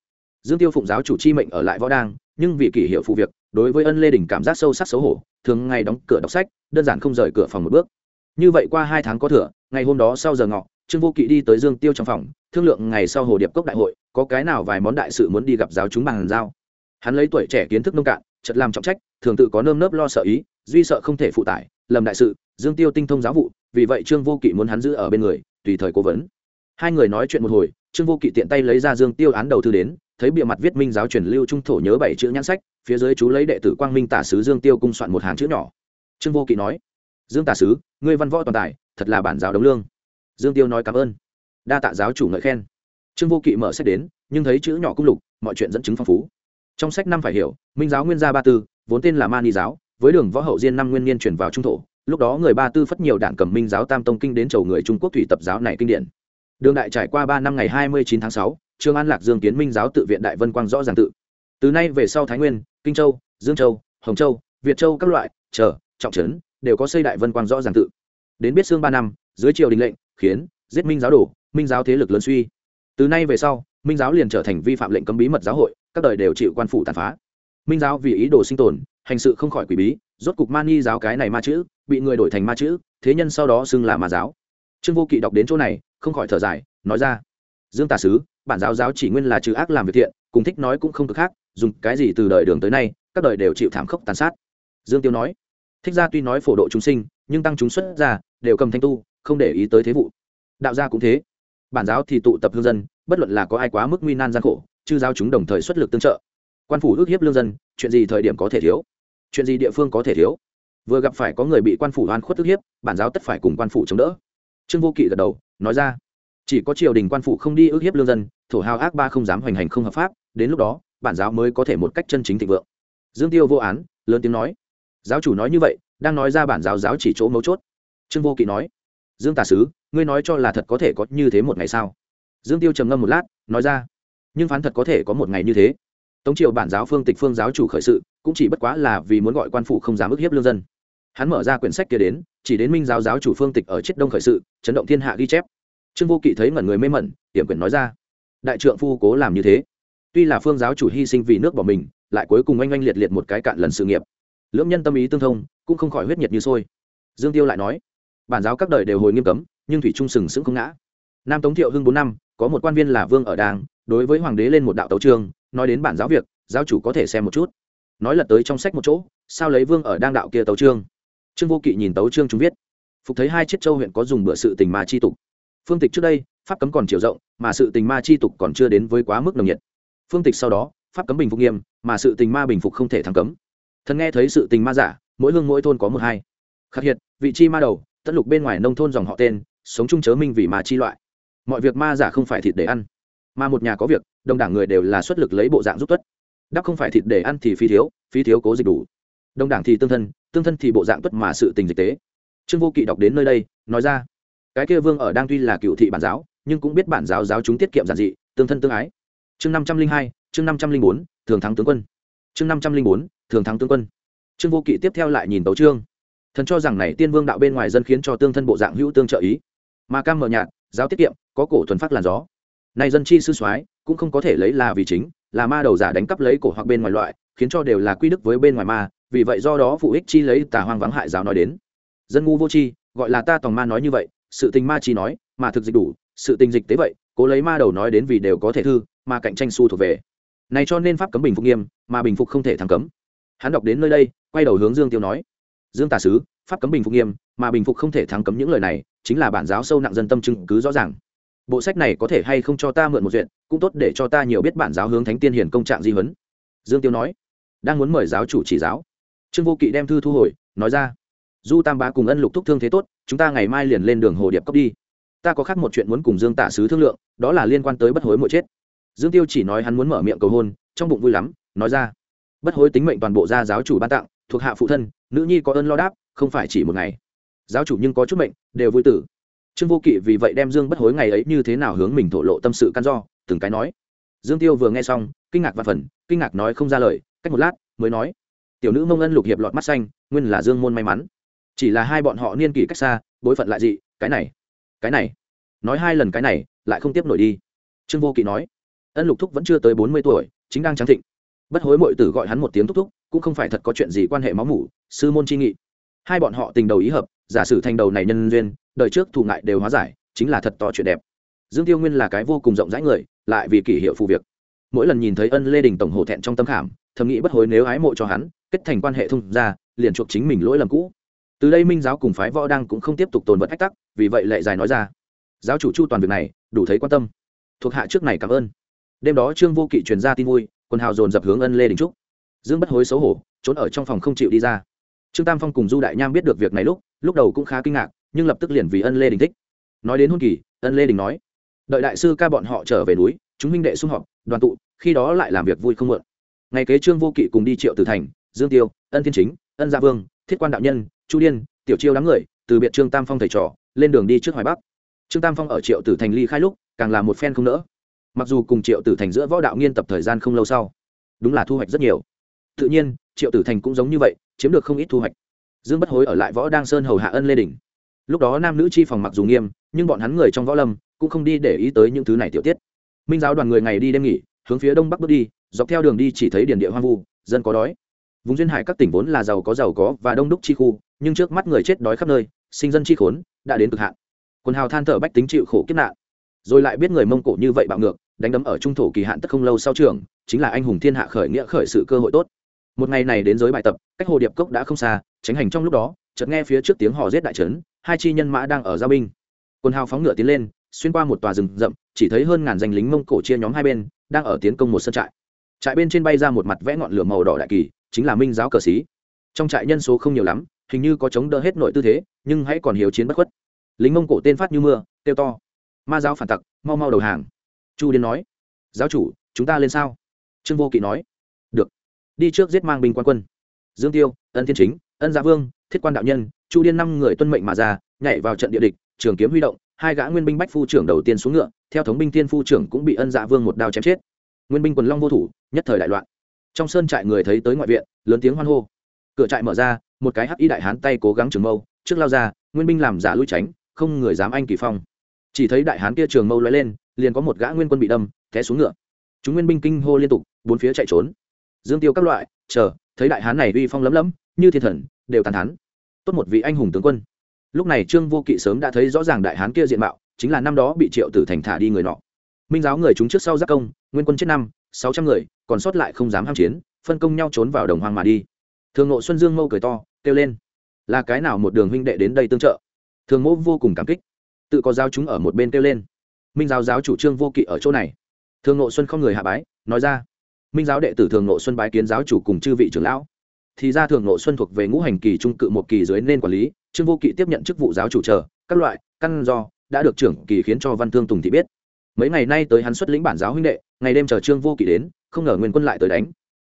Dương tiêu phụng giáo chủ chi mệnh ở lại võ đang, nhưng vì kỷ hiệu phụ việc, đối với ân lê đình cảm giác sâu sắc xấu hổ, thường ngày đóng cửa đọc sách, đơn giản không rời cửa phòng một bước. Như vậy qua hai tháng có thừa, ngày hôm đó sau giờ ngọ trương vô kỵ đi tới dương tiêu trong phòng, thương lượng ngày sau hồ điệp cốc đại hội, có cái nào vài món đại sự muốn đi gặp giáo chúng bằng giao. Hắn lấy tuổi trẻ kiến thức nông cạn chật làm trọng trách, thường tự có nơm nớp lo sợ ý, duy sợ không thể phụ tải, lầm đại sự, dương tiêu tinh thông giáo vụ, vì vậy trương vô kỵ muốn hắn giữ ở bên người, tùy thời cố vấn. Hai người nói chuyện một hồi, trương vô kỵ tiện tay lấy ra dương tiêu án đầu thư đến, thấy bìa mặt viết minh giáo truyền lưu trung thổ nhớ bảy chữ nhãn sách, phía dưới chú lấy đệ tử quang minh tả sứ dương tiêu cung soạn một hàng chữ nhỏ. Trương vô kỵ nói, dương tả sứ, ngươi văn võ toàn tài, thật là bản giáo đồng lương dương tiêu nói cảm ơn. Đa tạ giáo chủ ngợi khen. Trương vô kỵ mở sách đến, nhưng thấy chữ nhỏ cung lục, mọi chuyện dẫn chứng phong phú. Trong sách năm phải hiểu, minh giáo nguyên gia ba tư, vốn tên là mani giáo, với đường võ hậu diên năm nguyên niên chuyển vào trung thổ, lúc đó người ba tư phất nhiều đảng cầm minh giáo tam tông kinh đến chầu người trung quốc thủy tập giáo này kinh điển. Đường đại trải qua ba năm ngày hai mươi chín tháng sáu, trương an lạc dương kiến minh giáo tự viện đại vân quang rõ ràng tự. Từ nay về sau thái nguyên, kinh châu, dương châu, hồng châu, việt châu các loại trở trọng trấn, đều có xây đại vân quang rõ ràng tự. Đến biết xương ba năm, dưới triều đình lệnh khiến, giết minh giáo đổ minh giáo thế lực lớn suy. Từ nay về sau, minh giáo liền trở thành vi phạm lệnh cấm bí mật giáo hội, các đời đều chịu quan phủ tàn phá. Minh giáo vì ý đồ sinh tồn, hành sự không khỏi quỷ bí, rốt cục man i giáo cái này ma chữ, bị người đổi thành ma chữ, thế nhân sau đó xưng là ma giáo. Trương vô kỵ đọc đến chỗ này, không khỏi thở dài, nói ra, dương tà sứ, bản giáo giáo chỉ nguyên là trừ ác làm việc thiện, cùng thích nói cũng không cực khác, dùng cái gì từ đời đường tới nay, các đời đều chịu thảm khốc tàn sát. Dương tiêu nói, thích gia tuy nói phổ độ chúng sinh, nhưng tăng chúng xuất ra đều cầm thanh tu không để ý tới thế vụ. Đạo gia cũng thế. Bản giáo thì tụ tập hương dân, bất luận là có ai quá mức nguy nan gian khổ, chư giáo chúng đồng thời xuất lực tương trợ. Quan phủ ước hiếp lương dân, chuyện gì thời điểm có thể thiếu? Chuyện gì địa phương có thể thiếu? Vừa gặp phải có người bị quan phủ oan khuất ước hiếp, bản giáo tất phải cùng quan phủ chống đỡ. Trương vô kỵ gật đầu, nói ra, chỉ có triều đình quan phủ không đi ước hiếp lương dân, thổ hào ác ba không dám hoành hành không hợp pháp, đến lúc đó, bản giáo mới có thể một cách chân chính thịnh vượng. Dương tiêu vô án, lớn tiếng nói, giáo chủ nói như vậy, đang nói ra bản giáo giáo chỉ chỗ mấu chốt. Trương vô kỵ nói dương tà sứ, ngươi nói cho là thật có thể có như thế một ngày sao? Dương tiêu trầm ngâm một lát, nói ra, nhưng phán thật có thể có một ngày như thế. Tống triều bản giáo phương tịch phương giáo chủ khởi sự, cũng chỉ bất quá là vì muốn gọi quan phụ không dám ức hiếp lương dân. Hắn mở ra quyển sách kia đến, chỉ đến minh giáo giáo chủ phương tịch ở chết đông khởi sự, chấn động thiên hạ ghi chép. Trương vô kỵ thấy ngẩn người mê mẩn hiểm quyển nói ra, đại trượng phu cố làm như thế. Tuy là phương giáo chủ hy sinh vì nước bỏ mình, lại cuối cùng oanh oanh liệt liệt một cái cạn lần sự nghiệp. Lưỡng nhân tâm ý tương thông, cũng không khỏi huyết nhiệt như sôi. Dương tiêu lại nói bản giáo các đời đều hồi nghiêm cấm, nhưng thủy trung sừng sững không ngã. Nam tống thiệu hưng bốn năm, có một quan viên là vương ở đàng, đối với hoàng đế lên một đạo tấu trương nói đến bản giáo việc, giáo chủ có thể xem một chút. Nói lật tới trong sách một chỗ, sao lấy vương ở đang đạo kia tấu trương trương vô kỵ nhìn tấu trương chúng viết. Phục thấy hai chiếc châu huyện có dùng bữa sự tình ma chi tục. Phương tịch trước đây, pháp cấm còn chiều rộng, mà sự tình ma chi tục còn chưa đến với quá mức nồng nhiệt. Phương tịch sau đó, pháp cấm bình phục nghiêm, mà sự tình ma bình phục không thể thắng cấm. Thần nghe thấy sự tình ma giả, mỗi hương mỗi thôn có một hai. Khắc hiệt, vị chi ma đầu tất lục bên ngoài nông thôn dòng họ tên, sống chung chớ minh vì ma chi loại. Mọi việc ma giả không phải thịt để ăn, mà một nhà có việc đồng đảng người đều là xuất lực lấy bộ dạng giúp tuất. Đắp không phải thịt để ăn thì phí thiếu phí thiếu cố dịch đủ. Đồng đảng thì tương thân tương thân thì bộ dạng tuất mà sự tình dịch tế. Trương vô kỵ đọc đến nơi đây, nói ra, cái kia vương ở đang tuy là cựu thị bản giáo, nhưng cũng biết bản giáo giáo chúng tiết kiệm giản dị, tương thân tương ái. Chương năm trăm linh hai, chương năm trăm linh bốn, thường thắng tướng quân. Chương năm trăm linh bốn, thường thắng tướng quân. Trương vô kỵ tiếp theo lại nhìn tấu trương thần cho rằng này tiên vương đạo bên ngoài dân khiến cho tương thân bộ dạng hữu tương trợ ý. Mà cam mờ nhạt, giáo tiết kiệm, có cổ thuần phát làn gió. Này dân chi sư soái cũng không có thể lấy là vì chính, là ma đầu giả đánh cắp lấy cổ hoặc bên ngoài loại, khiến cho đều là quy đức với bên ngoài ma, vì vậy do đó phụ ích chi lấy tà hoang vắng hại giáo nói đến. Dân ngu vô chi, gọi là ta tòng ma nói như vậy, sự tình ma chi nói, mà thực dịch đủ, sự tình dịch tế vậy, cố lấy ma đầu nói đến vì đều có thể thư, mà cạnh tranh su thuộc về. Này cho nên pháp cấm bình phục nghiêm, mà bình phục không thể thắng cấm. Hắn đọc đến nơi đây, quay đầu hướng dương tiêu nói dương tả sứ, pháp cấm bình phục nghiêm, mà bình phục không thể thắng cấm những lời này, chính là bản giáo sâu nặng dân tâm chứng cứ rõ ràng. Bộ sách này có thể hay không cho ta mượn một duyện, cũng tốt để cho ta nhiều biết bản giáo hướng thánh tiên hiển công trạng di huấn. Dương tiêu nói, đang muốn mời giáo chủ chỉ giáo. Trương vô kỵ đem thư thu hồi, nói ra, du tam bá cùng ân lục thúc thương thế tốt, chúng ta ngày mai liền lên đường hồ điệp cốc đi. Ta có khác một chuyện muốn cùng dương tả sứ thương lượng, đó là liên quan tới bất hối mỗi chết. Dương tiêu chỉ nói hắn muốn mở miệng cầu hôn, trong bụng vui lắm, nói ra, bất hối tính mệnh toàn bộ gia giáo chủ ban tặng, thuộc hạ phụ thân nữ nhi có ơn lo đáp, không phải chỉ một ngày. Giáo chủ nhưng có chút mệnh, đều vui tử. Trương vô kỵ vì vậy đem dương bất hối ngày ấy như thế nào hướng mình thổ lộ tâm sự căn do, từng cái nói. Dương tiêu vừa nghe xong, kinh ngạc và phần, kinh ngạc nói không ra lời, cách một lát, mới nói. Tiểu nữ mông ân lục hiệp lọt mắt xanh, nguyên là dương môn may mắn. Chỉ là hai bọn họ niên kỷ cách xa, bối phận lại dị, cái này cái này. Nói hai lần cái này, lại không tiếp nổi đi. Trương vô kỵ nói. Ân lục thúc vẫn chưa tới bốn mươi tuổi, chính đang trắng thịnh bất hối mội tử gọi hắn một tiếng thúc thúc, cũng không phải thật có chuyện gì quan hệ máu mủ, sư môn chi nghị. Hai bọn họ tình đầu ý hợp, giả sử thành đầu này nhân duyên, đời trước thù ngại đều hóa giải, chính là thật to chuyện đẹp. Dương tiêu nguyên là cái vô cùng rộng rãi người, lại vì kỷ hiệu phù việc. Mỗi lần nhìn thấy ân lê đình tổng hổ thẹn trong tâm khảm, thầm nghĩ bất hối nếu ái mộ cho hắn, kết thành quan hệ thông ra liền chuộc chính mình lỗi lầm cũ. Từ đây minh giáo cùng phái võ đang cũng không tiếp tục tồn vật ách tắc, vì vậy lệ dài nói ra. Giáo chủ chu toàn việc này, đủ thấy quan tâm. Thuộc hạ trước này cảm ơn. Đêm đó trương vô kỵ truyền ra tin vui quần hào dồn dập hướng ân lê đình trúc. Dương bất hối xấu hổ, trốn ở trong phòng không chịu đi ra. Trương tam phong cùng du đại nham biết được việc này lúc lúc đầu cũng khá kinh ngạc, nhưng lập tức liền vì ân lê đình thích. Nói đến hôn kỳ, ân lê đình nói, đợi đại sư ca bọn họ trở về núi, chúng minh đệ xung họp, đoàn tụ, khi đó lại làm việc vui không mượn. Ngày kế trương vô kỵ cùng đi triệu từ thành, dương tiêu, ân thiên chính, ân gia vương, thiết quan đạo nhân, chu điên, tiểu chiêu đám người, từ biệt trương tam phong thầy trò, lên đường đi trước hoài bắc. Trương tam phong ở triệu tử thành ly khai lúc, càng là một phen không nỡ mặc dù cùng triệu tử thành giữa võ đạo nghiên tập thời gian không lâu sau, đúng là thu hoạch rất nhiều. Tự nhiên, triệu tử thành cũng giống như vậy, chiếm được không ít thu hoạch. Dương bất hối ở lại võ đang sơn hầu hạ ân lê đình lúc đó nam nữ chi phòng mặc dù nghiêm, nhưng bọn hắn người trong võ lâm cũng không đi để ý tới những thứ này tiểu tiết. Minh giáo đoàn người ngày đi đêm nghỉ, hướng phía đông bắc bước đi, dọc theo đường đi chỉ thấy điền địa hoang vu, dân có đói. Vùng duyên hải các tỉnh vốn là giàu có giàu có và đông đúc chi khu, nhưng trước mắt người chết đói khắp nơi, sinh dân chi khốn đã đến cực hạn. Quần hào than thở bách tính chịu khổ kiếp nạn rồi lại biết người mông cổ như vậy bạo ngược, đánh đấm ở trung thổ kỳ hạn tất không lâu sau trường, chính là anh hùng thiên hạ khởi nghĩa khởi sự cơ hội tốt. Một ngày này đến giới bài tập, cách hồ điệp cốc đã không xa, tránh hành trong lúc đó, chợt nghe phía trước tiếng hò rết đại trấn, hai chi nhân mã đang ở giao binh. Quân hào phóng ngựa tiến lên, xuyên qua một tòa rừng rậm, chỉ thấy hơn ngàn danh lính mông cổ chia nhóm hai bên, đang ở tiến công một sân trại. Trại bên trên bay ra một mặt vẽ ngọn lửa màu đỏ đại kỳ, chính là minh giáo cờ sĩ. Trong trại nhân số không nhiều lắm, hình như có chống đỡ hết nội tư thế, nhưng hãy còn hiếu chiến bất khuất. Lính mông cổ tên phát như mưa, kêu to ma giáo phản tặc, mau mau đầu hàng. Chu điên nói, giáo chủ, chúng ta lên sao? Trương vô kỵ nói, được, đi trước giết mang binh quan quân. Dương tiêu, ân thiên chính, ân gia vương, thiết quan đạo nhân, chu điên năm người tuân mệnh mà ra, nhảy vào trận địa địch, trường kiếm huy động, hai gã nguyên binh bách phu trưởng đầu tiên xuống ngựa, theo thống binh thiên phu trưởng cũng bị ân dạ vương một đao chém chết. Nguyên binh quần long vô thủ, nhất thời đại loạn. Trong sơn trại người thấy tới ngoại viện, lớn tiếng hoan hô. Cửa trại mở ra, một cái hắc y đại hán tay cố gắng trường mâu, trước lao ra, nguyên binh làm giả lui tránh, không người dám anh kỳ phong chỉ thấy đại hán kia trường mâu lóe lên, liền có một gã nguyên quân bị đâm, té xuống ngựa. Chúng nguyên binh kinh hô liên tục, bốn phía chạy trốn. Dương tiêu các loại, chờ, thấy đại hán này uy phong lấm lấm, như thiên thần, đều tàn thắn tốt một vị anh hùng tướng quân. Lúc này trương vô kỵ sớm đã thấy rõ ràng đại hán kia diện mạo, chính là năm đó bị triệu tử thành thả đi người nọ. Minh giáo người chúng trước sau giác công, nguyên quân chết năm, sáu trăm người, còn sót lại không dám ham chiến, phân công nhau trốn vào đồng hoang mà đi. Thường ngộ xuân dương mâu cười to, kêu lên. Là cái nào một đường huynh đệ đến đây tương trợ? Thường mẫu vô cùng cảm kích tự có giáo chúng ở một bên kêu lên. Minh giáo giáo chủ trương vô kỵ ở chỗ này. Thường nội xuân không người hạ bái, nói ra. Minh giáo đệ tử thường nội xuân bái kiến giáo chủ cùng chư vị trưởng lão. Thì ra thường nội xuân thuộc về ngũ hành kỳ trung cự một kỳ dưới nên quản lý, trương vô kỵ tiếp nhận chức vụ giáo chủ chờ, các loại, căn do, đã được trưởng kỳ khiến cho văn thương tùng thị biết. Mấy ngày nay tới hắn xuất lĩnh bản giáo huynh đệ, ngày đêm chờ trương vô kỵ đến, không ngờ nguyên quân lại tới đánh.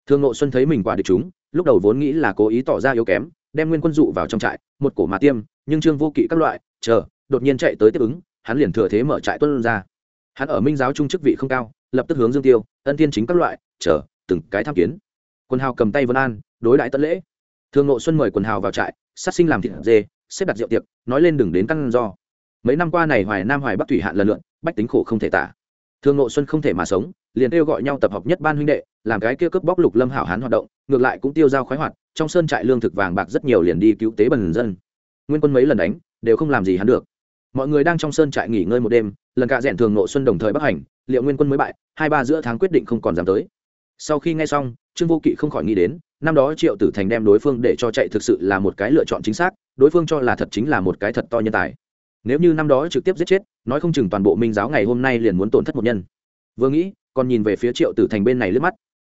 Thường nội xuân thấy mình quả địch chúng, lúc đầu vốn nghĩ là cố ý tỏ ra yếu kém, đem nguyên quân dụ vào trong trại, một cổ mà tiêm, nhưng trương vô kỵ các loại, chờ đột nhiên chạy tới tiếp ứng, hắn liền thừa thế mở trại tuân ra. Hắn ở minh giáo trung chức vị không cao, lập tức hướng dương tiêu, ân thiên chính các loại, chờ, từng cái tham kiến. Quân hào cầm tay vân an, đối đại tân lễ. Thương nội xuân mời quần hào vào trại, sát sinh làm thịt dê, xếp đặt rượu tiệc, nói lên đừng đến căn do. Mấy năm qua này hoài nam hoài bắc thủy hạn lần lượn bách tính khổ không thể tả. Thương nội xuân không thể mà sống, liền kêu gọi nhau tập hợp nhất ban huynh đệ, làm cái kia cướp bóc lục lâm hảo hán hoạt động, ngược lại cũng tiêu dao khoái hoạt, trong sơn trại lương thực vàng bạc rất nhiều liền đi cứu tế bần dân. Nguyên quân mấy lần đánh, đều không làm gì hắn được mọi người đang trong sơn trại nghỉ ngơi một đêm, lần cạ rẽn thường nội xuân đồng thời bắc hành, liệu nguyên quân mới bại, hai ba giữa tháng quyết định không còn dám tới. Sau khi nghe xong, trương vô kỵ không khỏi nghĩ đến, năm đó triệu tử thành đem đối phương để cho chạy thực sự là một cái lựa chọn chính xác, đối phương cho là thật chính là một cái thật to nhân tài. Nếu như năm đó trực tiếp giết chết, nói không chừng toàn bộ minh giáo ngày hôm nay liền muốn tổn thất một nhân. Vừa nghĩ, còn nhìn về phía triệu tử thành bên này lướt mắt.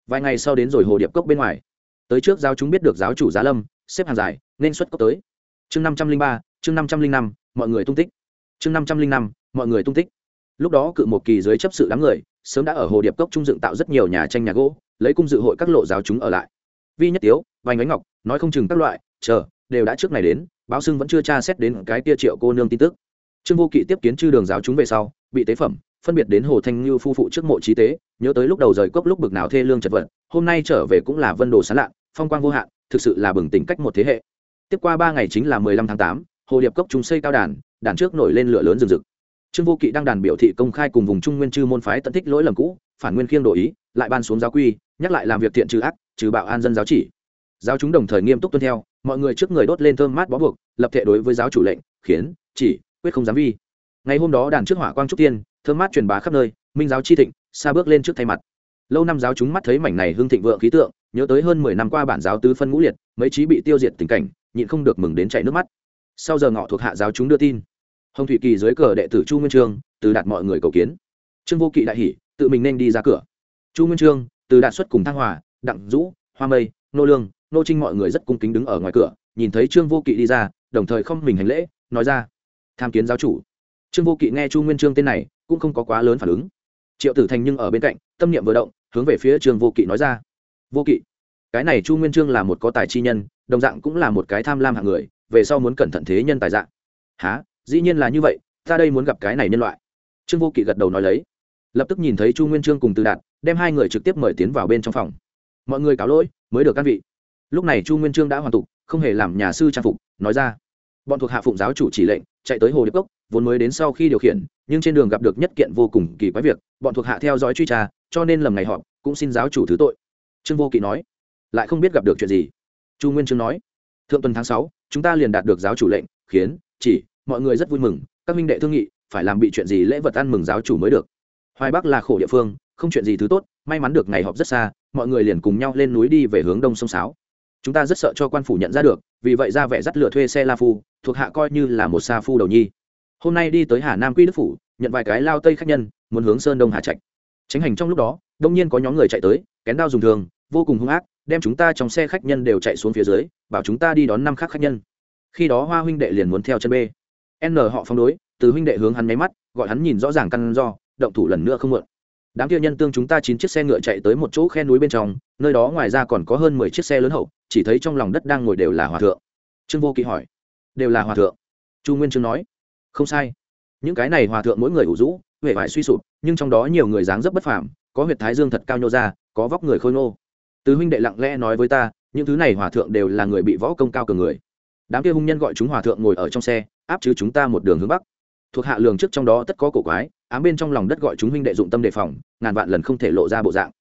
Vài ngày sau đến rồi hồ điệp cốc bên ngoài. Tới trước giáo chúng biết được giáo chủ giá lâm, xếp hàng dài, nên xuất cốc tới. Chương năm trăm linh ba, chương năm trăm linh năm, mọi người tung tích chương năm trăm linh năm, mọi người tung tích. Lúc đó cự một kỳ dưới chấp sự đám người, sớm đã ở hồ điệp cốc trung dựng tạo rất nhiều nhà tranh nhà gỗ, lấy cung dự hội các lộ giáo chúng ở lại. Vi nhất tiếu, vành ánh ngọc, nói không chừng các loại, chờ, đều đã trước này đến, báo sưng vẫn chưa tra xét đến cái tia triệu cô nương tin tức. Trương vô kỵ tiếp kiến chư đường giáo chúng về sau, bị tế phẩm, phân biệt đến hồ thanh như phu phụ trước mộ trí tế, nhớ tới lúc đầu rời cốc lúc bực nào thê lương chật vật, hôm nay trở về cũng là vân đồ sán lạ phong quang vô hạn, thực sự là bừng tỉnh cách một thế hệ. Tiếp qua ba ngày chính là mười lăm tháng tám hồ điệp cốc chúng xây cao đàn đàn trước nổi lên lửa lớn rừng rực. Trương vô kỵ đang đàn biểu thị công khai cùng vùng trung nguyên chư môn phái tận thích lỗi lầm cũ, phản nguyên khiêng đổi ý, lại ban xuống giáo quy, nhắc lại làm việc thiện trừ ác, trừ bạo an dân giáo chỉ. Giáo chúng đồng thời nghiêm túc tuân theo, mọi người trước người đốt lên thơm mát bó buộc, lập thể đối với giáo chủ lệnh, khiến, chỉ, quyết không dám vi. Ngày hôm đó đàn trước hỏa quang trúc tiên, thơm mát truyền bá khắp nơi, minh giáo chi thịnh, xa bước lên trước thay mặt. Lâu năm giáo chúng mắt thấy mảnh này hưng thịnh vượng khí tượng, nhớ tới hơn mười năm qua bản giáo tứ phân ngũ liệt, mấy trí bị tiêu diệt tình cảnh, nhịn không được mừng đến chảy nước mắt sau giờ ngọ thuộc hạ giáo chúng đưa tin. Hồng thủy kỳ dưới cờ đệ tử chu nguyên trương, từ đạt mọi người cầu kiến. Trương vô kỵ đại hỷ tự mình nên đi ra cửa. Chu nguyên trương, từ đạt xuất cùng thăng hòa, đặng dũ, hoa mây, nô lương, nô trinh mọi người rất cung kính đứng ở ngoài cửa, nhìn thấy trương vô kỵ đi ra, đồng thời không mình hành lễ, nói ra, tham kiến giáo chủ. Trương vô kỵ nghe chu nguyên trương tên này, cũng không có quá lớn phản ứng. Triệu tử thành nhưng ở bên cạnh, tâm niệm vừa động, hướng về phía trương vô kỵ nói ra, vô kỵ, cái này chu nguyên trương là một có tài chi nhân, đồng dạng cũng là một cái tham lam hạng người về sau muốn cẩn thận thế nhân tài dạng. Há dĩ nhiên là như vậy, ta đây muốn gặp cái này nhân loại. Trương vô kỵ gật đầu nói lấy. Lập tức nhìn thấy chu nguyên trương cùng từ đạt, đem hai người trực tiếp mời tiến vào bên trong phòng. Mọi người cáo lỗi, mới được căn vị. Lúc này chu nguyên trương đã hoàn tục, không hề làm nhà sư trang phục, nói ra. Bọn thuộc hạ phụng giáo chủ chỉ lệnh, chạy tới hồ điệp cốc, vốn mới đến sau khi điều khiển, nhưng trên đường gặp được nhất kiện vô cùng kỳ quái việc, bọn thuộc hạ theo dõi truy tra, cho nên lầm ngày họp, cũng xin giáo chủ thứ tội. Trương vô kỵ nói, lại không biết gặp được chuyện gì. Chu nguyên trương nói, thượng tuần tháng sáu chúng ta liền đạt được giáo chủ lệnh, khiến, chỉ, mọi người rất vui mừng, các minh đệ thương nghị, phải làm bị chuyện gì lễ vật ăn mừng giáo chủ mới được. Hoài bắc là khổ địa phương, không chuyện gì thứ tốt, may mắn được ngày họp rất xa, mọi người liền cùng nhau lên núi đi về hướng đông sông sáo. Chúng ta rất sợ cho quan phủ nhận ra được, vì vậy ra vẻ dắt lựa thuê xe la phu, thuộc hạ coi như là một sa phu đầu nhi. Hôm nay đi tới hà nam quy đức phủ, nhận vài cái lao tây khách nhân, muốn hướng sơn đông hà trạch. Tránh hành trong lúc đó, đông nhiên có nhóm người chạy tới, kén đao dùng thường, vô cùng hung ác đem chúng ta trong xe khách nhân đều chạy xuống phía dưới, bảo chúng ta đi đón năm khác khách nhân. Khi đó hoa huynh đệ liền muốn theo chân b. N họ phóng đối, từ huynh đệ hướng hắn nháy mắt, gọi hắn nhìn rõ ràng căn do, động thủ lần nữa không mượn đám kia nhân tương chúng ta chín chiếc xe ngựa chạy tới một chỗ khe núi bên trong, nơi đó ngoài ra còn có hơn mười chiếc xe lớn hậu, chỉ thấy trong lòng đất đang ngồi đều là hòa thượng. Trương vô kỵ hỏi, đều là hòa thượng? Chu nguyên trương nói, không sai. Những cái này hòa thượng mỗi người ủ rũ huệ vải suy sụp, nhưng trong đó nhiều người dáng dấp bất phàm, có huyệt thái dương thật cao nhô ra, có vóc người khôi ngô. Tứ huynh đệ lặng lẽ nói với ta, những thứ này hòa thượng đều là người bị võ công cao cường người. Đám kia hung nhân gọi chúng hòa thượng ngồi ở trong xe, áp chứ chúng ta một đường hướng bắc. Thuộc hạ lường trước trong đó tất có cổ quái, ám bên trong lòng đất gọi chúng huynh đệ dụng tâm đề phòng, ngàn vạn lần không thể lộ ra bộ dạng.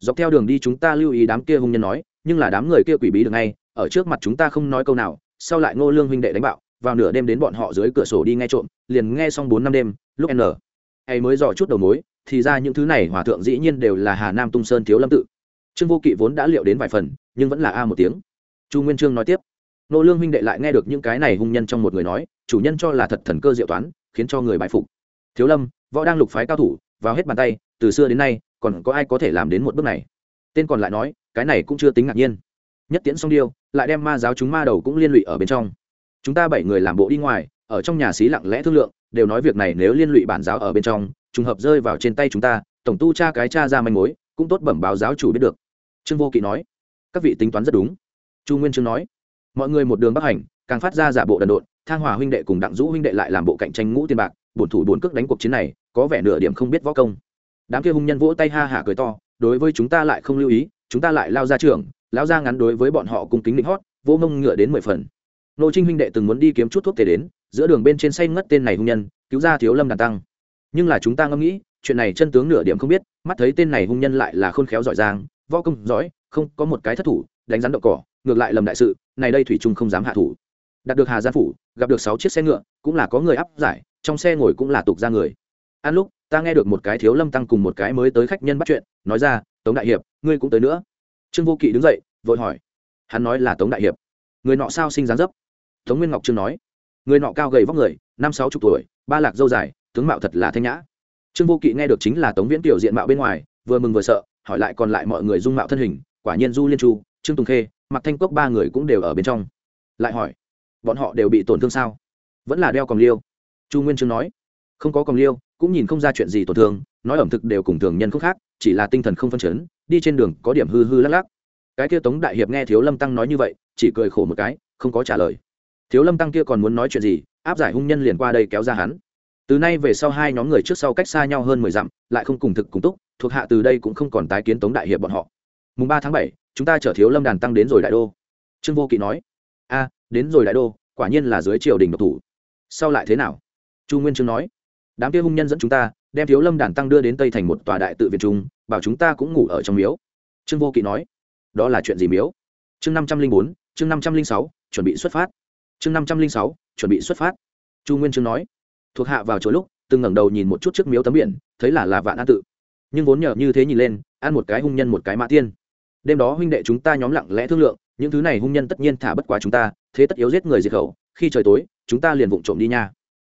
Dọc theo đường đi chúng ta lưu ý đám kia hung nhân nói, nhưng là đám người kia quỷ bí được ngay, ở trước mặt chúng ta không nói câu nào, sau lại ngô lương huynh đệ đánh bạo, vào nửa đêm đến bọn họ dưới cửa sổ đi nghe trộm, liền nghe xong bốn năm đêm, lúc n. Hay mới dò chút đầu mối, thì ra những thứ này hòa thượng dĩ nhiên đều là hà nam tung sơn thiếu lâm tự trương vô kỵ vốn đã liệu đến vài phần, nhưng vẫn là a một tiếng. Chu nguyên trương nói tiếp. Nô lương huynh đệ lại nghe được những cái này hung nhân trong một người nói, chủ nhân cho là thật thần cơ diệu toán, khiến cho người bại phục. Thiếu lâm, võ đang lục phái cao thủ, vào hết bàn tay, từ xưa đến nay, còn có ai có thể làm đến một bước này? Tên còn lại nói, cái này cũng chưa tính ngạc nhiên. Nhất tiễn song điêu, lại đem ma giáo chúng ma đầu cũng liên lụy ở bên trong. Chúng ta bảy người làm bộ đi ngoài, ở trong nhà xí lặng lẽ thương lượng, đều nói việc này nếu liên lụy bản giáo ở bên trong, trùng hợp rơi vào trên tay chúng ta, tổng tu cha cái cha ra manh mối, cũng tốt bẩm báo giáo chủ biết được trương vô kỵ nói, các vị tính toán rất đúng. Chu nguyên trương nói, mọi người một đường bắc hành, càng phát ra giả bộ đần độn, thang hòa huynh đệ cùng đặng dũ huynh đệ lại làm bộ cạnh tranh ngũ tiền bạc, bổn thủ bổn cước đánh cuộc chiến này, có vẻ nửa điểm không biết võ công. Đám kia hung nhân vỗ tay ha hả cười to, đối với chúng ta lại không lưu ý, chúng ta lại lao ra trường, lao ra ngắn đối với bọn họ cùng kính định hót, vô mông ngựa đến mười phần. Nô trinh huynh đệ từng muốn đi kiếm chút thuốc tề đến, giữa đường bên trên say ngất tên này hung nhân, cứu ra thiếu lâm đàn tăng. Nhưng là chúng ta ngẫm nghĩ, chuyện này chân tướng nửa điểm không biết, mắt thấy tên này hung nhân lại là khôn khéo giỏi giang võ công giỏi, không có một cái thất thủ, đánh rắn động cỏ, ngược lại lầm đại sự, này đây thủy trung không dám hạ thủ. Đạt được hà gia phủ, gặp được sáu chiếc xe ngựa, cũng là có người áp giải, trong xe ngồi cũng là tục ra người. Ăn lúc ta nghe được một cái thiếu lâm tăng cùng một cái mới tới khách nhân bắt chuyện, nói ra, tống đại hiệp, ngươi cũng tới nữa. Trương vô kỵ đứng dậy, vội hỏi, hắn nói là tống đại hiệp. Người nọ sao sinh dáng dấp? Tống nguyên ngọc trương nói, người nọ cao gầy vóc người, năm sáu chục tuổi, ba lạc dâu dài, tướng mạo thật là thanh nhã. Trương vô kỵ nghe được chính là tống viễn tiểu diện mạo bên ngoài, vừa mừng vừa sợ hỏi lại còn lại mọi người dung mạo thân hình, quả nhiên du liên chu, trương tùng khê mặc thanh cốc ba người cũng đều ở bên trong. Lại hỏi, bọn họ đều bị tổn thương sao? Vẫn là đeo còng liêu. Chu nguyên trương nói, không có còng liêu, cũng nhìn không ra chuyện gì tổn thương, nói ẩm thực đều cùng thường nhân không khác, chỉ là tinh thần không phân chấn, đi trên đường có điểm hư hư lắc lắc. Cái kia tống đại hiệp nghe thiếu lâm tăng nói như vậy, chỉ cười khổ một cái, không có trả lời. Thiếu lâm tăng kia còn muốn nói chuyện gì, áp giải hung nhân liền qua đây kéo ra hắn. Từ nay về sau hai nhóm người trước sau cách xa nhau hơn mười dặm, lại không cùng thực cùng túc thuộc hạ từ đây cũng không còn tái kiến tống đại hiệp bọn họ. Mùng ba tháng bảy, chúng ta chở thiếu lâm đàn tăng đến rồi đại đô. Trương vô kỵ nói, a, đến rồi đại đô, quả nhiên là dưới triều đình độc thủ. Sau lại thế nào? Chu nguyên trương nói, đám kia hung nhân dẫn chúng ta, đem thiếu lâm đàn tăng đưa đến tây thành một tòa đại tự việt trung, bảo chúng ta cũng ngủ ở trong miếu. Trương vô kỵ nói, đó là chuyện gì miếu? Chương năm trăm linh bốn, chương năm trăm linh sáu, chuẩn bị xuất phát. Chương năm trăm linh sáu, chuẩn bị xuất phát. Chu nguyên trương nói, thuộc hạ vào chỗ lúc, từng ngẩng đầu nhìn một chút trước miếu tấm biển, thấy là là vạn an tự nhưng vốn nhờ như thế nhìn lên, ăn một cái hung nhân một cái mã tiên. Đêm đó huynh đệ chúng ta nhóm lặng lẽ thương lượng, những thứ này hung nhân tất nhiên thả bất quá chúng ta, thế tất yếu giết người diệt khẩu, khi trời tối, chúng ta liền vụng trộm đi nha.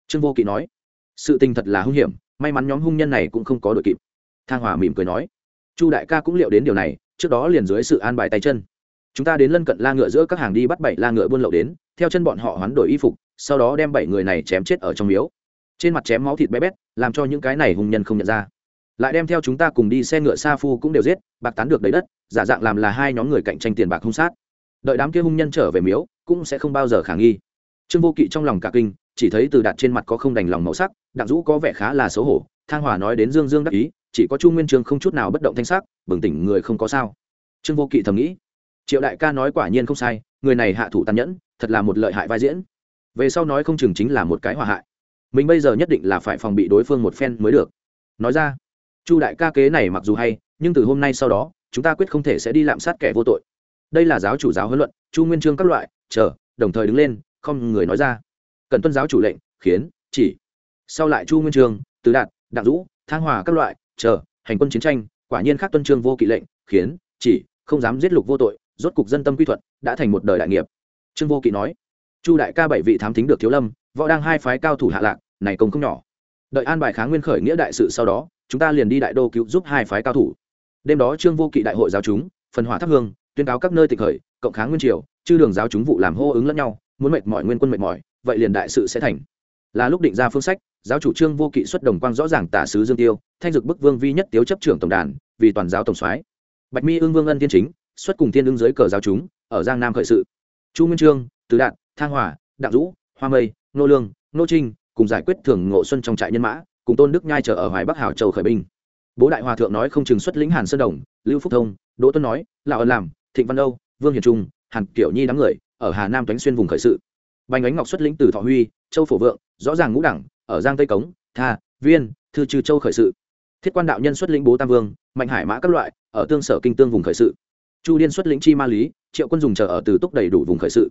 Trương vô kỵ nói. Sự tình thật là hung hiểm, may mắn nhóm hung nhân này cũng không có đội kịp. Thang hòa mỉm cười nói. Chu đại ca cũng liệu đến điều này, trước đó liền dưới sự an bài tay chân. Chúng ta đến lân cận la ngựa giữa các hàng đi bắt bảy la ngựa buôn lậu đến, theo chân bọn họ hoán đổi y phục, sau đó đem bảy người này chém chết ở trong miếu. Trên mặt chém máu thịt bé bét, làm cho những cái này hung nhân không nhận ra lại đem theo chúng ta cùng đi xe ngựa sa phu cũng đều giết, bạc tán được đầy đất, giả dạng làm là hai nhóm người cạnh tranh tiền bạc hung sát. Đợi đám kia hung nhân trở về miếu, cũng sẽ không bao giờ khả nghi. Trương vô kỵ trong lòng cả kinh, chỉ thấy từ đạt trên mặt có không đành lòng màu sắc, đặng dũ có vẻ khá là xấu hổ, thang hòa nói đến dương dương đắc ý, chỉ có chu nguyên trương không chút nào bất động thanh sắc, bừng tỉnh người không có sao. Trương vô kỵ thầm nghĩ, triệu đại ca nói quả nhiên không sai, người này hạ thủ tàn nhẫn, thật là một lợi hại vai diễn. Về sau nói không chừng chính là một cái hòa hại. Mình bây giờ nhất định là phải phòng bị đối phương một phen mới được. Nói ra chu đại ca kế này mặc dù hay, nhưng từ hôm nay sau đó, chúng ta quyết không thể sẽ đi lạm sát kẻ vô tội. Đây là giáo chủ giáo huấn luận, chu nguyên trương các loại, chờ, đồng thời đứng lên, không người nói ra. Cần tuân giáo chủ lệnh, khiến, chỉ. Sau lại chu nguyên trương, tứ đạt, đặng dũ, thang hòa các loại, chờ, hành quân chiến tranh, quả nhiên khác tuân trương vô kỵ lệnh, khiến, chỉ, không dám giết lục vô tội, rốt cục dân tâm quy thuận, đã thành một đời đại nghiệp. Trương vô kỵ nói, chu đại ca bảy vị thám thính được thiếu lâm, võ đang hai phái cao thủ hạ lạc, này công không nhỏ. Đợi an bài kháng nguyên khởi nghĩa đại sự sau đó chúng ta liền đi đại đô cứu giúp hai phái cao thủ. Đêm đó trương vô kỵ đại hội giáo chúng, phần hỏa thắp hương, tuyên cáo các nơi tịch khởi, cộng kháng nguyên triều, chư đường giáo chúng vụ làm hô ứng lẫn nhau, muốn mệt mỏi nguyên quân mệt mỏi, vậy liền đại sự sẽ thành. Là lúc định ra phương sách, giáo chủ trương vô kỵ xuất đồng quang rõ ràng tả sứ dương tiêu, thanh dực bức vương vi nhất tiếu chấp trưởng tổng đàn, vì toàn giáo tổng soái. Bạch mi ương vương ân tiên chính, xuất cùng tiên đương dưới cờ giáo chúng, ở giang nam khởi sự. Chu nguyên trương, tứ đạn thang hòa, đặng dũ, hoa mây, nô lương, nô trinh, cùng giải quyết thường ngộ xuân trong trại nhân mã cùng tôn đức nhai trở ở hoài bắc hảo châu khởi binh. Bố đại hòa thượng nói không chừng xuất lĩnh hàn sơn đồng, lưu phúc thông, đỗ tuấn nói, là ở làm, thịnh văn âu, vương hiền trung, hàn kiểu nhi đám người, ở hà nam toánh xuyên vùng khởi sự. Bành ánh ngọc xuất lĩnh từ thọ huy, châu phổ vượng, rõ ràng ngũ đẳng, ở giang tây cống, tha, viên, thư trừ châu khởi sự. Thiết quan đạo nhân xuất lĩnh bố tam vương, mạnh hải mã các loại, ở tương sở kinh tương vùng khởi sự. Chu điên xuất lĩnh chi ma lý, triệu quân dùng chờ ở từ túc đầy đủ vùng khởi sự.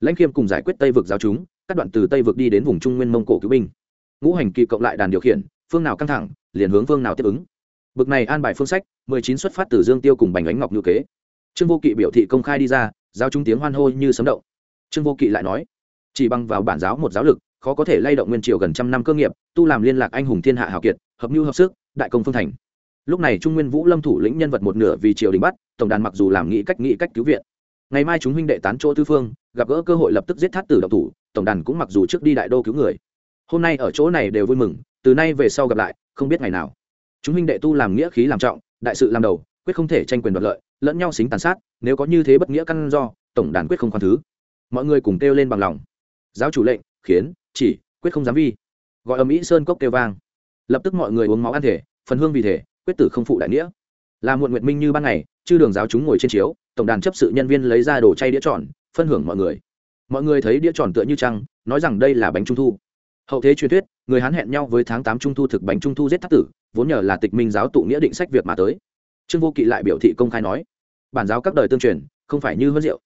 Lãnh khiêm cùng giải quyết tây vực giáo chúng các đoạn từ tây vực đi đến vùng trung nguyên mông cổ cứu binh ngũ hành kỳ cộng lại đàn điều khiển, phương nào căng thẳng, liền hướng phương nào tiếp ứng. Bực này an bài phương sách, mười chín xuất phát từ dương tiêu cùng bành ánh ngọc như kế. Trương vô kỵ biểu thị công khai đi ra, giao chúng tiếng hoan hô như sấm động. Trương vô kỵ lại nói, chỉ bằng vào bản giáo một giáo lực, khó có thể lay động nguyên triều gần trăm năm cơ nghiệp, tu làm liên lạc anh hùng thiên hạ hào kiệt, hợp mưu hợp sức, đại công phương thành. Lúc này trung nguyên vũ lâm thủ lĩnh nhân vật một nửa vì triều đình bắt, tổng đàn mặc dù làm nghĩ cách nghĩ cách cứu viện. Ngày mai chúng huynh đệ tán chỗ tư phương, gặp gỡ cơ hội lập tức giết thát tử độc thủ, tổng đàn cũng mặc dù trước đi đại đô cứu người hôm nay ở chỗ này đều vui mừng, từ nay về sau gặp lại, không biết ngày nào. Chúng huynh đệ tu làm nghĩa khí làm trọng, đại sự làm đầu, quyết không thể tranh quyền đoạt lợi, lẫn nhau xính tàn sát, nếu có như thế bất nghĩa căn do, tổng đàn quyết không khoan thứ. Mọi người cùng kêu lên bằng lòng. Giáo chủ lệnh, khiến, chỉ, quyết không dám vi. Gọi ở mỹ sơn cốc kêu vang. Lập tức mọi người uống máu ăn thể, phần hương vì thể, quyết tử không phụ đại nghĩa. Là muộn nguyệt minh như ban ngày, chư đường giáo chúng ngồi trên chiếu, tổng đàn chấp sự nhân viên lấy ra đồ chay đĩa tròn, phân hưởng mọi người. Mọi người thấy đĩa tròn tựa như trăng, nói rằng đây là bánh trung thu hậu thế truyền thuyết, người hán hẹn nhau với tháng tám trung thu thực bánh trung thu giết thác tử, vốn nhờ là tịch minh giáo tụ nghĩa định sách việc mà tới. Trương vô kỵ lại biểu thị công khai nói, bản giáo các đời tương truyền, không phải như hơn rượu.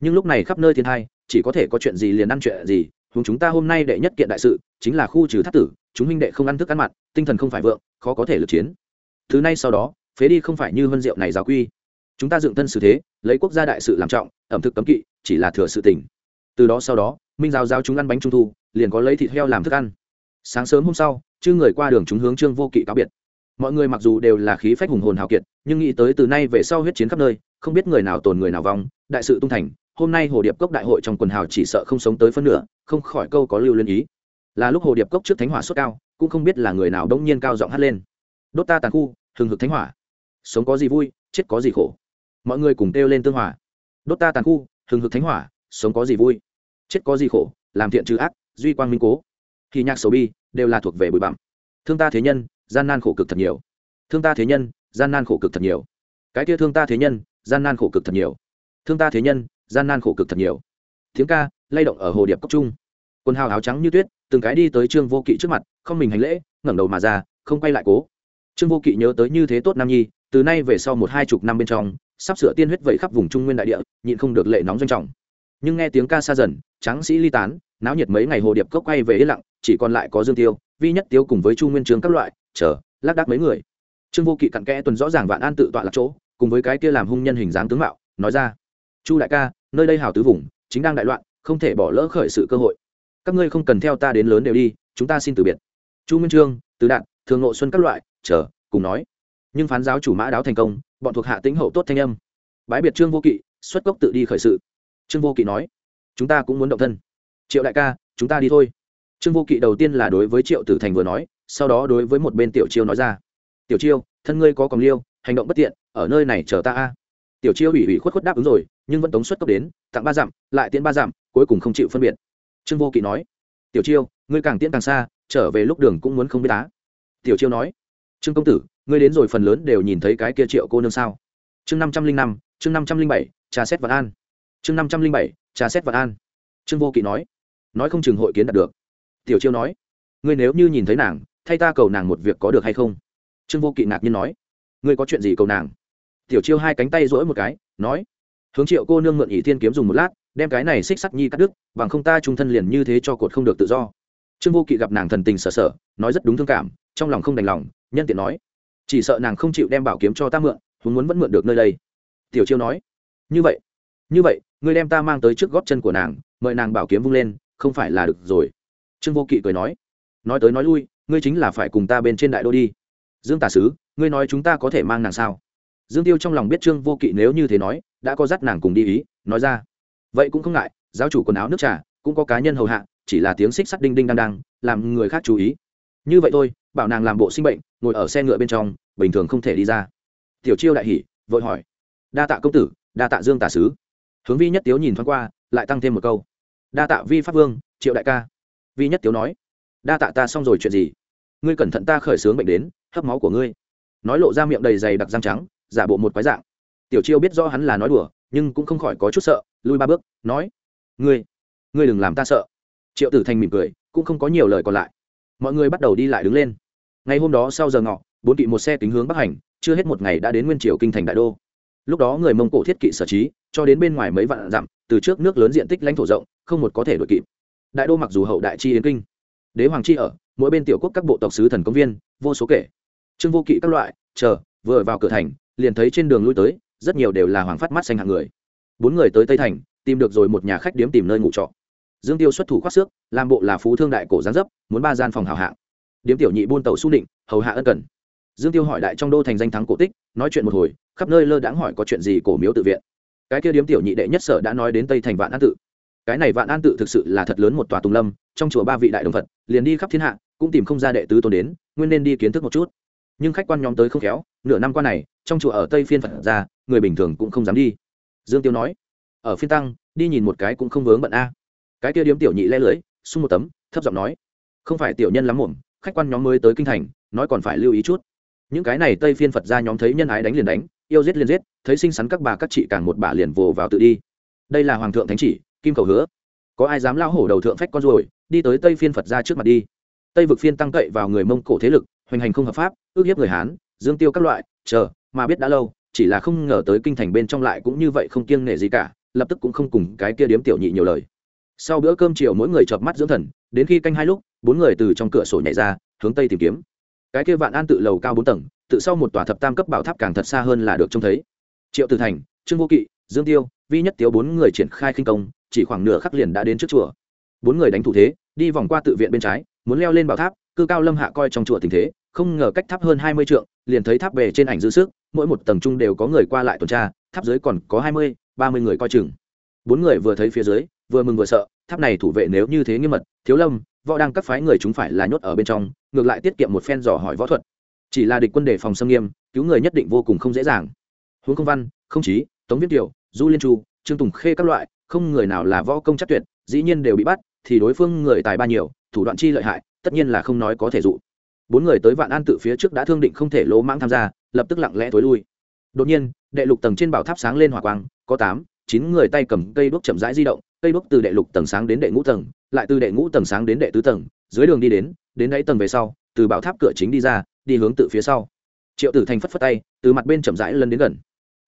Nhưng lúc này khắp nơi thiên hai chỉ có thể có chuyện gì liền ăn chuyện gì hướng chúng ta hôm nay đệ nhất kiện đại sự, chính là khu trừ thác tử, chúng minh đệ không ăn thức ăn mặn, tinh thần không phải vượng, khó có thể lực chiến. Thứ nay sau đó, phế đi không phải như hơn rượu này giáo quy. Chúng ta dựng thân xử thế, lấy quốc gia đại sự làm trọng, ẩm thực cấm kỵ, chỉ là thừa sự tình. Từ đó sau đó, minh giáo giáo chúng ăn bánh trung thu liền có lấy thịt heo làm thức ăn. Sáng sớm hôm sau, chư người qua đường chúng hướng trương vô kỵ cáo biệt. Mọi người mặc dù đều là khí phách hùng hồn hào kiệt, nhưng nghĩ tới từ nay về sau huyết chiến khắp nơi, không biết người nào tồn người nào vong, đại sự tung thành, hôm nay hồ điệp cốc đại hội trong quần hào chỉ sợ không sống tới phân nửa, không khỏi câu có lưu liên ý. Là lúc hồ điệp cốc trước thánh hỏa sốt cao, cũng không biết là người nào đông nhiên cao giọng hát lên. Đốt ta tàn khu, hừng hực thánh hỏa. Sống có gì vui, chết có gì khổ. Mọi người cùng kêu lên tương hòa. Đốt ta tàn khu, hừng hực thánh hỏa, sống có gì vui, chết có gì khổ, làm thiện trừ ác duy quang minh cố. Thì nhạc sầu bi đều là thuộc về bụi bặm. Thương ta thế nhân, gian nan khổ cực thật nhiều. Thương ta thế nhân, gian nan khổ cực thật nhiều. Cái kia thương ta thế nhân, gian nan khổ cực thật nhiều. Thương ta thế nhân, gian nan khổ cực thật nhiều. Tiếng ca, lay động ở hồ điệp cốc trung. Quần hào áo trắng như tuyết, từng cái đi tới trương vô kỵ trước mặt, không mình hành lễ, ngẩng đầu mà ra, không quay lại cố. Trương vô kỵ nhớ tới như thế tốt nam nhi, từ nay về sau một hai chục năm bên trong, sắp sửa tiên huyết vẩy khắp vùng trung nguyên đại địa, nhịn không được lệ nóng doanh trọng. Nhưng nghe tiếng ca xa dần, tráng sĩ ly tán náo nhiệt mấy ngày hồ điệp cốc quay về yên lặng, chỉ còn lại có dương tiêu, vi nhất tiêu cùng với chu nguyên trường các loại, chờ, lác đác mấy người. Trương vô kỵ cặn kẽ tuần rõ ràng vạn an tự tọa lạc chỗ, cùng với cái kia làm hung nhân hình dáng tướng mạo, nói ra, chu đại ca, nơi đây hào tứ vùng, chính đang đại loạn, không thể bỏ lỡ khởi sự cơ hội. Các ngươi không cần theo ta đến lớn đều đi, chúng ta xin từ biệt. Chu nguyên trương tứ đạn thường nội xuân các loại, chờ, cùng nói. Nhưng phán giáo chủ mã đáo thành công, bọn thuộc hạ tính hậu tốt thanh âm. Bái biệt trương vô kỵ, xuất cốc tự đi khởi sự. Trương vô kỵ nói, chúng ta cũng muốn động thân triệu đại ca, chúng ta đi thôi. Trương vô kỵ đầu tiên là đối với triệu tử thành vừa nói, sau đó đối với một bên tiểu chiêu nói ra, tiểu chiêu, thân ngươi có còn liêu, hành động bất tiện, ở nơi này chờ ta a. Tiểu chiêu ủy ủy khuất khuất đáp ứng rồi, nhưng vẫn tống xuất cấp đến, tặng ba dặm, lại tiễn ba dặm, cuối cùng không chịu phân biệt. Trương vô kỵ nói, tiểu chiêu, ngươi càng tiễn càng xa, trở về lúc đường cũng muốn không biết á. Tiểu chiêu nói, trương công tử, ngươi đến rồi phần lớn đều nhìn thấy cái kia triệu cô nương sao? Chương năm trăm linh năm, chương năm trăm linh bảy trà xét vạn an. Chương năm trăm linh bảy trà xét vạn an. Trương vô kỵ nói nói không chừng hội kiến đạt được. Tiểu chiêu nói, ngươi nếu như nhìn thấy nàng, thay ta cầu nàng một việc có được hay không? Trương vô kỵ ngạc nhiên nói, ngươi có chuyện gì cầu nàng? Tiểu chiêu hai cánh tay rỗi một cái, nói, hướng triệu cô nương mượn ỷ thiên kiếm dùng một lát, đem cái này xích sắt nhi cắt đứt, bằng không ta trung thân liền như thế cho cột không được tự do. Trương vô kỵ gặp nàng thần tình sở sở nói rất đúng thương cảm, trong lòng không đành lòng, nhân tiện nói, chỉ sợ nàng không chịu đem bảo kiếm cho ta mượn muốn muốn vẫn mượn được nơi đây. Tiểu chiêu nói, như vậy như vậy, ngươi đem ta mang tới trước gót chân của nàng, mời nàng bảo kiếm vung lên không phải là được rồi. Trương vô kỵ cười nói nói tới nói lui, ngươi chính là phải cùng ta bên trên đại đô đi. Dương tả sứ, ngươi nói chúng ta có thể mang nàng sao? Dương tiêu trong lòng biết trương vô kỵ nếu như thế nói, đã có dắt nàng cùng đi ý, nói ra. Vậy cũng không ngại, giáo chủ quần áo nước trà, cũng có cá nhân hầu hạ, chỉ là tiếng xích sắt đinh đinh đang đang, làm người khác chú ý. Như vậy thôi, bảo nàng làm bộ sinh bệnh, ngồi ở xe ngựa bên trong, bình thường không thể đi ra. Tiểu chiêu đại hỉ, vội hỏi. Đa tạ công tử, đa tạ dương tả sứ. Hướng vi nhất tiếu nhìn thoáng qua, lại tăng thêm một câu đa tạ vi pháp vương, triệu đại ca. Vi nhất tiếu nói, đa tạ ta xong rồi chuyện gì? Ngươi cẩn thận ta khởi xướng bệnh đến, hấp máu của ngươi. Nói lộ ra miệng đầy dày đặc răng trắng, giả bộ một quái dạng. Tiểu chiêu biết rõ hắn là nói đùa, nhưng cũng không khỏi có chút sợ, lui ba bước, nói, ngươi ngươi đừng làm ta sợ. Triệu tử thành mỉm cười, cũng không có nhiều lời còn lại. Mọi người bắt đầu đi lại đứng lên. Ngày hôm đó sau giờ ngọ, bốn kỵ một xe kính hướng bắc hành, chưa hết một ngày đã đến nguyên triều kinh thành đại đô. Lúc đó người mông cổ thiết kỵ sở trí, cho đến bên ngoài mấy vạn dặm, từ trước nước lớn diện tích lãnh thổ rộng không một có thể đội kịp. Đại đô mặc dù hậu đại chi yến kinh, đế hoàng chi ở, mỗi bên tiểu quốc các bộ tộc sứ thần công viên, vô số kể. Trương vô kỵ các loại, chờ, vừa vào cửa thành, liền thấy trên đường lui tới, rất nhiều đều là hoàng phát mắt xanh hạng người. Bốn người tới tây thành, tìm được rồi một nhà khách điếm tìm nơi ngủ trọ. Dương tiêu xuất thủ khoác xước, làm bộ là phú thương đại cổ gián dấp, muốn ba gian phòng hào hạng. Điếm tiểu nhị buôn tàu su định, hầu hạ ân cần. Dương tiêu hỏi đại trong đô thành danh thắng cổ tích, nói chuyện một hồi, khắp nơi lơ đãng hỏi có chuyện gì cổ miếu tự viện. Cái kia điếm tiểu nhị đệ nhất sở đã nói đến tây thành vạn an tự cái này vạn an tự thực sự là thật lớn một tòa tùng lâm, trong chùa ba vị đại đồng phật, liền đi khắp thiên hạ, cũng tìm không ra đệ tứ tôn đến, nguyên nên đi kiến thức một chút. Nhưng khách quan nhóm tới không khéo, nửa năm qua này, trong chùa ở tây phiên phật ra, người bình thường cũng không dám đi. Dương tiêu nói, ở phiên tăng, đi nhìn một cái cũng không vướng bận a. Cái kia điếm tiểu nhị le lưới xung một tấm, thấp giọng nói, không phải tiểu nhân lắm muộn, khách quan nhóm mới tới kinh thành, nói còn phải lưu ý chút. Những cái này tây phiên phật ra nhóm thấy nhân ái đánh liền đánh, yêu giết liền giết, thấy xinh xắn các bà các chị càng một bà liền vồ vào tự đi. Đây là hoàng thượng thánh chỉ kim cầu hứa. Có ai dám lao hổ đầu thượng phách con ruồi, đi tới tây phiên phật ra trước mặt đi. Tây vực phiên tăng cậy vào người mông cổ thế lực, hoành hành không hợp pháp, ước hiếp người hán, dương tiêu các loại, chờ, mà biết đã lâu, chỉ là không ngờ tới kinh thành bên trong lại cũng như vậy không kiêng nể gì cả, lập tức cũng không cùng cái kia điếm tiểu nhị nhiều lời. Sau bữa cơm chiều mỗi người chợp mắt dưỡng thần, đến khi canh hai lúc, bốn người từ trong cửa sổ nhảy ra, hướng tây tìm kiếm. Cái kia vạn an tự lầu cao bốn tầng, tự sau một tòa thập tam cấp bảo tháp càng thật xa hơn là được trông thấy. Triệu tử thành, trương vô kỵ dương tiêu, vi nhất tiếu bốn người triển khai khinh công, chỉ khoảng nửa khắc liền đã đến trước chùa. Bốn người đánh thủ thế, đi vòng qua tự viện bên trái, muốn leo lên bảo tháp, cư cao lâm hạ coi trong chùa tình thế, không ngờ cách tháp hơn hai mươi trượng, liền thấy tháp bề trên ảnh dư sức, mỗi một tầng trung đều có người qua lại tuần tra, tháp dưới còn có hai mươi, ba mươi người coi chừng. Bốn người vừa thấy phía dưới, vừa mừng vừa sợ, tháp này thủ vệ nếu như thế nghiêm mật, thiếu lâm, võ đang các phái người chúng phải là nhốt ở bên trong, ngược lại tiết kiệm một phen dò hỏi võ thuật. Chỉ là địch quân đề phòng xâm nghiêm, cứu người nhất định vô cùng không dễ dàng. Huống công văn, không chí, tống viết tiểu du liên chu, trương tùng khê các loại, không người nào là võ công chắc tuyệt, dĩ nhiên đều bị bắt, thì đối phương người tài ba nhiều, thủ đoạn chi lợi hại, tất nhiên là không nói có thể dụ. Bốn người tới vạn an tự phía trước đã thương định không thể lỗ mãng tham gia, lập tức lặng lẽ thối lui. Đột nhiên, đệ lục tầng trên bảo tháp sáng lên hỏa quang, có tám, chín người tay cầm cây đuốc chậm rãi di động, cây đuốc từ đệ lục tầng sáng đến đệ ngũ tầng, lại từ đệ ngũ tầng sáng đến đệ tứ tầng, dưới đường đi đến đến đáy tầng về sau, từ bảo tháp cửa chính đi ra, đi hướng tự phía sau. Triệu tử thành phất phất tay, từ mặt bên chậm rãi lân đến gần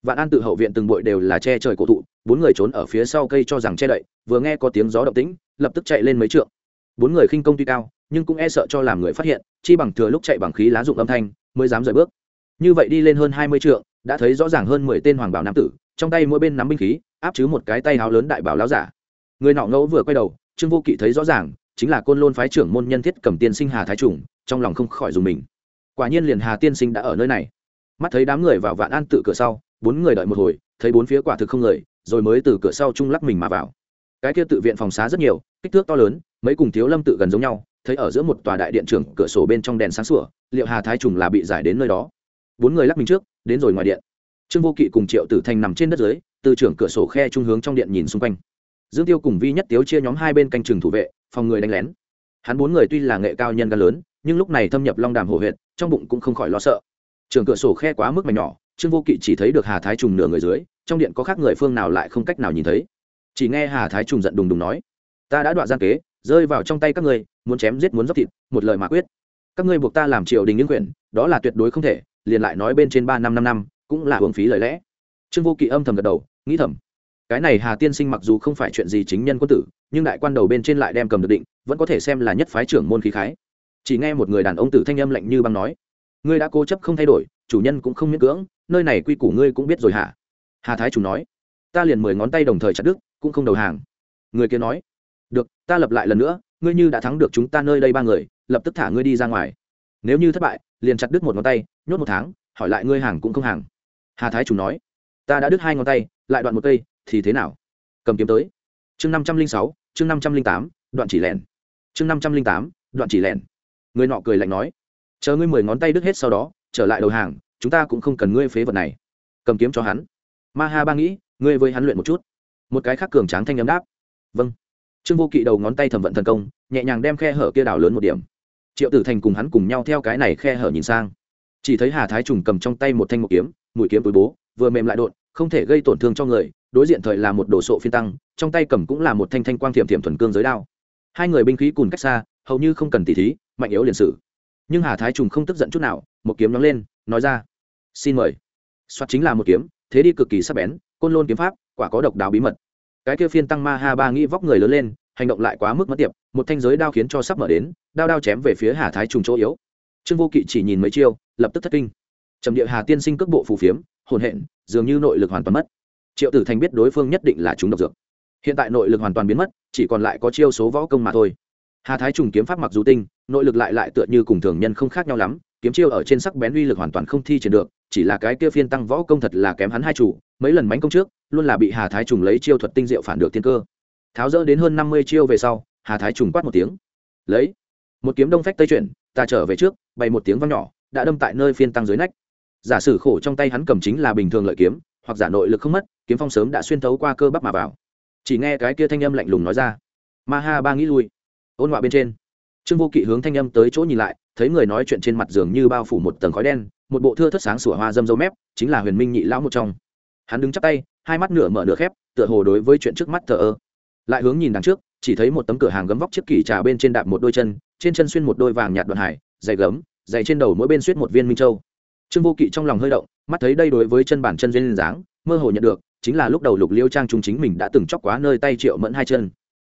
vạn an tự hậu viện từng bội đều là che trời cổ thụ, bốn người trốn ở phía sau cây cho rằng che đậy, vừa nghe có tiếng gió động tĩnh, lập tức chạy lên mấy trượng. Bốn người khinh công tuy cao, nhưng cũng e sợ cho làm người phát hiện, chi bằng thừa lúc chạy bằng khí lá dụng âm thanh, mới dám rời bước. Như vậy đi lên hơn hai mươi trượng, đã thấy rõ ràng hơn mười tên hoàng bảo nam tử, trong tay mỗi bên nắm binh khí, áp chứ một cái tay háo lớn đại bảo láo giả. Người nọ ngẫu vừa quay đầu, trương vô kỵ thấy rõ ràng, chính là côn lôn phái trưởng môn nhân thiết cầm tiên sinh hà thái trùng, trong lòng không khỏi dùng mình. Quả nhiên liền hà tiên sinh đã ở nơi này. Mắt thấy đám người vào vạn an tự cửa sau bốn người đợi một hồi, thấy bốn phía quả thực không người, rồi mới từ cửa sau trung lắc mình mà vào. Cái kia tự viện phòng xá rất nhiều, kích thước to lớn, mấy cùng thiếu lâm tự gần giống nhau, thấy ở giữa một tòa đại điện trưởng cửa sổ bên trong đèn sáng sủa, liệu hà thái trùng là bị giải đến nơi đó? Bốn người lắc mình trước, đến rồi ngoài điện. Trương vô kỵ cùng triệu tử thành nằm trên đất dưới, từ trưởng cửa sổ khe trung hướng trong điện nhìn xung quanh. Dương tiêu cùng vi nhất tiếu chia nhóm hai bên canh chừng thủ vệ, phòng người đánh lén. Hắn bốn người tuy là nghệ cao nhân gan lớn, nhưng lúc này thâm nhập long đàm hổ huyện trong bụng cũng không khỏi lo sợ. Trường cửa sổ khe quá mức mà nhỏ trương vô kỵ chỉ thấy được hà thái trùng nửa người dưới, trong điện có khác người phương nào lại không cách nào nhìn thấy. Chỉ nghe hà thái trùng giận đùng đùng nói, ta đã đoạn gian kế, rơi vào trong tay các ngươi, muốn chém giết muốn dốc thịt, một lời mà quyết. Các ngươi buộc ta làm triều đình những quyền, đó là tuyệt đối không thể, liền lại nói bên trên ba năm năm năm, cũng là hưởng phí lời lẽ. Trương vô kỵ âm thầm gật đầu, nghĩ thầm, cái này hà tiên sinh mặc dù không phải chuyện gì chính nhân quân tử, nhưng đại quan đầu bên trên lại đem cầm được định, vẫn có thể xem là nhất phái trưởng môn khí khái. Chỉ nghe một người đàn ông tử thanh âm lạnh như băng nói ngươi đã cố chấp không thay đổi chủ nhân cũng không miễn cưỡng nơi này quy củ ngươi cũng biết rồi hả? Hà thái chủ nói. Ta liền mười ngón tay đồng thời chặt đứt, cũng không đầu hàng. Người kia nói. Được ta lập lại lần nữa ngươi như đã thắng được chúng ta nơi đây ba người lập tức thả ngươi đi ra ngoài. Nếu như thất bại liền chặt đứt một ngón tay nhốt một tháng hỏi lại ngươi hàng cũng không hàng. Hà thái chủ nói. Ta đã đứt hai ngón tay lại đoạn một cây thì thế nào? Cầm kiếm tới. Chương năm trăm linh sáu chương năm trăm linh tám đoạn chỉ lẻn. Chương năm trăm linh tám đoạn chỉ lẻn. Người nọ cười lạnh nói chờ ngươi mười ngón tay đứt hết sau đó, trở lại đầu hàng, chúng ta cũng không cần ngươi phế vật này. Cầm kiếm cho hắn. Ma ha ba nghĩ, ngươi với hắn luyện một chút. Một cái khác cường tráng thanh ấm đáp. Vâng. Trương vô kỵ đầu ngón tay thẩm vận thần công, nhẹ nhàng đem khe hở kia đào lớn một điểm. Triệu tử thành cùng hắn cùng nhau theo cái này khe hở nhìn sang. Chỉ thấy hà thái trùng cầm trong tay một thanh một kiếm, mũi kiếm túi bố, vừa mềm lại đột không thể gây tổn thương cho người, đối diện thời là một đồ sộ phi tăng, trong tay cầm cũng là một thanh thanh quang thiểm thiểm thuần cương giới đao. Hai người binh khí cùng cách xa, hầu như không cần tỉ thí, mạnh yếu liền sử nhưng hà thái trùng không tức giận chút nào, một kiếm nóng lên, nói ra, xin mời. Soát chính là một kiếm, thế đi cực kỳ sắc bén, côn lôn kiếm pháp, quả có độc đáo bí mật. Cái kia phiên tăng ma ha ba nghĩ vóc người lớn lên, hành động lại quá mức mất tiệp, một thanh giới đao khiến cho sắp mở đến, đao đao chém về phía hà thái trùng chỗ yếu. Trương vô kỵ chỉ nhìn mấy chiêu, lập tức thất kinh. Trầm địa hà tiên sinh cước bộ phù phiếm, hồn hện, dường như nội lực hoàn toàn mất. Triệu tử thành biết đối phương nhất định là chúng độc dược. Hiện tại nội lực hoàn toàn biến mất, chỉ còn lại có chiêu số võ công mà thôi hà thái trùng kiếm pháp mặc dù tinh, nội lực lại lại tựa như cùng thường nhân không khác nhau lắm, kiếm chiêu ở trên sắc bén uy lực hoàn toàn không thi triển được, chỉ là cái kia phiên tăng võ công thật là kém hắn hai chủ, mấy lần mánh công trước, luôn là bị hà thái trùng lấy chiêu thuật tinh diệu phản được thiên cơ. Tháo rỡ đến hơn năm mươi chiêu về sau, hà thái trùng quát một tiếng. Lấy, một kiếm đông phách tây chuyển, ta trở về trước, bày một tiếng văng nhỏ, đã đâm tại nơi phiên tăng dưới nách. Giả sử khổ trong tay hắn cầm chính là bình thường lợi kiếm, hoặc giả nội lực không mất, kiếm phong sớm đã xuyên thấu qua cơ bắp mà vào. Chỉ nghe cái kia thanh âm lạnh lùng nói ra. Ma ha ba nghĩ lui ôn họa bên trên. Trương vô kỵ hướng thanh âm tới chỗ nhìn lại, thấy người nói chuyện trên mặt giường như bao phủ một tầng khói đen, một bộ thưa thất sáng sủa hoa dâm dâu mép, chính là huyền minh nhị lão một trong. Hắn đứng chắp tay, hai mắt nửa mở nửa khép, tựa hồ đối với chuyện trước mắt thờ ơ. Lại hướng nhìn đằng trước, chỉ thấy một tấm cửa hàng gấm vóc chiếc kỳ trà bên trên đạp một đôi chân, trên chân xuyên một đôi vàng nhạt đoạn hải dày gấm dày trên đầu mỗi bên suýt một viên minh châu. Trương vô kỵ trong lòng hơi động, mắt thấy đây đối với chân bản chân duyên dáng, mơ hồ nhận được, chính là lúc đầu lục liêu trang trung chính mình đã từng chóc quá nơi tay triệu mẫn hai chân.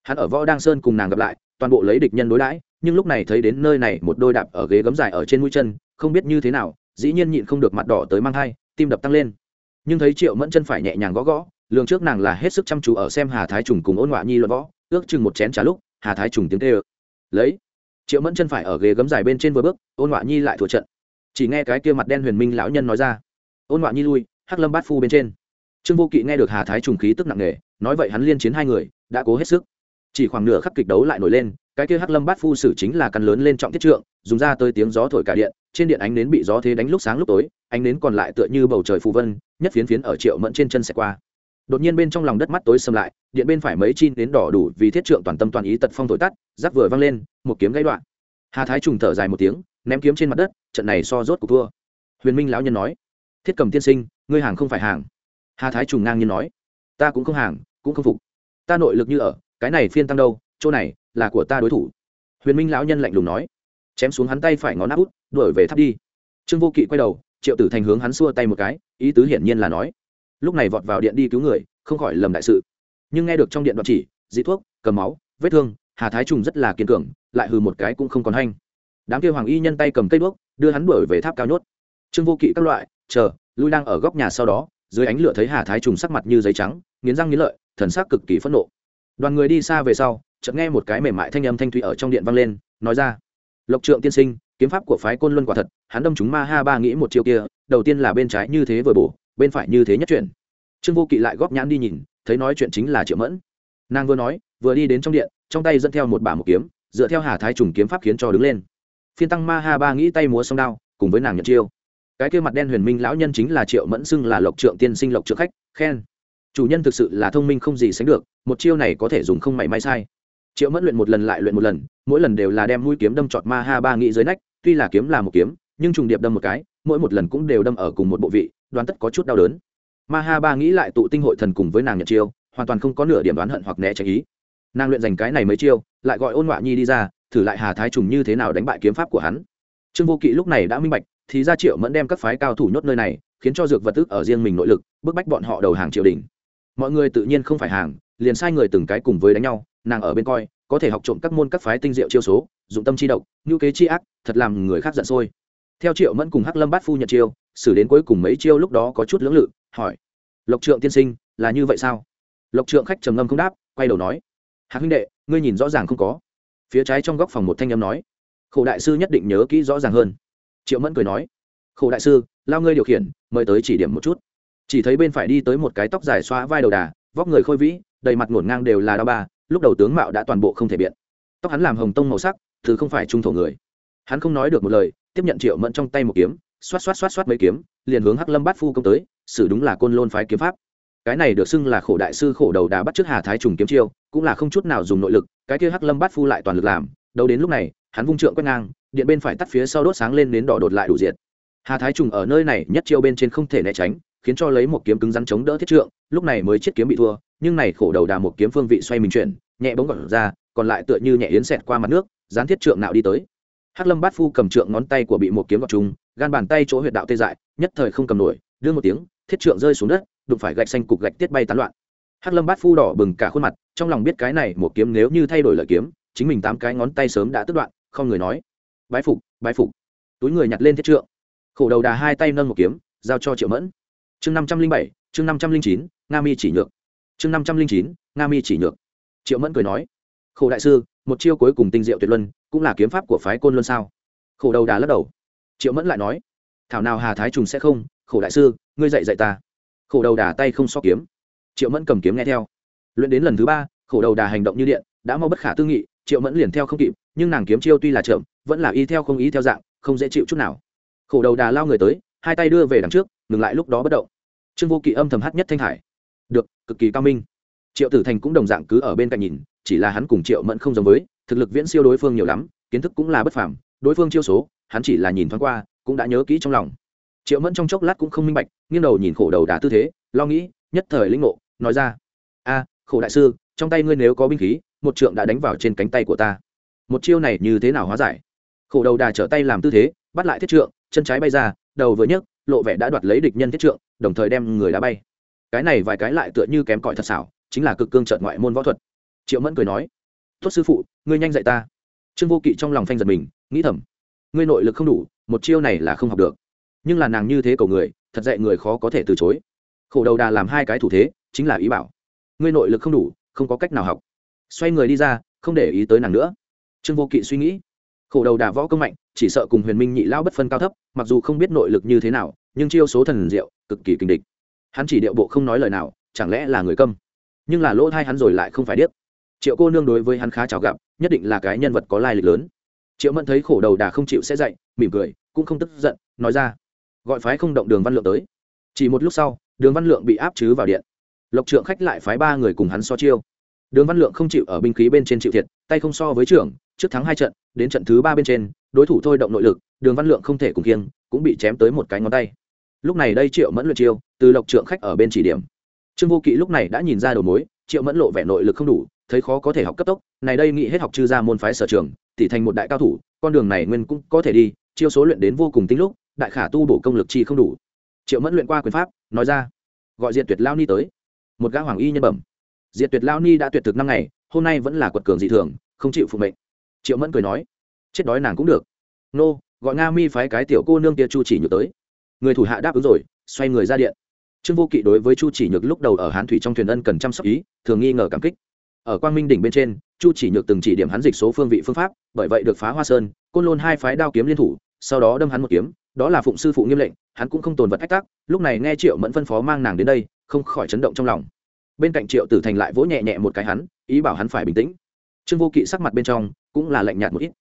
Hắn ở võ đăng sơn cùng nàng gặp lại toàn bộ lấy địch nhân đối đãi, nhưng lúc này thấy đến nơi này một đôi đạp ở ghế gấm dài ở trên mũi chân, không biết như thế nào, dĩ nhiên nhịn không được mặt đỏ tới mang thai, tim đập tăng lên. Nhưng thấy triệu mẫn chân phải nhẹ nhàng gõ gõ, lường trước nàng là hết sức chăm chú ở xem hà thái trùng cùng ôn ngoại nhi luận võ, ước chừng một chén trà lúc, hà thái trùng tiếng tê ơ lấy. Triệu mẫn chân phải ở ghế gấm dài bên trên vừa bước, ôn ngoại nhi lại thua trận. Chỉ nghe cái kia mặt đen huyền minh lão nhân nói ra. Ôn ngoại nhi lui, hắc lâm bát phu bên trên. Trương vô kỵ nghe được hà thái trùng khí tức nặng nề, nói vậy hắn liên chiến hai người, đã cố hết sức chỉ khoảng nửa khắc kịch đấu lại nổi lên, cái kia hắc lâm bát phu sử chính là căn lớn lên trọng thiết trượng, dùng ra tới tiếng gió thổi cả điện, trên điện ánh nến bị gió thế đánh lúc sáng lúc tối, ánh nến còn lại tựa như bầu trời phù vân, nhất phiến phiến ở triệu mẫn trên chân xẹt qua. Đột nhiên bên trong lòng đất mắt tối xâm lại, điện bên phải mấy chi nến đỏ đủ vì thiết trượng toàn tâm toàn ý tật phong thổi tắt, giáp vừa văng lên, một kiếm gãy đoạn. Hà thái trùng thở dài một tiếng, ném kiếm trên mặt đất, trận này so rốt cuộc thua. Huyền minh lão nhân nói, thiết cầm tiên sinh, ngươi hàng không phải hàng. Hà thái trùng ngang nhiên nói, ta cũng không hàng, cũng không phục. Ta nội lực như ở cái này phiên tăng đâu, chỗ này là của ta đối thủ. Huyền minh lão nhân lạnh lùng nói. Chém xuống hắn tay phải ngón áp út, đuổi về tháp đi. Trương vô kỵ quay đầu, triệu tử thành hướng hắn xua tay một cái, ý tứ hiển nhiên là nói. Lúc này vọt vào điện đi cứu người, không khỏi lầm đại sự. Nhưng nghe được trong điện đoạt chỉ, dị thuốc, cầm máu, vết thương, hà thái trùng rất là kiên cường, lại hừ một cái cũng không còn hanh. Đám kêu hoàng y nhân tay cầm cây đuốc, đưa hắn đuổi về tháp cao nhốt. Trương vô kỵ các loại, chờ, lui đang ở góc nhà sau đó, dưới ánh lửa thấy hà thái trùng sắc mặt như giấy trắng, nghiến răng nghiến lợi, thần sắc cực kỳ phẫn nộ đoàn người đi xa về sau, chợt nghe một cái mềm mại thanh âm thanh thủy ở trong điện vang lên, nói ra, lộc trượng tiên sinh, kiếm pháp của phái côn luân quả thật, hắn đâm chúng ma ha ba nghĩ một chiêu kia, đầu tiên là bên trái như thế vừa bổ, bên phải như thế nhất chuyển. Trương vô kỵ lại góp nhãn đi nhìn, thấy nói chuyện chính là triệu mẫn. Nàng vừa nói, vừa đi đến trong điện, trong tay dẫn theo một bả một kiếm, dựa theo hà thái trùng kiếm pháp khiến cho đứng lên. Phiên tăng ma ha ba nghĩ tay múa song đao, cùng với nàng nhận chiêu. Cái kia mặt đen huyền minh lão nhân chính là triệu mẫn, xưng là lộc trượng tiên sinh, lộc trượng khách, khen chủ nhân thực sự là thông minh không gì sánh được, một chiêu này có thể dùng không mảy may sai. Triệu mẫn luyện một lần lại luyện một lần, mỗi lần đều là đem mũi kiếm đâm trọt ma ha ba nghĩ dưới nách, tuy là kiếm là một kiếm, nhưng trùng điệp đâm một cái, mỗi một lần cũng đều đâm ở cùng một bộ vị, đoán tất có chút đau đớn. Ma ha ba nghĩ lại tụ tinh hội thần cùng với nàng nhật chiêu, hoàn toàn không có nửa điểm đoán hận hoặc né tránh ý. Nàng luyện dành cái này mấy chiêu, lại gọi ôn ngoại nhi đi ra, thử lại hà thái trùng như thế nào đánh bại kiếm pháp của hắn. Trương vô kỵ lúc này đã minh bạch, thì ra triệu mẫn đem các phái cao thủ nhốt nơi này, khiến cho dược vật tức ở riêng mình nội lực, bức bách bọn họ đầu hàng triều đình mọi người tự nhiên không phải hàng, liền sai người từng cái cùng với đánh nhau, nàng ở bên coi, có thể học trộm các môn các phái tinh diệu chiêu số, dụng tâm chi độc ngữ kế chi ác, thật làm người khác giận sôi. Theo triệu mẫn cùng hắc lâm bát phu nhận chiêu, xử đến cuối cùng mấy chiêu lúc đó có chút lưỡng lự, hỏi, lộc trượng tiên sinh, là như vậy sao? Lộc trượng khách trầm ngâm không đáp, quay đầu nói, hạc huynh đệ, ngươi nhìn rõ ràng không có. Phía trái trong góc phòng một thanh âm nói, khổ đại sư nhất định nhớ kỹ rõ ràng hơn. Triệu mẫn cười nói, khổ đại sư, lao ngươi điều khiển, mời tới chỉ điểm một chút chỉ thấy bên phải đi tới một cái tóc dài xóa vai đầu đà, vóc người khôi vĩ, đầy mặt ngổn ngang đều là đao ba, lúc đầu tướng mạo đã toàn bộ không thể biện. Tóc hắn làm hồng tông màu sắc, thứ không phải trung thổ người. Hắn không nói được một lời, tiếp nhận triệu mẫn trong tay một kiếm, xoát xoát xoát xoát mấy kiếm, liền hướng hắc lâm bát phu công tới, xử đúng là côn lôn phái kiếm pháp. Cái này được xưng là khổ đại sư khổ đầu đà bắt trước hà thái trùng kiếm chiêu, cũng là không chút nào dùng nội lực, cái kia hắc lâm bát phu lại toàn lực làm, đâu đến lúc này, hắn vung trượng quét ngang, điện bên phải tắt phía sau đốt sáng lên đến đỏ đột lại đủ diệt. Hà thái trùng ở nơi này nhất chiêu bên trên không thể né tránh khiến cho lấy một kiếm cứng rắn chống đỡ thiết trượng, lúc này mới chiếc kiếm bị thua, nhưng này khổ đầu đà một kiếm phương vị xoay mình chuyển, nhẹ bóng gọn ra, còn lại tựa như nhẹ yến xẹt qua mặt nước, dán thiết trượng nào đi tới. Hắc lâm bát phu cầm trượng ngón tay của bị một kiếm gọt trúng, gan bàn tay chỗ huyệt đạo tê dại, nhất thời không cầm nổi, đưa một tiếng, thiết trượng rơi xuống đất, đụng phải gạch xanh cục gạch tiết bay tán loạn. Hắc lâm bát phu đỏ bừng cả khuôn mặt, trong lòng biết cái này một kiếm nếu như thay đổi lợi kiếm, chính mình tám cái ngón tay sớm đã tức đoạn, không người nói. Bái phục bái phục. Túi người nhặt lên thiết trượng. Khổ đầu đà hai tay nâng một kiếm, giao cho triệu mẫn chương năm trăm linh bảy, chương năm trăm linh chín, nga mi chỉ nhược. Chương năm trăm linh chín, nga mi chỉ nhược. Triệu mẫn cười nói, khổ đại sư, một chiêu cuối cùng tinh diệu tuyệt luân, cũng là kiếm pháp của phái côn luân sao? Khổ đầu đà lắc đầu. Triệu mẫn lại nói, thảo nào hà thái trùng sẽ không, khổ đại sư, ngươi dạy dạy ta. Khổ đầu đà tay không so kiếm. Triệu mẫn cầm kiếm nghe theo. Luyện đến lần thứ ba, khổ đầu đà hành động như điện, đã mau bất khả tư nghị, triệu mẫn liền theo không kịp, nhưng nàng kiếm chiêu tuy là chậm, vẫn là y theo không ý theo dạng, không dễ chịu chút nào. Khổ đầu đà lao người tới, hai tay đưa về đằng trước ngừng lại lúc đó bất động. Trương vô kỵ âm thầm hát nhất thanh hải. Được, cực kỳ cao minh. Triệu tử thành cũng đồng dạng cứ ở bên cạnh nhìn, chỉ là hắn cùng triệu mẫn không giống với, thực lực viễn siêu đối phương nhiều lắm, kiến thức cũng là bất phàm, đối phương chiêu số, hắn chỉ là nhìn thoáng qua, cũng đã nhớ kỹ trong lòng. Triệu mẫn trong chốc lát cũng không minh bạch, nghiêng đầu nhìn khổ đầu đà tư thế, lo nghĩ, nhất thời linh ngộ, nói ra, a, khổ đại sư, trong tay ngươi nếu có binh khí, một trượng đã đánh vào trên cánh tay của ta. Một chiêu này như thế nào hóa giải? Khổ đầu đà trở tay làm tư thế, bắt lại thiết trượng, chân trái bay ra, đầu vừa nhấc lộ vẻ đã đoạt lấy địch nhân thiết trượng, đồng thời đem người đá bay. Cái này vài cái lại tựa như kém cỏi thật xảo, chính là cực cương trợn ngoại môn võ thuật. Triệu mẫn cười nói, tốt sư phụ, ngươi nhanh dạy ta. Trương vô kỵ trong lòng phanh giật mình, nghĩ thầm, ngươi nội lực không đủ, một chiêu này là không học được. Nhưng là nàng như thế cầu người, thật dạy người khó có thể từ chối. Khổ đầu đà làm hai cái thủ thế, chính là ý bảo. Ngươi nội lực không đủ, không có cách nào học. Xoay người đi ra, không để ý tới nàng nữa. Trương vô kỵ suy nghĩ, khổ đầu đà võ công mạnh chỉ sợ cùng huyền minh nhị lao bất phân cao thấp, mặc dù không biết nội lực như thế nào, nhưng chiêu số thần diệu, cực kỳ kinh địch. Hắn chỉ điệu bộ không nói lời nào, chẳng lẽ là người câm? Nhưng là lỗ thai hắn rồi lại không phải điếc. Triệu cô nương đối với hắn khá chào gặp, nhất định là cái nhân vật có lai lịch lớn. Triệu mẫn thấy khổ đầu đà không chịu sẽ dậy, mỉm cười, cũng không tức giận, nói ra. Gọi phái không động đường văn lượng tới. Chỉ một lúc sau, đường văn lượng bị áp chứ vào điện. Lộc trượng khách lại phái ba người cùng hắn so chiêu. Đường văn lượng không chịu ở binh khí bên trên chịu thiệt, tay không so với trưởng, trước thắng hai trận, đến trận thứ ba bên trên đối thủ thôi động nội lực, đường văn lượng không thể cùng kiêng, cũng bị chém tới một cái ngón tay. Lúc này đây triệu mẫn luyện chiêu, từ lộc trượng khách ở bên chỉ điểm. Trương vô kỵ lúc này đã nhìn ra đầu mối, triệu mẫn lộ vẻ nội lực không đủ, thấy khó có thể học cấp tốc, này đây nghĩ hết học chư ra môn phái sở trường tỷ thành một đại cao thủ, con đường này nguyên cũng có thể đi, chiêu số luyện đến vô cùng tinh lúc, đại khả tu bổ công lực chi không đủ. Triệu mẫn luyện qua quyền pháp, nói ra, gọi diệt tuyệt lao ni tới. Một gã hoàng y nhân bẩm, diệt tuyệt lao ni đã tuyệt thực năm ngày, hôm nay vẫn là quật cường dị thường, không chịu phụ mệnh. Triệu mẫn cười nói chết đói nàng cũng được. Nô, gọi nga mi phái cái tiểu cô nương kia chu chỉ nhược tới. Người thủ hạ đáp ứng rồi, xoay người ra điện. Trương vô kỵ đối với chu chỉ nhược lúc đầu ở hán thủy trong thuyền ân cần chăm sóc ý, thường nghi ngờ cảm kích. Ở quang minh đỉnh bên trên, chu chỉ nhược từng chỉ điểm hắn dịch số phương vị phương pháp, bởi vậy được phá hoa sơn, côn lôn hai phái đao kiếm liên thủ, sau đó đâm hắn một kiếm, đó là phụng sư phụ nghiêm lệnh, hắn cũng không tồn vật ách tắc, lúc này nghe triệu mẫn phân phó mang nàng đến đây, không khỏi chấn động trong lòng. Bên cạnh triệu tử thành lại vỗ nhẹ nhẹ một cái hắn, ý bảo hắn phải bình tĩnh. Trương vô kỵ sắc mặt bên trong cũng là lạnh nhạt một ít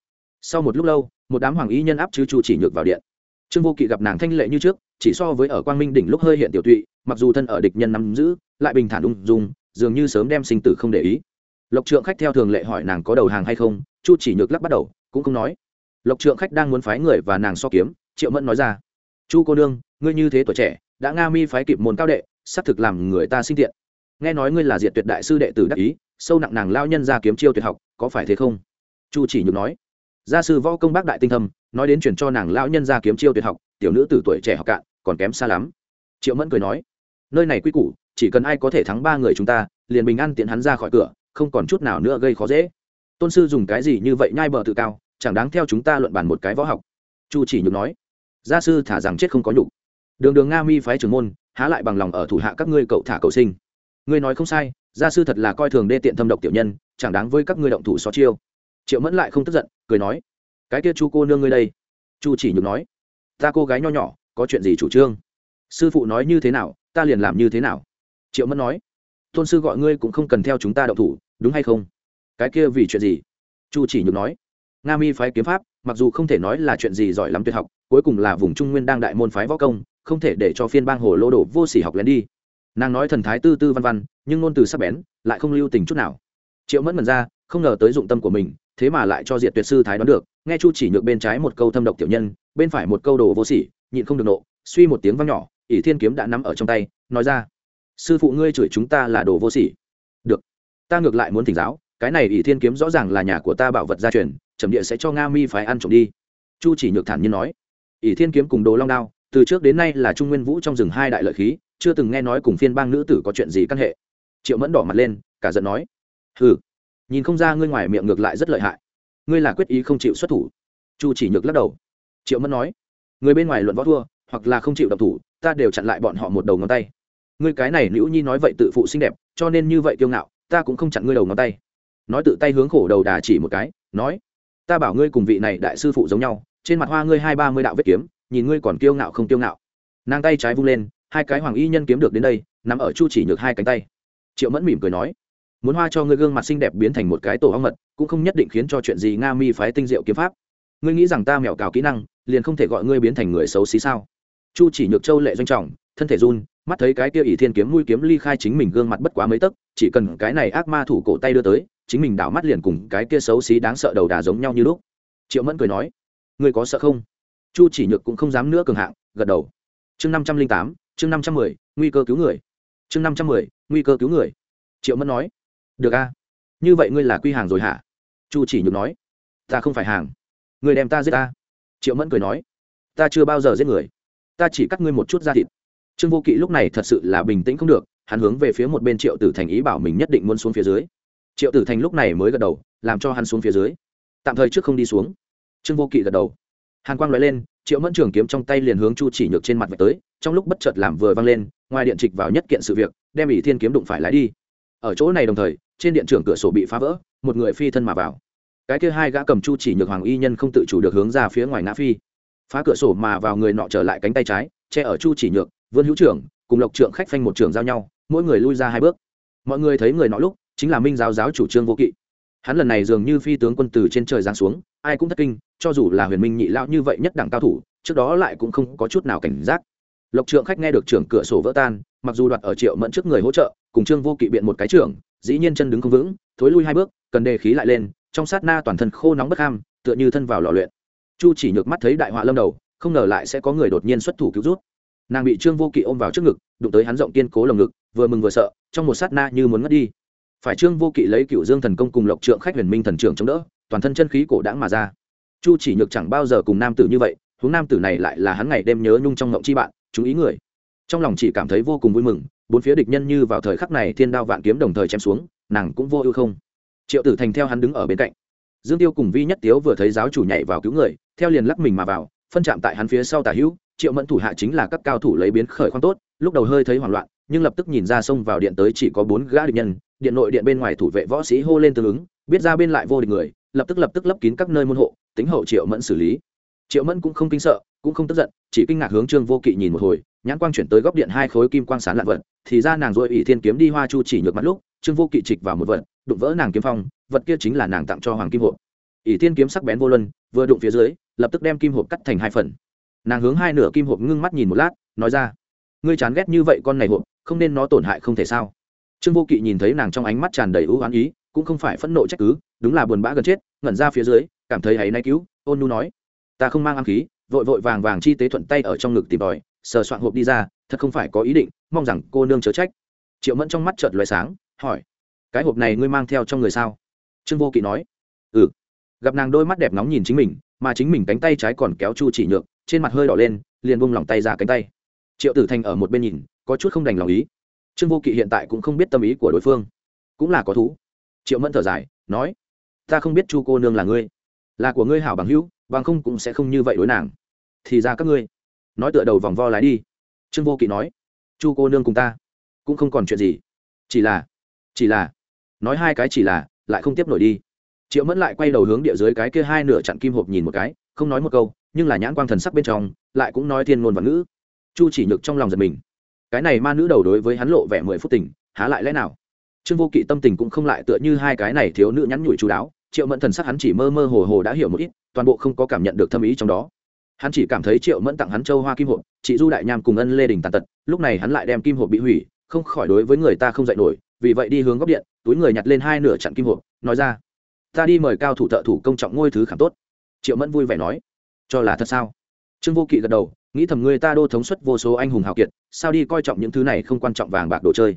sau một lúc lâu, một đám hoàng y nhân áp chứ chu chỉ nhược vào điện. Trương vô kỵ gặp nàng thanh lệ như trước, chỉ so với ở quang minh đỉnh lúc hơi hiện tiểu tụy, mặc dù thân ở địch nhân nắm giữ, lại bình thản ung dung, dường như sớm đem sinh tử không để ý. Lộc trượng khách theo thường lệ hỏi nàng có đầu hàng hay không, chu chỉ nhược lắc bắt đầu, cũng không nói. Lộc trượng khách đang muốn phái người và nàng so kiếm, triệu mẫn nói ra, chu cô nương, ngươi như thế tuổi trẻ, đã nga mi phái kịp môn cao đệ, xác thực làm người ta sinh tiện. Nghe nói ngươi là diệt tuyệt đại sư đệ tử đắc ý, sâu nặng nàng lao nhân ra kiếm chiêu tuyệt học, có phải thế không? Chu chỉ nhược nói gia sư võ công bác đại tinh thâm, nói đến chuyển cho nàng lão nhân gia kiếm chiêu tuyệt học, tiểu nữ từ tuổi trẻ học cạn, còn kém xa lắm. Triệu mẫn cười nói, nơi này quy củ, chỉ cần ai có thể thắng ba người chúng ta, liền bình an tiện hắn ra khỏi cửa, không còn chút nào nữa gây khó dễ. Tôn sư dùng cái gì như vậy nhai bờ tự cao, chẳng đáng theo chúng ta luận bàn một cái võ học. Chu chỉ nhục nói, gia sư thả rằng chết không có nhục. Đường đường nga mi phái trưởng môn, há lại bằng lòng ở thủ hạ các ngươi cậu thả cầu sinh. Ngươi nói không sai, gia sư thật là coi thường đê tiện thâm độc tiểu nhân, chẳng đáng với các ngươi động thủ so chiêu triệu mẫn lại không tức giận, cười nói, cái kia chu cô nương ngươi đây. Chu chỉ nhược nói, ta cô gái nho nhỏ, có chuyện gì chủ trương? Sư phụ nói như thế nào, ta liền làm như thế nào. Triệu mẫn nói, tôn sư gọi ngươi cũng không cần theo chúng ta động thủ, đúng hay không? Cái kia vì chuyện gì? Chu chỉ nhược nói, nga mi phái kiếm pháp, mặc dù không thể nói là chuyện gì giỏi lắm tuyệt học, cuối cùng là vùng trung nguyên đang đại môn phái võ công, không thể để cho phiên bang hồ lô đồ vô sỉ học lén đi. Nàng nói thần thái tư tư văn văn, nhưng ngôn từ sắc bén, lại không lưu tình chút nào. Triệu mẫn mần ra, không ngờ tới dụng tâm của mình thế mà lại cho diệt tuyệt sư thái đoán được. Nghe chu chỉ nhược bên trái một câu thâm độc tiểu nhân, bên phải một câu đồ vô sỉ, nhịn không được nộ, suy một tiếng vang nhỏ, ỷ thiên kiếm đã nắm ở trong tay, nói ra, sư phụ ngươi chửi chúng ta là đồ vô sỉ. Được, ta ngược lại muốn thỉnh giáo, cái này ỷ thiên kiếm rõ ràng là nhà của ta bảo vật gia truyền trầm địa sẽ cho nga mi phải ăn trộm đi. Chu chỉ nhược thản nhiên nói. Ỷ thiên kiếm cùng đồ long đao, từ trước đến nay là trung nguyên vũ trong rừng hai đại lợi khí, chưa từng nghe nói cùng phiên bang nữ tử có chuyện gì căn hệ. Triệu mẫn đỏ mặt lên, cả giận nói, hừ nhìn không ra ngươi ngoài miệng ngược lại rất lợi hại. Ngươi là quyết ý không chịu xuất thủ. Chu chỉ nhược lắc đầu. Triệu mẫn nói, người bên ngoài luận võ thua, hoặc là không chịu độc thủ, ta đều chặn lại bọn họ một đầu ngón tay. Ngươi cái này nữ nhi nói vậy tự phụ xinh đẹp, cho nên như vậy kiêu ngạo, ta cũng không chặn ngươi đầu ngón tay. Nói tự tay hướng khổ đầu đà chỉ một cái, nói, ta bảo ngươi cùng vị này đại sư phụ giống nhau, trên mặt hoa ngươi hai ba mươi đạo vết kiếm, nhìn ngươi còn kiêu ngạo không kiêu ngạo. Nàng tay trái vung lên, hai cái hoàng y nhân kiếm được đến đây nằm ở chu chỉ nhược hai cánh tay. Triệu mẫn mỉm cười nói muốn hoa cho ngươi gương mặt xinh đẹp biến thành một cái tổ ong mật, cũng không nhất định khiến cho chuyện gì nga mi phái tinh diệu kiếm pháp. Ngươi nghĩ rằng ta mẹo cào kỹ năng, liền không thể gọi ngươi biến thành người xấu xí sao? Chu chỉ nhược châu lệ doanh trọng, thân thể run, mắt thấy cái kia ỷ thiên kiếm mũi kiếm ly khai chính mình gương mặt bất quá mấy tấc, chỉ cần cái này ác ma thủ cổ tay đưa tới, chính mình đảo mắt liền cùng cái kia xấu xí đáng sợ đầu đà giống nhau như lúc. Triệu mẫn cười nói, ngươi có sợ không? Chu chỉ nhược cũng không dám nữa cường hạng, gật đầu. Chương năm trăm linh tám, chương năm trăm mười, nguy cơ cứu người. Chương năm trăm mười, nguy cơ cứu người. Triệu mẫn nói được a. Như vậy ngươi là quy hàng rồi hả? Chu chỉ nhược nói. Ta không phải hàng. Ngươi đem ta giết ta. Triệu mẫn cười nói. Ta chưa bao giờ giết người. Ta chỉ cắt ngươi một chút da thịt. Trương vô kỵ lúc này thật sự là bình tĩnh không được, hắn hướng về phía một bên triệu tử thành ý bảo mình nhất định muốn xuống phía dưới. Triệu tử thành lúc này mới gật đầu, làm cho hắn xuống phía dưới. Tạm thời trước không đi xuống. Trương vô kỵ gật đầu. Hàn quang nói lên, triệu mẫn trường kiếm trong tay liền hướng chu chỉ nhược trên mặt vạch tới, trong lúc bất chợt làm vừa văng lên, ngoài điện trịch vào nhất kiện sự việc, đem ỷ thiên kiếm đụng phải lái đi. Ở chỗ này đồng thời trên điện trường cửa sổ bị phá vỡ, một người phi thân mà vào. Cái kia hai gã cầm chu chỉ nhược hoàng y nhân không tự chủ được hướng ra phía ngoài ngã phi. Phá cửa sổ mà vào người nọ trở lại cánh tay trái, che ở chu chỉ nhược, vươn hữu trưởng, cùng lộc trưởng khách phanh một trường giao nhau, mỗi người lui ra hai bước. Mọi người thấy người nọ lúc, chính là minh giáo giáo chủ trương vô kỵ. Hắn lần này dường như phi tướng quân từ trên trời giáng xuống, ai cũng thất kinh, cho dù là huyền minh nhị lão như vậy nhất đẳng cao thủ, trước đó lại cũng không có chút nào cảnh giác lộc trượng khách nghe được trưởng cửa sổ vỡ tan, mặc dù đoạt ở triệu mẫn trước người hỗ trợ, cùng trương vô kỵ biện một cái trưởng, dĩ nhiên chân đứng không vững, thối lui hai bước, cần đề khí lại lên, trong sát na toàn thân khô nóng bất ham, tựa như thân vào lò luyện. Chu chỉ nhược mắt thấy đại họa lâm đầu, không ngờ lại sẽ có người đột nhiên xuất thủ cứu rút nàng bị trương vô kỵ ôm vào trước ngực, đụng tới hắn rộng kiên cố lồng ngực, vừa mừng vừa sợ, trong một sát na như muốn ngất đi. Phải trương vô kỵ lấy cựu dương thần công cùng lộc trượng khách huyền minh thần trưởng chống đỡ, toàn thân chân khí cổ đãng mà ra. Chu chỉ nhược chẳng bao giờ cùng nam tử như vậy, huống nam tử này lại là hắn ngày đêm nhớ nhung trong ngộng chi bạn chú ý người. Trong lòng chỉ cảm thấy vô cùng vui mừng, bốn phía địch nhân như vào thời khắc này thiên đao vạn kiếm đồng thời chém xuống, nàng cũng vô ưu không. Triệu tử thành theo hắn đứng ở bên cạnh. Dương tiêu cùng vi nhất tiếu vừa thấy giáo chủ nhảy vào cứu người, theo liền lắc mình mà vào, phân chạm tại hắn phía sau tả hữu, triệu mẫn thủ hạ chính là các cao thủ lấy biến khởi khoan tốt, lúc đầu hơi thấy hoảng loạn, nhưng lập tức nhìn ra sông vào điện tới chỉ có bốn gã địch nhân, điện nội điện bên ngoài thủ vệ võ sĩ hô lên tương ứng, biết ra bên lại vô địch người, lập tức lập tức lấp kín các nơi môn hộ, tính hậu triệu mẫn xử lý triệu mẫn cũng không kinh sợ, cũng không tức giận, chỉ kinh ngạc hướng trương vô kỵ nhìn một hồi, nhãn quang chuyển tới góc điện hai khối kim quang sán lạn vật, thì ra nàng dội ỷ thiên kiếm đi hoa chu chỉ nhược mắt lúc, trương vô kỵ trịch vào một vật, đụng vỡ nàng kiếm phong, vật kia chính là nàng tặng cho hoàng kim hộp. Ỷ thiên kiếm sắc bén vô luân, vừa đụng phía dưới, lập tức đem kim hộp cắt thành hai phần. Nàng hướng hai nửa kim hộp ngưng mắt nhìn một lát, nói ra, ngươi chán ghét như vậy con này hộp, không nên nó tổn hại không thể sao? Trương vô kỵ nhìn thấy nàng trong ánh mắt tràn đầy ưu oán ý, cũng không phải phẫn nộ trách cứ, đúng là buồn bã gần chết, ngẩn ra phía dưới, cảm thấy hãy nay cứu, ôn nu nói ta không mang ám khí, vội vội vàng vàng chi tế thuận tay ở trong ngực tìm tòi, sờ soạn hộp đi ra, thật không phải có ý định, mong rằng cô nương chớ trách. Triệu mẫn trong mắt trợt loài sáng, hỏi, cái hộp này ngươi mang theo trong người sao? Trương vô kỵ nói ừ. Gặp nàng đôi mắt đẹp nóng nhìn chính mình, mà chính mình cánh tay trái còn kéo chu chỉ nhược, trên mặt hơi đỏ lên, liền bung lỏng tay ra cánh tay. Triệu tử thành ở một bên nhìn, có chút không đành lòng ý. Trương vô kỵ hiện tại cũng không biết tâm ý của đối phương. Cũng là có thú. Triệu mẫn thở dài, nói, ta không biết chu cô nương là ngươi, là của ngươi hảo bằng hữu bằng không cũng sẽ không như vậy đối nàng. Thì ra các ngươi. Nói tựa đầu vòng vo lái đi. Trương vô kỵ nói. Chu cô nương cùng ta. Cũng không còn chuyện gì. Chỉ là chỉ là, nói hai cái chỉ là, lại không tiếp nổi đi. Triệu mẫn lại quay đầu hướng địa dưới cái kia hai nửa chặn kim hộp nhìn một cái, không nói một câu, nhưng là nhãn quang thần sắc bên trong, lại cũng nói thiên ngôn và ngữ. Chu chỉ nhược trong lòng giật mình. Cái này ma nữ đầu đối với hắn lộ vẻ mười phút tình, há lại lẽ nào? Trương vô kỵ tâm tình cũng không lại tựa như hai cái này thiếu nữ nhắn nhủi chú đáo triệu mẫn thần sắc hắn chỉ mơ mơ hồ hồ đã hiểu một ít, toàn bộ không có cảm nhận được thâm ý trong đó. Hắn chỉ cảm thấy triệu mẫn tặng hắn châu hoa kim hộp, chị du đại nham cùng ân lê đình tàn tật, lúc này hắn lại đem kim hộp bị hủy, không khỏi đối với người ta không dạy nổi, vì vậy đi hướng góc điện, túi người nhặt lên hai nửa chặn kim hộp, nói ra, ta đi mời cao thủ thợ thủ công trọng ngôi thứ khảm tốt. Triệu mẫn vui vẻ nói, cho là thật sao? Trương vô kỵ gật đầu, nghĩ thầm người ta đô thống suất vô số anh hùng hào kiệt, sao đi coi trọng những thứ này không quan trọng vàng bạc đồ chơi?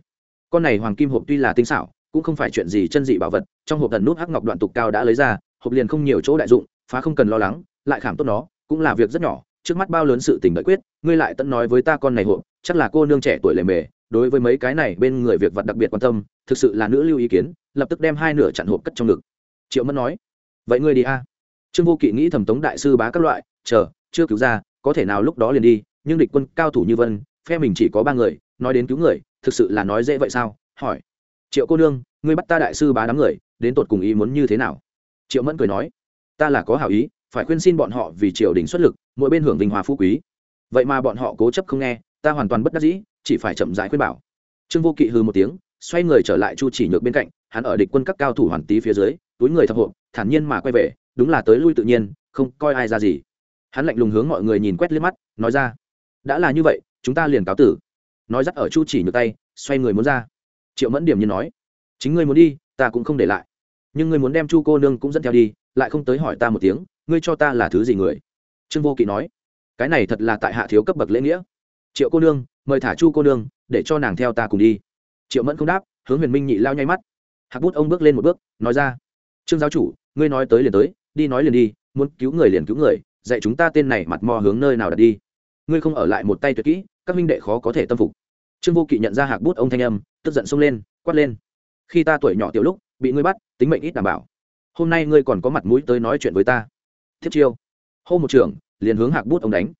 Con này hoàng kim hộp tuy là tinh xảo cũng không phải chuyện gì chân dị bảo vật, trong hộp thần nút hắc ngọc đoạn tục cao đã lấy ra, hộp liền không nhiều chỗ đại dụng, phá không cần lo lắng, lại khảm tốt nó, cũng là việc rất nhỏ, trước mắt bao lớn sự tình đợi quyết, ngươi lại tận nói với ta con này hộp, chắc là cô nương trẻ tuổi lề mề, đối với mấy cái này bên người việc vật đặc biệt quan tâm, thực sự là nữ lưu ý kiến, lập tức đem hai nửa chặn hộp cất trong ngực. Triệu mẫn nói, vậy ngươi đi a. Trương vô kỵ nghĩ thẩm tống đại sư bá các loại, chờ, chưa cứu ra, có thể nào lúc đó liền đi, nhưng địch quân cao thủ như vân, phe mình chỉ có ba người, nói đến cứu người, thực sự là nói dễ vậy sao? Hỏi triệu cô nương, ngươi bắt ta đại sư bá đám người, đến tột cùng ý muốn như thế nào? Triệu mẫn cười nói, ta là có hảo ý, phải khuyên xin bọn họ vì triều đình xuất lực, mỗi bên hưởng vinh hoa phú quý. Vậy mà bọn họ cố chấp không nghe, ta hoàn toàn bất đắc dĩ, chỉ phải chậm rãi khuyên bảo. Trương vô kỵ hư một tiếng, xoay người trở lại chu chỉ nhược bên cạnh, hắn ở địch quân các cao thủ hoàn tý phía dưới, túi người thập hộp thản nhiên mà quay về, đúng là tới lui tự nhiên, không coi ai ra gì. Hắn lạnh lùng hướng mọi người nhìn quét liếc mắt, nói ra, đã là như vậy, chúng ta liền cáo tử. Nói dắt ở chu chỉ nhược tay, xoay người muốn ra triệu mẫn điểm như nói, chính ngươi muốn đi, ta cũng không để lại. Nhưng ngươi muốn đem chu cô nương cũng dẫn theo đi, lại không tới hỏi ta một tiếng, ngươi cho ta là thứ gì người? Trương vô kỵ nói, cái này thật là tại hạ thiếu cấp bậc lễ nghĩa. Triệu cô nương, mời thả chu cô nương, để cho nàng theo ta cùng đi. Triệu mẫn không đáp, hướng huyền minh nhị lao nhay mắt. Hạc bút ông bước lên một bước, nói ra, trương giáo chủ, ngươi nói tới liền tới, đi nói liền đi, muốn cứu người liền cứu người, dạy chúng ta tên này mặt mò hướng nơi nào đặt đi. Ngươi không ở lại một tay tuyệt kỹ, các minh đệ khó có thể tâm phục trương vô kỵ nhận ra hạc bút ông thanh âm, tức giận xông lên, quát lên. Khi ta tuổi nhỏ tiểu lúc, bị ngươi bắt, tính mệnh ít đảm bảo. Hôm nay ngươi còn có mặt mũi tới nói chuyện với ta. Thiết chiêu. Hô một trưởng, liền hướng hạc bút ông đánh.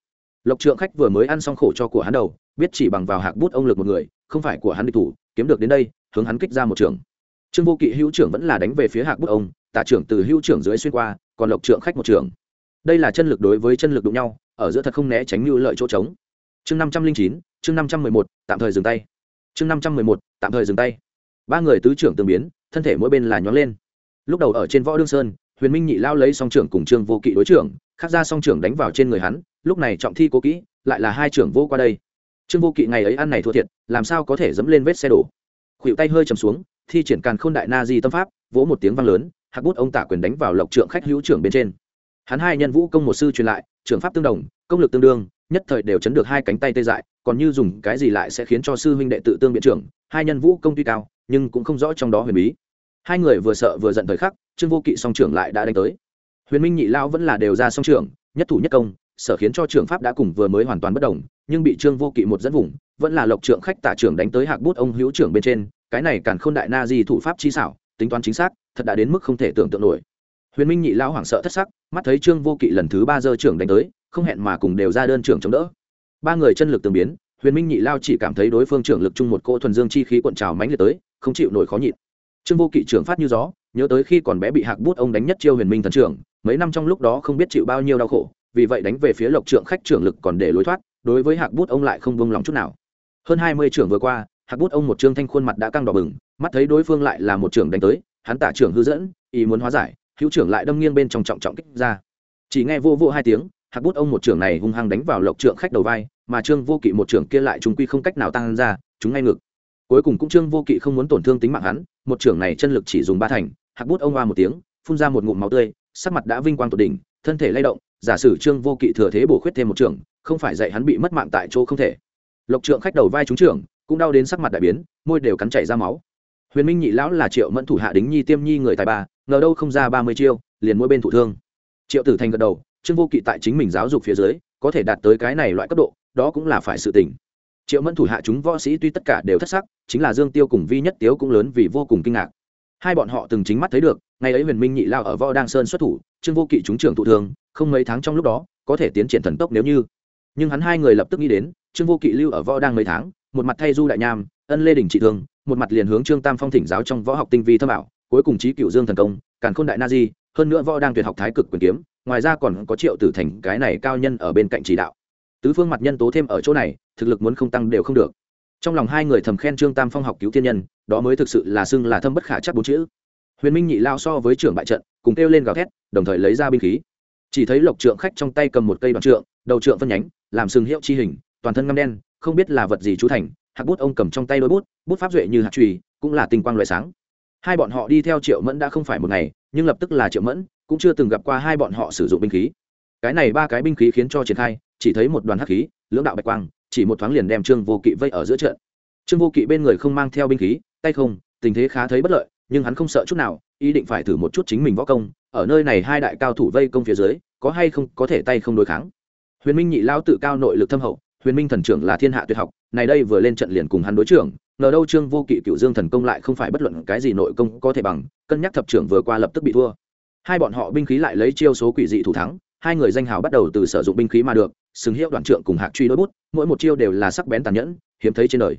Lộc trượng khách vừa mới ăn xong khổ cho của hắn đầu, biết chỉ bằng vào hạc bút ông lực một người, không phải của hắn địch thủ, kiếm được đến đây, hướng hắn kích ra một trường trương vô kỵ hữu trưởng vẫn là đánh về phía hạc bút ông, tả trưởng từ hữu trưởng dưới xuyên qua, còn lộc trượng khách một trường đây là chân lực đối với chân lực đụng nhau, ở giữa thật không né tránh như lợi chỗ trống. Chương năm trăm linh chín chương năm trăm mười một, tạm thời dừng tay. chương năm trăm mười một, tạm thời dừng tay. ba người tứ trưởng tương biến, thân thể mỗi bên là nhón lên. lúc đầu ở trên võ đương sơn, huyền minh nhị lao lấy song trưởng cùng trương vô kỵ đối trưởng khắc ra song trưởng đánh vào trên người hắn, lúc này trọng thi cố kỹ, lại là hai trưởng vô qua đây. trương vô kỵ ngày ấy ăn này thua thiệt, làm sao có thể dẫm lên vết xe đổ? khuỷu tay hơi chầm xuống, thi triển càn khôn đại na di tâm pháp, vỗ một tiếng vang lớn hạc bút ông tả quyền đánh vào lộc trượng khách hữu trưởng bên trên. hắn hai nhân vũ công một sư truyền lại, trưởng pháp tương đồng, công lực tương đương, nhất thời đều chấn được hai cánh tay tê dại còn như dùng cái gì lại sẽ khiến cho sư huynh đệ tự tương biện trưởng, hai nhân vũ công tuy cao, nhưng cũng không rõ trong đó huyền bí. Hai người vừa sợ vừa giận thời khắc, trương vô kỵ song trưởng lại đã đánh tới. Huyền minh nhị lao vẫn là đều ra song trưởng, nhất thủ nhất công, sở khiến cho trưởng pháp đã cùng vừa mới hoàn toàn bất đồng, nhưng bị trương vô kỵ một dẫn vùng, vẫn là lộc trưởng khách tả trưởng đánh tới hạc bút ông hữu trưởng bên trên, cái này càng không đại na di thủ pháp chi xảo, tính toán chính xác, thật đã đến mức không thể tưởng tượng nổi. Huyền minh nhị lao hoảng sợ thất sắc, mắt thấy trương vô kỵ lần thứ ba giờ trưởng đánh tới, không hẹn mà cùng đều ra đơn trưởng chống đỡ ba người chân lực tương biến, huyền minh nhị lao chỉ cảm thấy đối phương trưởng lực chung một cô thuần dương chi khí cuộn trào mánh liệt tới, không chịu nổi khó nhịn. Trương vô kỵ trưởng phát như gió, nhớ tới khi còn bé bị hạc bút ông đánh nhất chiêu huyền minh thần trưởng, mấy năm trong lúc đó không biết chịu bao nhiêu đau khổ, vì vậy đánh về phía lộc trượng khách trưởng lực còn để lối thoát, đối với hạc bút ông lại không buông lòng chút nào. Hơn hai mươi trưởng vừa qua, hạc bút ông một trương thanh khuôn mặt đã căng đỏ bừng, mắt thấy đối phương lại là một trưởng đánh tới, hắn tả trưởng hư dẫn, ý muốn hóa giải, hữu trưởng lại đâm nghiêng bên trong trọng trọng kích ra. Chỉ nghe vô vô hai tiếng hạc bút ông một trưởng này hung hăng đánh vào lộc trượng khách đầu vai, mà trương vô kỵ một trưởng kia lại chúng quy không cách nào tăng ra chúng ngay ngực. Cuối cùng cũng trương vô kỵ không muốn tổn thương tính mạng hắn, một trưởng này chân lực chỉ dùng ba thành, hạc bút ông hoa một tiếng, phun ra một ngụm máu tươi, sắc mặt đã vinh quang tột đỉnh, thân thể lay động, giả sử trương vô kỵ thừa thế bổ khuyết thêm một trưởng, không phải dạy hắn bị mất mạng tại chỗ không thể. Lộc trượng khách đầu vai trúng trưởng, cũng đau đến sắc mặt đại biến, môi đều cắn chảy ra máu. Huyền minh nhị lão là triệu mẫn thủ hạ đính nhi tiêm nhi người tài ba, ngờ đâu không ra ba mươi chiêu, liền mỗi bên thủ thương. Triệu tử thành gật đầu trương vô kỵ tại chính mình giáo dục phía dưới, có thể đạt tới cái này loại cấp độ, đó cũng là phải sự tỉnh triệu mẫn thủ hạ chúng võ sĩ tuy tất cả đều thất sắc, chính là dương tiêu cùng vi nhất tiếu cũng lớn vì vô cùng kinh ngạc. Hai bọn họ từng chính mắt thấy được, ngày ấy huyền minh nhị lao ở võ đăng sơn xuất thủ, trương vô kỵ chúng trưởng thụ thương không mấy tháng trong lúc đó, có thể tiến triển thần tốc nếu như. Nhưng hắn hai người lập tức nghĩ đến, trương vô kỵ lưu ở võ đang mấy tháng, một mặt thay du đại nham, ân lê đình trị thương một mặt liền hướng trương tam phong thỉnh giáo trong võ học tinh vi thâm ảo, cuối cùng trí cựu dương thần công, càn khôn đại na di, hơn nữa võ đang tuyệt học thái cực quyền kiếm ngoài ra còn có triệu tử thành cái này cao nhân ở bên cạnh chỉ đạo. Tứ phương mặt nhân tố thêm ở chỗ này, thực lực muốn không tăng đều không được. Trong lòng hai người thầm khen trương tam phong học cứu thiên nhân, đó mới thực sự là xưng là thâm bất khả chắc bốn chữ. Huyền minh nhị lao so với trưởng bại trận, cùng kêu lên gào thét, đồng thời lấy ra binh khí. Chỉ thấy lộc trượng khách trong tay cầm một cây đoàn trượng, đầu trượng phân nhánh, làm sừng hiệu chi hình, toàn thân ngâm đen, không biết là vật gì chú thành, hạt bút ông cầm trong tay đôi bút bút pháp duệ như hạt trùy cũng là tinh quang loại sáng. Hai bọn họ đi theo triệu mẫn đã không phải một ngày, nhưng lập tức là triệu mẫn cũng chưa từng gặp qua hai bọn họ sử dụng binh khí. Cái này ba cái binh khí khiến cho triển khai, chỉ thấy một đoàn hắc khí, lưỡng đạo bạch quang, chỉ một thoáng liền đem trương vô kỵ vây ở giữa trận. Trương vô kỵ bên người không mang theo binh khí, tay không, tình thế khá thấy bất lợi, nhưng hắn không sợ chút nào, ý định phải thử một chút chính mình võ công, ở nơi này hai đại cao thủ vây công phía dưới, có hay không có thể tay không đối kháng. Huyền minh nhị lao tự cao nội lực thâm hậu, huyền minh thần trưởng là thiên hạ tuyệt học, này đây vừa lên trận liền cùng hắn đối trưởng, ngờ đâu trương vô kỵ cựu dương thần công lại không phải bất luận cái gì nội công có thể bằng, cân nhắc thập trưởng vừa qua lập tức bị thua hai bọn họ binh khí lại lấy chiêu số quỷ dị thủ thắng, hai người danh hào bắt đầu từ sử dụng binh khí mà được, xứng hiệu đoạn trượng cùng hạc truy đôi bút, mỗi một chiêu đều là sắc bén tàn nhẫn, hiếm thấy trên đời.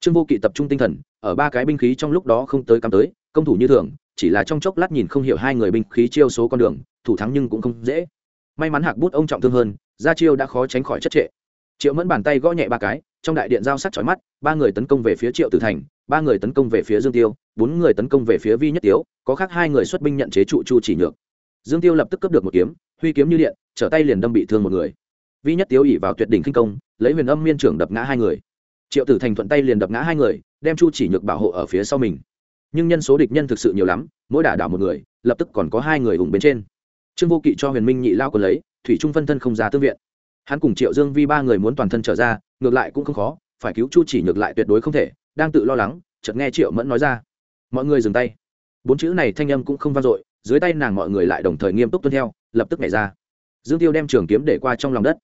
Trương vô kỵ tập trung tinh thần, ở ba cái binh khí trong lúc đó không tới cắm tới, công thủ như thường, chỉ là trong chốc lát nhìn không hiểu hai người binh khí chiêu số con đường, thủ thắng nhưng cũng không dễ. May mắn hạc bút ông trọng thương hơn, ra chiêu đã khó tránh khỏi chất trệ triệu mẫn bàn tay gõ nhẹ ba cái, trong đại điện giao sắt chói mắt, ba người tấn công về phía triệu tử thành, ba người tấn công về phía dương tiêu, bốn người tấn công về phía vi nhất tiếu, có khác hai người xuất binh nhận chế trụ chu chỉ nhược. Dương tiêu lập tức cấp được một kiếm, huy kiếm như điện, trở tay liền đâm bị thương một người. Vi nhất tiếu ỉ vào tuyệt đỉnh kinh công, lấy huyền âm miên trưởng đập ngã hai người. Triệu tử thành thuận tay liền đập ngã hai người, đem chu chỉ nhược bảo hộ ở phía sau mình. Nhưng nhân số địch nhân thực sự nhiều lắm, mỗi đả đảo một người, lập tức còn có hai người hùng bên trên. Trương vô kỵ cho huyền minh nhị lao còn lấy, thủy trung phân thân không ra tương viện hắn cùng triệu dương vi ba người muốn toàn thân trở ra, ngược lại cũng không khó, phải cứu chu chỉ ngược lại tuyệt đối không thể, đang tự lo lắng, chợt nghe triệu mẫn nói ra. Mọi người dừng tay. Bốn chữ này thanh âm cũng không vang dội, dưới tay nàng mọi người lại đồng thời nghiêm túc tuân theo, lập tức nhảy ra. Dương tiêu đem trường kiếm để qua trong lòng đất.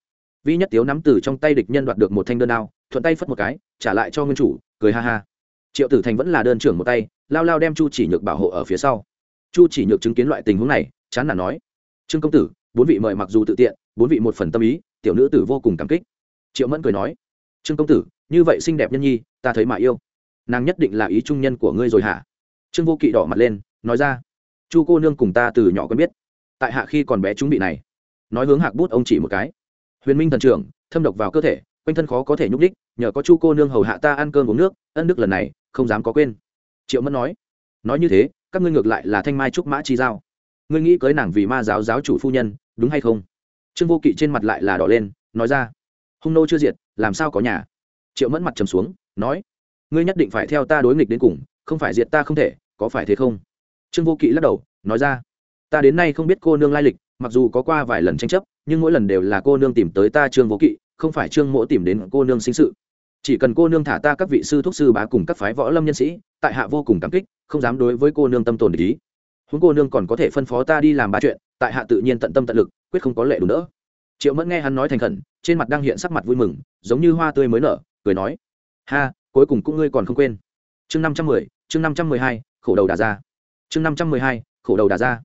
Vi nhất tiếu nắm từ trong tay địch nhân đoạt được một thanh đơn đao, thuận tay phất một cái, trả lại cho nguyên chủ, cười ha ha. Triệu tử thành vẫn là đơn trưởng một tay, lao lao đem chu chỉ nhược bảo hộ ở phía sau. Chu chỉ nhược chứng kiến loại tình huống này, chán nản nói. Trương công tử, bốn vị mời mặc dù tự tiện, bốn vị một phần tâm ý tiểu nữ tử vô cùng cảm kích. Triệu mẫn cười nói, trương công tử, như vậy xinh đẹp nhân nhi, ta thấy mà yêu. Nàng nhất định là ý trung nhân của ngươi rồi hả? Trương vô kỵ đỏ mặt lên, nói ra, chu cô nương cùng ta từ nhỏ quen biết. Tại hạ khi còn bé chúng bị này. Nói hướng hạc bút ông chỉ một cái. Huyền minh thần trưởng, thâm độc vào cơ thể, quanh thân khó có thể nhúc đích nhờ có chu cô nương hầu hạ ta ăn cơm uống nước, ân đức lần này, không dám có quên. Triệu mẫn nói nói như thế, các ngươi ngược lại là thanh mai trúc mã chi giao. Ngươi nghĩ cưới nàng vì ma giáo giáo chủ phu nhân, đúng hay không? Trương vô kỵ trên mặt lại là đỏ lên nói ra hung nô chưa diệt làm sao có nhà triệu mẫn mặt trầm xuống nói ngươi nhất định phải theo ta đối nghịch đến cùng không phải diệt ta không thể có phải thế không trương vô kỵ lắc đầu nói ra ta đến nay không biết cô nương lai lịch mặc dù có qua vài lần tranh chấp nhưng mỗi lần đều là cô nương tìm tới ta trương vô kỵ không phải trương mỗ tìm đến cô nương sinh sự chỉ cần cô nương thả ta các vị sư thuốc sư bá cùng các phái võ lâm nhân sĩ tại hạ vô cùng cảm kích không dám đối với cô nương tâm tồn ý huống cô nương còn có thể phân phó ta đi làm ba chuyện tại hạ tự nhiên tận tâm tận lực quyết không có lệ đủ nữa triệu mẫn nghe hắn nói thành khẩn, trên mặt đang hiện sắc mặt vui mừng, giống như hoa tươi mới nở, cười nói, ha, cuối cùng cũng ngươi còn không quên. Chương năm trăm mười, chương năm trăm mười hai, khổ đầu đà ra. Chương năm trăm mười hai, khổ đầu đà ra.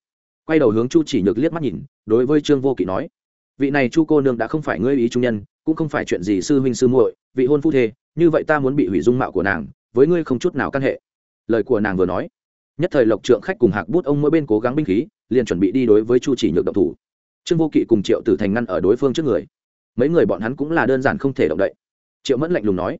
Quay đầu hướng chu chỉ nhược liếc mắt nhìn, đối với trương vô kỵ nói, vị này chu cô nương đã không phải ngươi ý trung nhân, cũng không phải chuyện gì sư huynh sư muội, vị hôn phu thê, như vậy ta muốn bị hủy dung mạo của nàng, với ngươi không chút nào căn hệ. Lời của nàng vừa nói, nhất thời lộc trượng khách cùng hạc bút ông mỗi bên cố gắng binh khí, liền chuẩn bị đi đối với chu chỉ nhược động thủ trương vô kỵ cùng triệu tử thành ngăn ở đối phương trước người. Mấy người bọn hắn cũng là đơn giản không thể động đậy. Triệu mẫn lạnh lùng nói,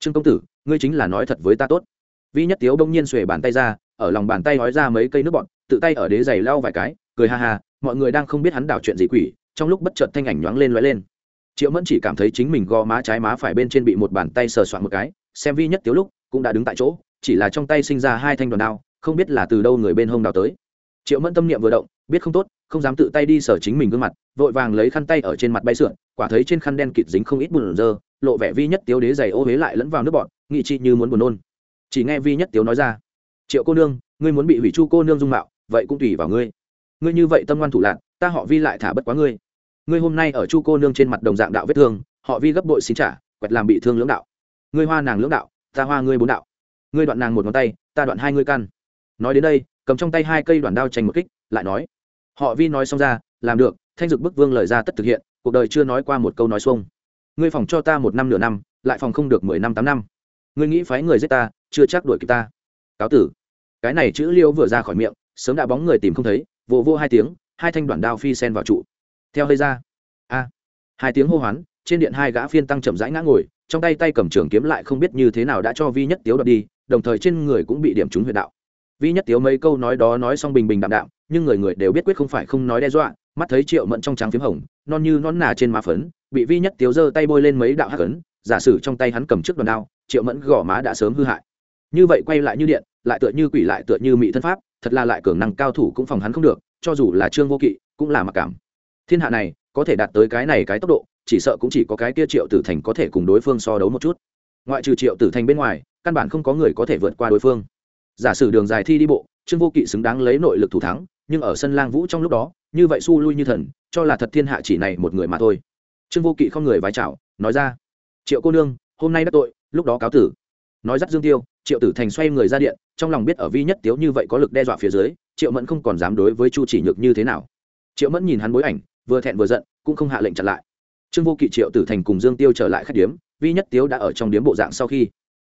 trương công tử, ngươi chính là nói thật với ta tốt. Vi nhất tiếu bỗng nhiên xuề bàn tay ra, ở lòng bàn tay nói ra mấy cây nước bọn tự tay ở đế giày lau vài cái, cười ha ha, mọi người đang không biết hắn đảo chuyện gì quỷ. Trong lúc bất chợt thanh ảnh nhoáng lên lóe lên. Triệu mẫn chỉ cảm thấy chính mình gò má trái má phải bên trên bị một bàn tay sờ soạn một cái, xem vi nhất tiếu lúc cũng đã đứng tại chỗ, chỉ là trong tay sinh ra hai thanh đoàn đao, không biết là từ đâu người bên hông đào tới triệu mẫn tâm niệm vừa động, biết không tốt, không dám tự tay đi sở chính mình gương mặt, vội vàng lấy khăn tay ở trên mặt bay sượn, quả thấy trên khăn đen kịt dính không ít bùn dơ, lộ vẻ vi nhất tiếu đế giày ô huế lại lẫn vào nước bọn, nghị trị như muốn buồn nôn. Chỉ nghe vi nhất tiếu nói ra, triệu cô nương, ngươi muốn bị hủy chu cô nương dung mạo, vậy cũng tùy vào ngươi. Ngươi như vậy tâm ngoan thủ lạc, ta họ vi lại thả bất quá ngươi. Ngươi hôm nay ở chu cô nương trên mặt đồng dạng đạo vết thương, họ vi gấp bội xin trả, quẹt làm bị thương lưỡng đạo. Ngươi hoa nàng lưỡng đạo, ta hoa ngươi bốn đạo. Ngươi đoạn nàng một ngón tay, ta đoạn hai ngươi căn. Nói đến đây cầm trong tay hai cây đoạn đao tranh một kích, lại nói, họ vi nói xong ra, làm được, thanh dực bức vương lời ra tất thực hiện, cuộc đời chưa nói qua một câu nói xuông. Ngươi phòng cho ta một năm nửa năm, lại phòng không được mười năm tám năm. Ngươi nghĩ phái người giết ta, chưa chắc đuổi kịp ta. Cáo tử. Cái này chữ liêu vừa ra khỏi miệng, sớm đã bóng người tìm không thấy, vỗ vô hai tiếng, hai thanh đoạn đao phi sen vào trụ. Theo hơi ra. A. Hai tiếng hô hoán, trên điện hai gã phiên tăng chậm rãi ngã ngồi, trong tay tay cầm trường kiếm lại không biết như thế nào đã cho vi nhất tiếu đoạt đi, đồng thời trên người cũng bị điểm trúng huyệt đạo vi nhất tiếu mấy câu nói đó nói xong bình bình đạm đạm, nhưng người người đều biết quyết không phải không nói đe dọa, mắt thấy triệu mẫn trong trắng p h í m hồng, non như non nà trên má phấn, bị vi nhất tiếu giơ tay bôi lên mấy đạo hắc ấn, giả sử trong tay hắn cầm trước đòn đao, triệu mẫn gõ má đã sớm hư hại. Như vậy quay lại như điện, lại tựa như quỷ lại tựa như mỹ thân pháp, thật là lại cường năng cao thủ cũng phòng hắn không được, cho dù là trương vô kỵ, cũng là mặc cảm. Thiên hạ này, có thể đạt tới cái này cái tốc độ, chỉ sợ cũng chỉ có cái kia triệu tử thành có thể cùng đối phương so đấu một chút. Ngoại trừ triệu tử thành bên ngoài, căn bản không có người có thể vượt qua đối phương giả sử đường dài thi đi bộ, trương vô kỵ xứng đáng lấy nội lực thủ thắng, nhưng ở sân lang vũ trong lúc đó, như vậy su lui như thần, cho là thật thiên hạ chỉ này một người mà thôi. Trương vô kỵ không người vái chào, nói ra, triệu cô nương, hôm nay đắc tội, lúc đó cáo tử. Nói dắt dương tiêu, triệu tử thành xoay người ra điện, trong lòng biết ở vi nhất tiếu như vậy có lực đe dọa phía dưới, triệu mẫn không còn dám đối với chu chỉ nhược như thế nào. Triệu mẫn nhìn hắn bối ảnh, vừa thẹn vừa giận, cũng không hạ lệnh chặn lại. Trương vô kỵ, triệu tử thành cùng dương tiêu trở lại khách điếm, vi nhất tiếu đã ở trong điếm bộ dạng sau khi.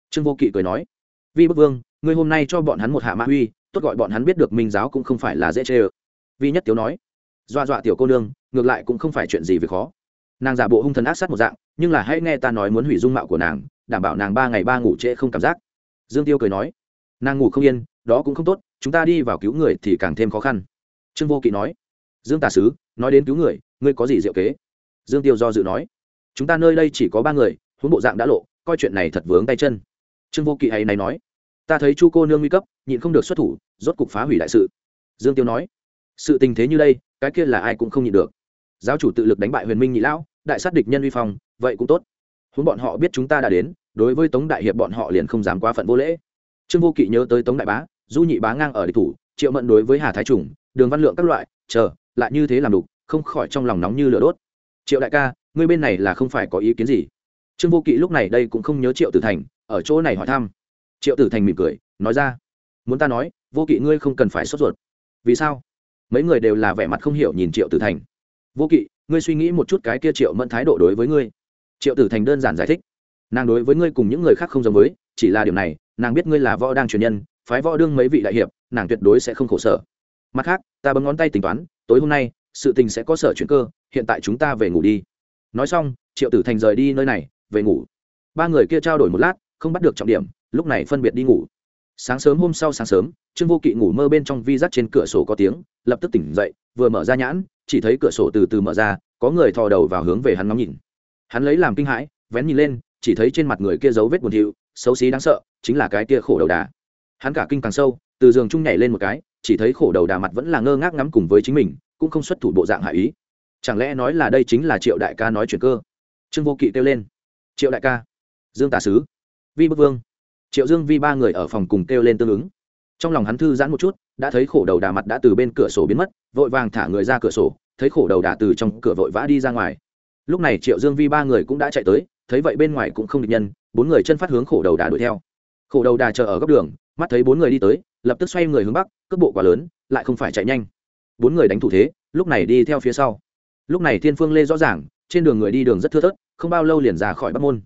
Trương vô kỵ cười nói, vi bức vương ngươi hôm nay cho bọn hắn một hạ mã uy, tốt gọi bọn hắn biết được minh giáo cũng không phải là dễ chê ơ. Vi nhất tiếu nói, dọa dọa tiểu cô nương, ngược lại cũng không phải chuyện gì về khó. Nàng giả bộ hung thần ác sát một dạng, nhưng là hãy nghe ta nói muốn hủy dung mạo của nàng, đảm bảo nàng ba ngày ba ngủ trễ không cảm giác. Dương tiêu cười nói, nàng ngủ không yên, đó cũng không tốt, chúng ta đi vào cứu người thì càng thêm khó khăn. Trương vô kỵ nói, dương tà sứ, nói đến cứu người, ngươi có gì diệu kế? Dương tiêu do dự nói, chúng ta nơi đây chỉ có ba người, huống bộ dạng đã lộ, coi chuyện này thật vướng tay chân. Trương vô kỵ hay này nói ta thấy chu cô nương nguy cấp, nhịn không được xuất thủ, rốt cục phá hủy đại sự. Dương tiêu nói, sự tình thế như đây, cái kia là ai cũng không nhịn được. Giáo chủ tự lực đánh bại huyền minh nhị lão, đại sát địch nhân uy phong, vậy cũng tốt. Huống bọn họ biết chúng ta đã đến, đối với tống đại hiệp bọn họ liền không dám quá phận vô lễ. Trương vô kỵ nhớ tới tống đại bá, du nhị bá ngang ở địch thủ, triệu mẫn đối với hà thái trùng, đường văn lượng các loại, chờ, lại như thế làm đục, không khỏi trong lòng nóng như lửa đốt. Triệu đại ca, ngươi bên này là không phải có ý kiến gì? Trương vô kỵ lúc này đây cũng không nhớ triệu tử thành, ở chỗ này hỏi thăm triệu tử thành mỉm cười, nói ra, muốn ta nói, vô kỵ ngươi không cần phải sốt ruột. Vì sao? Mấy người đều là vẻ mặt không hiểu nhìn triệu tử thành. Vô kỵ, ngươi suy nghĩ một chút cái kia triệu mẫn thái độ đối với ngươi. Triệu tử thành đơn giản giải thích, nàng đối với ngươi cùng những người khác không giống với, chỉ là điều này, nàng biết ngươi là võ đang truyền nhân, phái võ đương mấy vị đại hiệp, nàng tuyệt đối sẽ không khổ sở. Mặt khác, ta bấm ngón tay tính toán, tối hôm nay, sự tình sẽ có sở chuyện cơ, hiện tại chúng ta về ngủ đi. Nói xong, triệu tử thành rời đi nơi này, về ngủ. Ba người kia trao đổi một lát, không bắt được trọng điểm lúc này phân biệt đi ngủ. Sáng sớm hôm sau sáng sớm, trương vô kỵ ngủ mơ bên trong vi rác trên cửa sổ có tiếng, lập tức tỉnh dậy, vừa mở ra nhãn, chỉ thấy cửa sổ từ từ mở ra, có người thò đầu vào hướng về hắn ngắm nhìn. Hắn lấy làm kinh hãi, vén nhìn lên, chỉ thấy trên mặt người kia dấu vết buồn thiu, xấu xí đáng sợ, chính là cái kia khổ đầu đà. Hắn cả kinh càng sâu, từ giường trung nhảy lên một cái, chỉ thấy khổ đầu đà mặt vẫn là ngơ ngác ngắm cùng với chính mình, cũng không xuất thủ bộ dạng hạ ý. Chẳng lẽ nói là đây chính là triệu đại ca nói chuyện cơ? Trương vô kỵ kêu lên. Triệu đại ca. Dương tà sứ. Vi bức vương triệu dương vi ba người ở phòng cùng kêu lên tương ứng. Trong lòng hắn thư giãn một chút, đã thấy khổ đầu đà mặt đã từ bên cửa sổ biến mất, vội vàng thả người ra cửa sổ, thấy khổ đầu đà từ trong cửa vội vã đi ra ngoài. Lúc này triệu dương vi ba người cũng đã chạy tới, thấy vậy bên ngoài cũng không địch nhân, bốn người chân phát hướng khổ đầu đà đuổi theo. Khổ đầu đà chờ ở góc đường, mắt thấy bốn người đi tới, lập tức xoay người hướng bắc, cước bộ quá lớn, lại không phải chạy nhanh. Bốn người đánh thủ thế, lúc này đi theo phía sau. Lúc này thiên phương lê rõ ràng, trên đường người đi đường rất thưa thớt, không bao lâu liền ra khỏi bắc môn.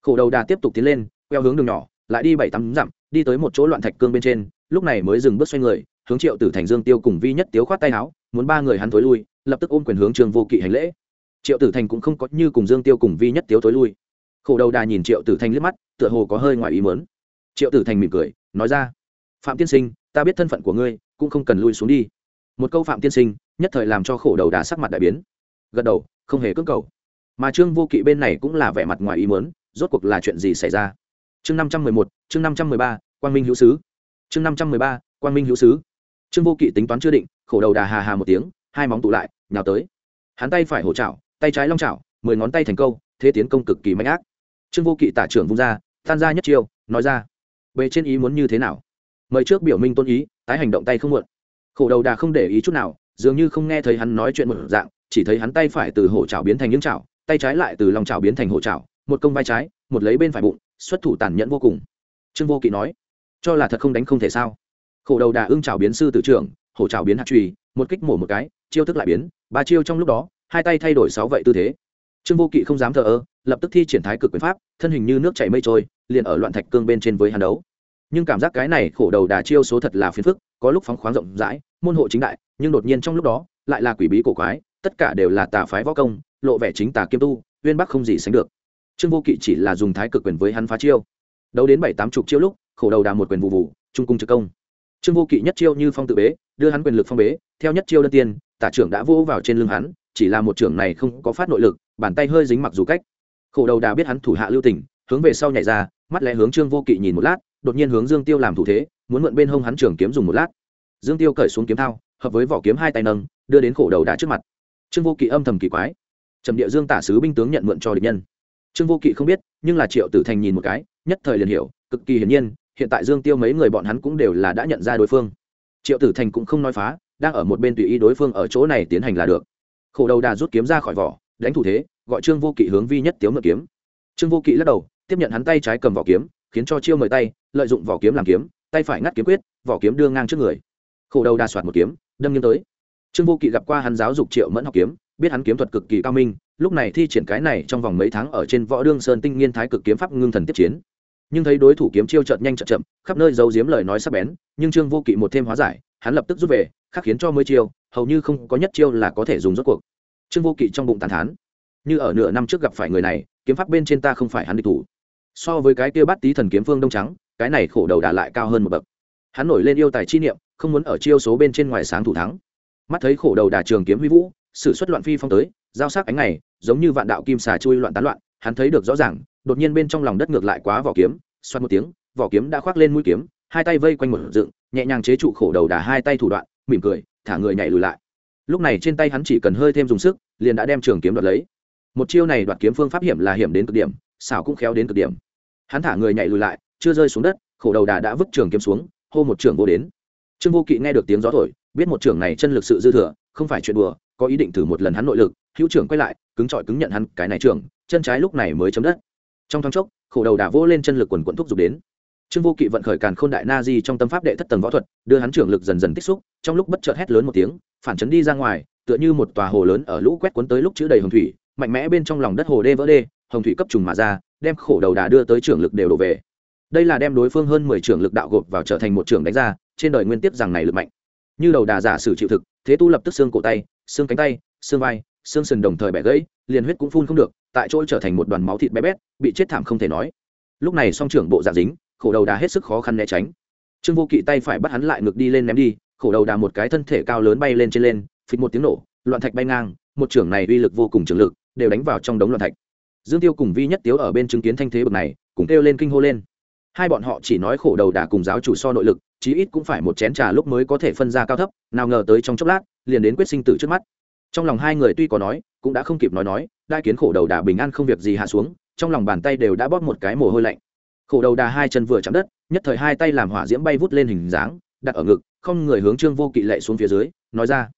Khổ đầu đà tiếp tục tiến lên, queo hướng đường nhỏ lại đi bảy tám dặm, đi tới một chỗ loạn thạch cương bên trên, lúc này mới dừng bước xoay người, hướng triệu tử thành dương tiêu cùng vi nhất tiếu khoát tay áo, muốn ba người hắn thối lui, lập tức ôm quyền hướng trường vô kỵ hành lễ. Triệu tử thành cũng không có như cùng dương tiêu cùng vi nhất tiếu thối lui. Khổ đầu đà nhìn triệu tử thành liếc mắt, tựa hồ có hơi ngoài ý mớn triệu tử thành mỉm cười, nói ra, phạm tiên sinh, ta biết thân phận của ngươi, cũng không cần lui xuống đi. Một câu phạm tiên sinh nhất thời làm cho khổ đầu đà sắc mặt đại biến. Gật đầu, không hề cưỡng cầu. Mà trương vô kỵ bên này cũng là vẻ mặt ngoài ý mớn rốt cuộc là chuyện gì xảy ra? Chương năm trăm mười một, chương năm trăm mười ba, quang minh hữu sứ. Chương năm trăm mười ba, quang minh hữu sứ. Trương vô kỵ tính toán chưa định, khổ đầu đà hà hà một tiếng, hai móng tụ lại, nhào tới. Hắn tay phải hổ chảo, tay trái long chảo, mười ngón tay thành câu, thế tiến công cực kỳ mạnh ác. Trương vô kỵ tả trưởng vung ra, tan ra nhất chiêu, nói ra, bề trên ý muốn như thế nào? Mời trước biểu minh tôn ý, tái hành động tay không muộn. Khổ đầu đà không để ý chút nào, dường như không nghe thấy hắn nói chuyện một dạng, chỉ thấy hắn tay phải từ hổ chảo biến thành những chảo, tay trái lại từ lòng chảo biến thành hổ chảo, một công vai trái, một lấy bên phải bụng xuất thủ tàn nhẫn vô cùng. Trương vô kỵ nói, cho là thật không đánh không thể sao? Khổ đầu đà ưng trào biến sư tử trưởng, hổ trào biến hạt trùy một kích mổ một cái, chiêu thức lại biến, ba chiêu trong lúc đó, hai tay thay đổi sáu vậy tư thế. Trương vô kỵ không dám thờ ơ, lập tức thi triển thái cực quyền pháp, thân hình như nước chảy mây trôi, liền ở loạn thạch cương bên trên với hàn đấu. Nhưng cảm giác cái này khổ đầu đà chiêu số thật là phiền phức, có lúc phóng khoáng rộng rãi, môn hộ chính đại, nhưng đột nhiên trong lúc đó, lại là quỷ bí cổ quái, tất cả đều là tà phái võ công, lộ vẻ chính tà kiêm tu, uyên bắc không gì sánh được trương vô kỵ chỉ là dùng thái cực quyền với hắn phá chiêu. Đấu đến bảy tám chục chiêu lúc, khổ đầu đà một quyền vụ vụ, trung cung trực công. Trương vô kỵ nhất chiêu như phong tự bế, đưa hắn quyền lực phong bế, theo nhất chiêu đơn tiên, tả trưởng đã vỗ vào trên lưng hắn, chỉ là một trưởng này không có phát nội lực, bàn tay hơi dính mặc dù cách. Khổ đầu đà biết hắn thủ hạ lưu tình, hướng về sau nhảy ra, mắt lẽ hướng trương vô kỵ nhìn một lát, đột nhiên hướng dương tiêu làm thủ thế, muốn mượn bên hông hắn trường kiếm dùng một lát. Dương tiêu cởi xuống kiếm thao, hợp với vỏ kiếm hai tay nâng, đưa đến khổ đầu đà trước mặt. Trương vô kỵ âm thầm kỳ quái. Trầm địa dương tả sứ binh tướng nhận mượn cho địch nhân trương vô kỵ không biết, nhưng là triệu tử thành nhìn một cái, nhất thời liền hiểu, cực kỳ hiển nhiên, hiện tại dương tiêu mấy người bọn hắn cũng đều là đã nhận ra đối phương. Triệu tử thành cũng không nói phá, đang ở một bên tùy ý đối phương ở chỗ này tiến hành là được. Khổ đầu đà rút kiếm ra khỏi vỏ, đánh thủ thế, gọi trương vô kỵ hướng vi nhất tiếu mượn kiếm. Trương vô kỵ lắc đầu, tiếp nhận hắn tay trái cầm vỏ kiếm, khiến cho chiêu mời tay, lợi dụng vỏ kiếm làm kiếm, tay phải ngắt kiếm quyết, vỏ kiếm đưa ngang trước người. Khổ đầu đà soạt một kiếm, đâm nghiêng tới. Trương vô kỵ gặp qua hắn giáo dục triệu mẫn học kiếm, biết hắn kiếm thuật cực kỳ cao minh lúc này thi triển cái này trong vòng mấy tháng ở trên võ đương sơn tinh nghiên thái cực kiếm pháp ngưng thần tiếp chiến. Nhưng thấy đối thủ kiếm chiêu chợt nhanh chợt chậm, khắp nơi giấu giếm lời nói sắc bén, nhưng trương vô kỵ một thêm hóa giải, hắn lập tức rút về, khắc khiến cho mới chiêu, hầu như không có nhất chiêu là có thể dùng rốt cuộc. Trương vô kỵ trong bụng tàn thán, như ở nửa năm trước gặp phải người này, kiếm pháp bên trên ta không phải hắn địch thủ. So với cái kia bắt tý thần kiếm phương đông trắng, cái này khổ đầu đà lại cao hơn một bậc. Hắn nổi lên yêu tài chi niệm, không muốn ở chiêu số bên trên ngoài sáng thủ thắng. Mắt thấy khổ đầu đà trường kiếm huy vũ, sử xuất loạn phi phong tới giao sắc ánh này giống như vạn đạo kim xà chui loạn tán loạn, hắn thấy được rõ ràng, đột nhiên bên trong lòng đất ngược lại quá vỏ kiếm, xoát một tiếng, vỏ kiếm đã khoác lên mũi kiếm, hai tay vây quanh một dựng, nhẹ nhàng chế trụ khổ đầu đà hai tay thủ đoạn, mỉm cười, thả người nhảy lùi lại. Lúc này trên tay hắn chỉ cần hơi thêm dùng sức, liền đã đem trường kiếm đoạt lấy. Một chiêu này đoạt kiếm phương pháp hiểm là hiểm đến cực điểm, xảo cũng khéo đến cực điểm. Hắn thả người nhảy lùi lại, chưa rơi xuống đất, khổ đầu đà đã vứt trường kiếm xuống, hô một trường vô đến. Trương vô kỵ nghe được tiếng gió thổi, biết một trường này chân lực sự dư thừa, không phải chuyện đùa, có ý định thử một lần hắn nội lực hữu trưởng quay lại cứng trọi cứng nhận hắn cái này trưởng, chân trái lúc này mới chấm đất. Trong thoáng chốc khổ đầu đà vỗ lên chân lực quần quận thúc giục đến. Trương vô kỵ vận khởi càn khôn đại na di trong tâm pháp đệ thất tầng võ thuật đưa hắn trưởng lực dần dần tích xúc trong lúc bất chợt hét lớn một tiếng phản chấn đi ra ngoài tựa như một tòa hồ lớn ở lũ quét cuốn tới lúc chữ đầy hồng thủy mạnh mẽ bên trong lòng đất hồ đê vỡ đê hồng thủy cấp trùng mà ra đem khổ đầu đà đưa tới trưởng lực đều đổ về. Đây là đem đối phương hơn mười trưởng lực đạo gộp vào trở thành một trưởng đánh ra trên đời nguyên tiếp rằng này lực mạnh. Như đầu đà giả sử chịu thực thế tu lập tức xương cổ tay xương cánh tay xương vai xương sườn đồng thời bẻ gãy, liền huyết cũng phun không được, tại chỗ trở thành một đoàn máu thịt bé bét, bị chết thảm không thể nói. Lúc này song trưởng bộ dạng dính, khổ đầu đà hết sức khó khăn né tránh. Trương vô kỵ tay phải bắt hắn lại ngược đi lên ném đi, khổ đầu đà một cái thân thể cao lớn bay lên trên lên, phịch một tiếng nổ, loạn thạch bay ngang, một trưởng này uy lực vô cùng trường lực, đều đánh vào trong đống loạn thạch. Dương tiêu cùng vi nhất tiếu ở bên chứng kiến thanh thế bực này, cùng kêu lên kinh hô lên. Hai bọn họ chỉ nói khổ đầu đà cùng giáo chủ so nội lực, chí ít cũng phải một chén trà lúc mới có thể phân ra cao thấp, nào ngờ tới trong chốc lát, liền đến quyết sinh tử trước mắt trong lòng hai người tuy có nói, cũng đã không kịp nói nói đai kiến khổ đầu đà bình an không việc gì hạ xuống, trong lòng bàn tay đều đã bóp một cái mồ hôi lạnh. Khổ đầu đà hai chân vừa chạm đất, nhất thời hai tay làm hỏa diễm bay vút lên hình dáng, đặt ở ngực, không người hướng trương vô kỵ lệ xuống phía dưới, nói ra,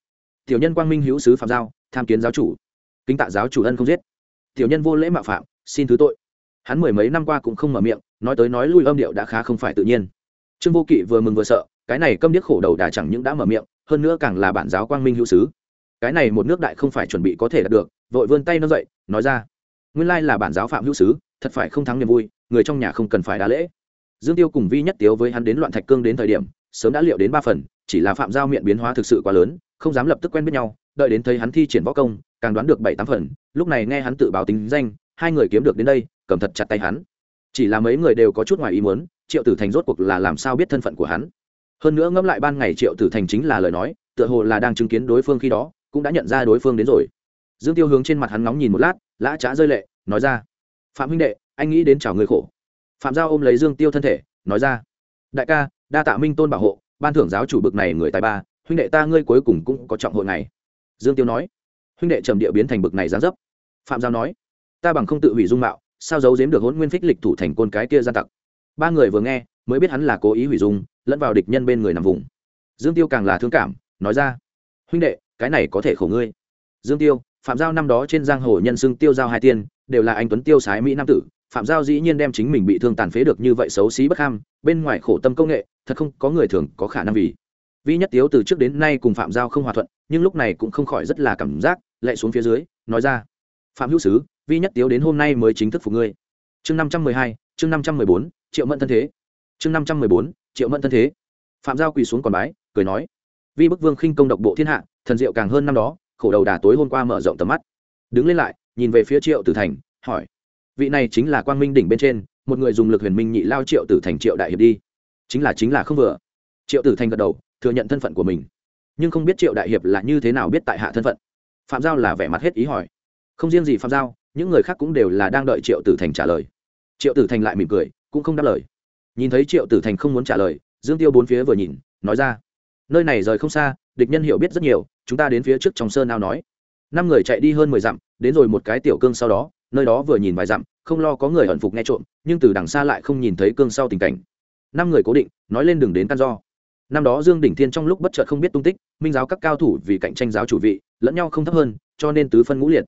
tiểu nhân quang minh hữu sứ phạm giao, tham kiến giáo chủ. Kính tạ giáo chủ ân không giết. Tiểu nhân vô lễ mạo phạm, xin thứ tội. Hắn mười mấy năm qua cũng không mở miệng, nói tới nói lui âm điệu đã khá không phải tự nhiên. Trương vô kỵ vừa mừng vừa sợ, cái này câm điếc khổ đầu đà chẳng những đã mở miệng, hơn nữa càng là bản giáo quang minh hữu sứ cái này một nước đại không phải chuẩn bị có thể đạt được, vội vươn tay nó dậy, nói ra, nguyên lai là bản giáo phạm hữu sứ, thật phải không thắng niềm vui, người trong nhà không cần phải đá lễ. Dương tiêu cùng vi nhất tiếu với hắn đến loạn thạch cương đến thời điểm, sớm đã liệu đến ba phần, chỉ là phạm giao miệng biến hóa thực sự quá lớn, không dám lập tức quen biết nhau, đợi đến thấy hắn thi triển võ công, càng đoán được bảy tám phần, lúc này nghe hắn tự báo tính danh, hai người kiếm được đến đây, cầm thật chặt tay hắn. Chỉ là mấy người đều có chút ngoài ý muốn, triệu tử thành rốt cuộc là làm sao biết thân phận của hắn. Hơn nữa ngẫm lại ban ngày triệu tử thành chính là lời nói, tựa hồ là đang chứng kiến đối phương khi đó cũng đã nhận ra đối phương đến rồi. Dương tiêu hướng trên mặt hắn ngóng nhìn một lát, lã trá rơi lệ, nói ra, phạm huynh đệ, anh nghĩ đến chào người khổ. Phạm giao ôm lấy dương tiêu thân thể, nói ra, đại ca, đa tạ minh tôn bảo hộ, ban thưởng giáo chủ bực này người tài ba, huynh đệ ta ngươi cuối cùng cũng có trọng hội này. Dương tiêu nói, huynh đệ trầm địa biến thành bực này gián dấp. Phạm giao nói, ta bằng không tự hủy dung mạo, sao giấu giếm được hôn nguyên phích lịch thủ thành côn cái kia gian tặc? Ba người vừa nghe, mới biết hắn là cố ý hủy dung, lẫn vào địch nhân bên người nằm vùng. Dương tiêu càng là thương cảm, nói ra, huynh đệ cái này có thể khổ ngươi. Dương tiêu, phạm giao năm đó trên giang hồ nhân xưng tiêu giao hai tiên, đều là anh tuấn tiêu sái mỹ nam tử. Phạm giao dĩ nhiên đem chính mình bị thương tàn phế được như vậy xấu xí bất ham, bên ngoài khổ tâm công nghệ, thật không có người thường có khả năng vì. Vi nhất tiếu từ trước đến nay cùng phạm giao không hòa thuận, nhưng lúc này cũng không khỏi rất là cảm giác, lệ xuống phía dưới, nói ra, phạm hữu sứ vi nhất tiếu đến hôm nay mới chính thức phục ngươi. Chương năm trăm mười hai, chương năm trăm mười bốn, triệu mẫn thân thế. Chương năm trăm mười bốn, triệu mẫn thân thế. Phạm giao quỳ xuống còn bái, cười nói vi bức vương khinh công độc bộ thiên hạ thần diệu càng hơn năm đó, khổ đầu đà tối hôm qua mở rộng tầm mắt. Đứng lên lại, nhìn về phía triệu tử thành, hỏi, vị này chính là quang minh đỉnh bên trên, một người dùng lực huyền minh nhị lao triệu tử thành triệu đại hiệp đi. Chính là chính là không vừa. Triệu tử thành gật đầu, thừa nhận thân phận của mình. Nhưng không biết triệu đại hiệp là như thế nào biết tại hạ thân phận. Phạm giao là vẻ mặt hết ý hỏi. Không riêng gì phạm giao, những người khác cũng đều là đang đợi triệu tử thành trả lời. Triệu tử thành lại mỉm cười, cũng không đáp lời. Nhìn thấy triệu tử thành không muốn trả lời, dương tiêu bốn phía vừa nhìn, nói ra, nơi này rời không xa, địch nhân hiểu biết rất nhiều chúng ta đến phía trước trong sơn ao nói. Năm người chạy đi hơn mười dặm, đến rồi một cái tiểu cương sau đó, nơi đó vừa nhìn vài dặm, không lo có người ẩn phục nghe trộm, nhưng từ đằng xa lại không nhìn thấy cương sau tình cảnh. Năm người cố định, nói lên đường đến căn do. Năm đó dương đỉnh thiên trong lúc bất chợt không biết tung tích, minh giáo các cao thủ vì cạnh tranh giáo chủ vị, lẫn nhau không thấp hơn, cho nên tứ phân ngũ liệt.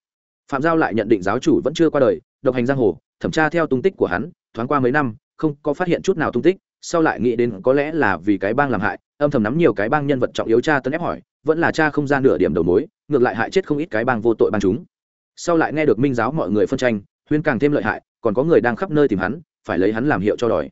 Phạm giao lại nhận định giáo chủ vẫn chưa qua đời, độc hành giang hồ, thẩm tra theo tung tích của hắn, thoáng qua mấy năm, không có phát hiện chút nào tung tích, sau lại nghĩ đến có lẽ là vì cái bang làm hại, âm thầm nắm nhiều cái bang nhân vật trọng yếu tra tấn ép hỏi vẫn là cha không ra nửa điểm đầu mối, ngược lại hại chết không ít cái bang vô tội bang chúng. Sau lại nghe được minh giáo mọi người phân tranh, huyên càng thêm lợi hại, còn có người đang khắp nơi tìm hắn, phải lấy hắn làm hiệu cho đòi.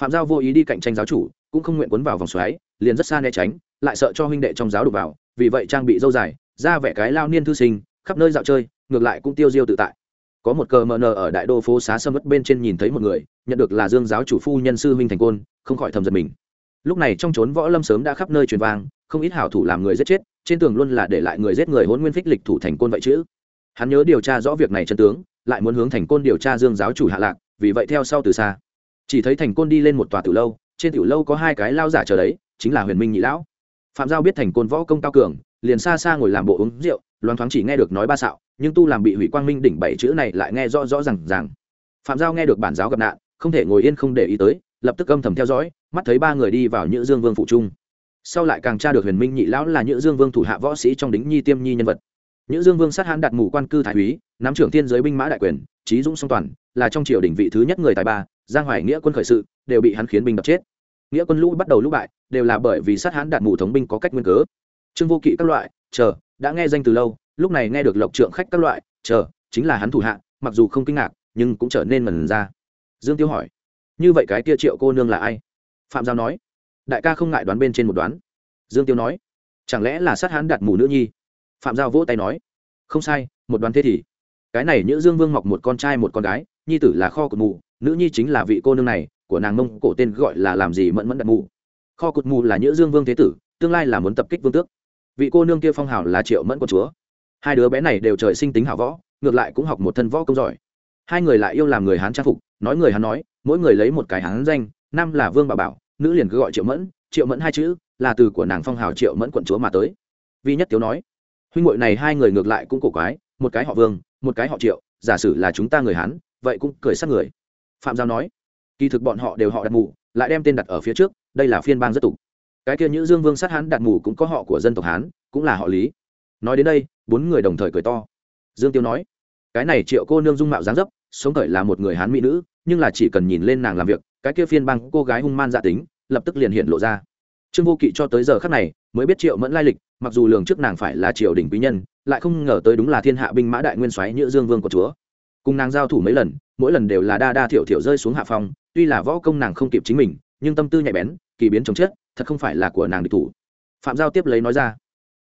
Phạm giao vô ý đi cạnh tranh giáo chủ, cũng không nguyện quấn vào vòng xoáy, liền rất xa né tránh, lại sợ cho huynh đệ trong giáo đục vào, vì vậy trang bị dâu dài, ra vẻ cái lao niên thư sinh, khắp nơi dạo chơi, ngược lại cũng tiêu diêu tự tại. Có một cờ mờ nờ ở đại đô phố xá sâm ất bên trên nhìn thấy một người, nhận được là dương giáo chủ phu nhân sư huynh thành côn, không khỏi thầm giật mình lúc này trong trốn võ lâm sớm đã khắp nơi truyền vang, không ít hảo thủ làm người giết chết, trên tường luôn là để lại người giết người hôn nguyên phích lịch thủ thành côn vậy chứ. hắn nhớ điều tra rõ việc này chân tướng, lại muốn hướng thành côn điều tra dương giáo chủ hạ lạc, vì vậy theo sau từ xa. Chỉ thấy thành côn đi lên một tòa tiểu lâu, trên tiểu lâu có hai cái lao giả chờ đấy, chính là huyền minh nhị lão. Phạm giao biết thành côn võ công cao cường, liền xa xa ngồi làm bộ uống rượu loan thoáng chỉ nghe được nói ba xạo, nhưng tu làm bị hủy quang minh đỉnh bảy chữ này lại nghe rõ rõ rằng rằng phạm giao nghe được bản giáo gặp nạn, không thể ngồi yên không để ý tới lập tức âm thầm theo dõi, mắt thấy ba người đi vào nhữ dương vương phụ trung sau lại càng tra được huyền minh nhị lão là nhữ dương vương thủ hạ võ sĩ trong đính nhi tiêm nhi nhân vật. Nhữ dương vương sát hãn đặt mù quan cư thái úy, nắm trưởng thiên giới binh mã đại quyền trí dũng song toàn, là trong triều đỉnh vị thứ nhất người tài ba, giang hoài nghĩa quân khởi sự, đều bị hắn khiến binh đập chết. Nghĩa quân lũ bắt đầu lũ bại, đều là bởi vì sát hãn đạt mù thống binh có cách nguyên cớ. Trương vô kỵ các loại, chờ, đã nghe danh từ lâu, lúc này nghe được lộc trượng khách các loại, chờ, chính là hắn thủ hạ, mặc dù không kinh ngạc, nhưng cũng trở nên mần ra. Dương tiêu hỏi như vậy cái kia triệu cô nương là ai? Phạm giao nói. Đại ca không ngại đoán bên trên một đoán. Dương tiêu nói. Chẳng lẽ là sát hán đặt mù nữ nhi? Phạm giao vỗ tay nói. Không sai, một đoán thế thì. Cái này nhữ dương vương mọc một con trai một con gái, nhi tử là kho cột mù, nữ nhi chính là vị cô nương này, của nàng mông cổ tên gọi là làm gì mẫn mẫn đặt mù. Kho cột mù là nhữ dương vương thế tử, tương lai là muốn tập kích vương tước. Vị cô nương kia phong hào là triệu mẫn con chúa. Hai đứa bé này đều trời sinh tính hảo võ, ngược lại cũng học một thân võ công giỏi. Hai người lại yêu làm người hán trang phục, nói người hán nói mỗi người lấy một cái hán danh, nam là vương bà bảo, nữ liền cứ gọi triệu mẫn triệu mẫn hai chữ, là từ của nàng phong hào triệu mẫn quận chúa mà tới. Vi nhất tiếu nói, huynh hội này hai người ngược lại cũng cổ quái, một cái họ vương, một cái họ triệu, giả sử là chúng ta người hán, vậy cũng cười sát người. Phạm giao nói, kỳ thực bọn họ đều họ đặt mù, lại đem tên đặt ở phía trước, đây là phiên bang rất tục. Cái kia nhữ dương vương sát hán đặt mù cũng có họ của dân tộc hán, cũng là họ lý. Nói đến đây, bốn người đồng thời cười to. Dương tiêu nói, cái này triệu cô nương dung mạo dáng dấp, sống khởi là một người hán mỹ nữ nhưng là chỉ cần nhìn lên nàng làm việc, cái kia phiên bang cô gái hung man dạ tính, lập tức liền hiện lộ ra. Trương vô kỵ cho tới giờ khắc này, mới biết triệu mẫn lai lịch, mặc dù lường trước nàng phải là triều đình quý nhân, lại không ngờ tới đúng là thiên hạ binh mã đại nguyên soái nhữ dương vương của chúa. Cùng nàng giao thủ mấy lần, mỗi lần đều là đa đa thiểu thiểu rơi xuống hạ phòng tuy là võ công nàng không kịp chính mình, nhưng tâm tư nhạy bén, kỳ biến chống chết, thật không phải là của nàng địch thủ. Phạm giao tiếp lấy nói ra,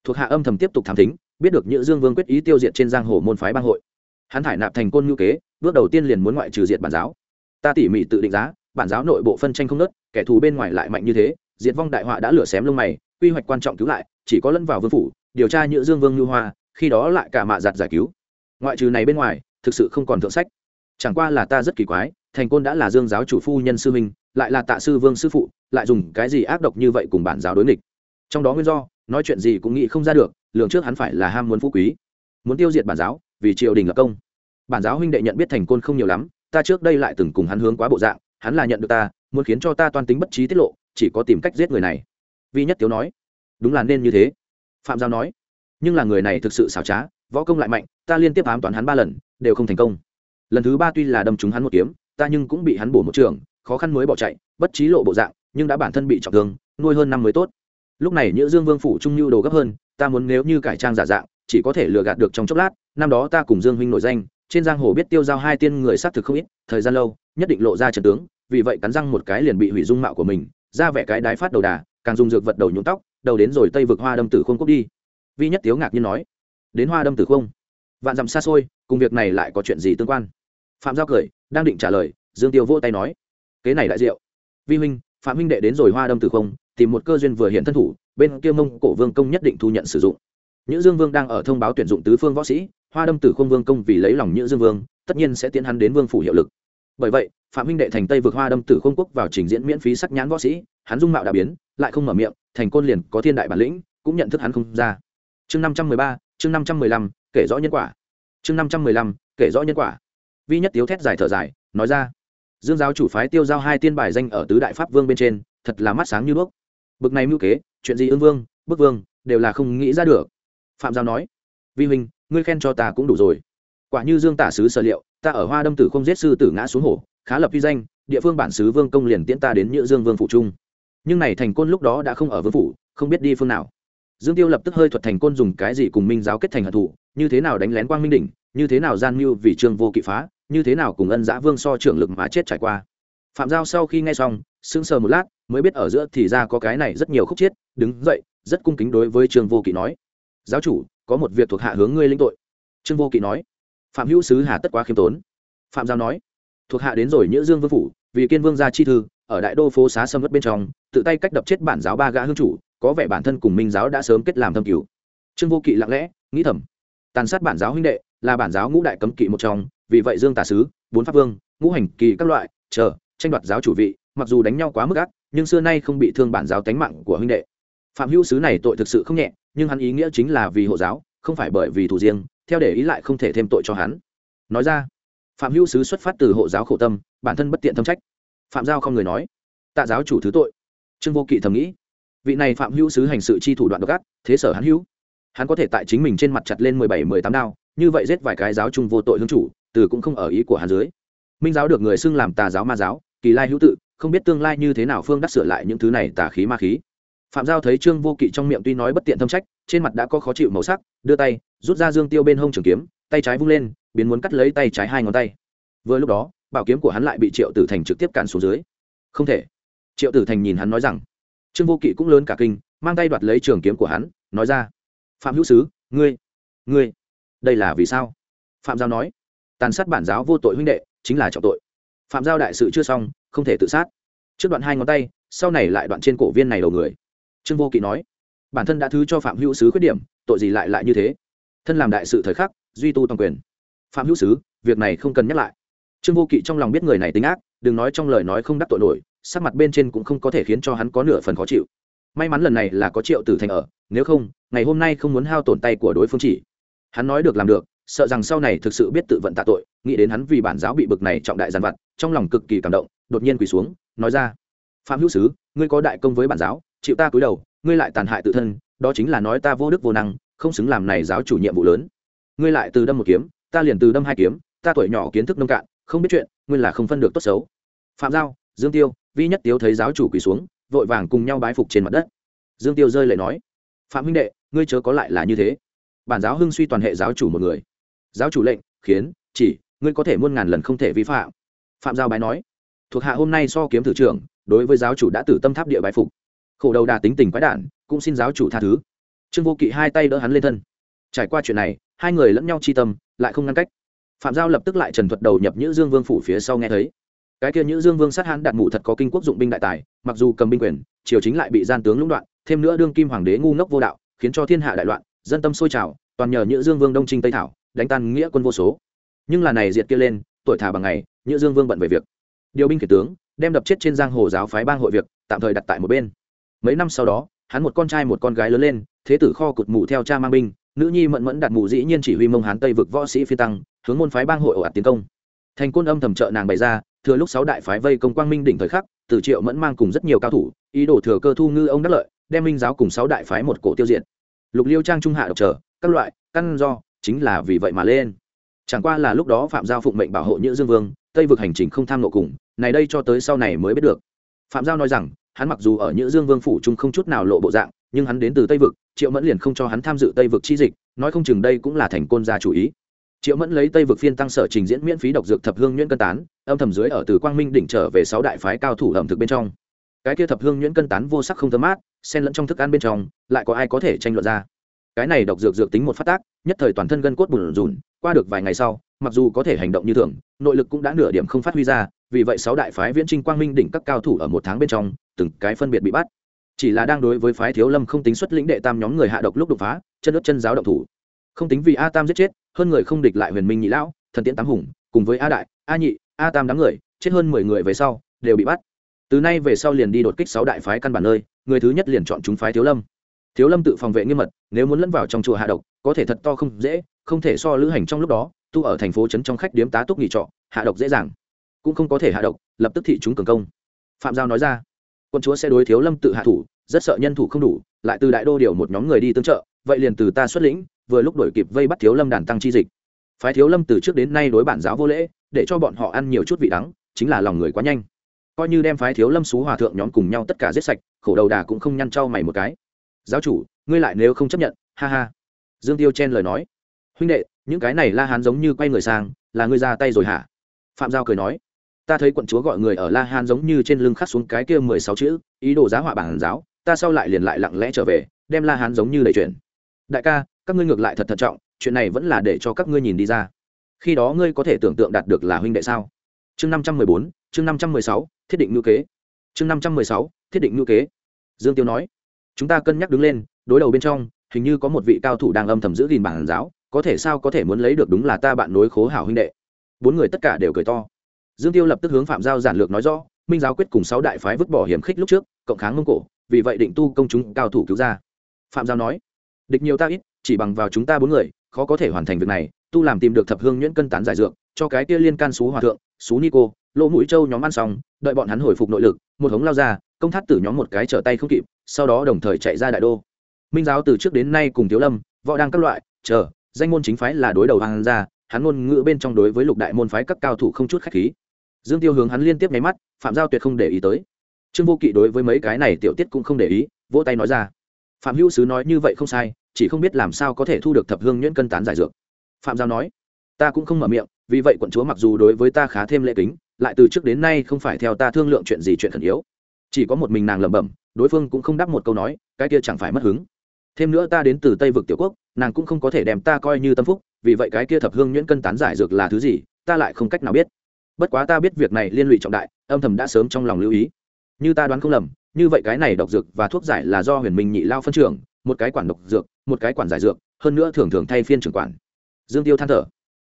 thuộc hạ âm thầm tiếp tục thám thính, biết được nhữ dương vương quyết ý tiêu diệt trên giang hồ môn phái bang hội. Hắn thải nạp thành côn ngữ kế, bước đầu tiên liền muốn ngoại trừ diệt bản giáo ta tỉ mỉ tự định giá, bản giáo nội bộ phân tranh không nớt, kẻ thù bên ngoài lại mạnh như thế, diệt vong đại họa đã lửa xém lông mày, quy hoạch quan trọng cứu lại, chỉ có lẫn vào vương phủ, điều tra nhữ dương vương lưu hoa, khi đó lại cả mạ giặt giải cứu. Ngoại trừ này bên ngoài, thực sự không còn thượng sách. Chẳng qua là ta rất kỳ quái, thành côn đã là dương giáo chủ phu nhân sư minh, lại là tạ sư vương sư phụ, lại dùng cái gì ác độc như vậy cùng bản giáo đối nghịch. Trong đó nguyên do, nói chuyện gì cũng nghĩ không ra được lượng trước hắn phải là ham muốn phú quý. Muốn tiêu diệt bản giáo, vì triều đình lập công. Bản giáo huynh đệ nhận biết thành côn không nhiều lắm ta trước đây lại từng cùng hắn hướng quá bộ dạng, hắn là nhận được ta, muốn khiến cho ta toan tính bất trí tiết lộ, chỉ có tìm cách giết người này. Vi nhất tiếu nói. Đúng là nên như thế. Phạm giao nói. Nhưng là người này thực sự xảo trá, võ công lại mạnh, ta liên tiếp ám toán hắn ba lần, đều không thành công. Lần thứ ba tuy là đâm trúng hắn một kiếm, ta nhưng cũng bị hắn bổ một trường, khó khăn mới bỏ chạy, bất trí lộ bộ dạng, nhưng đã bản thân bị trọng thương, nuôi hơn năm mới tốt. Lúc này nhữ dương vương phủ trung Lưu đồ gấp hơn, ta muốn nếu như cải trang giả dạng, chỉ có thể lừa gạt được trong chốc lát, năm đó ta cùng dương huynh nổi danh trên giang hồ biết tiêu giao hai tiên người xác thực không ít, thời gian lâu, nhất định lộ ra trận tướng, vì vậy cắn răng một cái liền bị hủy dung mạo của mình, ra vẻ cái đái phát đầu đà, càng dùng dược vật đầu nhuộm tóc, đầu đến rồi tây vực hoa đâm tử không cúc đi. Vi nhất tiếu ngạc nhiên nói, đến hoa đâm tử không vạn dặm xa xôi, cùng việc này lại có chuyện gì tương quan? Phạm giao cười, đang định trả lời, dương tiêu vỗ tay nói, kế này đại diệu. Vi huynh, phạm huynh đệ đến rồi hoa đâm tử không tìm một cơ duyên vừa hiện thân thủ, bên kia mông cổ vương công nhất định thu nhận sử dụng. Những dương vương đang ở thông báo tuyển dụng tứ phương võ sĩ hoa đâm tử không vương công vì lấy lòng nhữ dương vương, tất nhiên sẽ tiến hắn đến vương phủ hiệu lực. Bởi vậy, phạm huynh đệ thành tây vượt hoa đâm tử không quốc vào trình diễn miễn phí sắc nhãn võ sĩ, hắn dung mạo đã biến, lại không mở miệng, thành côn liền có thiên đại bản lĩnh, cũng nhận thức hắn không ra. Chương năm trăm mười ba, chương năm trăm mười lăm, kể rõ nhân quả. Chương năm trăm mười lăm, kể rõ nhân quả. Vi nhất tiếu thét dài thở dài, nói ra. Dương giáo chủ phái tiêu giao hai tiên bài danh ở tứ đại pháp vương bên trên, thật là mắt sáng như bước bực này mưu kế, chuyện gì ương vương, bức vương, đều là không nghĩ ra được. Phạm giao nói. Vi huynh ngươi khen cho ta cũng đủ rồi. Quả như dương tả sứ sở liệu, ta ở hoa đâm tử không giết sư tử ngã xuống hổ, khá lập uy danh, địa phương bản sứ vương công liền tiễn ta đến nhữ dương vương phủ trung. Nhưng này thành côn lúc đó đã không ở vương phủ, không biết đi phương nào. Dương tiêu lập tức hơi thuật thành côn dùng cái gì cùng minh giáo kết thành hận thủ như thế nào đánh lén quang minh đỉnh, như thế nào gian mưu vì trương vô kỵ phá, như thế nào cùng ân giã vương so trưởng lực mà chết trải qua. Phạm giao sau khi nghe xong, sững sờ một lát, mới biết ở giữa thì ra có cái này rất nhiều khúc chiết đứng dậy, rất cung kính đối với trương vô kỵ nói, giáo chủ có một việc thuộc hạ hướng ngươi linh tội. Trương vô kỵ nói. Phạm hữu sứ hà tất quá khiêm tốn. Phạm giao nói. Thuộc hạ đến rồi nhữ dương vương phủ, vì kiên vương gia chi thư, ở đại đô phố xá sâm vất bên trong, tự tay cách đập chết bản giáo ba gã hương chủ, có vẻ bản thân cùng minh giáo đã sớm kết làm thâm cứu trương vô kỵ lặng lẽ, nghĩ thầm. Tàn sát bản giáo huynh đệ, là bản giáo ngũ đại cấm kỵ một trong, vì vậy dương tả sứ, bốn pháp vương, ngũ hành kỳ các loại, chờ, tranh đoạt giáo chủ vị, mặc dù đánh nhau quá mức ác, nhưng xưa nay không bị thương bản giáo tánh mạng của huynh đệ. Phạm hữu sứ này tội thực sự không nhẹ nhưng hắn ý nghĩa chính là vì hộ giáo, không phải bởi vì thủ riêng, theo để ý lại không thể thêm tội cho hắn. Nói ra, phạm hữu sứ xuất phát từ hộ giáo khổ tâm, bản thân bất tiện thâm trách. Phạm giao không người nói, tạ giáo chủ thứ tội. Trương vô kỵ thầm nghĩ, vị này phạm hữu sứ hành sự chi thủ đoạn độc ác, thế sở hắn hữu. Hắn có thể tại chính mình trên mặt chặt lên mười bảy, mười tám đao, như vậy giết vài cái giáo trung vô tội hương chủ, từ cũng không ở ý của hắn dưới. Minh giáo được người xưng làm tà giáo ma giáo, kỳ lai hữu tự, không biết tương lai như thế nào phương đắc sửa lại những thứ này tà khí ma khí phạm giao thấy trương vô kỵ trong miệng tuy nói bất tiện thâm trách, trên mặt đã có khó chịu màu sắc, đưa tay, rút ra dương tiêu bên hông trường kiếm, tay trái vung lên, biến muốn cắt lấy tay trái hai ngón tay. Vừa lúc đó, bảo kiếm của hắn lại bị triệu tử thành trực tiếp cản xuống dưới. Không thể. Triệu tử thành nhìn hắn nói rằng, trương vô kỵ cũng lớn cả kinh, mang tay đoạt lấy trường kiếm của hắn, nói ra, phạm hữu sứ, ngươi ngươi, đây là vì sao? Phạm giao nói, tàn sát bản giáo vô tội huynh đệ, chính là trọng tội. Phạm giao đại sự chưa xong, không thể tự sát. Trước đoạn hai ngón tay, sau này lại đoạn trên cổ viên này đầu người trương vô kỵ nói, bản thân đã thứ cho phạm hữu sứ khuyết điểm, tội gì lại lại như thế? Thân làm đại sự thời khắc, duy tu toàn quyền. Phạm hữu sứ, việc này không cần nhắc lại. Trương vô kỵ trong lòng biết người này tính ác, đừng nói trong lời nói không đắc tội nổi, sắc mặt bên trên cũng không có thể khiến cho hắn có nửa phần khó chịu. May mắn lần này là có triệu tử thành ở, nếu không, ngày hôm nay không muốn hao tổn tay của đối phương chỉ. Hắn nói được làm được, sợ rằng sau này thực sự biết tự vận tạ tội, nghĩ đến hắn vì bản giáo bị bực này trọng đại giàn vặt, trong lòng cực kỳ cảm động, đột nhiên quỳ xuống, nói ra, phạm hữu sứ, ngươi có đại công với bản giáo chịu ta cúi đầu, ngươi lại tàn hại tự thân, đó chính là nói ta vô đức vô năng, không xứng làm này giáo chủ nhiệm vụ lớn. Ngươi lại từ đâm một kiếm, ta liền từ đâm hai kiếm, ta tuổi nhỏ kiến thức nông cạn, không biết chuyện, nguyên là không phân được tốt xấu. Phạm giao, dương tiêu, vi nhất tiếu thấy giáo chủ quỳ xuống, vội vàng cùng nhau bái phục trên mặt đất. Dương tiêu rơi lại nói, phạm huynh đệ, ngươi chớ có lại là như thế. Bản giáo hưng suy toàn hệ giáo chủ một người. Giáo chủ lệnh, khiến, chỉ, ngươi có thể muôn ngàn lần không thể vi phạm. Phạm giao bái nói, thuộc hạ hôm nay so kiếm thử trưởng, đối với giáo chủ đã tử tâm tháp địa bái phục khổ đầu đà tính tình quái đản, cũng xin giáo chủ tha thứ. Trương vô kỵ hai tay đỡ hắn lên thân. Trải qua chuyện này, hai người lẫn nhau chi tâm, lại không ngăn cách. Phạm giao lập tức lại trần thuật đầu nhập nhữ dương vương phủ phía sau nghe thấy. Cái kia nhữ dương vương sát hãn đạt mụ thật có kinh quốc dụng binh đại tài, mặc dù cầm binh quyền, triều chính lại bị gian tướng lũng đoạn, thêm nữa đương kim hoàng đế ngu ngốc vô đạo, khiến cho thiên hạ đại loạn, dân tâm sôi trào, toàn nhờ nhữ dương vương đông trinh tây thảo, đánh tan nghĩa quân vô số. Nhưng là này diệt kia lên, tuổi thả bằng ngày, nhữ dương vương bận về việc. Điều binh kể tướng, đem đập chết trên giang hồ giáo phái bang hội việc, tạm thời đặt tại một bên mấy năm sau đó, hắn một con trai một con gái lớn lên, thế tử kho cụt mù theo cha mang binh, nữ nhi mẫn mẫn đặt mù dĩ nhiên chỉ huy mông hán tây vực võ sĩ phi tăng, hướng môn phái bang hội ổ ạt tiến công. Thành côn âm thầm trợ nàng bày ra, thừa lúc sáu đại phái vây công quang minh đỉnh thời khắc, từ triệu mẫn mang cùng rất nhiều cao thủ, ý đồ thừa cơ thu ngư ông đắc lợi, đem minh giáo cùng sáu đại phái một cổ tiêu diệt. Lục liêu trang trung hạ độc trở, các loại, căn do, chính là vì vậy mà lên. Chẳng qua là lúc đó phạm giao phụng mệnh bảo hộ nhữ dương vương, tây vực hành trình không tham nộ cùng, này đây cho tới sau này mới biết được. Phạm giao nói rằng hắn mặc dù ở nhữ dương vương phủ trung không chút nào lộ bộ dạng, nhưng hắn đến từ tây vực, triệu mẫn liền không cho hắn tham dự tây vực chi dịch, nói không chừng đây cũng là thành côn gia chủ ý triệu mẫn lấy tây vực phiên tăng sở trình diễn miễn phí độc dược thập hương nhuyễn cân tán, âm thầm dưới ở từ quang minh đỉnh trở về sáu đại phái cao thủ ẩm thực bên trong cái kia thập hương nhuyễn cân tán vô sắc không thơm mát, xen lẫn trong thức ăn bên trong, lại có ai có thể tranh luận ra cái này độc dược dược tính một phát tác, nhất thời toàn thân gân cốt bủn rủn. qua được vài ngày sau, mặc dù có thể hành động như thường, nội lực cũng đã nửa điểm không phát huy ra vì vậy sáu đại phái viễn trinh quang minh đỉnh các cao thủ ở một tháng bên trong, từng cái phân biệt bị bắt. Chỉ là đang đối với phái thiếu lâm không tính xuất lĩnh đệ tam nhóm người hạ độc lúc đột phá, chân ướt chân giáo động thủ. Không tính vì a tam giết chết, hơn người không địch lại huyền minh nhị lão, thần tiễn tám hùng, cùng với a đại, a nhị, a tam đám người, chết hơn mười người về sau, đều bị bắt. Từ nay về sau liền đi đột kích sáu đại phái căn bản nơi, người thứ nhất liền chọn chúng phái thiếu lâm. Thiếu lâm tự phòng vệ nghiêm mật, nếu muốn lẫn vào trong chùa hạ độc, có thể thật to không dễ, không thể so lữ hành trong lúc đó, tu ở thành phố trấn trong khách điếm tá túc nghỉ trọ, hạ độc dễ dàng cũng không có thể hạ độc, lập tức thị chúng cường công. Phạm giao nói ra, quân chúa sẽ đối thiếu lâm tự hạ thủ, rất sợ nhân thủ không đủ, lại từ đại đô điều một nhóm người đi tương trợ, vậy liền từ ta xuất lĩnh, vừa lúc đổi kịp vây bắt thiếu lâm đàn tăng chi dịch. Phái thiếu lâm từ trước đến nay đối bản giáo vô lễ, để cho bọn họ ăn nhiều chút vị đắng, chính là lòng người quá nhanh. Coi như đem phái thiếu lâm xú hòa thượng nhóm cùng nhau tất cả giết sạch, khổ đầu đà cũng không nhăn trau mày một cái. Giáo chủ, ngươi lại nếu không chấp nhận, ha ha. Dương tiêu chen lời nói, huynh đệ, những cái này la hán giống như quay người sang, là ngươi ra tay rồi hả? Phạm giao cười nói ta thấy quận chúa gọi người ở la Hán giống như trên lưng khắc xuống cái kia mười sáu chữ, ý đồ giá họa bản giáo, ta sau lại liền lại lặng lẽ trở về, đem la hán giống như lời chuyển đại ca, các ngươi ngược lại thật thận trọng, chuyện này vẫn là để cho các ngươi nhìn đi ra. Khi đó ngươi có thể tưởng tượng đạt được là huynh đệ sao? Chương năm trăm mười bốn, chương năm trăm mười sáu, thiết định ngữ kế. Chương năm trăm mười sáu, thiết định ngữ kế. Dương tiêu nói. Chúng ta cân nhắc đứng lên, đối đầu bên trong, hình như có một vị cao thủ đang âm thầm giữ gìn bản giáo, có thể sao có thể muốn lấy được đúng là ta bạn nối khố hảo huynh đệ. Bốn người tất cả đều cười to dương tiêu lập tức hướng phạm giao giản lược nói rõ, minh giáo quyết cùng sáu đại phái vứt bỏ hiểm khích lúc trước, cộng kháng mông cổ, vì vậy định tu công chúng cao thủ cứu ra. Phạm giao nói, địch nhiều ta ít, chỉ bằng vào chúng ta bốn người, khó có thể hoàn thành việc này, tu làm tìm được thập hương nhuyễn cân tán giải dược, cho cái kia liên can xú hòa thượng, xú nico lỗ mũi châu nhóm ăn xong, đợi bọn hắn hồi phục nội lực, một hống lao ra, công thắt tử nhóm một cái trở tay không kịp, sau đó đồng thời chạy ra đại đô. Minh giáo từ trước đến nay cùng thiếu lâm, võ đang các loại, chờ, danh môn chính phái là đối đầu hàng ra hắn ngôn ngữ bên trong đối với lục đại môn phái các cao thủ không chút khách khí. Dương tiêu hướng hắn liên tiếp nháy mắt, phạm giao tuyệt không để ý tới. Trương vô kỵ đối với mấy cái này tiểu tiết cũng không để ý, vỗ tay nói ra. Phạm hữu sứ nói như vậy không sai, chỉ không biết làm sao có thể thu được thập hương nhuyễn cân tán giải dược. Phạm giao nói, ta cũng không mở miệng, vì vậy quận chúa mặc dù đối với ta khá thêm lễ kính, lại từ trước đến nay không phải theo ta thương lượng chuyện gì chuyện khẩn yếu. Chỉ có một mình nàng lẩm bẩm, đối phương cũng không đáp một câu nói, cái kia chẳng phải mất hứng. Thêm nữa ta đến từ tây vực tiểu quốc, nàng cũng không có thể đem ta coi như tâm phúc vì vậy cái kia thập hương nhuyễn cân tán giải dược là thứ gì, ta lại không cách nào biết. Bất quá ta biết việc này liên lụy trọng đại, âm thầm đã sớm trong lòng lưu ý. Như ta đoán không lầm, như vậy cái này độc dược và thuốc giải là do huyền minh nhị lao phân trưởng, một cái quản độc dược, một cái quản giải dược, hơn nữa thường thường thay phiên trưởng quản. Dương tiêu than thở.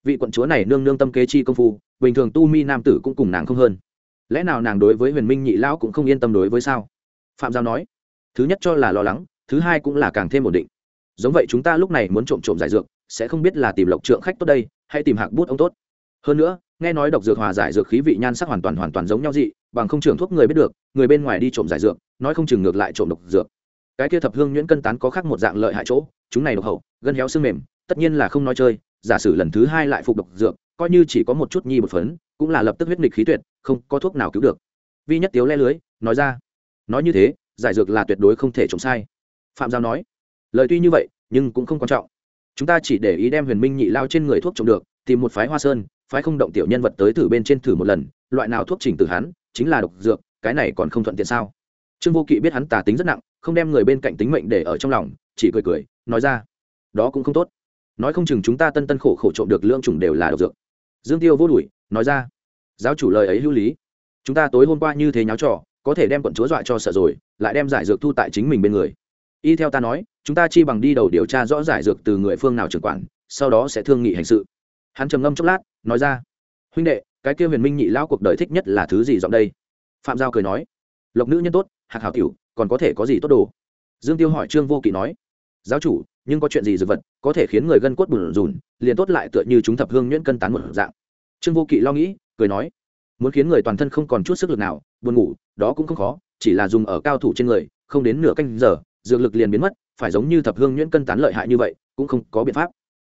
Vị quận chúa này nương nương tâm kế chi công phu, bình thường tu mi nam tử cũng cùng nàng không hơn. Lẽ nào nàng đối với huyền minh nhị lão cũng không yên tâm đối với sao? Phạm giao nói. Thứ nhất cho là lo lắng, thứ hai cũng là càng thêm ổn định. Giống vậy chúng ta lúc này muốn trộm trộm giải dược sẽ không biết là tìm lộc trượng khách tốt đây, hay tìm hạc bút ông tốt. Hơn nữa, nghe nói độc dược hòa giải dược khí vị nhan sắc hoàn toàn hoàn toàn giống nhau dị, bằng không trưởng thuốc người biết được, người bên ngoài đi trộm giải dược, nói không chừng ngược lại trộm độc dược. Cái kia thập hương nhuyễn cân tán có khác một dạng lợi hại chỗ, chúng này độc hậu, gân héo xương mềm, tất nhiên là không nói chơi, giả sử lần thứ hai lại phục độc dược, coi như chỉ có một chút nhi một phấn, cũng là lập tức huyết nghịch khí tuyệt, không có thuốc nào cứu được. Vi nhất tiếu le lưới, nói ra, nói như thế, giải dược là tuyệt đối không thể trộm sai. Phạm giao nói, lời tuy như vậy, nhưng cũng không quan trọng chúng ta chỉ để ý đem huyền minh nhị lao trên người thuốc trộm được, tìm một phái hoa sơn, phái không động tiểu nhân vật tới thử bên trên thử một lần, loại nào thuốc chỉnh từ hắn, chính là độc dược, cái này còn không thuận tiện sao? Trương vô kỵ biết hắn tà tính rất nặng, không đem người bên cạnh tính mệnh để ở trong lòng, chỉ cười cười, nói ra, đó cũng không tốt. Nói không chừng chúng ta tân tân khổ khổ trộm được lương chủng đều là độc dược. Dương tiêu vô đuổi, nói ra, giáo chủ lời ấy hữu lý. Chúng ta tối hôm qua như thế nháo trò, có thể đem quận chúa dọa cho sợ rồi, lại đem giải dược thu tại chính mình bên người. Y theo ta nói chúng ta chi bằng đi đầu điều tra rõ giải dược từ người phương nào trưởng quản, sau đó sẽ thương nghị hành sự. Hắn trầm ngâm chốc lát, nói ra, huynh đệ, cái kia huyền minh nhị lão cuộc đời thích nhất là thứ gì dọn đây? Phạm giao cười nói, lộc nữ nhân tốt, hạc hảo tiểu, còn có thể có gì tốt đồ? Dương tiêu hỏi trương vô kỵ nói, giáo chủ, nhưng có chuyện gì dược vật, có thể khiến người gân cốt bùn rùn, liền tốt lại tựa như chúng thập hương nhuyễn cân tán một dạng. Trương vô kỵ lo nghĩ, cười nói, muốn khiến người toàn thân không còn chút sức lực nào, buồn ngủ, đó cũng không khó, chỉ là dùng ở cao thủ trên người, không đến nửa canh giờ, dược lực liền biến mất phải giống như thập hương nhuyễn cân tán lợi hại như vậy, cũng không có biện pháp.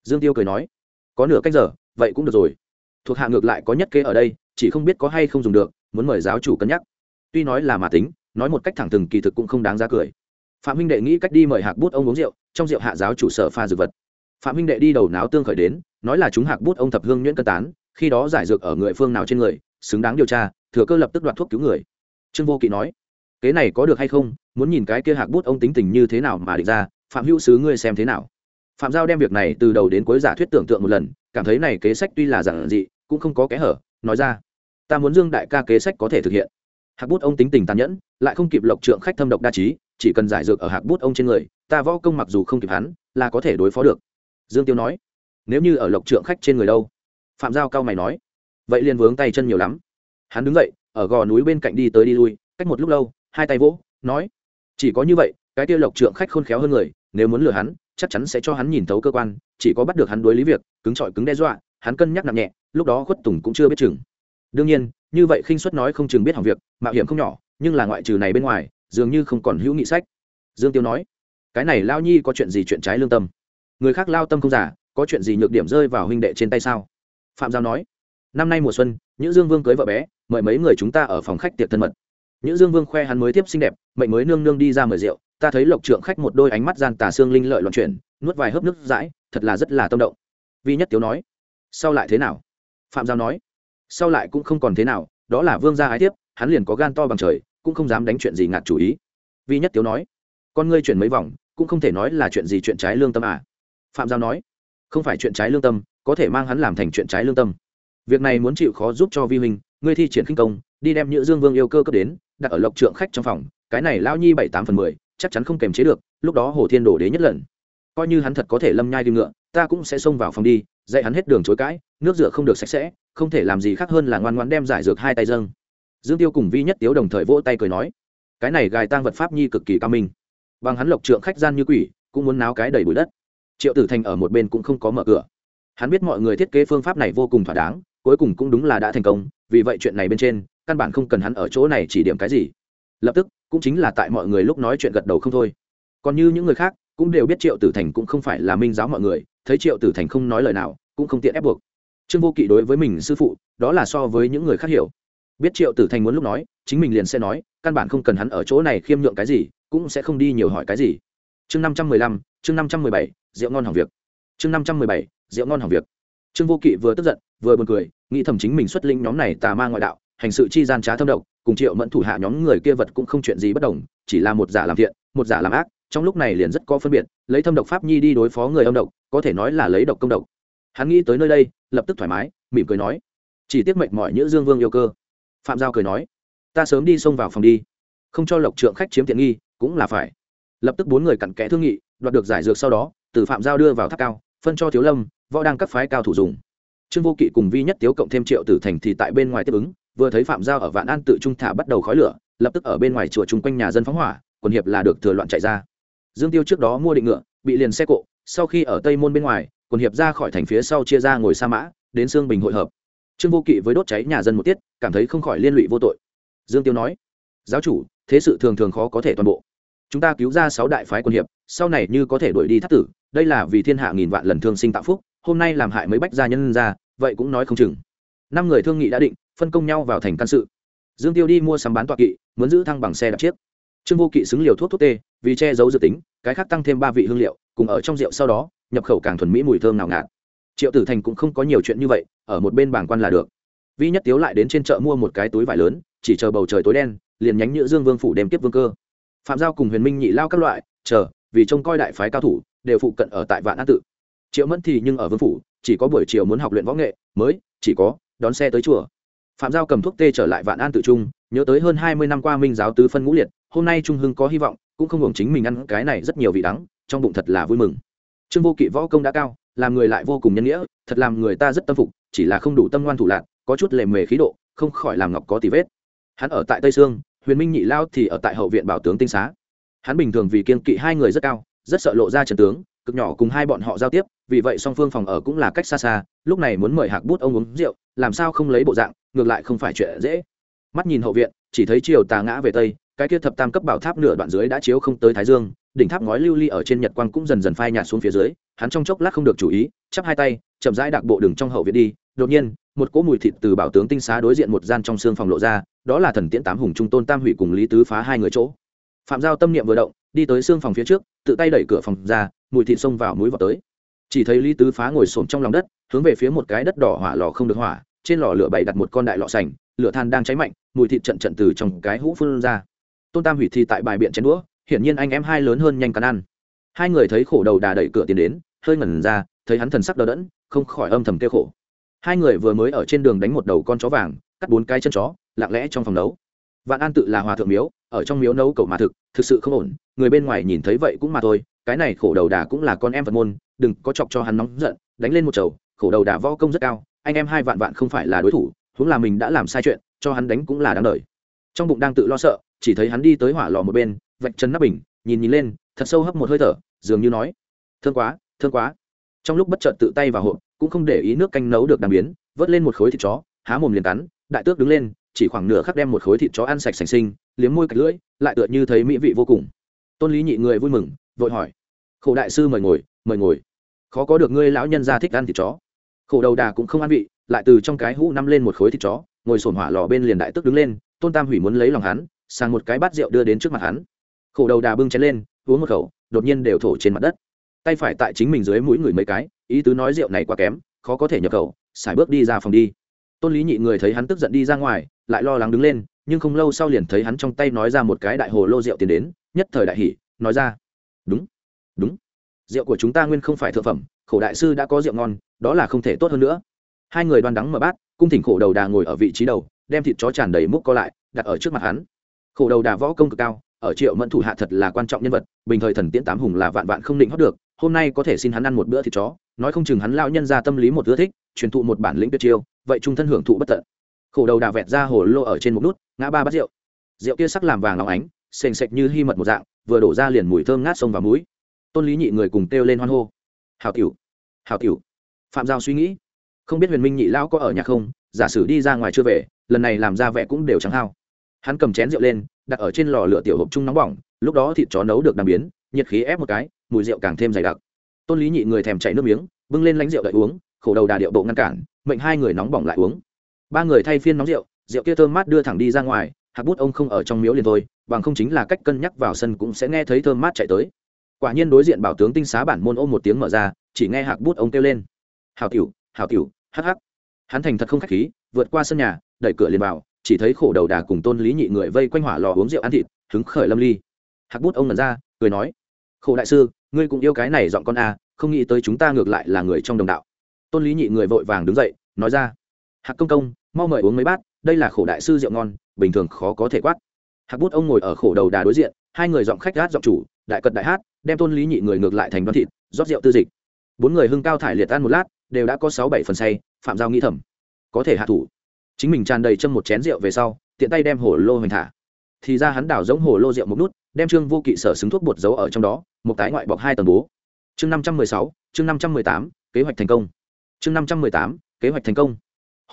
Dương tiêu cười nói, có nửa cách giờ, vậy cũng được rồi. Thuộc hạ ngược lại có nhất kế ở đây, chỉ không biết có hay không dùng được, muốn mời giáo chủ cân nhắc. Tuy nói là mà tính, nói một cách thẳng thừng kỳ thực cũng không đáng giá cười. Phạm huynh đệ nghĩ cách đi mời hạc bút ông uống rượu, trong rượu hạ giáo chủ sở pha dược vật. Phạm huynh đệ đi đầu náo tương khởi đến, nói là chúng hạc bút ông thập hương nhuyễn cân tán, khi đó giải dược ở người phương nào trên người, xứng đáng điều tra, thừa cơ lập tức đoạt thuốc cứu người. Trương vô kỵ nói kế này có được hay không? Muốn nhìn cái kia hạc bút ông tính tình như thế nào mà định ra. Phạm hữu sứ ngươi xem thế nào? Phạm giao đem việc này từ đầu đến cuối giả thuyết tưởng tượng một lần, cảm thấy này kế sách tuy là giản dị, cũng không có kẽ hở, nói ra, ta muốn dương đại ca kế sách có thể thực hiện. Hạc bút ông tính tình tàn nhẫn, lại không kịp lộc trượng khách thâm độc đa trí, chỉ cần giải dược ở hạc bút ông trên người, ta võ công mặc dù không kịp hắn, là có thể đối phó được. Dương tiêu nói, nếu như ở lộc trượng khách trên người đâu? Phạm giao cao mày nói, vậy liền vướng tay chân nhiều lắm. Hắn đứng dậy, ở gò núi bên cạnh đi tới đi lui, cách một lúc lâu hai tay vỗ, nói, chỉ có như vậy, cái tiêu lộc trượng khách khôn khéo hơn người, nếu muốn lừa hắn, chắc chắn sẽ cho hắn nhìn thấu cơ quan, chỉ có bắt được hắn đối lý việc, cứng trọi cứng đe dọa, hắn cân nhắc nặng nhẹ, lúc đó khuất tùng cũng chưa biết chừng. Đương nhiên, như vậy khinh suất nói không chừng biết hỏng việc, mạo hiểm không nhỏ, nhưng là ngoại trừ này bên ngoài, dường như không còn hữu nghị sách. Dương tiêu nói, cái này lao nhi có chuyện gì chuyện trái lương tâm? Người khác lao tâm không giả, có chuyện gì nhược điểm rơi vào huynh đệ trên tay sao? Phạm giao nói, năm nay mùa xuân những dương vương cưới vợ bé, mời mấy người chúng ta ở phòng khách tiệc thân mật. Nhữ dương vương khoe hắn mới tiếp xinh đẹp, mệnh mới nương nương đi ra mời rượu, ta thấy lộc trượng khách một đôi ánh mắt gian tà xương linh lợi loạn chuyển, nuốt vài hớp nước dãi, thật là rất là tâm động. Vi nhất tiếu nói, sau lại thế nào? Phạm giao nói, sau lại cũng không còn thế nào, đó là vương gia ái tiếp hắn liền có gan to bằng trời, cũng không dám đánh chuyện gì ngạt chủ ý. Vi nhất tiếu nói, con ngươi chuyển mấy vòng, cũng không thể nói là chuyện gì chuyện trái lương tâm à. Phạm giao nói, không phải chuyện trái lương tâm, có thể mang hắn làm thành chuyện trái lương tâm. Việc này muốn chịu khó giúp cho vi huynh, ngươi thi triển khinh công, đi đem nhữ dương vương yêu cơ cấp đến đặt ở lộc trượng khách trong phòng, cái này lao nhi bảy tám phần mười, chắc chắn không kềm chế được, lúc đó hồ thiên đổ đế nhất lần. Coi như hắn thật có thể lâm nhai đi ngựa, ta cũng sẽ xông vào phòng đi, dạy hắn hết đường chối cãi, nước rửa không được sạch sẽ, không thể làm gì khác hơn là ngoan ngoan đem giải dược hai tay dâng. Dương tiêu cùng vi nhất tiếu đồng thời vỗ tay cười nói, cái này gài tang vật pháp nhi cực kỳ cao minh. Bằng hắn lộc trượng khách gian như quỷ, cũng muốn náo cái đầy bụi đất. Triệu tử thành ở một bên cũng không có mở cửa. Hắn biết mọi người thiết kế phương pháp này vô cùng thỏa đáng, cuối cùng cũng đúng là đã thành công, vì vậy chuyện này bên trên căn bản không cần hắn ở chỗ này chỉ điểm cái gì. Lập tức, cũng chính là tại mọi người lúc nói chuyện gật đầu không thôi. Còn như những người khác, cũng đều biết triệu tử thành cũng không phải là minh giáo mọi người, thấy triệu tử thành không nói lời nào, cũng không tiện ép buộc. Trương vô kỵ đối với mình sư phụ, đó là so với những người khác hiểu. Biết triệu tử thành muốn lúc nói, chính mình liền sẽ nói, căn bản không cần hắn ở chỗ này khiêm nhượng cái gì, cũng sẽ không đi nhiều hỏi cái gì. Chương năm trăm mười lăm, chương năm trăm mười bảy, rượu ngon hỏng việc. Chương năm trăm mười bảy, rượu ngon hỏng việc. Trương vô kỵ vừa tức giận, vừa buồn cười, nghĩ thầm chính mình xuất linh nhóm này tà ma ngoại đạo hành sự chi gian trá thâm độc, cùng triệu mẫn thủ hạ nhóm người kia vật cũng không chuyện gì bất đồng, chỉ là một giả làm thiện, một giả làm ác, trong lúc này liền rất có phân biệt, lấy thâm độc pháp nhi đi đối phó người âm độc, có thể nói là lấy độc công độc. Hắn nghĩ tới nơi đây, lập tức thoải mái, mỉm cười nói, chỉ tiếc mệnh mọi nữ dương vương yêu cơ. Phạm giao cười nói, ta sớm đi xông vào phòng đi, không cho lộc trượng khách chiếm tiện nghi, cũng là phải. Lập tức bốn người cặn kẽ thương nghị, đoạt được giải dược sau đó, từ phạm giao đưa vào tháp cao, phân cho thiếu lâm, võ đang các phái cao thủ dùng. Trương vô kỵ cùng vi nhất tiếu cộng thêm triệu tử thành thì tại bên ngoài tiếp ứng vừa thấy phạm giao ở vạn an tự trung thả bắt đầu khói lửa, lập tức ở bên ngoài chùa chung quanh nhà dân phóng hỏa, quần hiệp là được thừa loạn chạy ra. Dương tiêu trước đó mua định ngựa, bị liền xe cộ, sau khi ở tây môn bên ngoài, quần hiệp ra khỏi thành phía sau chia ra ngồi sa mã, đến sương bình hội hợp. Trương vô kỵ với đốt cháy nhà dân một tiết, cảm thấy không khỏi liên lụy vô tội. Dương tiêu nói, giáo chủ, thế sự thường thường khó có thể toàn bộ. Chúng ta cứu ra sáu đại phái quân hiệp, sau này như có thể đuổi đi thắt tử, đây là vì thiên hạ nghìn vạn lần thương sinh tạo phúc, hôm nay làm hại mấy bách gia nhân ra, vậy cũng nói không chừng năm người thương nghị đã định, phân công nhau vào thành căn sự. Dương tiêu đi mua sắm bán tọa kỵ, muốn giữ thăng bằng xe đạp chiếc. Trương vô kỵ xứng liều thuốc thuốc tê, vì che giấu dự tính, cái khác tăng thêm ba vị hương liệu, cùng ở trong rượu sau đó, nhập khẩu càng thuần mỹ mùi thơm nào ngạt. Triệu tử thành cũng không có nhiều chuyện như vậy, ở một bên bảng quan là được. Vi nhất tiếu lại đến trên chợ mua một cái túi vải lớn, chỉ chờ bầu trời tối đen, liền nhánh nhựa dương vương phủ đêm tiếp vương cơ. Phạm giao cùng huyền minh nhị lao các loại, chờ, vì trông coi đại phái cao thủ, đều phụ cận ở tại vạn an tự. Triệu mẫn thì nhưng ở vương phủ, chỉ có buổi chiều muốn học luyện võ nghệ, mới, chỉ có đón xe tới chùa. Phạm giao cầm thuốc tê trở lại vạn an tự trung, nhớ tới hơn hai mươi năm qua minh giáo tứ phân ngũ liệt, hôm nay trung hưng có hy vọng, cũng không hưởng chính mình ăn cái này rất nhiều vị đắng, trong bụng thật là vui mừng. Trương vô kỵ võ công đã cao, làm người lại vô cùng nhân nghĩa, thật làm người ta rất tâm phục, chỉ là không đủ tâm ngoan thủ lạc, có chút lề mề khí độ, không khỏi làm ngọc có tì vết. Hắn ở tại tây sương, huyền minh nhị lao thì ở tại hậu viện bảo tướng tinh xá. Hắn bình thường vì kiên kỵ hai người rất cao, rất sợ lộ ra trần tướng cực nhỏ cùng hai bọn họ giao tiếp, vì vậy song phương phòng ở cũng là cách xa xa, lúc này muốn mời hạc bút ông uống rượu, làm sao không lấy bộ dạng, ngược lại không phải chuyện dễ. Mắt nhìn hậu viện, chỉ thấy chiều tà ngã về tây, cái kia thập tam cấp bảo tháp nửa đoạn dưới đã chiếu không tới thái dương, đỉnh tháp ngói lưu ly ở trên nhật quang cũng dần dần phai nhạt xuống phía dưới, hắn trong chốc lát không được chú ý, chắp hai tay, chậm rãi đặc bộ đường trong hậu viện đi, đột nhiên, một cỗ mùi thịt từ bảo tướng tinh xá đối diện một gian trong xương phòng lộ ra, đó là thần tiễn tám hùng trung tôn tam hủy cùng lý tứ phá hai người chỗ. Phạm giao tâm niệm vừa động, đi tới xương phòng phía trước, tự tay đẩy cửa phòng ra mùi thịt xông vào mũi vào tới. Chỉ thấy lý tứ phá ngồi xổm trong lòng đất, hướng về phía một cái đất đỏ hỏa lò không được hỏa, trên lò lửa bày đặt một con đại lọ sành, lửa than đang cháy mạnh, mùi thịt trận trận từ trong cái hũ phun ra. Tôn tam hủy thì tại bài biện chén đũa, hiển nhiên anh em hai lớn hơn nhanh cắn ăn. Hai người thấy khổ đầu đà đẩy cửa tiến đến, hơi ngẩn ra, thấy hắn thần sắc đờ đẫn, không khỏi âm thầm kêu khổ. Hai người vừa mới ở trên đường đánh một đầu con chó vàng, cắt bốn cái chân chó, lặng lẽ trong phòng nấu. Vạn an tự là hòa thượng miếu, ở trong miếu nấu cầu mà thực thực sự không ổn, người bên ngoài nhìn thấy vậy cũng mà thôi, cái này khổ đầu đà cũng là con em phật môn, đừng có chọc cho hắn nóng giận, đánh lên một chầu, khổ đầu đà võ công rất cao, anh em hai vạn vạn không phải là đối thủ, huống là mình đã làm sai chuyện, cho hắn đánh cũng là đáng đời. Trong bụng đang tự lo sợ, chỉ thấy hắn đi tới hỏa lò một bên, vạch chân nắp bình, nhìn nhìn lên, thật sâu hấp một hơi thở, dường như nói, thương quá thương quá. Trong lúc bất chợt tự tay vào hộp, cũng không để ý nước canh nấu được đàm biến, vớt lên một khối thịt chó, há mồm liền cắn, đại tước đứng lên, chỉ khoảng nửa khắc đem một khối thịt chó ăn sạch sành sinh liếm môi cạch lưỡi, lại tựa như thấy mỹ vị vô cùng. Tôn lý nhị người vui mừng, vội hỏi, khổ đại sư mời ngồi mời ngồi. Khó có được ngươi lão nhân ra thích ăn thịt chó. Khổ đầu đà cũng không ăn vị, lại từ trong cái hũ nắm lên một khối thịt chó, ngồi sổn hỏa lò bên liền đại tức đứng lên, tôn tam hủy muốn lấy lòng hắn, sang một cái bát rượu đưa đến trước mặt hắn. Khổ đầu đà bưng chén lên, uống một khẩu, đột nhiên đều thổ trên mặt đất. Tay phải tại chính mình dưới mũi người mấy cái, ý tứ nói rượu này quá kém, khó có thể nhập khẩu, xài bước đi ra phòng đi. Tôn lý nhị người thấy hắn tức giận đi ra ngoài, lại lo lắng đứng lên nhưng không lâu sau liền thấy hắn trong tay nói ra một cái đại hồ lô rượu tiền đến, nhất thời đại hỷ nói ra, đúng đúng, rượu của chúng ta nguyên không phải thượng phẩm, khổ đại sư đã có rượu ngon, đó là không thể tốt hơn nữa. Hai người đoan đắng mở bát, cung thỉnh khổ đầu đà ngồi ở vị trí đầu, đem thịt chó tràn đầy múc co lại, đặt ở trước mặt hắn. Khổ đầu đà võ công cực cao, ở triệu mẫn thủ hạ thật là quan trọng nhân vật, bình thời thần tiễn tám hùng là vạn vạn không định hót được, hôm nay có thể xin hắn ăn một bữa thịt chó, nói không chừng hắn lao nhân ra tâm lý một ưa thích, truyền thụ một bản lĩnh tuyệt chiêu, vậy trung thân hưởng thụ bất tận khổ đầu đà vẹt ra hồ lô ở trên một nút, ngã ba bát rượu. Rượu kia sắc làm vàng óng ánh, sền sệt như hy mật một dạng, vừa đổ ra liền mùi thơm ngát sông vào mũi. Tôn lý nhị người cùng kêu lên hoan hô. Hào tiểu hào tiểu. Phạm giao suy nghĩ. Không biết huyền minh nhị lão có ở nhà không, giả sử đi ra ngoài chưa về, lần này làm ra vẻ cũng đều trắng hao. Hắn cầm chén rượu lên, đặt ở trên lò lửa tiểu hộp chung nóng bỏng, lúc đó thịt chó nấu được đàm biến, nhiệt khí ép một cái, mùi rượu càng thêm dày đặc. Tôn lý nhị người thèm chảy nước miếng, bưng lên lánh rượu đợi uống, khổ đầu đà điệu bộ ngăn cản, mệnh hai người nóng bỏng lại uống ba người thay phiên nóng rượu rượu kia thơm mát đưa thẳng đi ra ngoài hạc bút ông không ở trong miếu liền thôi bằng không chính là cách cân nhắc vào sân cũng sẽ nghe thấy thơm mát chạy tới. Quả nhiên đối diện bảo tướng tinh xá bản môn ôm một tiếng mở ra chỉ nghe hạc bút ông kêu lên. Hào tiểu, hào tiểu, hắc hắc. Hắn thành thật không khách khí vượt qua sân nhà đẩy cửa liền vào chỉ thấy khổ đầu đà cùng tôn lý nhị người vây quanh hỏa lò uống rượu ăn thịt hứng khởi lâm ly. Hạc bút ông lần ra cười nói khổ đại sư ngươi cũng yêu cái này dọn con a không nghĩ tới chúng ta ngược lại là người trong đồng đạo. Tôn lý nhị người vội vàng đứng dậy nói ra hạc công công mau mời uống mấy bát, đây là khổ đại sư rượu ngon, bình thường khó có thể quát. Hạc bút ông ngồi ở khổ đầu đà đối diện, hai người giọng khách gát giọng chủ, đại cật đại hát, đem tôn lý nhị người ngược lại thành đoan thịt, rót rượu tư dịch. Bốn người hưng cao thải liệt ăn một lát, đều đã có sáu bảy phần say, phạm giao nghĩ thầm, có thể hạ thủ. Chính mình tràn đầy châm một chén rượu về sau, tiện tay đem hồ lô hoành thả. Thì ra hắn đảo giống hồ lô rượu một nút, đem trương vô kỵ sở xứng thuốc bột giấu ở trong đó, một tái ngoại bọc hai tầng bố. Chương năm trăm mười sáu, chương năm trăm mười tám, kế hoạch thành công. Chương năm trăm mười tám, kế hoạch thành công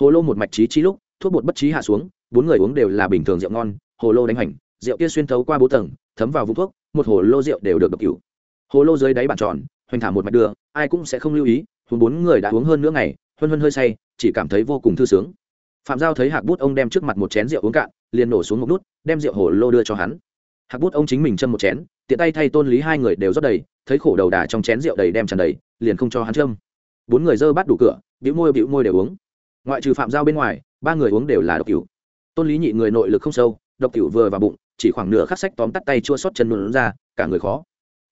hồ lô một mạch trí trí lúc, thuốc bột bất trí hạ xuống, bốn người uống đều là bình thường rượu ngon, hồ lô đánh hành, rượu kia xuyên thấu qua bố tầng, thấm vào vũng thuốc, một hồ lô rượu đều được độc cửu. Hồ lô dưới đáy bàn tròn, hoành thả một mạch đưa, ai cũng sẽ không lưu ý, huống bốn người đã uống hơn nửa ngày, huân huân hơi say, chỉ cảm thấy vô cùng thư sướng. Phạm giao thấy hạc bút ông đem trước mặt một chén rượu uống cạn, liền nổ xuống một nút, đem rượu hồ lô đưa cho hắn. Hạc bút ông chính mình châm một chén, tiện tay thay tôn lý hai người đều rót đầy, thấy khổ đầu đà trong chén rượu đầy đem tràn đầy, liền không cho hắn châm. Bốn người dơ bắt đủ cửa, bĩu môi bĩu môi để uống ngoại trừ phạm giao bên ngoài, ba người uống đều là độc cửu. Tôn lý nhị người nội lực không sâu, độc cửu vừa vào bụng, chỉ khoảng nửa khắc sách tóm tắt tay chua xót chân luôn ra, cả người khó.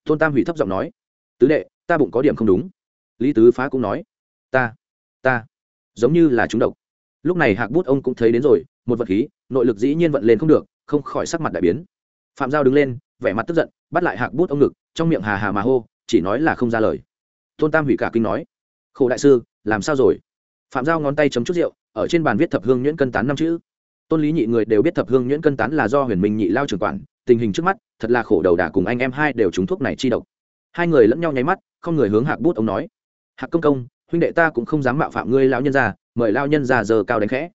Tôn tam hủy thấp giọng nói, tứ đệ, ta bụng có điểm không đúng. Lý tứ phá cũng nói, ta ta, giống như là chúng độc. Lúc này hạc bút ông cũng thấy đến rồi, một vật khí, nội lực dĩ nhiên vận lên không được, không khỏi sắc mặt đại biến. Phạm giao đứng lên, vẻ mặt tức giận, bắt lại hạc bút ông ngực, trong miệng hà hà mà hô, chỉ nói là không ra lời. Tôn tam hủy cả kinh nói, khổ đại sư, làm sao rồi? Phạm giao ngón tay chấm chút rượu, ở trên bàn viết thập hương nhuyễn cân tán năm chữ. Tôn lý nhị người đều biết thập hương nhuyễn cân tán là do huyền minh nhị lao trưởng quản, tình hình trước mắt, thật là khổ đầu đà cùng anh em hai đều trúng thuốc này chi độc. Hai người lẫn nhau nháy mắt, không người hướng hạc bút ông nói, hạc công công, huynh đệ ta cũng không dám mạo phạm ngươi lão nhân ra mời lao nhân ra giờ cao đánh khẽ.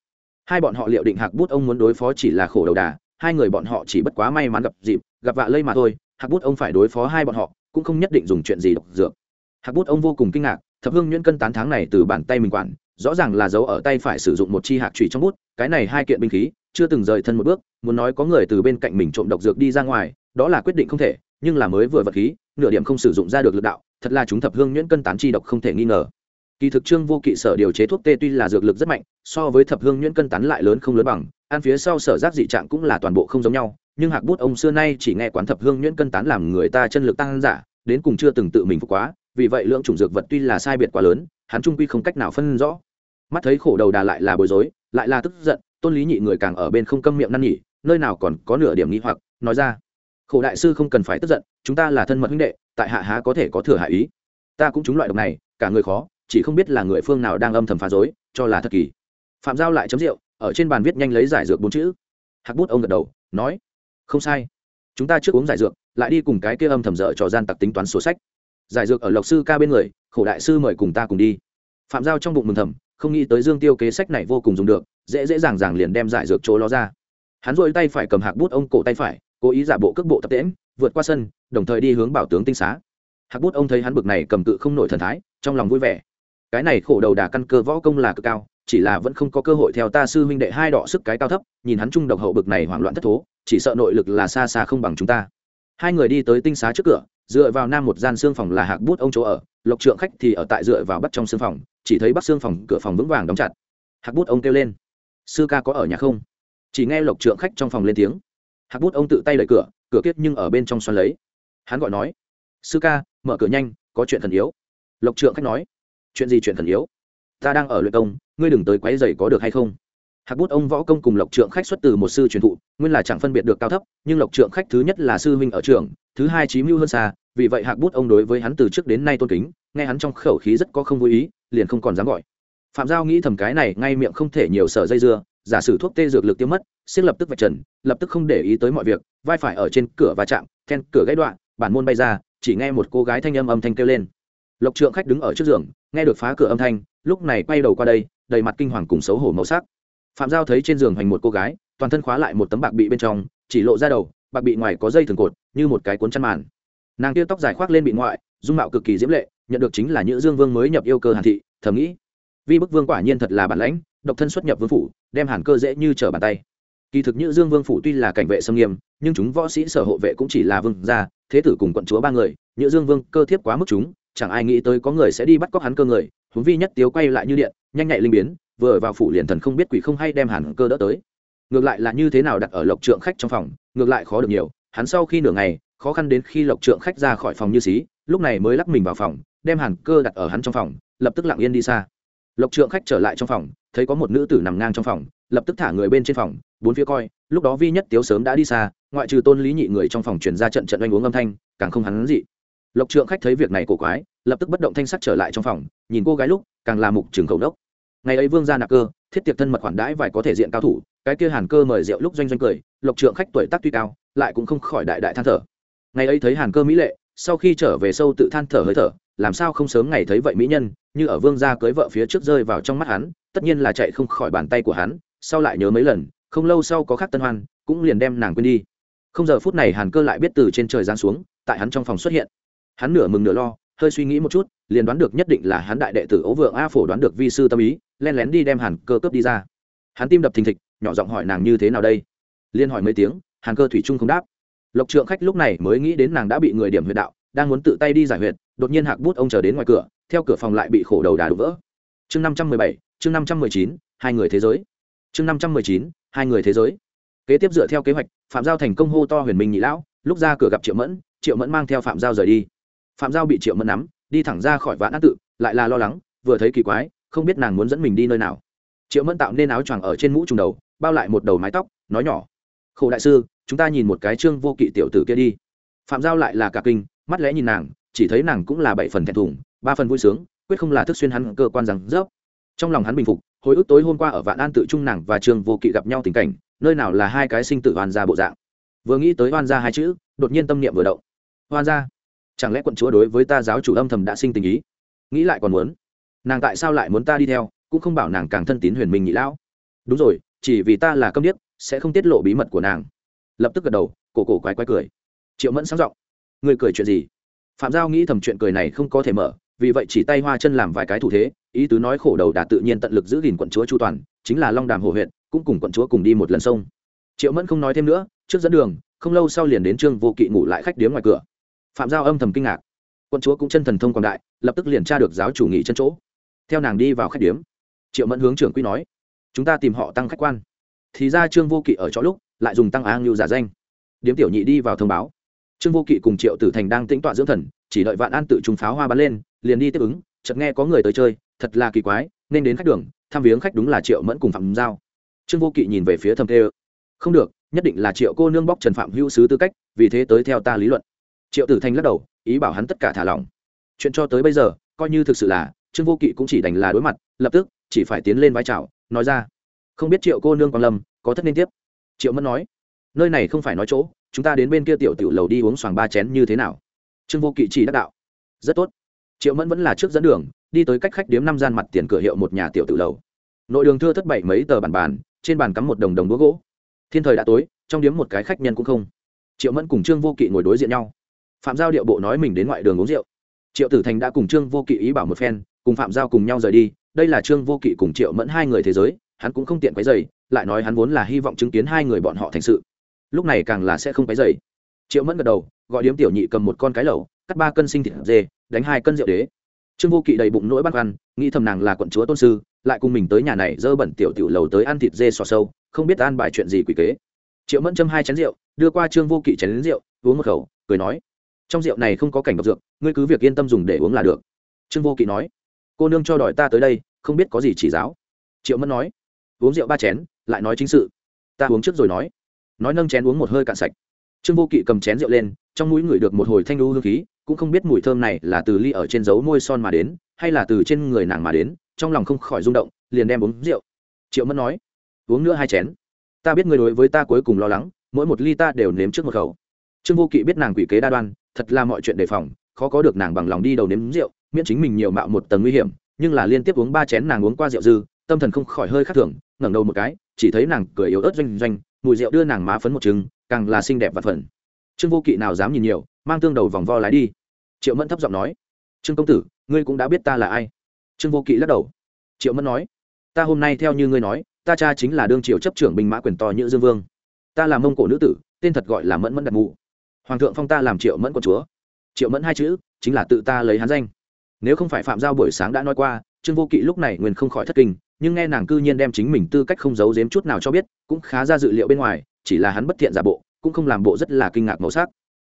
Hai bọn họ liệu định hạc bút ông muốn đối phó chỉ là khổ đầu đà hai người bọn họ chỉ bất quá may mắn gặp dịp, gặp vạ lây mà thôi, hạc bút ông phải đối phó hai bọn họ, cũng không nhất định dùng chuyện gì độc dược. Hạc bút ông vô cùng kinh ngạc, thập hương nhuyễn cân tán tháng này từ bàn tay mình quản rõ ràng là dấu ở tay phải sử dụng một chi hạc trụy trong bút, cái này hai kiện binh khí, chưa từng rời thân một bước, muốn nói có người từ bên cạnh mình trộm độc dược đi ra ngoài, đó là quyết định không thể, nhưng là mới vừa vật khí, nửa điểm không sử dụng ra được lực đạo, thật là chúng thập hương nhuyễn cân tán chi độc không thể nghi ngờ. Kỳ thực trương vô kỵ sở điều chế thuốc tê tuy là dược lực rất mạnh, so với thập hương nhuyễn cân tán lại lớn không lớn bằng, ăn phía sau sở giác dị trạng cũng là toàn bộ không giống nhau, nhưng hạc bút ông xưa nay chỉ nghe quán thập hương nhuyễn cân tán làm người ta chân lực tăng giả, đến cùng chưa từng tự mình phục quá, vì vậy lượng chủng dược vật tuy là sai biệt quá lớn, hắn trung quy không cách nào phân rõ mắt thấy khổ đầu đà lại là bối rối, lại là tức giận, tôn lý nhị người càng ở bên không câm miệng năn nhỉ nơi nào còn có nửa điểm nghi hoặc, nói ra. Khổ đại sư không cần phải tức giận, chúng ta là thân mật huynh đệ, tại hạ há có thể có thừa hạ ý. Ta cũng trúng loại độc này, cả người khó, chỉ không biết là người phương nào đang âm thầm phá dối cho là thật kỳ. Phạm giao lại chấm rượu, ở trên bàn viết nhanh lấy giải dược bốn chữ. Hạc bút ông gật đầu, nói, không sai. Chúng ta trước uống giải dược, lại đi cùng cái kia âm thầm dở trò gian tặc tính toán sổ sách. Giải dược ở lộc sư ca bên người, khổ đại sư mời cùng ta cùng đi. Phạm giao trong bụng mừng thầm không nghĩ tới dương tiêu kế sách này vô cùng dùng được, dễ dễ dàng dàng liền đem giải dược chỗ ló ra. Hắn dội tay phải cầm hạc bút ông cổ tay phải, cố ý giả bộ cước bộ tập tễm vượt qua sân, đồng thời đi hướng bảo tướng tinh xá. Hạc bút ông thấy hắn bực này cầm cự không nổi thần thái, trong lòng vui vẻ. Cái này khổ đầu đà căn cơ võ công là cực cao, chỉ là vẫn không có cơ hội theo ta sư huynh đệ hai đọ sức cái cao thấp, nhìn hắn trung độc hậu bực này hoảng loạn thất thố, chỉ sợ nội lực là xa xa không bằng chúng ta. Hai người đi tới tinh xá trước cửa dựa vào nam một gian xương phòng là hạc bút ông chỗ ở, lộc trượng khách thì ở tại dựa vào bắt trong xương phòng, chỉ thấy bắc xương phòng, cửa phòng vững vàng đóng chặt. Hạc bút ông kêu lên. Sư ca có ở nhà không? Chỉ nghe lộc trượng khách trong phòng lên tiếng. Hạc bút ông tự tay đẩy cửa cửa kiếp nhưng ở bên trong xoắn lấy. Hắn gọi nói, sư ca, mở cửa nhanh, có chuyện thần yếu. Lộc trượng khách nói, chuyện gì chuyện thần yếu? Ta đang ở luyện công, ngươi đừng tới quấy dày có được hay không? Hạc bút ông võ công cùng lộc trượng khách xuất từ một sư truyền thụ, nguyên là chẳng phân biệt được cao thấp, nhưng lộc trượng khách thứ nhất là sư huynh ở trường, thứ hai chí mưu hơn xa, vì vậy hạc bút ông đối với hắn từ trước đến nay tôn kính, nghe hắn trong khẩu khí rất có không vui ý, liền không còn dám gọi. Phạm giao nghĩ thầm cái này, ngay miệng không thể nhiều sở dây dưa, giả sử thuốc tê dược lực tiêu mất, xiết lập tức vạch trần, lập tức không để ý tới mọi việc, vai phải ở trên cửa và chạm, then cửa gãy đoạn, bản môn bay ra, chỉ nghe một cô gái thanh âm âm thanh kêu lên. Lộc trượng khách đứng ở trước giường, nghe được phá cửa âm thanh, lúc này quay đầu qua đây, đầy mặt kinh hoàng cùng xấu hổ màu sắc phạm giao thấy trên giường hoành một cô gái, toàn thân khóa lại một tấm bạc bị bên trong, chỉ lộ ra đầu, bạc bị ngoài có dây thường cột, như một cái cuốn chăn màn. Nàng kia tóc dài khoác lên bị ngoại, dung mạo cực kỳ diễm lệ, nhận được chính là nữ dương vương mới nhập yêu cơ hàn thị, thầm nghĩ, vi bức vương quả nhiên thật là bản lãnh, độc thân xuất nhập vương phủ, đem hàn cơ dễ như trở bàn tay. Kỳ thực nữ dương vương phủ tuy là cảnh vệ sâm nghiêm, nhưng chúng võ sĩ sở hộ vệ cũng chỉ là vương gia, thế tử cùng quận chúa ba người nữ dương vương cơ thiếp quá mức chúng, chẳng ai nghĩ tới có người sẽ đi bắt cóc hắn cơ người, huống vi nhất tiếu quay lại như điện, nhanh nhạy linh biến vừa vào phủ liền thần không biết quỷ không hay đem hàn cơ đỡ tới. Ngược lại là như thế nào đặt ở lộc trượng khách trong phòng, ngược lại khó được nhiều. Hắn sau khi nửa ngày, khó khăn đến khi lộc trượng khách ra khỏi phòng như xí, lúc này mới lắc mình vào phòng, đem hàn cơ đặt ở hắn trong phòng, lập tức lặng yên đi xa. Lộc trượng khách trở lại trong phòng, thấy có một nữ tử nằm ngang trong phòng, lập tức thả người bên trên phòng, bốn phía coi, lúc đó vi nhất tiếu sớm đã đi xa, ngoại trừ tôn lý nhị người trong phòng chuyển ra trận trận oanh uống âm thanh, càng không hắn gì lộc trượng khách thấy việc này cổ quái, lập tức bất động thanh sắc trở lại trong phòng, nhìn cô gái lúc, càng là mục trường cầu đốc ngày ấy vương gia nạp cơ, thiết tiệc thân mật khoản đãi vài có thể diện cao thủ, cái kia hàn cơ mời rượu lúc doanh doanh cười, lộc trượng khách tuổi tác tuy cao, lại cũng không khỏi đại đại than thở. Ngày ấy thấy hàn cơ mỹ lệ, sau khi trở về sâu tự than thở hơi thở, làm sao không sớm ngày thấy vậy mỹ nhân, như ở vương gia cưới vợ phía trước rơi vào trong mắt hắn, tất nhiên là chạy không khỏi bàn tay của hắn, sau lại nhớ mấy lần, không lâu sau có khắc tân hoan, cũng liền đem nàng quên đi. Không giờ phút này hàn cơ lại biết từ trên trời giáng xuống, tại hắn trong phòng xuất hiện. Hắn nửa mừng nửa lo, hơi suy nghĩ một chút, liền đoán được nhất định là hắn đại đệ tử ấu vượng a phổ đoán được vi sư tâm ý len lén đi đem hàn cơ cướp đi ra. Hắn tim đập thình thịch, nhỏ giọng hỏi nàng như thế nào đây? Liên hỏi mấy tiếng, hàn cơ thủy trung không đáp. Lộc trượng khách lúc này mới nghĩ đến nàng đã bị người điểm huyệt đạo, đang muốn tự tay đi giải huyệt, đột nhiên hạc bút ông chờ đến ngoài cửa, theo cửa phòng lại bị khổ đầu đà đổ vỡ. Chương năm trăm mười bảy, chương năm trăm mười chín, hai người thế giới. Chương năm trăm mười chín, hai người thế giới. Kế tiếp dựa theo kế hoạch, phạm giao thành công hô to huyền minh nhị lão, lúc ra cửa gặp triệu mẫn triệu mẫn mang theo phạm giao rời đi. Phạm giao bị triệu mẫn nắm, đi thẳng ra khỏi vạn át tự, lại là lo lắng, vừa thấy kỳ quái không biết nàng muốn dẫn mình đi nơi nào. Triệu mẫn tạo nên áo choàng ở trên mũ trùng đầu, bao lại một đầu mái tóc, nói nhỏ. Khổ đại sư, chúng ta nhìn một cái trương vô kỵ tiểu tử kia đi. Phạm giao lại là cả kinh, mắt lẽ nhìn nàng, chỉ thấy nàng cũng là bảy phần thẹn thùng, ba phần vui sướng, quyết không là thức xuyên hắn cơ quan rằng rớp. Trong lòng hắn bình phục, hồi ức tối hôm qua ở vạn an tự trung nàng và trương vô kỵ gặp nhau tình cảnh, nơi nào là hai cái sinh tử oan gia bộ dạng. Vừa nghĩ tới oan gia hai chữ, đột nhiên tâm niệm vừa động. Oan gia? Chẳng lẽ quận chúa đối với ta giáo chủ âm thầm đã sinh tình ý? Nghĩ lại còn muốn nàng tại sao lại muốn ta đi theo, cũng không bảo nàng càng thân tín huyền minh nhị lão. Đúng rồi, chỉ vì ta là câm điếc, sẽ không tiết lộ bí mật của nàng. Lập tức gật đầu, cổ cổ quái quái cười. Triệu mẫn sáng giọng. Người cười chuyện gì? Phạm giao nghĩ thầm chuyện cười này không có thể mở, vì vậy chỉ tay hoa chân làm vài cái thủ thế, ý tứ nói khổ đầu đà tự nhiên tận lực giữ gìn quận chúa chu toàn, chính là long đàm hồ huyện, cũng cùng quận chúa cùng đi một lần sông. Triệu mẫn không nói thêm nữa, trước dẫn đường, không lâu sau liền đến trương vô kỵ ngủ lại khách điếm ngoài cửa. Phạm giao âm thầm kinh ngạc. Quận chúa cũng chân thần thông quảng đại, lập tức liền tra được giáo chủ nghỉ chân chỗ theo nàng đi vào khách điếm. Triệu mẫn hướng trưởng quy nói, chúng ta tìm họ tăng khách quan. Thì ra trương vô kỵ ở chỗ lúc lại dùng tăng á ngưu giả danh. Điếm tiểu nhị đi vào thông báo. Trương vô kỵ cùng triệu tử thành đang tĩnh tọa dưỡng thần, chỉ đợi vạn an tự trùng pháo hoa bắn lên, liền đi tiếp ứng, chợt nghe có người tới chơi, thật là kỳ quái, nên đến khách đường thăm viếng khách đúng là triệu mẫn cùng phạm giao. Trương vô kỵ nhìn về phía thầm tê không được, nhất định là triệu cô nương bóc trần phạm hữu sứ tư cách, vì thế tới theo ta lý luận. Triệu tử thành lắc đầu, ý bảo hắn tất cả thả lỏng. Chuyện cho tới bây giờ, coi như thực sự là trương vô kỵ cũng chỉ đành là đối mặt, lập tức, chỉ phải tiến lên vai trào nói ra, không biết triệu cô nương quan lâm có thất nên tiếp? Triệu mẫn nói, nơi này không phải nói chỗ, chúng ta đến bên kia tiểu tiểu lầu đi uống xoàng ba chén như thế nào? Trương vô kỵ chỉ đắc đạo, rất tốt. Triệu mẫn vẫn là trước dẫn đường, đi tới cách khách điếm năm gian mặt tiền cửa hiệu một nhà tiểu tiểu lầu. Nội đường thưa thất bảy mấy tờ bàn bàn, trên bàn cắm một đồng đồng đũa gỗ. Thiên thời đã tối, trong điếm một cái khách nhân cũng không. Triệu mẫn cùng trương vô kỵ ngồi đối diện nhau. Phạm giao điệu bộ nói mình đến ngoại đường uống rượu triệu tử thành đã cùng trương vô kỵ ý bảo một phen, cùng phạm giao cùng nhau rời đi. Đây là trương vô kỵ cùng triệu mẫn hai người thế giới, hắn cũng không tiện quấy dày lại nói hắn vốn là hy vọng chứng kiến hai người bọn họ thành sự. Lúc này càng là sẽ không quấy dày triệu mẫn gật đầu, gọi điếm tiểu nhị cầm một con cái lẩu, cắt ba cân sinh thịt dê, đánh hai cân rượu đế. Trương vô kỵ đầy bụng nỗi băn khoăn, nghĩ thầm nàng là quận chúa tôn sư, lại cùng mình tới nhà này dơ bẩn tiểu tiểu lầu tới ăn thịt dê sò sâu, không biết an bài chuyện gì quỷ kế. Triệu mẫn châm hai chén rượu, đưa qua trương vô kỵ chén đến rượu, uống một khẩu, cười nói trong rượu này không có cảnh độc dược, ngươi cứ việc yên tâm dùng để uống là được. Trương vô kỵ nói. Cô nương cho đòi ta tới đây, không biết có gì chỉ giáo. Triệu mẫn nói. Uống rượu ba chén, lại nói chính sự. Ta uống trước rồi nói. Nói nâng chén uống một hơi cạn sạch. Trương vô kỵ cầm chén rượu lên, trong mũi ngửi được một hồi thanh lưu hương khí, cũng không biết mùi thơm này là từ ly ở trên dấu môi son mà đến, hay là từ trên người nàng mà đến, trong lòng không khỏi rung động, liền đem uống rượu. Triệu mẫn nói. Uống nữa hai chén. Ta biết người đối với ta cuối cùng lo lắng, mỗi một ly ta đều nếm trước một khẩu. Trương vô kỵ biết nàng quỷ kế đa đoan thật là mọi chuyện đề phòng, khó có được nàng bằng lòng đi đầu nếm rượu, miễn chính mình nhiều mạo một tầng nguy hiểm, nhưng là liên tiếp uống ba chén nàng uống qua rượu dư, tâm thần không khỏi hơi khác thường, ngẩng đầu một cái, chỉ thấy nàng cười yếu ớt doanh doanh, mùi rượu đưa nàng má phấn một trứng, càng là xinh đẹp và phần trương vô kỵ nào dám nhìn nhiều, mang tương đầu vòng vo lái đi. Triệu mẫn thấp giọng nói, trương công tử, ngươi cũng đã biết ta là ai? Trương vô kỵ lắc đầu. Triệu mẫn nói, ta hôm nay theo như ngươi nói, ta cha chính là đương triều chấp trưởng binh mã quyền to như dương vương. Ta là mông cổ nữ tử, tên thật gọi là mẫn mẫn đặt mụ hoàng thượng phong ta làm triệu mẫn quân chúa. Triệu mẫn hai chữ, chính là tự ta lấy hắn danh. Nếu không phải phạm giao buổi sáng đã nói qua, trương vô kỵ lúc này nguyên không khỏi thất kinh, nhưng nghe nàng cư nhiên đem chính mình tư cách không giấu giếm chút nào cho biết, cũng khá ra dự liệu bên ngoài, chỉ là hắn bất thiện giả bộ, cũng không làm bộ rất là kinh ngạc màu sắc.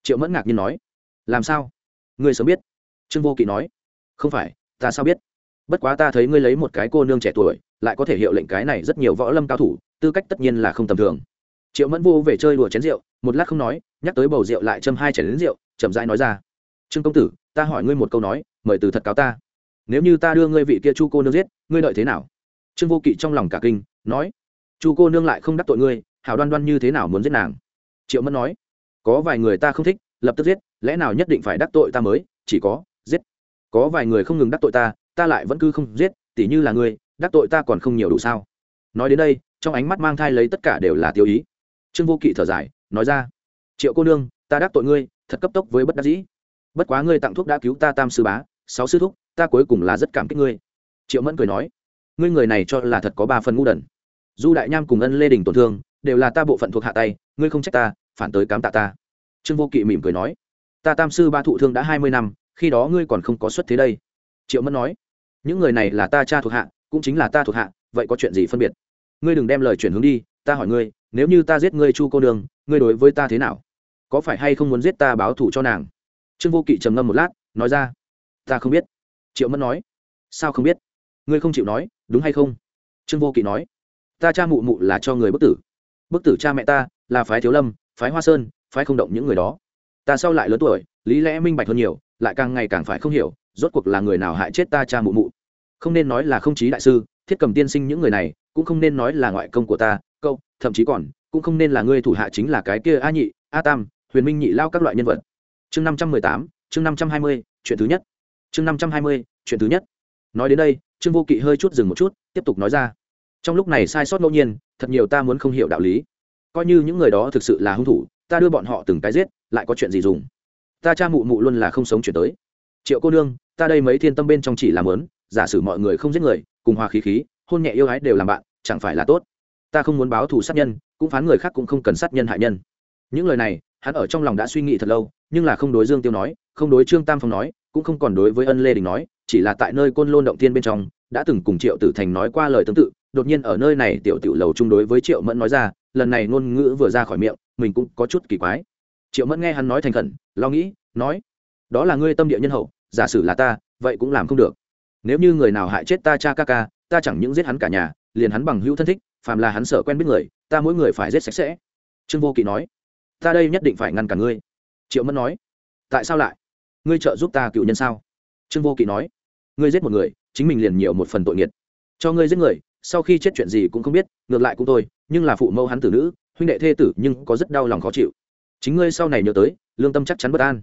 Triệu mẫn ngạc nhiên nói, làm sao? Ngươi sớm biết. Trương vô kỵ nói, không phải, ta sao biết? Bất quá ta thấy ngươi lấy một cái cô nương trẻ tuổi, lại có thể hiệu lệnh cái này rất nhiều võ lâm cao thủ, tư cách tất nhiên là không tầm thường triệu mẫn vô về chơi đùa chén rượu, một lát không nói, nhắc tới bầu rượu lại châm hai chén đến rượu, chậm rãi nói ra. Trương công tử, ta hỏi ngươi một câu nói, mời từ thật cáo ta. Nếu như ta đưa ngươi vị kia chu cô nương giết, ngươi đợi thế nào? Trương vô kỵ trong lòng cả kinh, nói, chu cô nương lại không đắc tội ngươi, hảo đoan đoan như thế nào muốn giết nàng? Triệu mẫn nói, có vài người ta không thích, lập tức giết, lẽ nào nhất định phải đắc tội ta mới, chỉ có giết. Có vài người không ngừng đắc tội ta ta lại vẫn cứ không giết, tỉ như là ngươi, đắc tội ta còn không nhiều đủ sao. Nói đến đây, trong ánh mắt mang thai lấy tất cả đều là tiêu ý trương vô kỵ thở dài, nói ra, triệu cô nương, ta đắc tội ngươi, thật cấp tốc với bất đắc dĩ. Bất quá ngươi tặng thuốc đã cứu ta tam sư bá, sáu sư thúc, ta cuối cùng là rất cảm kích ngươi. Triệu mẫn cười nói, ngươi người này cho là thật có ba phần ngu đần. Du đại nham cùng ân lê đình tổn thương, đều là ta bộ phận thuộc hạ tay, ngươi không trách ta, phản tới cám tạ ta. Trương vô kỵ mỉm cười nói, ta tam sư ba thụ thương đã hai mươi năm, khi đó ngươi còn không có xuất thế đây. Triệu mẫn nói, những người này là ta cha thuộc hạ, cũng chính là ta thuộc hạ, vậy có chuyện gì phân biệt? Ngươi đừng đem lời chuyển hướng đi, ta hỏi ngươi nếu như ta giết ngươi chu cô đường ngươi đối với ta thế nào? Có phải hay không muốn giết ta báo thù cho nàng? Trương vô kỵ trầm ngâm một lát, nói ra, ta không biết. Triệu mẫn nói, sao không biết? Ngươi không chịu nói, đúng hay không? Trương vô kỵ nói, ta cha mụ mụ là cho người bức tử. Bức tử cha mẹ ta là phái thiếu lâm, phái hoa sơn, phái không động những người đó. Ta sau lại lớn tuổi, lý lẽ minh bạch hơn nhiều, lại càng ngày càng phải không hiểu, rốt cuộc là người nào hại chết ta cha mụ mụ. Không nên nói là không chí đại sư, thiết cầm tiên sinh những người này, cũng không nên nói là ngoại công của ta thậm chí còn, cũng không nên là ngươi thủ hạ chính là cái kia a nhị, a tam, huyền minh nhị lao các loại nhân vật. Chương năm trăm mười tám, chương năm trăm hai mươi, chuyện thứ nhất. Chương năm trăm hai mươi, chuyện thứ nhất. Nói đến đây, trương vô kỵ hơi chút dừng một chút, tiếp tục nói ra. Trong lúc này sai sót ngẫu nhiên, thật nhiều ta muốn không hiểu đạo lý. Coi như những người đó thực sự là hung thủ, ta đưa bọn họ từng cái giết, lại có chuyện gì dùng? Ta cha mụ mụ luôn là không sống chuyển tới. Triệu cô nương, ta đây mấy thiên tâm bên trong chỉ làm lớn, giả sử mọi người không giết người, cùng hòa khí khí, hôn nhẹ yêu ái đều làm bạn, chẳng phải là tốt ta không muốn báo thù sát nhân, cũng phán người khác cũng không cần sát nhân hại nhân. Những lời này, hắn ở trong lòng đã suy nghĩ thật lâu, nhưng là không đối dương tiêu nói, không đối trương tam phong nói, cũng không còn đối với ân lê đình nói, chỉ là tại nơi côn lôn động tiên bên trong, đã từng cùng triệu tử thành nói qua lời tương tự, đột nhiên ở nơi này tiểu tiểu lầu chung đối với triệu mẫn nói ra, lần này ngôn ngữ vừa ra khỏi miệng, mình cũng có chút kỳ quái. Triệu mẫn nghe hắn nói thành khẩn, lo nghĩ, nói, đó là ngươi tâm địa nhân hậu, giả sử là ta, vậy cũng làm không được. Nếu như người nào hại chết ta cha ca ca, ta chẳng những giết hắn cả nhà, liền hắn bằng hữu thân thích phàm là hắn sợ quen biết người, ta mỗi người phải giết sạch sẽ. Trương vô kỵ nói, ta đây nhất định phải ngăn cả ngươi. Triệu mẫn nói, tại sao lại? Ngươi trợ giúp ta cựu nhân sao? Trương vô kỵ nói, ngươi giết một người, chính mình liền nhiều một phần tội nghiệt. Cho ngươi giết người, sau khi chết chuyện gì cũng không biết, ngược lại cũng tôi nhưng là phụ mẫu hắn tử nữ, huynh đệ thê tử nhưng có rất đau lòng khó chịu. Chính ngươi sau này nhớ tới, lương tâm chắc chắn bất an.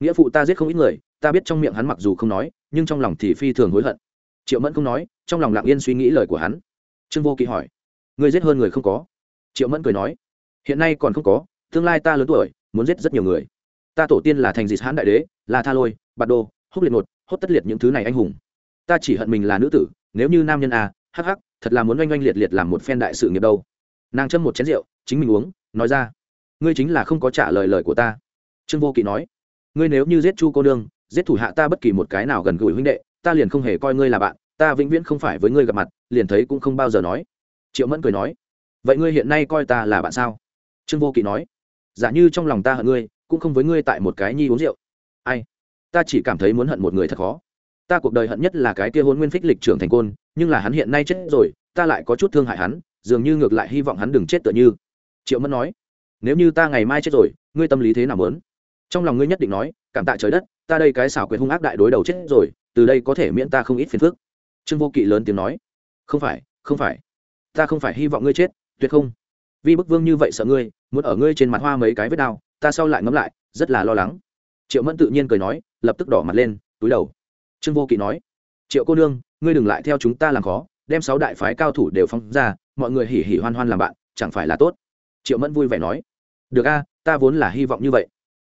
Nghĩa phụ ta giết không ít người, ta biết trong miệng hắn mặc dù không nói, nhưng trong lòng thì phi thường hối hận. Triệu mẫn không nói, trong lòng lặng yên suy nghĩ lời của hắn. Trương vô kỵ hỏi ngươi giết hơn người không có. Triệu mẫn cười nói, hiện nay còn không có, tương lai ta lớn tuổi, muốn giết rất nhiều người. Ta tổ tiên là thành dịch hãn đại đế, là tha lôi, bạt đô húc liệt một hốt tất liệt những thứ này anh hùng. Ta chỉ hận mình là nữ tử, nếu như nam nhân à hắc hắc, thật là muốn oanh oanh liệt liệt làm một phen đại sự nghiệp đâu. Nàng châm một chén rượu, chính mình uống, nói ra, ngươi chính là không có trả lời lời của ta. Trương vô kỵ nói, ngươi nếu như giết chu cô đương giết thủ hạ ta bất kỳ một cái nào gần gũi huynh đệ, ta liền không hề coi ngươi là bạn, ta vĩnh viễn không phải với ngươi gặp mặt, liền thấy cũng không bao giờ nói triệu mẫn cười nói, vậy ngươi hiện nay coi ta là bạn sao? Trương vô kỵ nói, giả như trong lòng ta hận ngươi, cũng không với ngươi tại một cái nhi uống rượu. Ai? Ta chỉ cảm thấy muốn hận một người thật khó. Ta cuộc đời hận nhất là cái kia hôn nguyên phích lịch trưởng thành côn, nhưng là hắn hiện nay chết rồi, ta lại có chút thương hại hắn, dường như ngược lại hy vọng hắn đừng chết tựa như. Triệu mẫn nói, nếu như ta ngày mai chết rồi, ngươi tâm lý thế nào lớn trong lòng ngươi nhất định nói, cảm tạ trời đất, ta đây cái xảo quyệt hung ác đại đối đầu chết rồi, từ đây có thể miễn ta không ít phiền phức. Trương vô kỵ lớn tiếng nói, không phải không phải ta không phải hy vọng ngươi chết, tuyệt không. Vì bức vương như vậy sợ ngươi, muốn ở ngươi trên mặt hoa mấy cái vết đau, ta sau lại ngẫm lại, rất là lo lắng. Triệu mẫn tự nhiên cười nói, lập tức đỏ mặt lên, túi đầu. Trương vô kỵ nói, triệu cô nương, ngươi đừng lại theo chúng ta làm khó, đem sáu đại phái cao thủ đều phóng ra, mọi người hỉ hỉ hoan hoan làm bạn, chẳng phải là tốt? Triệu mẫn vui vẻ nói, được a, ta vốn là hy vọng như vậy.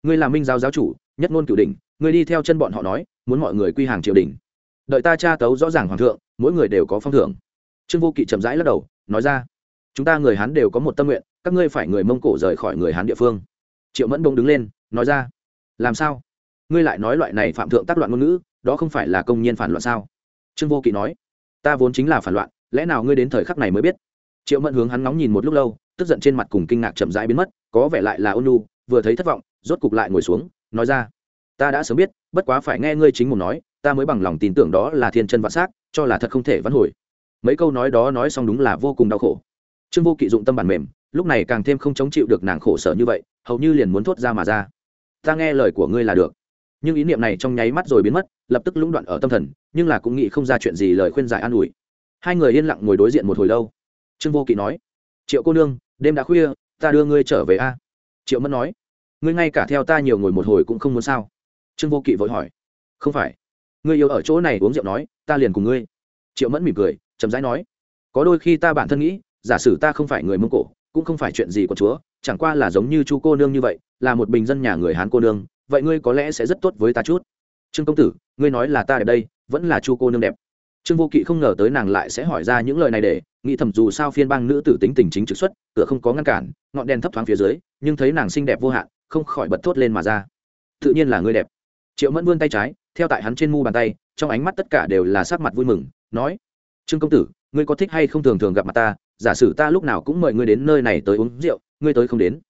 Ngươi là minh giáo giáo chủ, nhất ngôn cửu đình ngươi đi theo chân bọn họ nói, muốn mọi người quy hàng triều đình. Đợi ta tra tấu rõ ràng hoàng thượng, mỗi người đều có phong thưởng trương vô kỵ chậm rãi lắc đầu, nói ra, chúng ta người hán đều có một tâm nguyện, các ngươi phải người mông cổ rời khỏi người hán địa phương. Triệu mẫn đông đứng lên, nói ra, làm sao? Ngươi lại nói loại này phạm thượng tác loạn ngôn ngữ, đó không phải là công nhân phản loạn sao? Trương vô kỵ nói, ta vốn chính là phản loạn, lẽ nào ngươi đến thời khắc này mới biết? Triệu mẫn hướng hắn ngóng nhìn một lúc lâu, tức giận trên mặt cùng kinh ngạc chậm rãi biến mất, có vẻ lại là ôn nu vừa thấy thất vọng, rốt cục lại ngồi xuống, nói ra, ta đã sớm biết, bất quá phải nghe ngươi chính mồm nói, ta mới bằng lòng tin tưởng đó là thiên chân vạn s á c cho là thật không thể vãn hồi mấy câu nói đó nói xong đúng là vô cùng đau khổ. Trương vô kỵ dụng tâm bản mềm, lúc này càng thêm không chống chịu được nàng khổ sở như vậy, hầu như liền muốn thốt ra mà ra. Ta nghe lời của ngươi là được. Nhưng ý niệm này trong nháy mắt rồi biến mất, lập tức lũng đoạn ở tâm thần, nhưng là cũng nghĩ không ra chuyện gì lời khuyên giải an ủi. Hai người yên lặng ngồi đối diện một hồi lâu. Trương vô kỵ nói, triệu cô nương, đêm đã khuya, ta đưa ngươi trở về a. Triệu mẫn nói, ngươi ngay cả theo ta nhiều ngồi một hồi cũng không muốn sao? Trương vô kỵ vội hỏi, không phải. Ngươi yêu ở chỗ này uống rượu nói, ta liền cùng ngươi. Triệu mẫn mỉm cười chậm rãi nói, có đôi khi ta bản thân nghĩ, giả sử ta không phải người mông cổ, cũng không phải chuyện gì của chúa, chẳng qua là giống như chu cô nương như vậy, là một bình dân nhà người hán cô nương, vậy ngươi có lẽ sẽ rất tốt với ta chút. Trương công tử, ngươi nói là ta đẹp đây, vẫn là chu cô nương đẹp. Trương vô kỵ không ngờ tới nàng lại sẽ hỏi ra những lời này để, nghĩ thầm dù sao phiên bang nữ tử tính tình chính trực xuất, cửa không có ngăn cản, ngọn đèn thấp thoáng phía dưới, nhưng thấy nàng xinh đẹp vô hạn, không khỏi bật thốt lên mà ra. Tự nhiên là ngươi đẹp. Triệu mẫn vươn tay trái, theo tại hắn trên mu bàn tay, trong ánh mắt tất cả đều là sắc mặt vui mừng, nói trương công tử, ngươi có thích hay không thường thường gặp mặt ta? Giả sử ta lúc nào cũng mời ngươi đến nơi này tới uống rượu, ngươi tới không đến.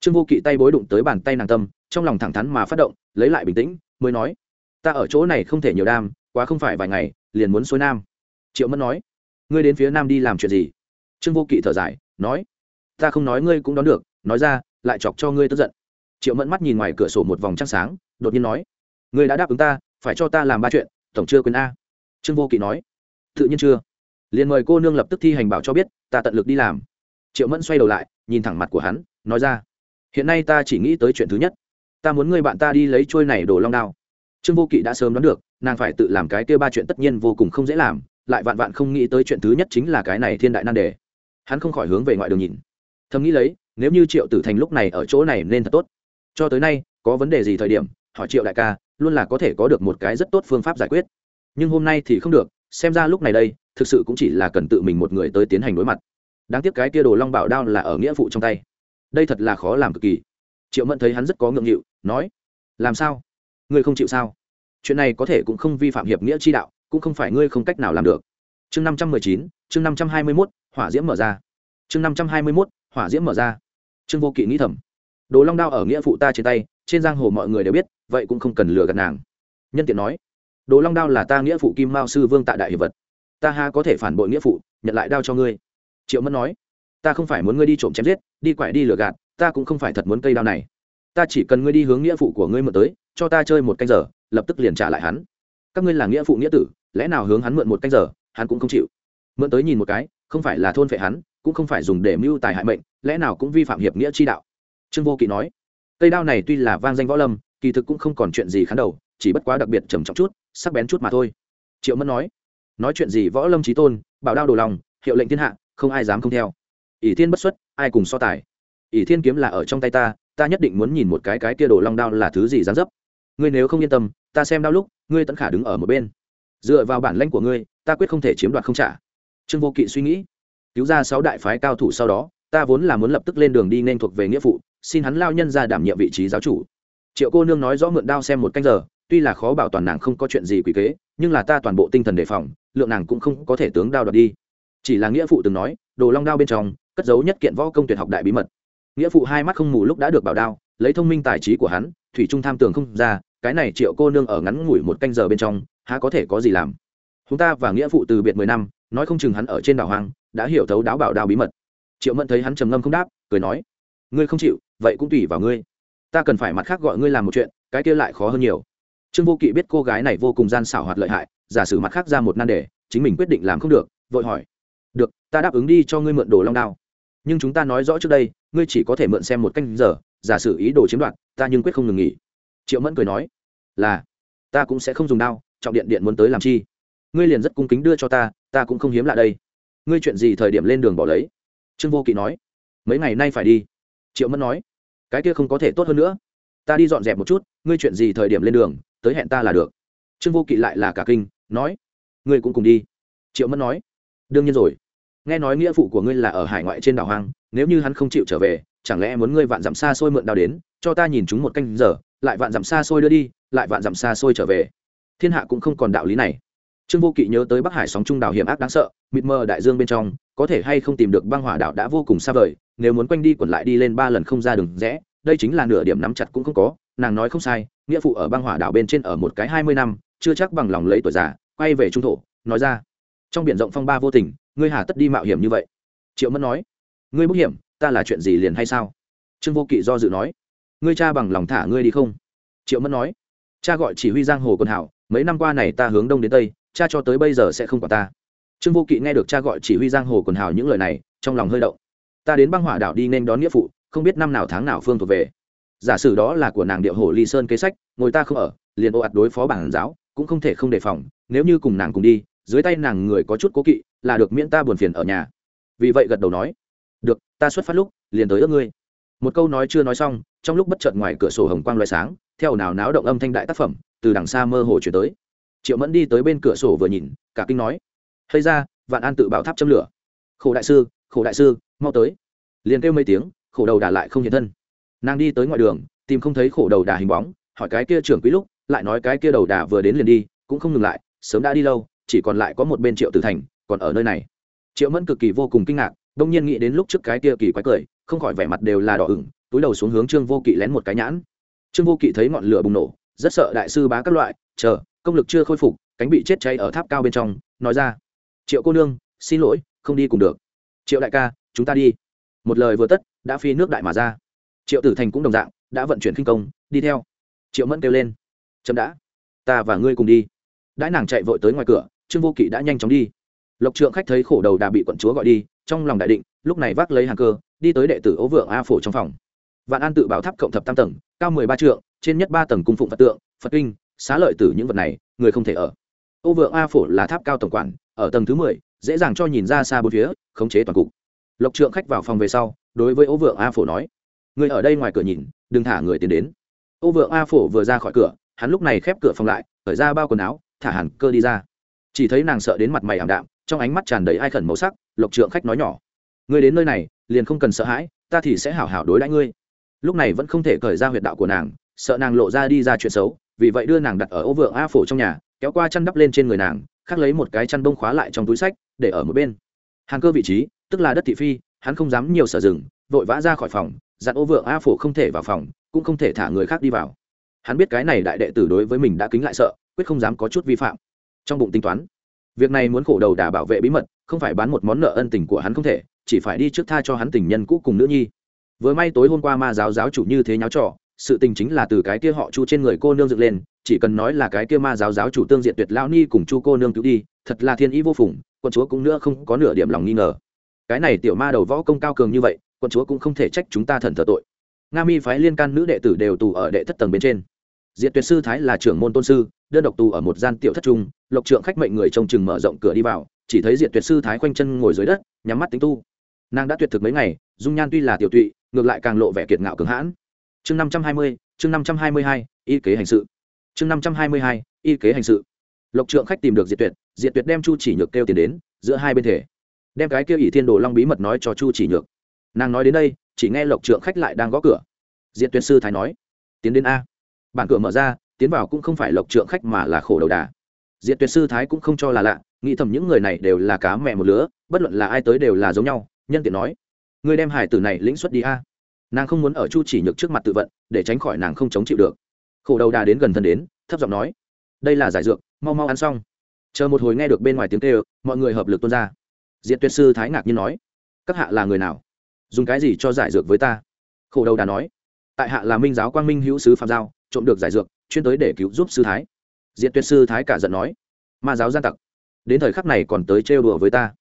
Trương vô kỵ tay bối đụng tới bàn tay nàng tâm, trong lòng thẳng thắn mà phát động, lấy lại bình tĩnh, mới nói, ta ở chỗ này không thể nhiều đam, quá không phải vài ngày, liền muốn xuôi nam. Triệu mẫn nói, ngươi đến phía nam đi làm chuyện gì? Trương vô kỵ thở dài, nói, ta không nói ngươi cũng đón được, nói ra, lại chọc cho ngươi tức giận. Triệu mẫn mắt nhìn ngoài cửa sổ một vòng trăng sáng, đột nhiên nói, ngươi đã đáp ứng ta, phải cho ta làm ba chuyện, tổng chưa quên a. Trương vô kỵ nói tự nhiên chưa? Liền mời cô nương lập tức thi hành bảo cho biết, ta tận lực đi làm. Triệu mẫn xoay đầu lại, nhìn thẳng mặt của hắn, nói ra. Hiện nay ta chỉ nghĩ tới chuyện thứ nhất. Ta muốn ngươi bạn ta đi lấy trôi này đồ long đao. Trương vô kỵ đã sớm đoán được, nàng phải tự làm cái kia ba chuyện tất nhiên vô cùng không dễ làm, lại vạn vạn không nghĩ tới chuyện thứ nhất chính là cái này thiên đại nan đề. Hắn không khỏi hướng về ngoại đường nhìn. Thầm nghĩ lấy, nếu như triệu tử thành lúc này ở chỗ này nên thật tốt. Cho tới nay, có vấn đề gì thời điểm, hỏi triệu đại ca, luôn là có thể có được một cái rất tốt phương pháp giải quyết. Nhưng hôm nay thì không được xem ra lúc này đây, thực sự cũng chỉ là cần tự mình một người tới tiến hành đối mặt. Đáng tiếc cái kia đồ long bảo đao là ở nghĩa phụ trong tay. Đây thật là khó làm cực kỳ. Triệu mẫn thấy hắn rất có ngượng nghịu, nói, làm sao? Ngươi không chịu sao? Chuyện này có thể cũng không vi phạm hiệp nghĩa chi đạo, cũng không phải ngươi không cách nào làm được. Chương năm trăm mười chín, chương năm trăm hai mươi mốt, hỏa diễm mở ra. Chương năm trăm hai mươi mốt, hỏa diễm mở ra. Trương vô kỵ nghĩ thầm, đồ long đao ở nghĩa phụ ta trên tay, trên giang hồ mọi người đều biết, vậy cũng không cần lừa gạt nàng. Nhân tiện nói đồ long đao là ta nghĩa phụ kim mao sư vương tại đại hiệp vật. Ta ha có thể phản bội nghĩa phụ, nhận lại đao cho ngươi. Triệu mẫn nói. Ta không phải muốn ngươi đi trộm chém giết, đi quậy đi lừa gạt, ta cũng không phải thật muốn cây đao này. Ta chỉ cần ngươi đi hướng nghĩa phụ của ngươi mượn tới, cho ta chơi một canh giờ, lập tức liền trả lại hắn. Các ngươi là nghĩa phụ nghĩa tử, lẽ nào hướng hắn mượn một canh giờ, hắn cũng không chịu. Mượn tới nhìn một cái, không phải là thôn phệ hắn, cũng không phải dùng để mưu tài hại mệnh, lẽ nào cũng vi phạm hiệp nghĩa chi đạo. Trương vô kỵ nói. Cây đao này tuy là vang danh võ lâm, kỳ thực cũng không còn chuyện gì khán đầu, chỉ bất quá đặc biệt trầm trọng chút sắc bén chút mà thôi. Triệu mẫn nói nói chuyện gì võ lâm trí tôn, bảo đao đồ lòng, hiệu lệnh thiên hạ, không ai dám không theo. Ỷ thiên bất xuất, ai cùng so tài? Ỷ thiên kiếm là ở trong tay ta ta nhất định muốn nhìn một cái cái kia đồ long đao là thứ gì dán dấp. Ngươi nếu không yên tâm, ta xem đau lúc, ngươi tẫn khả đứng ở một bên. Dựa vào bản lãnh của ngươi, ta quyết không thể chiếm đoạt không trả. Trương vô kỵ suy nghĩ, cứu ra sáu đại phái cao thủ sau đó, ta vốn là muốn lập tức lên đường đi nên thuộc về nghĩa phụ, xin hắn lao nhân ra đảm nhiệm vị trí giáo chủ. Triệu cô nương nói rõ mượn đao xem một canh giờ tuy là khó bảo toàn nàng không có chuyện gì quỷ kế, nhưng là ta toàn bộ tinh thần đề phòng, lượng nàng cũng không có thể tướng đao đoạt đi. Chỉ là nghĩa phụ từng nói, đồ long đao bên trong, cất giấu nhất kiện võ công tuyệt học đại bí mật. Nghĩa phụ hai mắt không mù lúc đã được bảo đao, lấy thông minh tài trí của hắn, thủy trung tham tường không ra, cái này triệu cô nương ở ngắn ngủi một canh giờ bên trong, há có thể có gì làm? Chúng ta và nghĩa phụ từ biệt mười năm, nói không chừng hắn ở trên đảo hoang, đã hiểu thấu đáo bảo đao bí mật. Triệu mẫn thấy hắn trầm ngâm không đáp, cười nói, ngươi không chịu, vậy cũng tùy vào ngươi. Ta cần phải mặt khác gọi ngươi làm một chuyện, cái kia lại khó hơn nhiều trương vô kỵ biết cô gái này vô cùng gian xảo hoạt lợi hại, giả sử mặt khác ra một nan đề, chính mình quyết định làm không được, vội hỏi, được, ta đáp ứng đi cho ngươi mượn đồ long đao. Nhưng chúng ta nói rõ trước đây, ngươi chỉ có thể mượn xem một canh giờ, giả sử ý đồ chiếm đoạt, ta nhưng quyết không ngừng nghỉ. Triệu mẫn cười nói, là, ta cũng sẽ không dùng đao, trọng điện điện muốn tới làm chi? Ngươi liền rất cung kính đưa cho ta ta cũng không hiếm lạ đây. Ngươi chuyện gì thời điểm lên đường bỏ lấy? Trương vô kỵ nói, mấy ngày nay phải đi. Triệu mẫn nói, cái kia không có thể tốt hơn nữa. Ta đi dọn dẹp một chút, ngươi chuyện gì thời điểm lên đường tới hẹn ta là được. Trương vô kỵ lại là cả kinh, nói, ngươi cũng cùng đi. Triệu mẫn nói, đương nhiên rồi. Nghe nói nghĩa phụ của ngươi là ở hải ngoại trên đảo hoang, nếu như hắn không chịu trở về, chẳng lẽ muốn ngươi vạn dặm xa xôi mượn đào đến, cho ta nhìn chúng một canh giờ, lại vạn dặm xa xôi đưa đi, lại vạn dặm xa xôi trở về. Thiên hạ cũng không còn đạo lý này. Trương vô kỵ nhớ tới bắc hải sóng trung đảo hiểm ác đáng sợ, mịt mờ đại dương bên trong, có thể hay không tìm được băng hỏa đảo đã vô cùng xa vời, nếu muốn quanh đi quẩn lại đi lên ba lần không ra đường rẽ, đây chính là nửa điểm nắm chặt cũng không có nàng nói không sai, nghĩa phụ ở băng hỏa đảo bên trên ở một cái hai mươi năm, chưa chắc bằng lòng lấy tuổi già, quay về trung thổ, nói ra. Trong biển rộng phong ba vô tình, ngươi hà tất đi mạo hiểm như vậy. Triệu mẫn nói, ngươi bức hiểm, ta là chuyện gì liền hay sao? Trương vô kỵ do dự nói, ngươi cha bằng lòng thả ngươi đi không? Triệu mẫn nói, cha gọi chỉ huy giang hồ quân hảo mấy năm qua này ta hướng đông đến tây, cha cho tới bây giờ sẽ không quản ta. Trương vô kỵ nghe được cha gọi chỉ huy giang hồ quần hào những lời này, trong lòng hơi động. Ta đến băng hỏa đảo đi nên đón nghĩa phụ, không biết năm nào tháng nào phương thuộc về giả sử đó là của nàng điệu hồ ly sơn kế sách, ngồi ta không ở, liền ô ạt đối phó bản giáo, cũng không thể không đề phòng, nếu như cùng nàng cùng đi, dưới tay nàng người có chút cố kỵ, là được miễn ta buồn phiền ở nhà. Vì vậy gật đầu nói, được, ta xuất phát lúc, liền tới ước ngươi. Một câu nói chưa nói xong, trong lúc bất chợt ngoài cửa sổ hồng quang loại sáng, theo nào náo động âm thanh đại tác phẩm, từ đằng xa mơ hồ chuyển tới. Triệu mẫn đi tới bên cửa sổ vừa nhìn, cả kinh nói hay ra, vạn an tự bảo tháp châm lửa. Khổ đại sư, khổ đại sư, mau tới. Liền kêu mấy tiếng, khổ đầu đà lại không hiện thân nàng đi tới ngoài đường, tìm không thấy khổ đầu đà hình bóng, hỏi cái kia trưởng quý lúc, lại nói cái kia đầu đà vừa đến liền đi, cũng không ngừng lại, sớm đã đi lâu, chỉ còn lại có một bên triệu tử thành, còn ở nơi này. Triệu mẫn cực kỳ vô cùng kinh ngạc, đông nhiên nghĩ đến lúc trước cái kia kỳ quái cười, không khỏi vẻ mặt đều là đỏ ửng, túi đầu xuống hướng trương vô kỵ lén một cái nhãn. Trương vô kỵ thấy ngọn lửa bùng nổ, rất sợ đại sư bá các loại, chờ, công lực chưa khôi phục, cánh bị chết cháy ở tháp cao bên trong, nói ra, triệu cô nương, xin lỗi, không đi cùng được. Triệu đại ca, chúng ta đi. Một lời vừa tất, đã phi nước đại mà ra triệu tử thành cũng đồng dạng, đã vận chuyển kinh công, đi theo. Triệu mẫn kêu lên, chậm đã, ta và ngươi cùng đi. Đãi nàng chạy vội tới ngoài cửa, trương vô kỵ đã nhanh chóng đi. Lộc trượng khách thấy khổ đầu đà bị quận chúa gọi đi, trong lòng đại định, lúc này vác lấy hàng cơ, đi tới đệ tử ấu vượng a phổ trong phòng. Vạn an tự bảo tháp cộng thập tam tầng, cao mười ba trượng, trên nhất ba tầng cung phụng phật tượng, phật kinh, xá lợi tử những vật này, người không thể ở. Ô vượng a phổ là tháp cao tổng quản, ở tầng thứ mười, dễ dàng cho nhìn ra xa bốn phía, khống chế toàn cục. Lộc trượng khách vào phòng về sau, đối với ô vượng a phổ nói người ở đây ngoài cửa nhìn, đừng thả người tiến đến. Ô vượng a phổ vừa ra khỏi cửa, hắn lúc này khép cửa phòng lại khởi ra bao quần áo, thả hẳn cơ đi ra. Chỉ thấy nàng sợ đến mặt mày ảm đạm, trong ánh mắt tràn đầy ai khẩn màu sắc, lộc trượng khách nói nhỏ. Người đến nơi này, liền không cần sợ hãi, ta thì sẽ hảo hảo đối đãi ngươi. Lúc này vẫn không thể cởi ra huyệt đạo của nàng, sợ nàng lộ ra đi ra chuyện xấu, vì vậy đưa nàng đặt ở ô vượng a phổ trong nhà, kéo qua chăn đắp lên trên người nàng, khắc lấy một cái chăn bông khóa lại trong túi sách, để ở một bên. Hàng cơ vị trí, tức là đất thị phi, hắn không dám nhiều sở rừng vội vã ra khỏi phòng, dặn ô vượng a phổ không thể vào phòng, cũng không thể thả người khác đi vào. Hắn biết cái này đại đệ tử đối với mình đã kính lại sợ, quyết không dám có chút vi phạm. Trong bụng tính toán, việc này muốn khổ đầu đà bảo vệ bí mật, không phải bán một món nợ ân tình của hắn không thể, chỉ phải đi trước tha cho hắn tình nhân cũ cùng nữ nhi. Vừa may tối hôm qua ma giáo giáo chủ như thế nháo trò, sự tình chính là từ cái kia họ chu trên người cô nương dựng lên, chỉ cần nói là cái kia ma giáo giáo chủ tương diện tuyệt lao ni cùng chu cô nương cứu đi, thật là thiên ý vô phùng, quân chúa cũng nữa không có nửa điểm lòng nghi ngờ. Cái này tiểu ma đầu võ công cao cường như vậy quận chúa cũng không thể trách chúng ta thần thờ tội. Nga mi phái liên can nữ đệ tử đều tù ở đệ thất tầng bên trên. Diệt tuyệt sư thái là trưởng môn tôn sư, đơn độc tù ở một gian tiểu thất trung, lộc trượng khách mệnh người trông chừng mở rộng cửa đi vào, chỉ thấy Diệt tuyệt sư thái khoanh chân ngồi dưới đất, nhắm mắt tính tu. Nàng đã tuyệt thực mấy ngày, dung nhan tuy là tiểu tụy, ngược lại càng lộ vẻ kiệt ngạo cường hãn. Chương năm trăm hai mươi, chương năm trăm hai mươi hai, y kế hành sự. Chương năm trăm hai mươi hai, y kế hành sự. Lộc trượng khách tìm được diệt tuyệt diệt tuyệt đem chu chỉ nhược kêu tiền đến, giữa hai bên thể. Đem cái kêu ỷ thiên đồ long bí mật nói cho chu chỉ nhược nàng nói đến đây, chỉ nghe lộc trượng khách lại đang gõ cửa. Diệt tuyệt sư thái nói, tiến đến a. Bản cửa mở ra, tiến vào cũng không phải lộc trượng khách mà là khổ đầu đà. Diệt tuyệt sư thái cũng không cho là lạ, nghĩ thầm những người này đều là cá mẹ một lứa, bất luận là ai tới đều là giống nhau, nhân tiện nói, ngươi đem hải tử này lĩnh xuất đi a. Nàng không muốn ở chu chỉ nhược trước mặt tự vận, để tránh khỏi nàng không chống chịu được. Khổ đầu đà đến gần thân đến, thấp giọng nói, đây là giải dược, mau mau ăn xong. Chờ một hồi nghe được bên ngoài tiếng kêu, mọi người hợp lực tuôn ra. Diện tuyệt sư thái ngạc nhiên nói, các hạ là người nào? Dùng cái gì cho giải dược với ta? Khổ đầu đà nói. Tại hạ là minh giáo quang minh hữu sứ phạm giao, trộm được giải dược, chuyên tới để cứu giúp sư thái. Diện tuyệt sư thái cả giận nói. Ma giáo gian tặc. Đến thời khắc này còn tới trêu đùa với ta.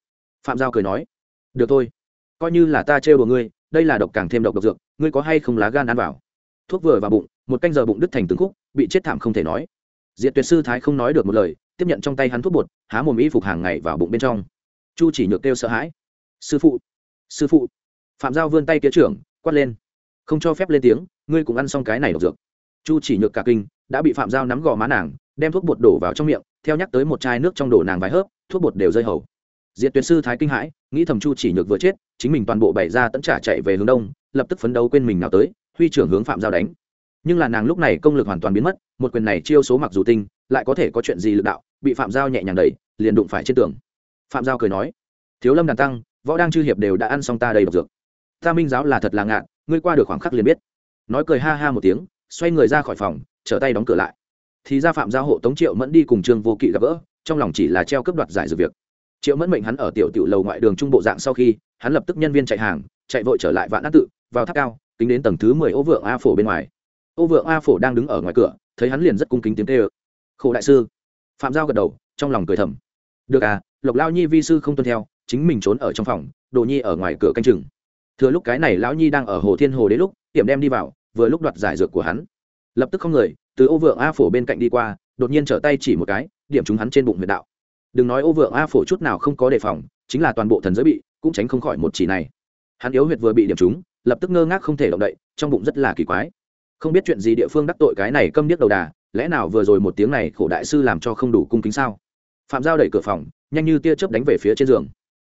Phạm giao cười nói. Được thôi. Coi như là ta trêu đùa ngươi, đây là độc càng thêm độc độc dược, ngươi có hay không lá gan ăn vào? Thuốc vừa vào bụng, một canh giờ bụng đứt thành từng khúc, bị chết thảm không thể nói. Diện tuyệt sư thái không nói được một lời, tiếp nhận trong tay hắn thuốc bột, há mồm y phục hàng ngày vào bụng bên trong. Chu chỉ nhược kêu sợ hãi. Sư phụ. Sư phụ phạm giao vươn tay kia trưởng, quát lên. Không cho phép lên tiếng, ngươi cũng ăn xong cái này độc dược. Chu chỉ nhược cả kinh, đã bị phạm giao nắm gò má nàng, đem thuốc bột đổ vào trong miệng, theo nhắc tới một chai nước trong đổ nàng vài hớp, thuốc bột đều rơi hầu. Diệt tuyệt sư thái kinh hãi, nghĩ thầm chu chỉ nhược vừa chết, chính mình toàn bộ bày ra tẫn trả chạy về hướng đông, lập tức phấn đấu quên mình nào tới, huy trưởng hướng phạm giao đánh. Nhưng là nàng lúc này công lực hoàn toàn biến mất, một quyền này chiêu số mặc dù tinh, lại có thể có chuyện gì lực đạo, bị phạm giao nhẹ nhàng đẩy, liền đụng phải trên tường. Phạm giao cười nói, thiếu lâm đàn tăng, võ đang chư hiệp đều đã ăn xong ta đầy độc dược ta minh giáo là thật là ngạn, ngươi qua được khoảng khắc liền biết. Nói cười ha ha một tiếng, xoay người ra khỏi phòng, trở tay đóng cửa lại. Thì ra phạm gia hộ tống triệu mẫn đi cùng trương vô kỵ gặp gỡ, trong lòng chỉ là treo cướp đoạt giải dự việc. Triệu mẫn mệnh hắn ở tiểu tiểu lầu ngoại đường trung bộ dạng sau khi, hắn lập tức nhân viên chạy hàng, chạy vội trở lại vạn ác tự, vào tháp cao tính đến tầng thứ mười ô vượng a phổ bên ngoài. Ô vượng a phổ đang đứng ở ngoài cửa, thấy hắn liền rất cung kính tiếng tê ơ khổ đại sư. Phạm giao gật đầu, trong lòng cười thầm. Được à lộc lao nhi vi sư không tuân theo, chính mình trốn ở trong phòng, đồ nhi ở ngoài cửa canh chừng thừa lúc cái này lão nhi đang ở hồ thiên hồ đến lúc, tiệm đem đi vào, vừa lúc đoạt giải dược của hắn. Lập tức không người, từ ô vượng a phổ bên cạnh đi qua, đột nhiên trở tay chỉ một cái, điểm chúng hắn trên bụng huyệt đạo. Đừng nói ô vượng a phổ chút nào không có đề phòng, chính là toàn bộ thần giới bị, cũng tránh không khỏi một chỉ này. Hắn yếu huyệt vừa bị điểm chúng lập tức ngơ ngác không thể động đậy, trong bụng rất là kỳ quái. Không biết chuyện gì địa phương đắc tội cái này câm điếc đầu đà, lẽ nào vừa rồi một tiếng này khổ đại sư làm cho không đủ cung kính sao? Phạm giao đẩy cửa phòng, nhanh như tia chớp đánh về phía trên giường.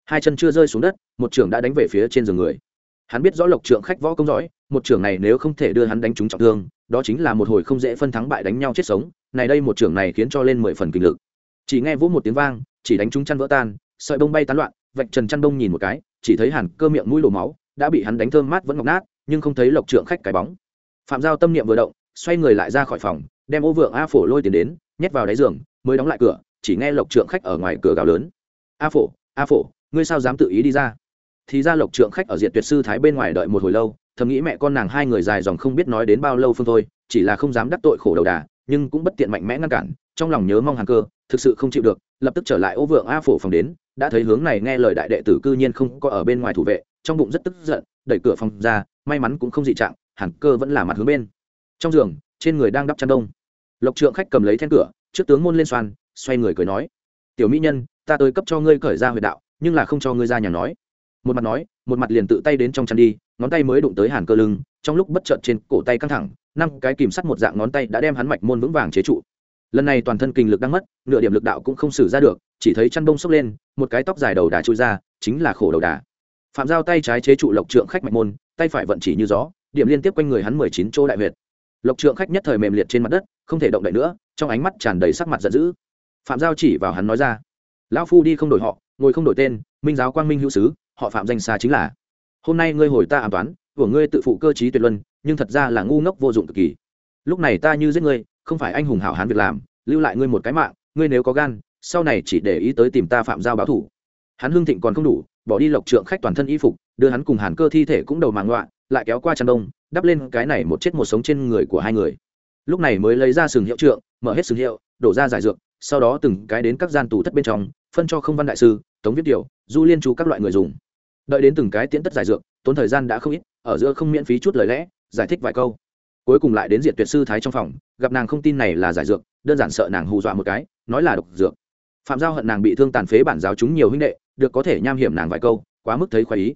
Hai chân chưa rơi xuống đất, một trưởng đã đánh về phía trên giường người hắn biết rõ lộc trượng khách võ công giỏi, một trưởng này nếu không thể đưa hắn đánh trúng trọng thương, đó chính là một hồi không dễ phân thắng bại đánh nhau chết sống, này đây một trưởng này khiến cho lên mười phần kinh lực. Chỉ nghe vỗ một tiếng vang, chỉ đánh trúng chăn vỡ tan, sợi bông bay tán loạn, vạch trần chăn bông nhìn một cái, chỉ thấy hẳn cơ miệng mũi đổ máu, đã bị hắn đánh thơm mát vẫn ngọc nát, nhưng không thấy lộc trượng khách cái bóng. Phạm giao tâm niệm vừa động, xoay người lại ra khỏi phòng, đem ô vượng a phổ lôi tiền đến, nhét vào đáy giường, mới đóng lại cửa, chỉ nghe lộc trượng khách ở ngoài cửa gào lớn. A phổ a phổ, ngươi sao dám tự ý đi ra? Thì ra lộc trượng khách ở diện tuyệt sư thái bên ngoài đợi một hồi lâu, thầm nghĩ mẹ con nàng hai người dài dòng không biết nói đến bao lâu phương thôi, chỉ là không dám đắc tội khổ đầu đà, nhưng cũng bất tiện mạnh mẽ ngăn cản, trong lòng nhớ mong hàng cơ, thực sự không chịu được, lập tức trở lại ô vượng a phổ phòng đến, đã thấy hướng này nghe lời đại đệ tử cư nhiên không có ở bên ngoài thủ vệ, trong bụng rất tức giận, đẩy cửa phòng ra, may mắn cũng không dị trạng hàn cơ vẫn là mặt hướng bên. Trong giường, trên người đang đắp chăn đông. Lộc trượng khách cầm lấy then cửa, trước tướng môn lên xoan, xoay người cười nói, tiểu mỹ nhân, ta tới cấp cho ngươi cởi ra huyệt đạo, nhưng là không cho ngươi ra nhà nói một mặt nói, một mặt liền tự tay đến trong chăn đi, ngón tay mới đụng tới hàn cơ lưng, trong lúc bất chợt trên cổ tay căng thẳng, năm cái kìm sắt một dạng ngón tay đã đem hắn mạch môn vững vàng chế trụ. Lần này toàn thân kinh lực đang mất, nửa điểm lực đạo cũng không xử ra được, chỉ thấy chăn bông xốc lên, một cái tóc dài đầu đà trôi ra, chính là khổ đầu đà. Phạm giao tay trái chế trụ lộc trượng khách mạch môn, tay phải vận chỉ như gió, điểm liên tiếp quanh người hắn mười chín chỗ đại huyệt. Lộc trượng khách nhất thời mềm liệt trên mặt đất, không thể động đậy nữa, trong ánh mắt tràn đầy sắc mặt giận dữ. Phạm giao chỉ vào hắn nói ra, lão phu đi không đổi họ, ngồi không đổi tên, minh giáo quang minh hữu sứ họ phạm danh xa chính là. Hôm nay ngươi hồi ta an toán, của ngươi tự phụ cơ trí tuyệt luân, nhưng thật ra là ngu ngốc vô dụng cực kỳ. Lúc này ta như giết ngươi, không phải anh hùng hảo hán việc làm, lưu lại ngươi một cái mạng, ngươi nếu có gan, sau này chỉ để ý tới tìm ta phạm giao báo thủ. Hắn hưng thịnh còn không đủ, bỏ đi lộc trượng khách toàn thân y phục, đưa hắn cùng hàn cơ thi thể cũng đầu màng loạn lại kéo qua chăn đông, đắp lên cái này một chết một sống trên người của hai người. Lúc này mới lấy ra sừng hiệu trượng, mở hết sừng hiệu, đổ ra giải dược, sau đó từng cái đến các gian tù thất bên trong, phân cho không văn đại sư, tống viết tiểu du liên chú các loại người dùng đợi đến từng cái tiễn tất giải dược, tốn thời gian đã không ít, ở giữa không miễn phí chút lời lẽ, giải thích vài câu. Cuối cùng lại đến diệt tuyệt sư thái trong phòng, gặp nàng không tin này là giải dược, đơn giản sợ nàng hù dọa một cái, nói là độc dược. Phạm giao hận nàng bị thương tàn phế bản giáo chúng nhiều huynh đệ, được có thể nham hiểm nàng vài câu, quá mức thấy khoái ý.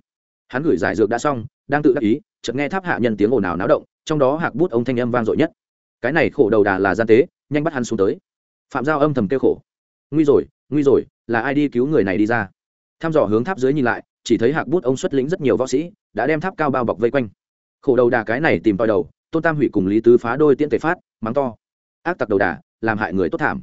Hắn gửi giải dược đã xong, đang tự đắc ý, chợt nghe tháp hạ nhân tiếng ồn ào náo động, trong đó hạc bút ông thanh âm vang dội nhất. Cái này khổ đầu đà là gian tế, nhanh bắt hắn xuống tới. Phạm giao âm thầm kêu khổ. Nguy rồi nguy rồi, là ai đi cứu người này đi ra? Tham dò hướng tháp dưới nhìn lại chỉ thấy hạc bút ông xuất lĩnh rất nhiều võ sĩ, đã đem tháp cao bao bọc vây quanh. Khổ đầu đà cái này tìm tòi đầu, tôn tam hủy cùng lý tứ phá đôi tiễn tề phát, mắng to. Ác tặc đầu đà, làm hại người tốt thảm.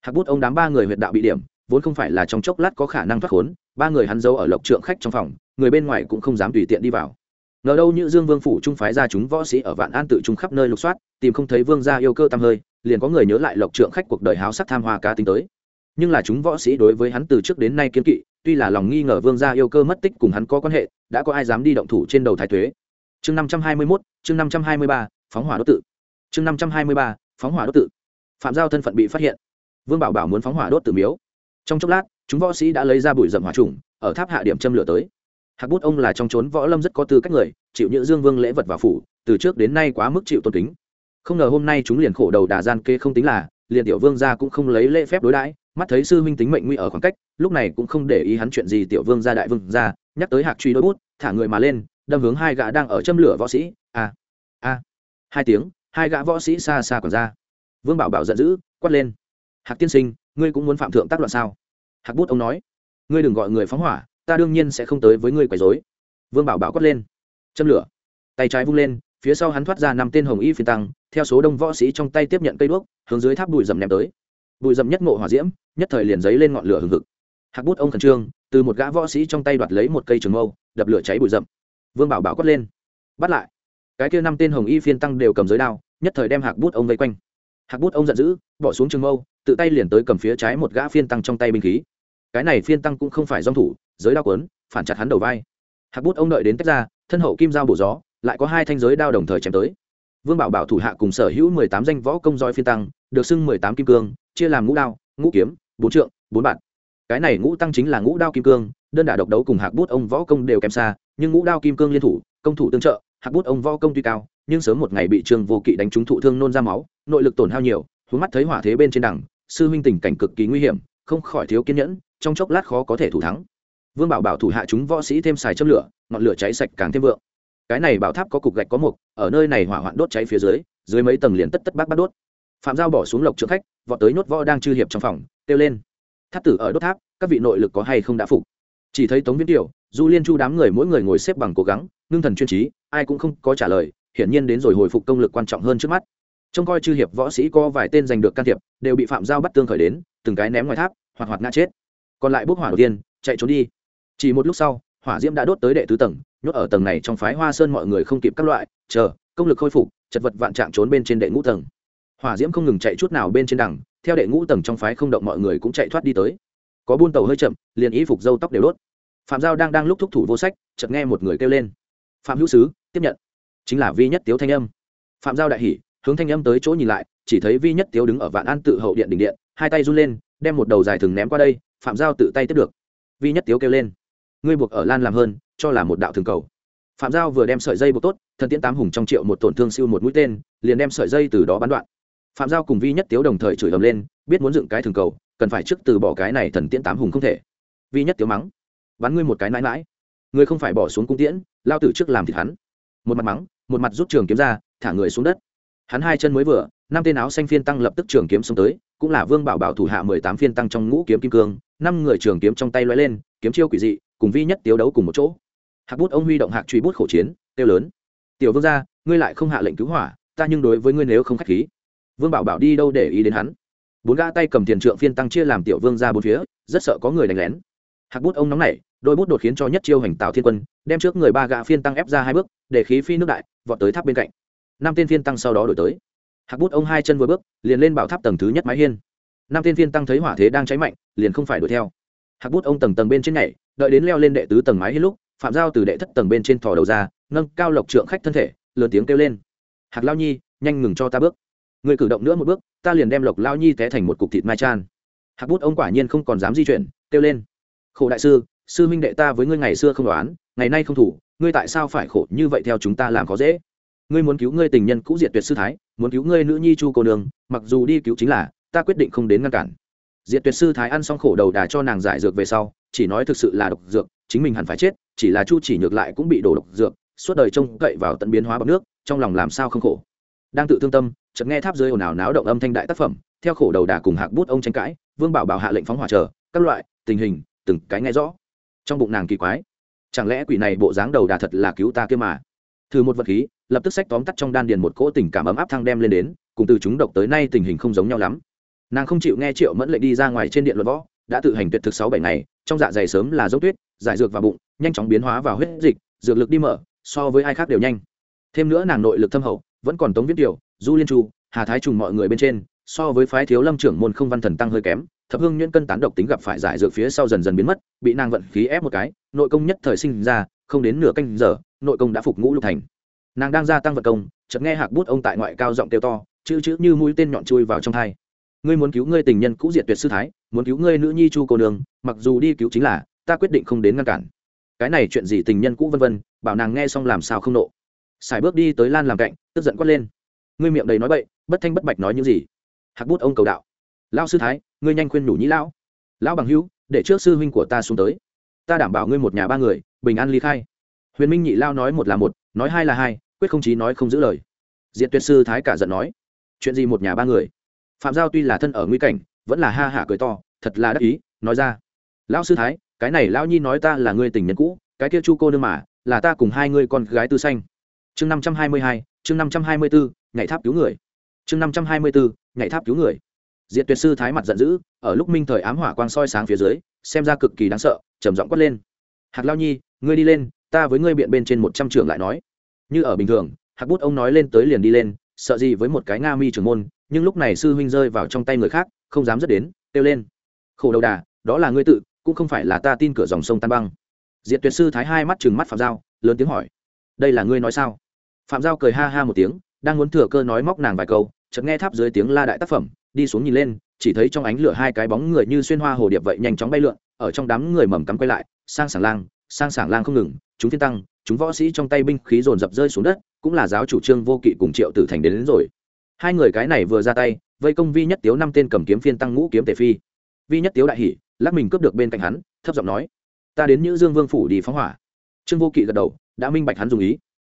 Hạc bút ông đám ba người huyện đạo bị điểm, vốn không phải là trong chốc lát có khả năng thoát khốn, ba người hắn giấu ở lộc trượng khách trong phòng, người bên ngoài cũng không dám tùy tiện đi vào. Ngờ đâu như dương vương phủ trung phái ra chúng võ sĩ ở vạn an tự trung khắp nơi lục soát, tìm không thấy vương gia yêu cơ tăm hơi, liền có người nhớ lại lộc trượng khách cuộc đời háo sắc tham hoa cá tính tới nhưng là chúng võ sĩ đối với hắn từ trước đến nay kiên kỵ, tuy là lòng nghi ngờ vương gia yêu cơ mất tích cùng hắn có quan hệ, đã có ai dám đi động thủ trên đầu thái thuế chương năm trăm hai mươi mốt, chương năm trăm hai mươi ba, phóng hỏa đốt tự. Chương năm trăm hai mươi ba, phóng hỏa đốt tự. Phạm giao thân phận bị phát hiện. Vương bảo bảo muốn phóng hỏa đốt tự miếu. Trong chốc lát, chúng võ sĩ đã lấy ra bụi rậm hỏa trùng, ở tháp hạ điểm châm lửa tới. Hạc bút ông là trong trốn võ lâm rất có tư cách người, chịu nhữ dương vương lễ vật vào phủ, từ trước đến nay quá mức chịu tôn kính. Không ngờ hôm nay chúng liền khổ đầu đà gian kê không tính là, liền tiểu vương gia cũng không lấy lễ phép đối đãi mắt thấy sư huynh tính mệnh nguy ở khoảng cách, lúc này cũng không để ý hắn chuyện gì, tiểu vương gia, đại vương gia, nhắc tới hạc truy đôi bút, thả người mà lên, đâm hướng hai gã đang ở châm lửa võ sĩ. A a hai tiếng, hai gã võ sĩ xa xa còn ra. Vương bảo bảo giận dữ, quát lên. Hạc tiên sinh, ngươi cũng muốn phạm thượng tác loạn sao? Hạc bút ông nói. Ngươi đừng gọi người phóng hỏa, ta đương nhiên sẽ không tới với ngươi quấy dối vương bảo bảo quát lên. Châm lửa. Tay trái vung lên, phía sau hắn thoát ra năm tên hồng y phiên tăng, theo số đông võ sĩ trong tay tiếp nhận cây đuốc, hướng dưới tháp bụi rầm ném tới bụi rậm nhất ngộ hỏa diễm, nhất thời liền giấy lên ngọn lửa hừng hực. Hạc bút ông khẩn trương, từ một gã võ sĩ trong tay đoạt lấy một cây trường mâu, đập lửa cháy bụi rậm. Vương bảo bảo quát lên, bắt lại. Cái kia năm tên hồng y phiên tăng đều cầm giới đao, nhất thời đem hạc bút ông vây quanh. Hạc bút ông giận dữ, bỏ xuống trường mâu, tự tay liền tới cầm phía trái một gã phiên tăng trong tay binh khí. Cái này phiên tăng cũng không phải dong thủ, giới đao quấn, phản chặt hắn đầu vai. Hạc bút ông đợi đến tách ra, thân hậu kim dao bổ gió, lại có hai thanh giới đao đồng thời chém tới. Vương bảo bảo thủ hạ cùng sở hữu mười tám danh võ công roi phiên tăng được xưng mười tám kim cương, chia làm ngũ đao, ngũ kiếm, bốn trượng, bốn bạn cái này ngũ tăng chính là ngũ đao kim cương, đơn đả độc đấu cùng hạc bút ông võ công đều kém xa, nhưng ngũ đao kim cương liên thủ, công thủ tương trợ, hạc bút ông võ công tuy cao, nhưng sớm một ngày bị trương vô kỵ đánh trúng thụ thương nôn ra máu, nội lực tổn hao nhiều, hướng mắt thấy hỏa thế bên trên đẳng, sư huynh tình cảnh cực kỳ nguy hiểm, không khỏi thiếu kiên nhẫn, trong chốc lát khó có thể thủ thắng. Vương bảo bảo thủ hạ chúng võ sĩ thêm xài châm lửa, ngọn lửa cháy sạch càng thêm vượng. Cái này bảo tháp có cục gạch có mục, ở nơi này hỏa hoạn đốt cháy phía dưới dưới mấy tầng liền tất tất bác bắt đốt phạm giao bỏ xuống lộc trượng khách, vọt tới nhốt võ đang chư hiệp trong phòng, kêu lên. Tháp tử ở đốt tháp, các vị nội lực có hay không đã phục? Chỉ thấy tống viễn tiểu, du liên chu đám người mỗi người ngồi xếp bằng cố gắng, ngưng thần chuyên trí, ai cũng không có trả lời, hiển nhiên đến rồi hồi phục công lực quan trọng hơn trước mắt. Trông coi chư hiệp võ sĩ có vài tên giành được can thiệp, đều bị phạm giao bắt tương khởi đến, từng cái ném ngoài tháp hoặc hoặc ngã chết. Còn lại bốc hỏa đầu tiên, chạy trốn đi. Chỉ một lúc sau, hỏa diễm đã đốt tới đệ tứ tầng, nhốt ở tầng này trong phái hoa sơn mọi người không kịp các loại, chờ, công lực khôi phục, chật vật vạn trạng trốn bên trên đệ ngũ tầng hỏa diễm không ngừng chạy chút nào bên trên đằng, theo đệ ngũ tầng trong phái không động mọi người cũng chạy thoát đi tới. Có buôn tàu hơi chậm, liền y phục dâu tóc đều đốt. Phạm giao đang đang lúc thúc thủ vô sách, chợt nghe một người kêu lên. Phạm hữu sứ, tiếp nhận. Chính là vi nhất tiếu thanh âm. Phạm giao đại hỉ, hướng thanh âm tới chỗ nhìn lại, chỉ thấy vi nhất tiếu đứng ở vạn an tự hậu điện đỉnh điện, hai tay run lên, đem một đầu dài thừng ném qua đây, phạm giao tự tay tiếp được. Vi nhất tiếu kêu lên. Ngươi buộc ở lan làm hơn, cho là một đạo thường cầu. Phạm giao vừa đem sợi dây buộc tốt, thần tiễn tám hùng trong triệu một tổn thương siêu một mũi tên, liền đem sợi dây từ đó bắn đoạn phạm giao cùng vi nhất tiếu đồng thời chửi ầm lên, biết muốn dựng cái thường cầu, cần phải trước từ bỏ cái này thần tiễn tám hùng không thể. Vi nhất tiếu mắng, bắn ngươi một cái mãi mãi. Ngươi không phải bỏ xuống cung tiễn, lao tử trước làm thịt hắn. Một mặt mắng, một mặt rút trường kiếm ra, thả người xuống đất. Hắn hai chân mới vừa, năm tên áo xanh phiên tăng lập tức trường kiếm xông tới, cũng là vương bảo bảo thủ hạ mười tám phiên tăng trong ngũ kiếm kim cương, năm người trường kiếm trong tay loay lên, kiếm chiêu quỷ dị, cùng vi nhất tiếu đấu cùng một chỗ. Hạc bút ông huy động hạc truy bút khẩu chiến tiêu lớn. Tiểu vương gia, ngươi lại không hạ lệnh cứu hỏa, ta nhưng đối với ngươi nếu không k h á c h khí vương bảo bảo đi đâu để ý đến hắn bốn gã tay cầm tiền trượng phiên tăng chia làm tiểu vương ra bốn phía rất sợ có người đánh lén hạc bút ông nóng nảy, đôi bút đột khiến cho nhất chiêu hành tào thiên quân đem trước người ba gã phiên tăng ép ra hai bước để khí phi nước đại vọt tới tháp bên cạnh năm tên phiên tăng sau đó đổi tới hạc bút ông hai chân vừa bước liền lên bảo tháp tầng thứ nhất mái hiên năm tên phiên tăng thấy hỏa thế đang cháy mạnh liền không phải đuổi theo hạc bút ông tầng tầng bên trên nhảy, đợi đến leo lên đệ tứ tầng mái hiên lúc phạm giao từ đệ thất tầng bên trên thò đầu ra nâng cao lộc trượng khách thân thể lớn tiếng kêu lên hạc lao nhi nhanh ngừng cho ta bước người cử động nữa một bước, ta liền đem lộc lao nhi té thành một cục thịt mai chan. Hạc bút ông quả nhiên không còn dám di chuyển, kêu lên. Khổ đại sư sư minh đệ ta với ngươi ngày xưa không đoán, ngày nay không thủ, ngươi tại sao phải khổ như vậy theo chúng ta làm khó dễ? Ngươi muốn cứu ngươi tình nhân cũ diệt tuyệt sư thái, muốn cứu ngươi nữ nhi chu cô đường mặc dù đi cứu chính là, ta quyết định không đến ngăn cản. Diệt tuyệt sư thái ăn xong khổ đầu đà cho nàng giải dược về sau, chỉ nói thực sự là độc dược, chính mình hẳn phải chết, chỉ là chu chỉ nhược lại cũng bị đổ độc dược, suốt đời trông cậy vào tận biến hóa bằng nước, trong lòng làm sao không khổ? Đang tự thương tâm, chợt nghe tháp dưới ồn ào náo động âm thanh đại tác phẩm, theo khổ đầu đà cùng hạc bút ông tranh cãi, vương bảo bảo hạ lệnh phóng hỏa chờ, các loại, tình hình, từng cái nghe rõ. Trong bụng nàng kỳ quái, chẳng lẽ quỷ này bộ dáng đầu đà thật là cứu ta kia mà? Thử một vật khí, lập tức sách tóm tắt trong đan điền một cỗ tình cảm ấm áp thăng đem lên đến, cùng từ chúng độc tới nay tình hình không giống nhau lắm. Nàng không chịu nghe triệu mẫn lệnh đi ra ngoài trên điện luật võ, đã tự hành tuyệt thực sáu bảy ngày, trong dạ dày sớm là dốc tuyết, giải dược vào bụng, nhanh chóng biến hóa vào huyết dịch, dược lực đi mở, so với ai khác đều nhanh. Thêm nữa nàng nội lực thâm hậu vẫn còn tống viết tiểu du liên chu, hà thái trùng mọi người bên trên, so với phái thiếu lâm trưởng môn không văn thần tăng hơi kém, thập hương nhuyễn cân tán độc tính gặp phải giải dược phía sau dần dần biến mất, bị nàng vận khí ép một cái, nội công nhất thời sinh ra, không đến nửa canh giờ, nội công đã phục ngũ lục thành. Nàng đang gia tăng vật công, chợt nghe hạc bút ông tại ngoại cao giọng kêu to, chữ chữ như mũi tên nhọn chui vào trong thai. Ngươi muốn cứu ngươi tình nhân cũ diệt tuyệt sư thái, muốn cứu ngươi nữ nhi chu cô đường mặc dù đi cứu chính là, ta quyết định không đến ngăn cản. Cái này chuyện gì tình nhân cũ vân vân, bảo nàng nghe xong làm sao không nộ sải bước đi tới lan làm cạnh, tức giận quát lên. Ngươi miệng đầy nói bậy, bất thanh bất bạch nói những gì? Hạc bút ông cầu đạo. Lao sư thái, ngươi nhanh khuyên nhủ nhĩ lão. Lão bằng hữu, để trước sư huynh của ta xuống tới. Ta đảm bảo ngươi một nhà ba người, bình an ly khai. Huyền minh nhị lao nói một là một, nói hai là hai, quyết không chí nói không giữ lời. Diện tuyệt sư thái cả giận nói. Chuyện gì một nhà ba người? Phạm giao tuy là thân ở nguy cảnh, vẫn là ha hả cười to, thật là đắc ý, nói ra. Lão sư thái, cái này lão nhi nói ta là người tình nhân cũ, cái kia chu cô nương mà, là ta cùng hai người con gái tư xanh chương năm trăm hai mươi hai, chương năm trăm hai mươi bốn ngày tháp cứu người. Chương năm trăm hai mươi bốn ngày tháp cứu người. Diệt tuyệt sư thái mặt giận dữ, ở lúc minh thời ám hỏa quang soi sáng phía dưới, xem ra cực kỳ đáng sợ, trầm giọng quát lên. Hạc lao nhi, ngươi đi lên, ta với ngươi biện bên trên một trăm trưởng lại nói. Như ở bình thường, hạc bút ông nói lên tới liền đi lên, sợ gì với một cái nga mi trưởng môn, nhưng lúc này sư huynh rơi vào trong tay người khác, không dám dứt đến, kêu lên. Khổ đầu đà, đó là ngươi tự, cũng không phải là ta tin cửa dòng sông tan băng. Diệt tuyệt sư thái hai mắt chừng mắt phạm giao lớn tiếng hỏi. Đây là ngươi nói sao? Phạm giao cười ha ha một tiếng đang muốn thừa cơ nói móc nàng vài câu chợt nghe tháp dưới tiếng la đại tác phẩm đi xuống nhìn lên chỉ thấy trong ánh lửa hai cái bóng người như xuyên hoa hồ điệp vậy nhanh chóng bay lượn ở trong đám người mầm cắm quay lại sang sảng lang sang sảng lang không ngừng chúng thiên tăng chúng võ sĩ trong tay binh khí dồn dập rơi xuống đất cũng là giáo chủ trương vô kỵ cùng triệu tử thành đến, đến rồi. Hai người cái này vừa ra tay vây công vi nhất tiếu năm tên cầm kiếm phiên tăng ngũ kiếm tề phi. Vi nhất tiếu đại hỉ lắc mình cướp được bên cạnh hắn thấp giọng nói ta đến như dương vương phủ đi phóng hỏa. Trương vô kỵ gật đầu đã minh bạch hắn dùng ý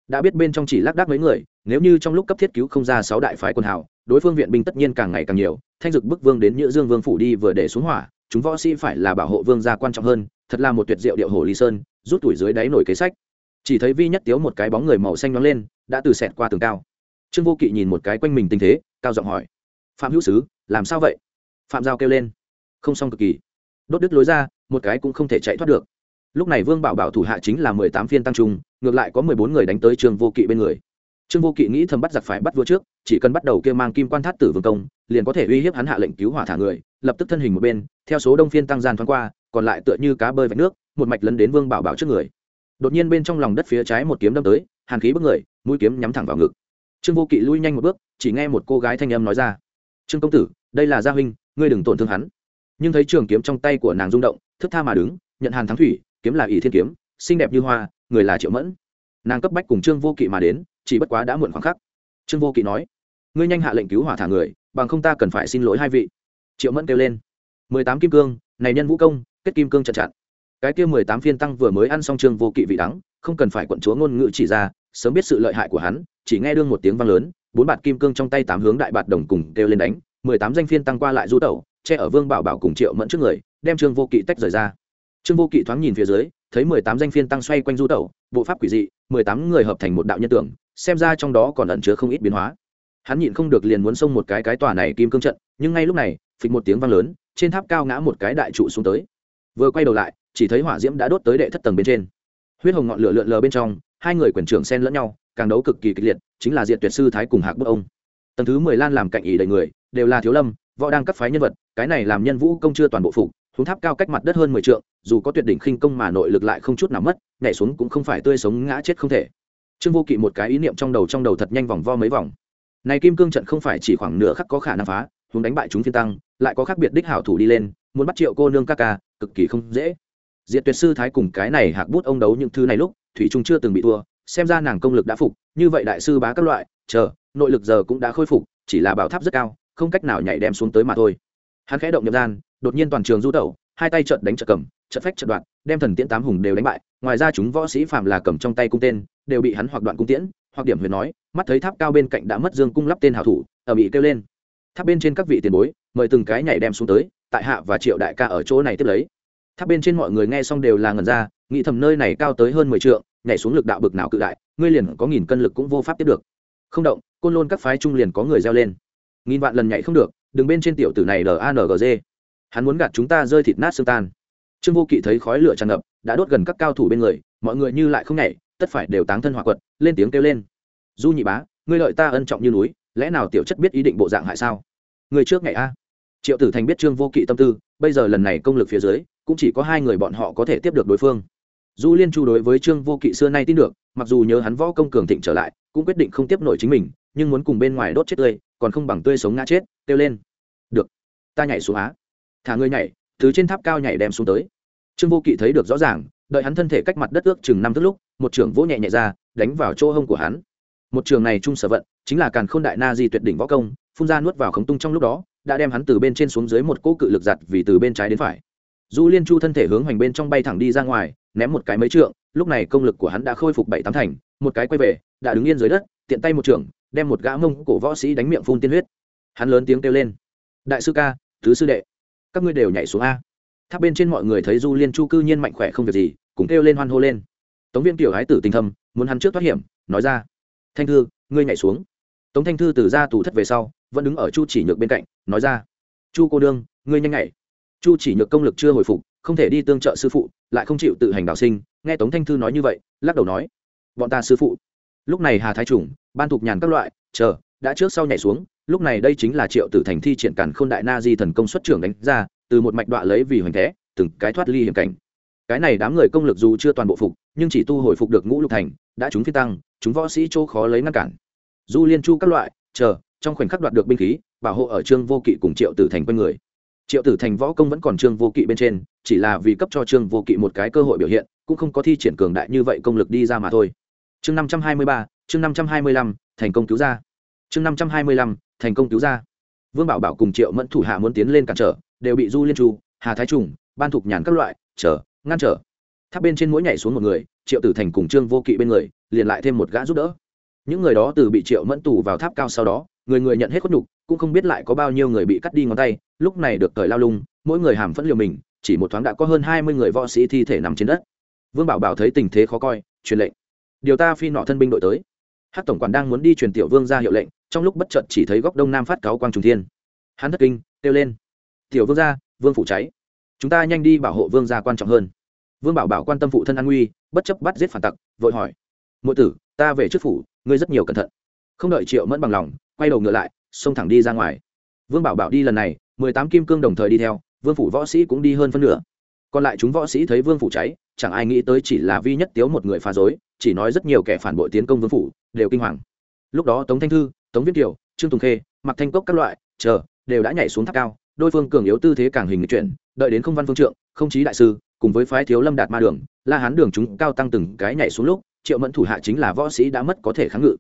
đã biết bên trong chỉ lác đác mấy người, nếu như trong lúc cấp thiết cứu không ra sáu đại phái quân hào, đối phương viện binh tất nhiên càng ngày càng nhiều, thanh dực bức vương đến nhữ dương vương phủ đi vừa để xuống hỏa, chúng võ sĩ phải là bảo hộ vương gia quan trọng hơn, thật là một tuyệt diệu điệu hồ lý sơn, rút tuổi dưới đáy nổi kế sách. Chỉ thấy vi nhất tiếu một cái bóng người màu xanh nóng lên, đã từ xẹt qua tường cao. Trương vô kỵ nhìn một cái quanh mình tình thế, cao giọng hỏi, phạm hữu sứ, làm sao vậy? Phạm giao kêu lên, không xong cực kỳ. Đốt đứt lối ra, một cái cũng không thể chạy thoát được lúc này vương bảo bảo thủ hạ chính là mười tám phiên tăng trung, ngược lại có mười bốn người đánh tới trương vô kỵ bên người. Trương vô kỵ nghĩ thầm bắt giặc phải bắt vua trước, chỉ cần bắt đầu kêu mang kim quan thát tử vương công, liền có thể uy hiếp hắn hạ lệnh cứu hỏa thả người, lập tức thân hình một bên, theo số đông phiên tăng gian thoáng qua, còn lại tựa như cá bơi vạch nước, một mạch lấn đến vương bảo bảo trước người. Đột nhiên bên trong lòng đất phía trái một kiếm đâm tới, hàn khí bước người, mũi kiếm nhắm thẳng vào ngực. Trương vô kỵ lui nhanh một bước, chỉ nghe một cô gái thanh âm nói ra, trương công tử, đây là gia huynh, ngươi đừng tổn thương hắn. Nhưng thấy trường kiếm trong tay của nàng rung động thức tha mà đứng, nhận hàn thắng thủy kiếm là ỷ thiên kiếm, xinh đẹp như hoa, người là triệu mẫn. Nàng cấp bách cùng trương vô kỵ mà đến, chỉ bất quá đã muộn khoảng khắc. Trương vô kỵ nói, ngươi nhanh hạ lệnh cứu hỏa thả người, bằng không ta cần phải xin lỗi hai vị. Triệu mẫn kêu lên, mười tám kim cương, này nhân vũ công, kết kim cương chặt chặn. Cái kia mười tám phiên tăng vừa mới ăn xong trương vô kỵ vị đắng, không cần phải quận chúa ngôn ngữ chỉ ra, sớm biết sự lợi hại của hắn, chỉ nghe đương một tiếng vang lớn, bốn bạt kim cương trong tay tám hướng đại bạt đồng cùng kêu lên đánh, mười tám danh phiên tăng qua lại du tẩu, che ở vương bảo bảo cùng triệu mẫn trước người, đem trương vô kỵ tách rời ra trương vô kỵ thoáng nhìn phía dưới, thấy mười tám danh phiên tăng xoay quanh du tẩu, bộ pháp quỷ dị, mười tám người hợp thành một đạo nhân tưởng, xem ra trong đó còn ẩn chứa không ít biến hóa. Hắn nhịn không được liền muốn xông một cái cái tòa này kim cương trận, nhưng ngay lúc này, phịch một tiếng vang lớn, trên tháp cao ngã một cái đại trụ xuống tới. Vừa quay đầu lại, chỉ thấy hỏa diễm đã đốt tới đệ thất tầng bên trên. Huyết hồng ngọn lửa lượn lờ bên trong, hai người quyền trưởng xen lẫn nhau, càng đấu cực kỳ kịch liệt, chính là diện tuyệt sư thái cùng hạc bức ông. Tầng thứ mười lan làm cạnh ỷ đầy người, đều là thiếu lâm, võ đang cấp phái nhân vật, cái này làm nhân vũ công chưa toàn bộ phục thúng tháp cao cách mặt đất hơn mười trượng, dù có tuyệt đỉnh khinh công mà nội lực lại không chút nào mất, nhảy xuống cũng không phải tươi sống ngã chết không thể. Trương vô kỵ một cái ý niệm trong đầu trong đầu thật nhanh vòng vo mấy vòng. Này kim cương trận không phải chỉ khoảng nửa khắc có khả năng phá huống đánh bại chúng phiên tăng, lại có khác biệt đích hảo thủ đi lên, muốn bắt triệu cô nương ca ca, cực kỳ không dễ. Diệt tuyệt sư thái cùng cái này hạc bút ông đấu những thứ này lúc, thủy trung chưa từng bị thua, xem ra nàng công lực đã phục, như vậy đại sư bá các loại, chờ, nội lực giờ cũng đã khôi phục, chỉ là bảo tháp rất cao, không cách nào nhảy đem xuống tới mà thôi. Hắn khẽ động nhập gian đột nhiên toàn trường du tẩu, hai tay trận đánh trận cầm trận phách trận đoạn đem thần tiễn tám hùng đều đánh bại. Ngoài ra chúng võ sĩ phạm là cầm trong tay cung tên, đều bị hắn hoặc đoạn cung tiễn, hoặc điểm huyền nói, mắt thấy tháp cao bên cạnh đã mất dương cung lắp tên hảo thủ, ở bị kêu lên. Tháp bên trên các vị tiền bối, mời từng cái nhảy đem xuống tới, tại hạ và triệu đại ca ở chỗ này tiếp lấy. Tháp bên trên mọi người nghe xong đều là ngần ra, nghĩ thầm nơi này cao tới hơn mười trượng, nhảy xuống lực đạo bực nào cự đại, ngươi liền có nghìn cân lực cũng vô pháp tiếp được. Không động, côn lôn các phái trung liền có người reo lên. Nghìn vạn lần nhảy không được, đừng bên trên tiểu tử này langg hắn muốn gạt chúng ta rơi thịt nát xương tan. Trương vô kỵ thấy khói lửa tràn ngập, đã đốt gần các cao thủ bên người, mọi người như lại không nhảy, tất phải đều táng thân hỏa quật, lên tiếng kêu lên. Du nhị bá, ngươi lợi ta ân trọng như núi, lẽ nào tiểu chất biết ý định bộ dạng hại sao? Người trước ngày a. Triệu tử thành biết trương vô kỵ tâm tư, bây giờ lần này công lực phía dưới, cũng chỉ có hai người bọn họ có thể tiếp được đối phương. Du liên chu đối với trương vô kỵ xưa nay tin được, mặc dù nhớ hắn võ công cường thịnh trở lại, cũng quyết định không tiếp nổi chính mình, nhưng muốn cùng bên ngoài đốt chết tươi, còn không bằng tươi sống ngã chết, kêu lên. Được, ta nhảy xuống á thả người nhảy, từ trên tháp cao nhảy đem xuống tới. Trương vô kỵ thấy được rõ ràng, đợi hắn thân thể cách mặt đất ước chừng năm tức lúc, một trưởng vỗ nhẹ nhẹ ra, đánh vào chỗ hông của hắn. Một trường này trung sở vận, chính là càn khôn đại na di tuyệt đỉnh võ công, phun ra nuốt vào khống tung trong lúc đó, đã đem hắn từ bên trên xuống dưới một cỗ cự lực giặt vì từ bên trái đến phải. Du liên chu thân thể hướng hoành bên trong bay thẳng đi ra ngoài, ném một cái mấy trượng, lúc này công lực của hắn đã khôi phục bảy tám thành, một cái quay về, đã đứng yên dưới đất, tiện tay một trường đem một gã mông cổ võ sĩ đánh miệng phun tiên huyết. Hắn lớn tiếng kêu lên, đại sư ca, thứ sư đệ các ngươi đều nhảy xuống a. Tháp bên trên mọi người thấy du liên chu cư nhiên mạnh khỏe không việc gì, cũng kêu lên hoan hô lên. Tống viên tiểu hái tử tình thâm, muốn hắn trước thoát hiểm, nói ra. Thanh thư, ngươi nhảy xuống. Tống thanh thư từ ra tù thất về sau, vẫn đứng ở chu chỉ nhược bên cạnh, nói ra. Chu cô đương, ngươi nhanh nhảy. Chu chỉ nhược công lực chưa hồi phục, không thể đi tương trợ sư phụ, lại không chịu tự hành đạo sinh, nghe tống thanh thư nói như vậy, lắc đầu nói. Bọn ta sư phụ. Lúc này hà thái trùng, ban thục nhàn các loại, chờ, đã trước sau nhảy xuống lúc này đây chính là triệu tử thành thi triển cản k h ô n đại na di thần công xuất trưởng đánh ra, từ một mạch đoạn lấy vì hoành thế, từng cái thoát ly hiểm cảnh. Cái này đám người công lực dù chưa toàn bộ phục, nhưng chỉ tu hồi phục được ngũ lục thành, đã chúng phi tăng, chúng võ sĩ chỗ khó lấy ngăn cản. Du liên chu các loại, chờ, trong khoảnh khắc đoạt được binh khí, bảo hộ ở trương vô kỵ cùng triệu tử thành quanh người. Triệu tử thành võ công vẫn còn trương vô kỵ bên trên, chỉ là vì cấp cho trương vô kỵ một cái cơ hội biểu hiện, cũng không có thi triển cường đại như vậy công lực đi ra mà thôi. Chương năm trăm hai mươi ba, chương năm trăm hai mươi lăm, thành công cứu ra chương năm trăm hai mươi lăm, thành công cứu ra. Vương bảo bảo cùng triệu mẫn thủ hạ muốn tiến lên cản trở, đều bị du liên chu, hà thái trùng, ban thục nhàn các loại trở ngăn trở. Tháp bên trên mỗi nhảy xuống một người, triệu tử thành cùng trương vô kỵ bên người, liền lại thêm một gã giúp đỡ. Những người đó từ bị triệu mẫn tù vào tháp cao sau đó, người người nhận hết khuất nhục, cũng không biết lại có bao nhiêu người bị cắt đi ngón tay, lúc này được cởi lao lung, mỗi người hàm phẫn liều mình, chỉ một thoáng đã có hơn hai mươi người võ sĩ thi thể nằm trên đất. Vương bảo bảo thấy tình thế khó coi, truyền lệnh. Điều ta phi nọ thân binh đội tới. Hát tổng quản đang muốn đi truyền tiểu vương ra hiệu lệnh trong lúc bất chợt chỉ thấy góc đông nam phát cáo quang trùng thiên. Hắn thất kinh, kêu lên. Tiểu vương gia, vương phủ cháy. Chúng ta nhanh đi bảo hộ vương gia quan trọng hơn. Vương bảo bảo quan tâm phụ thân an nguy, bất chấp bắt giết phản tặc, vội hỏi. Mỗi tử, ta về trước phủ, ngươi rất nhiều cẩn thận. Không đợi triệu mẫn bằng lòng, quay đầu ngựa lại, xông thẳng đi ra ngoài. Vương bảo bảo đi lần này, mười tám kim cương đồng thời đi theo, vương phủ võ sĩ cũng đi hơn phân nửa. Còn lại chúng võ sĩ thấy vương phủ cháy, chẳng ai nghĩ tới chỉ là vi nhất tiếu một người phá dối chỉ nói rất nhiều kẻ phản bội tiến công vương phủ, đều kinh hoàng. Lúc đó tống thanh thư tống viết kiều, trương tùng khê mặc thanh cốc các loại, chờ, đều đã nhảy xuống tháp cao. Đôi phương cường yếu tư thế càng hình chuyển, đợi đến không văn phương trượng, không chí đại sư, cùng với phái thiếu lâm đạt ma đường, la hán đường chúng cao tăng từng cái nhảy xuống lúc, triệu mẫn thủ hạ chính là võ sĩ đã mất có thể kháng ngự.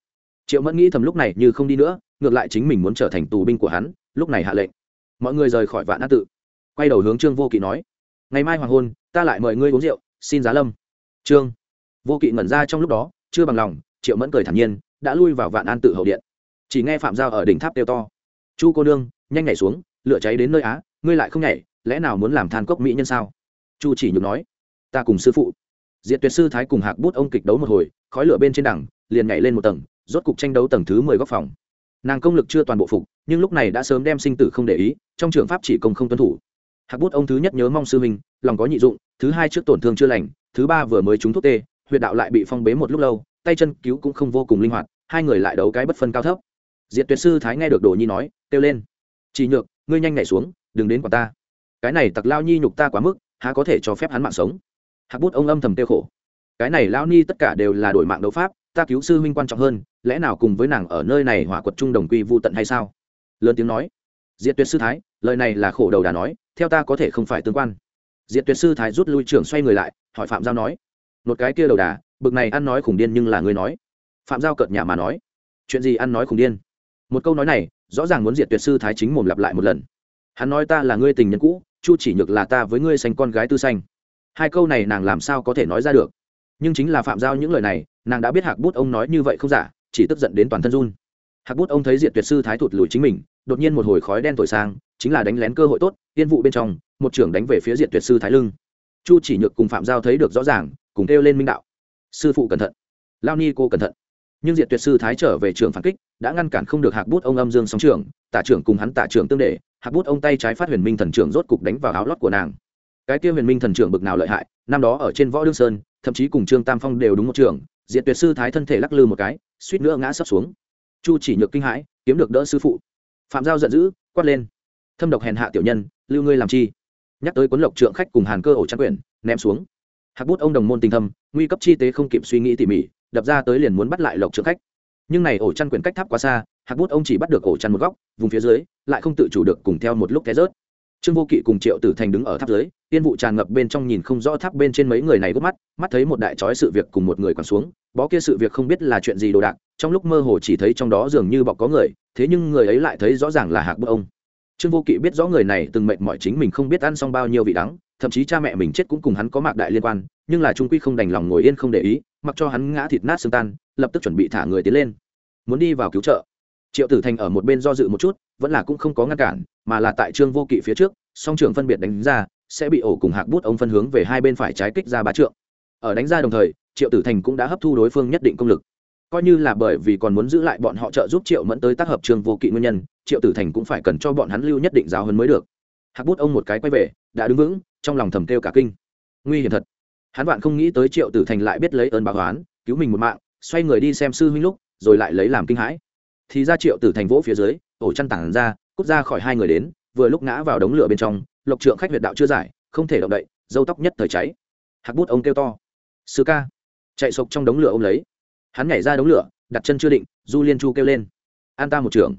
Triệu mẫn nghĩ thầm lúc này như không đi nữa, ngược lại chính mình muốn trở thành tù binh của hắn, lúc này hạ lệnh. Mọi người rời khỏi vạn á tự. Quay đầu hướng trương vô kỵ nói, ngày mai hoàng hôn, ta lại mời ngươi uống rượu, xin giá lâm. Trương vô kỵ ngẩn ra trong lúc đó, chưa bằng lòng, triệu mẫn cười thản nhiên, đã lui vào vạn an tự hậu điện chỉ nghe phạm giao ở đỉnh tháp kêu to. Chu cô nương, nhanh nhảy xuống, lửa cháy đến nơi á, ngươi lại không nhảy, lẽ nào muốn làm than cốc mỹ nhân sao? Chu chỉ nhược nói. Ta cùng sư phụ. Diện tuyệt sư thái cùng hạc bút ông kịch đấu một hồi, khói lửa bên trên đẳng liền nhảy lên một tầng, rốt cục tranh đấu tầng thứ mười góc phòng. Nàng công lực chưa toàn bộ phục, nhưng lúc này đã sớm đem sinh tử không để ý, trong trường pháp chỉ công không tuân thủ. Hạc bút ông thứ nhất nhớ mong sư mình lòng có nhị dụng, thứ hai trước tổn thương chưa lành, thứ ba vừa mới trúng thuốc tê, huyệt đạo lại bị phong bế một lúc lâu, tay chân cứu cũng không vô cùng linh hoạt, hai người lại đấu cái bất phân cao thấp diệt tuyệt sư thái nghe được đồ nhi nói, kêu lên. Chỉ nhược, ngươi nhanh nhảy xuống, đừng đến quả ta. Cái này tặc lao nhi nhục ta quá mức, há có thể cho phép hắn mạng sống? Hạc bút ông âm thầm tiêu khổ. Cái này lao ni tất cả đều là đổi mạng đấu pháp, ta cứu sư huynh quan trọng hơn, lẽ nào cùng với nàng ở nơi này hỏa quật trung đồng quy vô tận hay sao? Lớn tiếng nói. Diệt tuyệt sư thái, lời này là khổ đầu đà nói, theo ta có thể không phải tương quan. Diệt tuyệt sư thái rút lui trưởng xoay người lại, hỏi phạm giao nói. Một cái kia đầu đà, bực này ăn nói khủng điên nhưng là người nói. Phạm giao cợt nhà mà nói. Chuyện gì ăn nói khủng điên? Một câu nói này, rõ ràng muốn diệt tuyệt sư thái chính mồm lặp lại một lần. Hắn nói ta là ngươi tình nhân cũ, chu chỉ nhược là ta với ngươi xanh con gái tư xanh hai câu này nàng làm sao có thể nói ra được? Nhưng chính là phạm giao những lời này, nàng đã biết hạc bút ông nói như vậy không giả, chỉ tức giận đến toàn thân run. Hạc bút ông thấy diệt tuyệt sư thái thụt lùi chính mình, đột nhiên một hồi khói đen thổi sang, chính là đánh lén cơ hội tốt tiên vụ bên trong, một trưởng đánh về phía diệt tuyệt sư thái lưng. Chu chỉ nhược cùng phạm giao thấy được rõ ràng, cùng kêu lên minh đạo. Sư phụ cẩn thận. Lao ni cô cẩn thận nhưng diệt tuyệt sư thái trở về trường phản kích, đã ngăn cản không được hạc bút ông âm dương sóng trường tả trưởng cùng hắn tả trưởng tương đệ. Hạc bút ông tay trái phát huyền minh thần trưởng rốt cục đánh vào áo lót của nàng. Cái kia huyền minh thần trưởng bực nào lợi hại, năm đó ở trên võ đương sơn, thậm chí cùng trương tam phong đều đúng một trường Diệt tuyệt sư thái thân thể lắc lư một cái, suýt nữa ngã sấp xuống. Chu chỉ nhược kinh hãi, kiếm được đỡ sư phụ. Phạm giao giận dữ, quát lên. Thâm độc hèn hạ tiểu nhân, lưu ngươi làm chi? Nhắc tới cuốn lộc trượng khách cùng hàn cơ ổ trang quyển, ném xuống hạc bút ông đồng môn tình thâm, nguy cấp chi tế không kịp suy nghĩ tỉ mỉ, đập ra tới liền muốn bắt lại lộc trượng khách. Nhưng này ổ chăn quyển cách tháp quá xa, hạc bút ông chỉ bắt được ổ chăn một góc, vùng phía dưới, lại không tự chủ được cùng theo một lúc té rớt. Trương vô kỵ cùng triệu tử thành đứng ở tháp dưới, tiên vụ tràn ngập bên trong nhìn không rõ tháp bên trên mấy người này gốc mắt mắt thấy một đại trói sự việc cùng một người còn xuống, bó kia sự việc không biết là chuyện gì đồ đạc, trong lúc mơ hồ chỉ thấy trong đó dường như bọc có người, thế nhưng người ấy lại thấy rõ ràng là hạc bút ông. Trương vô kỵ biết rõ người này từng mệnh mọi chính mình không biết ăn xong bao nhiêu vị đắng thậm chí cha mẹ mình chết cũng cùng hắn có mạc đại liên quan, nhưng là trung quy không đành lòng ngồi yên không để ý, mặc cho hắn ngã thịt nát xương tan, lập tức chuẩn bị thả người tiến lên. Muốn đi vào cứu trợ. Triệu tử thành ở một bên do dự một chút, vẫn là cũng không có ngăn cản, mà là tại trương vô kỵ phía trước, song trường phân biệt đánh ra, sẽ bị ổ cùng hạc bút ông phân hướng về hai bên phải trái kích ra bá trượng. Ở đánh ra đồng thời, triệu tử thành cũng đã hấp thu đối phương nhất định công lực. Coi như là bởi vì còn muốn giữ lại bọn họ trợ giúp triệu mẫn tới tác hợp trương vô kỵ nguyên nhân, triệu tử thành cũng phải cần cho bọn hắn lưu nhất định giáo hơn mới được. Hạc bút ông một cái quay về đã đứng vững, trong lòng thầm kêu cả kinh. Nguy hiểm thật. Hắn bạn không nghĩ tới triệu tử thành lại biết lấy ơn báo oán, cứu mình một mạng, xoay người đi xem sư huynh lúc, rồi lại lấy làm kinh hãi. Thì ra triệu tử thành vỗ phía dưới ổ chăn tảng ra, cút ra khỏi hai người đến, vừa lúc ngã vào đống lửa bên trong, lộc trượng khách huyệt đạo chưa giải, không thể động đậy, dâu tóc nhất thời cháy. Hạc bút ông kêu to. Sư ca. Chạy sộc trong đống lửa ông lấy. Hắn nhảy ra đống lửa, đặt chân chưa định, du liên chu kêu lên. An ta một trưởng.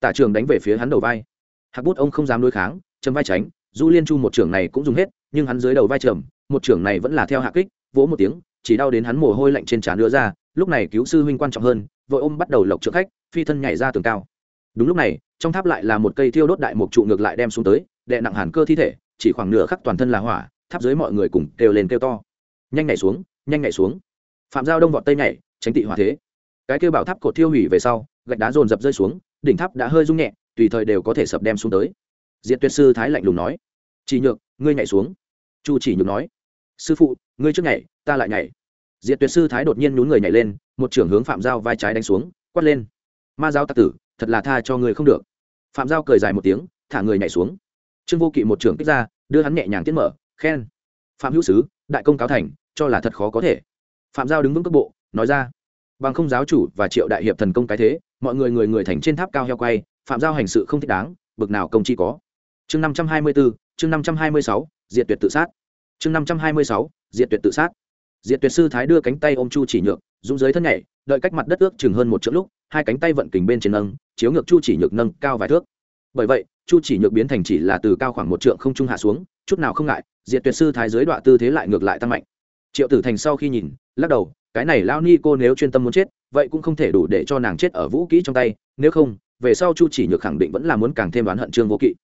Tả trường đánh về phía hắn đầu vai. Hạc bút ông không dám đối kháng, chấm vai tránh du liên chu một trưởng này cũng dùng hết, nhưng hắn dưới đầu vai trầm, một trưởng này vẫn là theo hạ kích, vỗ một tiếng, chỉ đau đến hắn mồ hôi lạnh trên trán đưa ra, lúc này cứu sư huynh quan trọng hơn, vội ôm bắt đầu lộc trượng khách, phi thân nhảy ra tường cao. Đúng lúc này, trong tháp lại là một cây thiêu đốt đại mục trụ ngược lại đem xuống tới đệ nặng hàn cơ thi thể, chỉ khoảng nửa khắc toàn thân là hỏa, tháp dưới mọi người cùng kêu lên kêu to. Nhanh nhảy xuống, nhanh nhảy xuống. Phạm giao đông vọt tây nhảy, tránh tị hỏa thế. Cái kêu bảo tháp cột thiêu hủy về sau, gạch đá dồn dập rơi xuống, đỉnh tháp đã hơi rung nhẹ, tùy thời đều có thể sập đem xuống tới diện tuyệt sư thái lạnh lùng nói. Chỉ nhược, ngươi nhảy xuống. Chu chỉ nhược nói. Sư phụ, ngươi trước nhảy, ta lại nhảy. Diện tuyệt sư thái đột nhiên nhún người nhảy lên, một trưởng hướng phạm giao vai trái đánh xuống, quát lên. Ma giao tặc tử, thật là tha cho người không được. Phạm giao cười dài một tiếng, thả người nhảy xuống. Trương vô kỵ một trưởng kích ra, đưa hắn nhẹ nhàng tiết mở, khen. Phạm hữu sứ, đại công cáo thành, cho là thật khó có thể. Phạm giao đứng vững cước bộ, nói ra. Bằng không giáo chủ và triệu đại hiệp thần công cái thế, mọi người người người thành trên tháp cao heo quay, phạm giao hành sự không thích đáng, bực nào công chi có chương năm trăm hai mươi bốn chương năm trăm hai mươi sáu, diệt tuyệt tự sát. Chương năm trăm hai mươi sáu, diệt tuyệt tự sát. Diệt tuyệt sư thái đưa cánh tay ôm chu chỉ nhược dũng dưới thân nhảy, đợi cách mặt đất ước chừng hơn một chữ lúc, hai cánh tay vận kình bên trên nâng, chiếu ngược chu chỉ nhược nâng cao vài thước. Bởi vậy, chu chỉ nhược biến thành chỉ là từ cao khoảng một trượng không trung hạ xuống, chút nào không ngại, diệt tuyệt sư thái dưới đoạn tư thế lại ngược lại tăng mạnh. Triệu tử thành sau khi nhìn, lắc đầu, cái này lao ni cô nếu chuyên tâm muốn chết, vậy cũng không thể đủ để cho nàng chết ở vũ kỹ trong tay, nếu không, về sau chu chỉ nhược khẳng định vẫn là muốn càng thêm oán hận trương vô kỵ.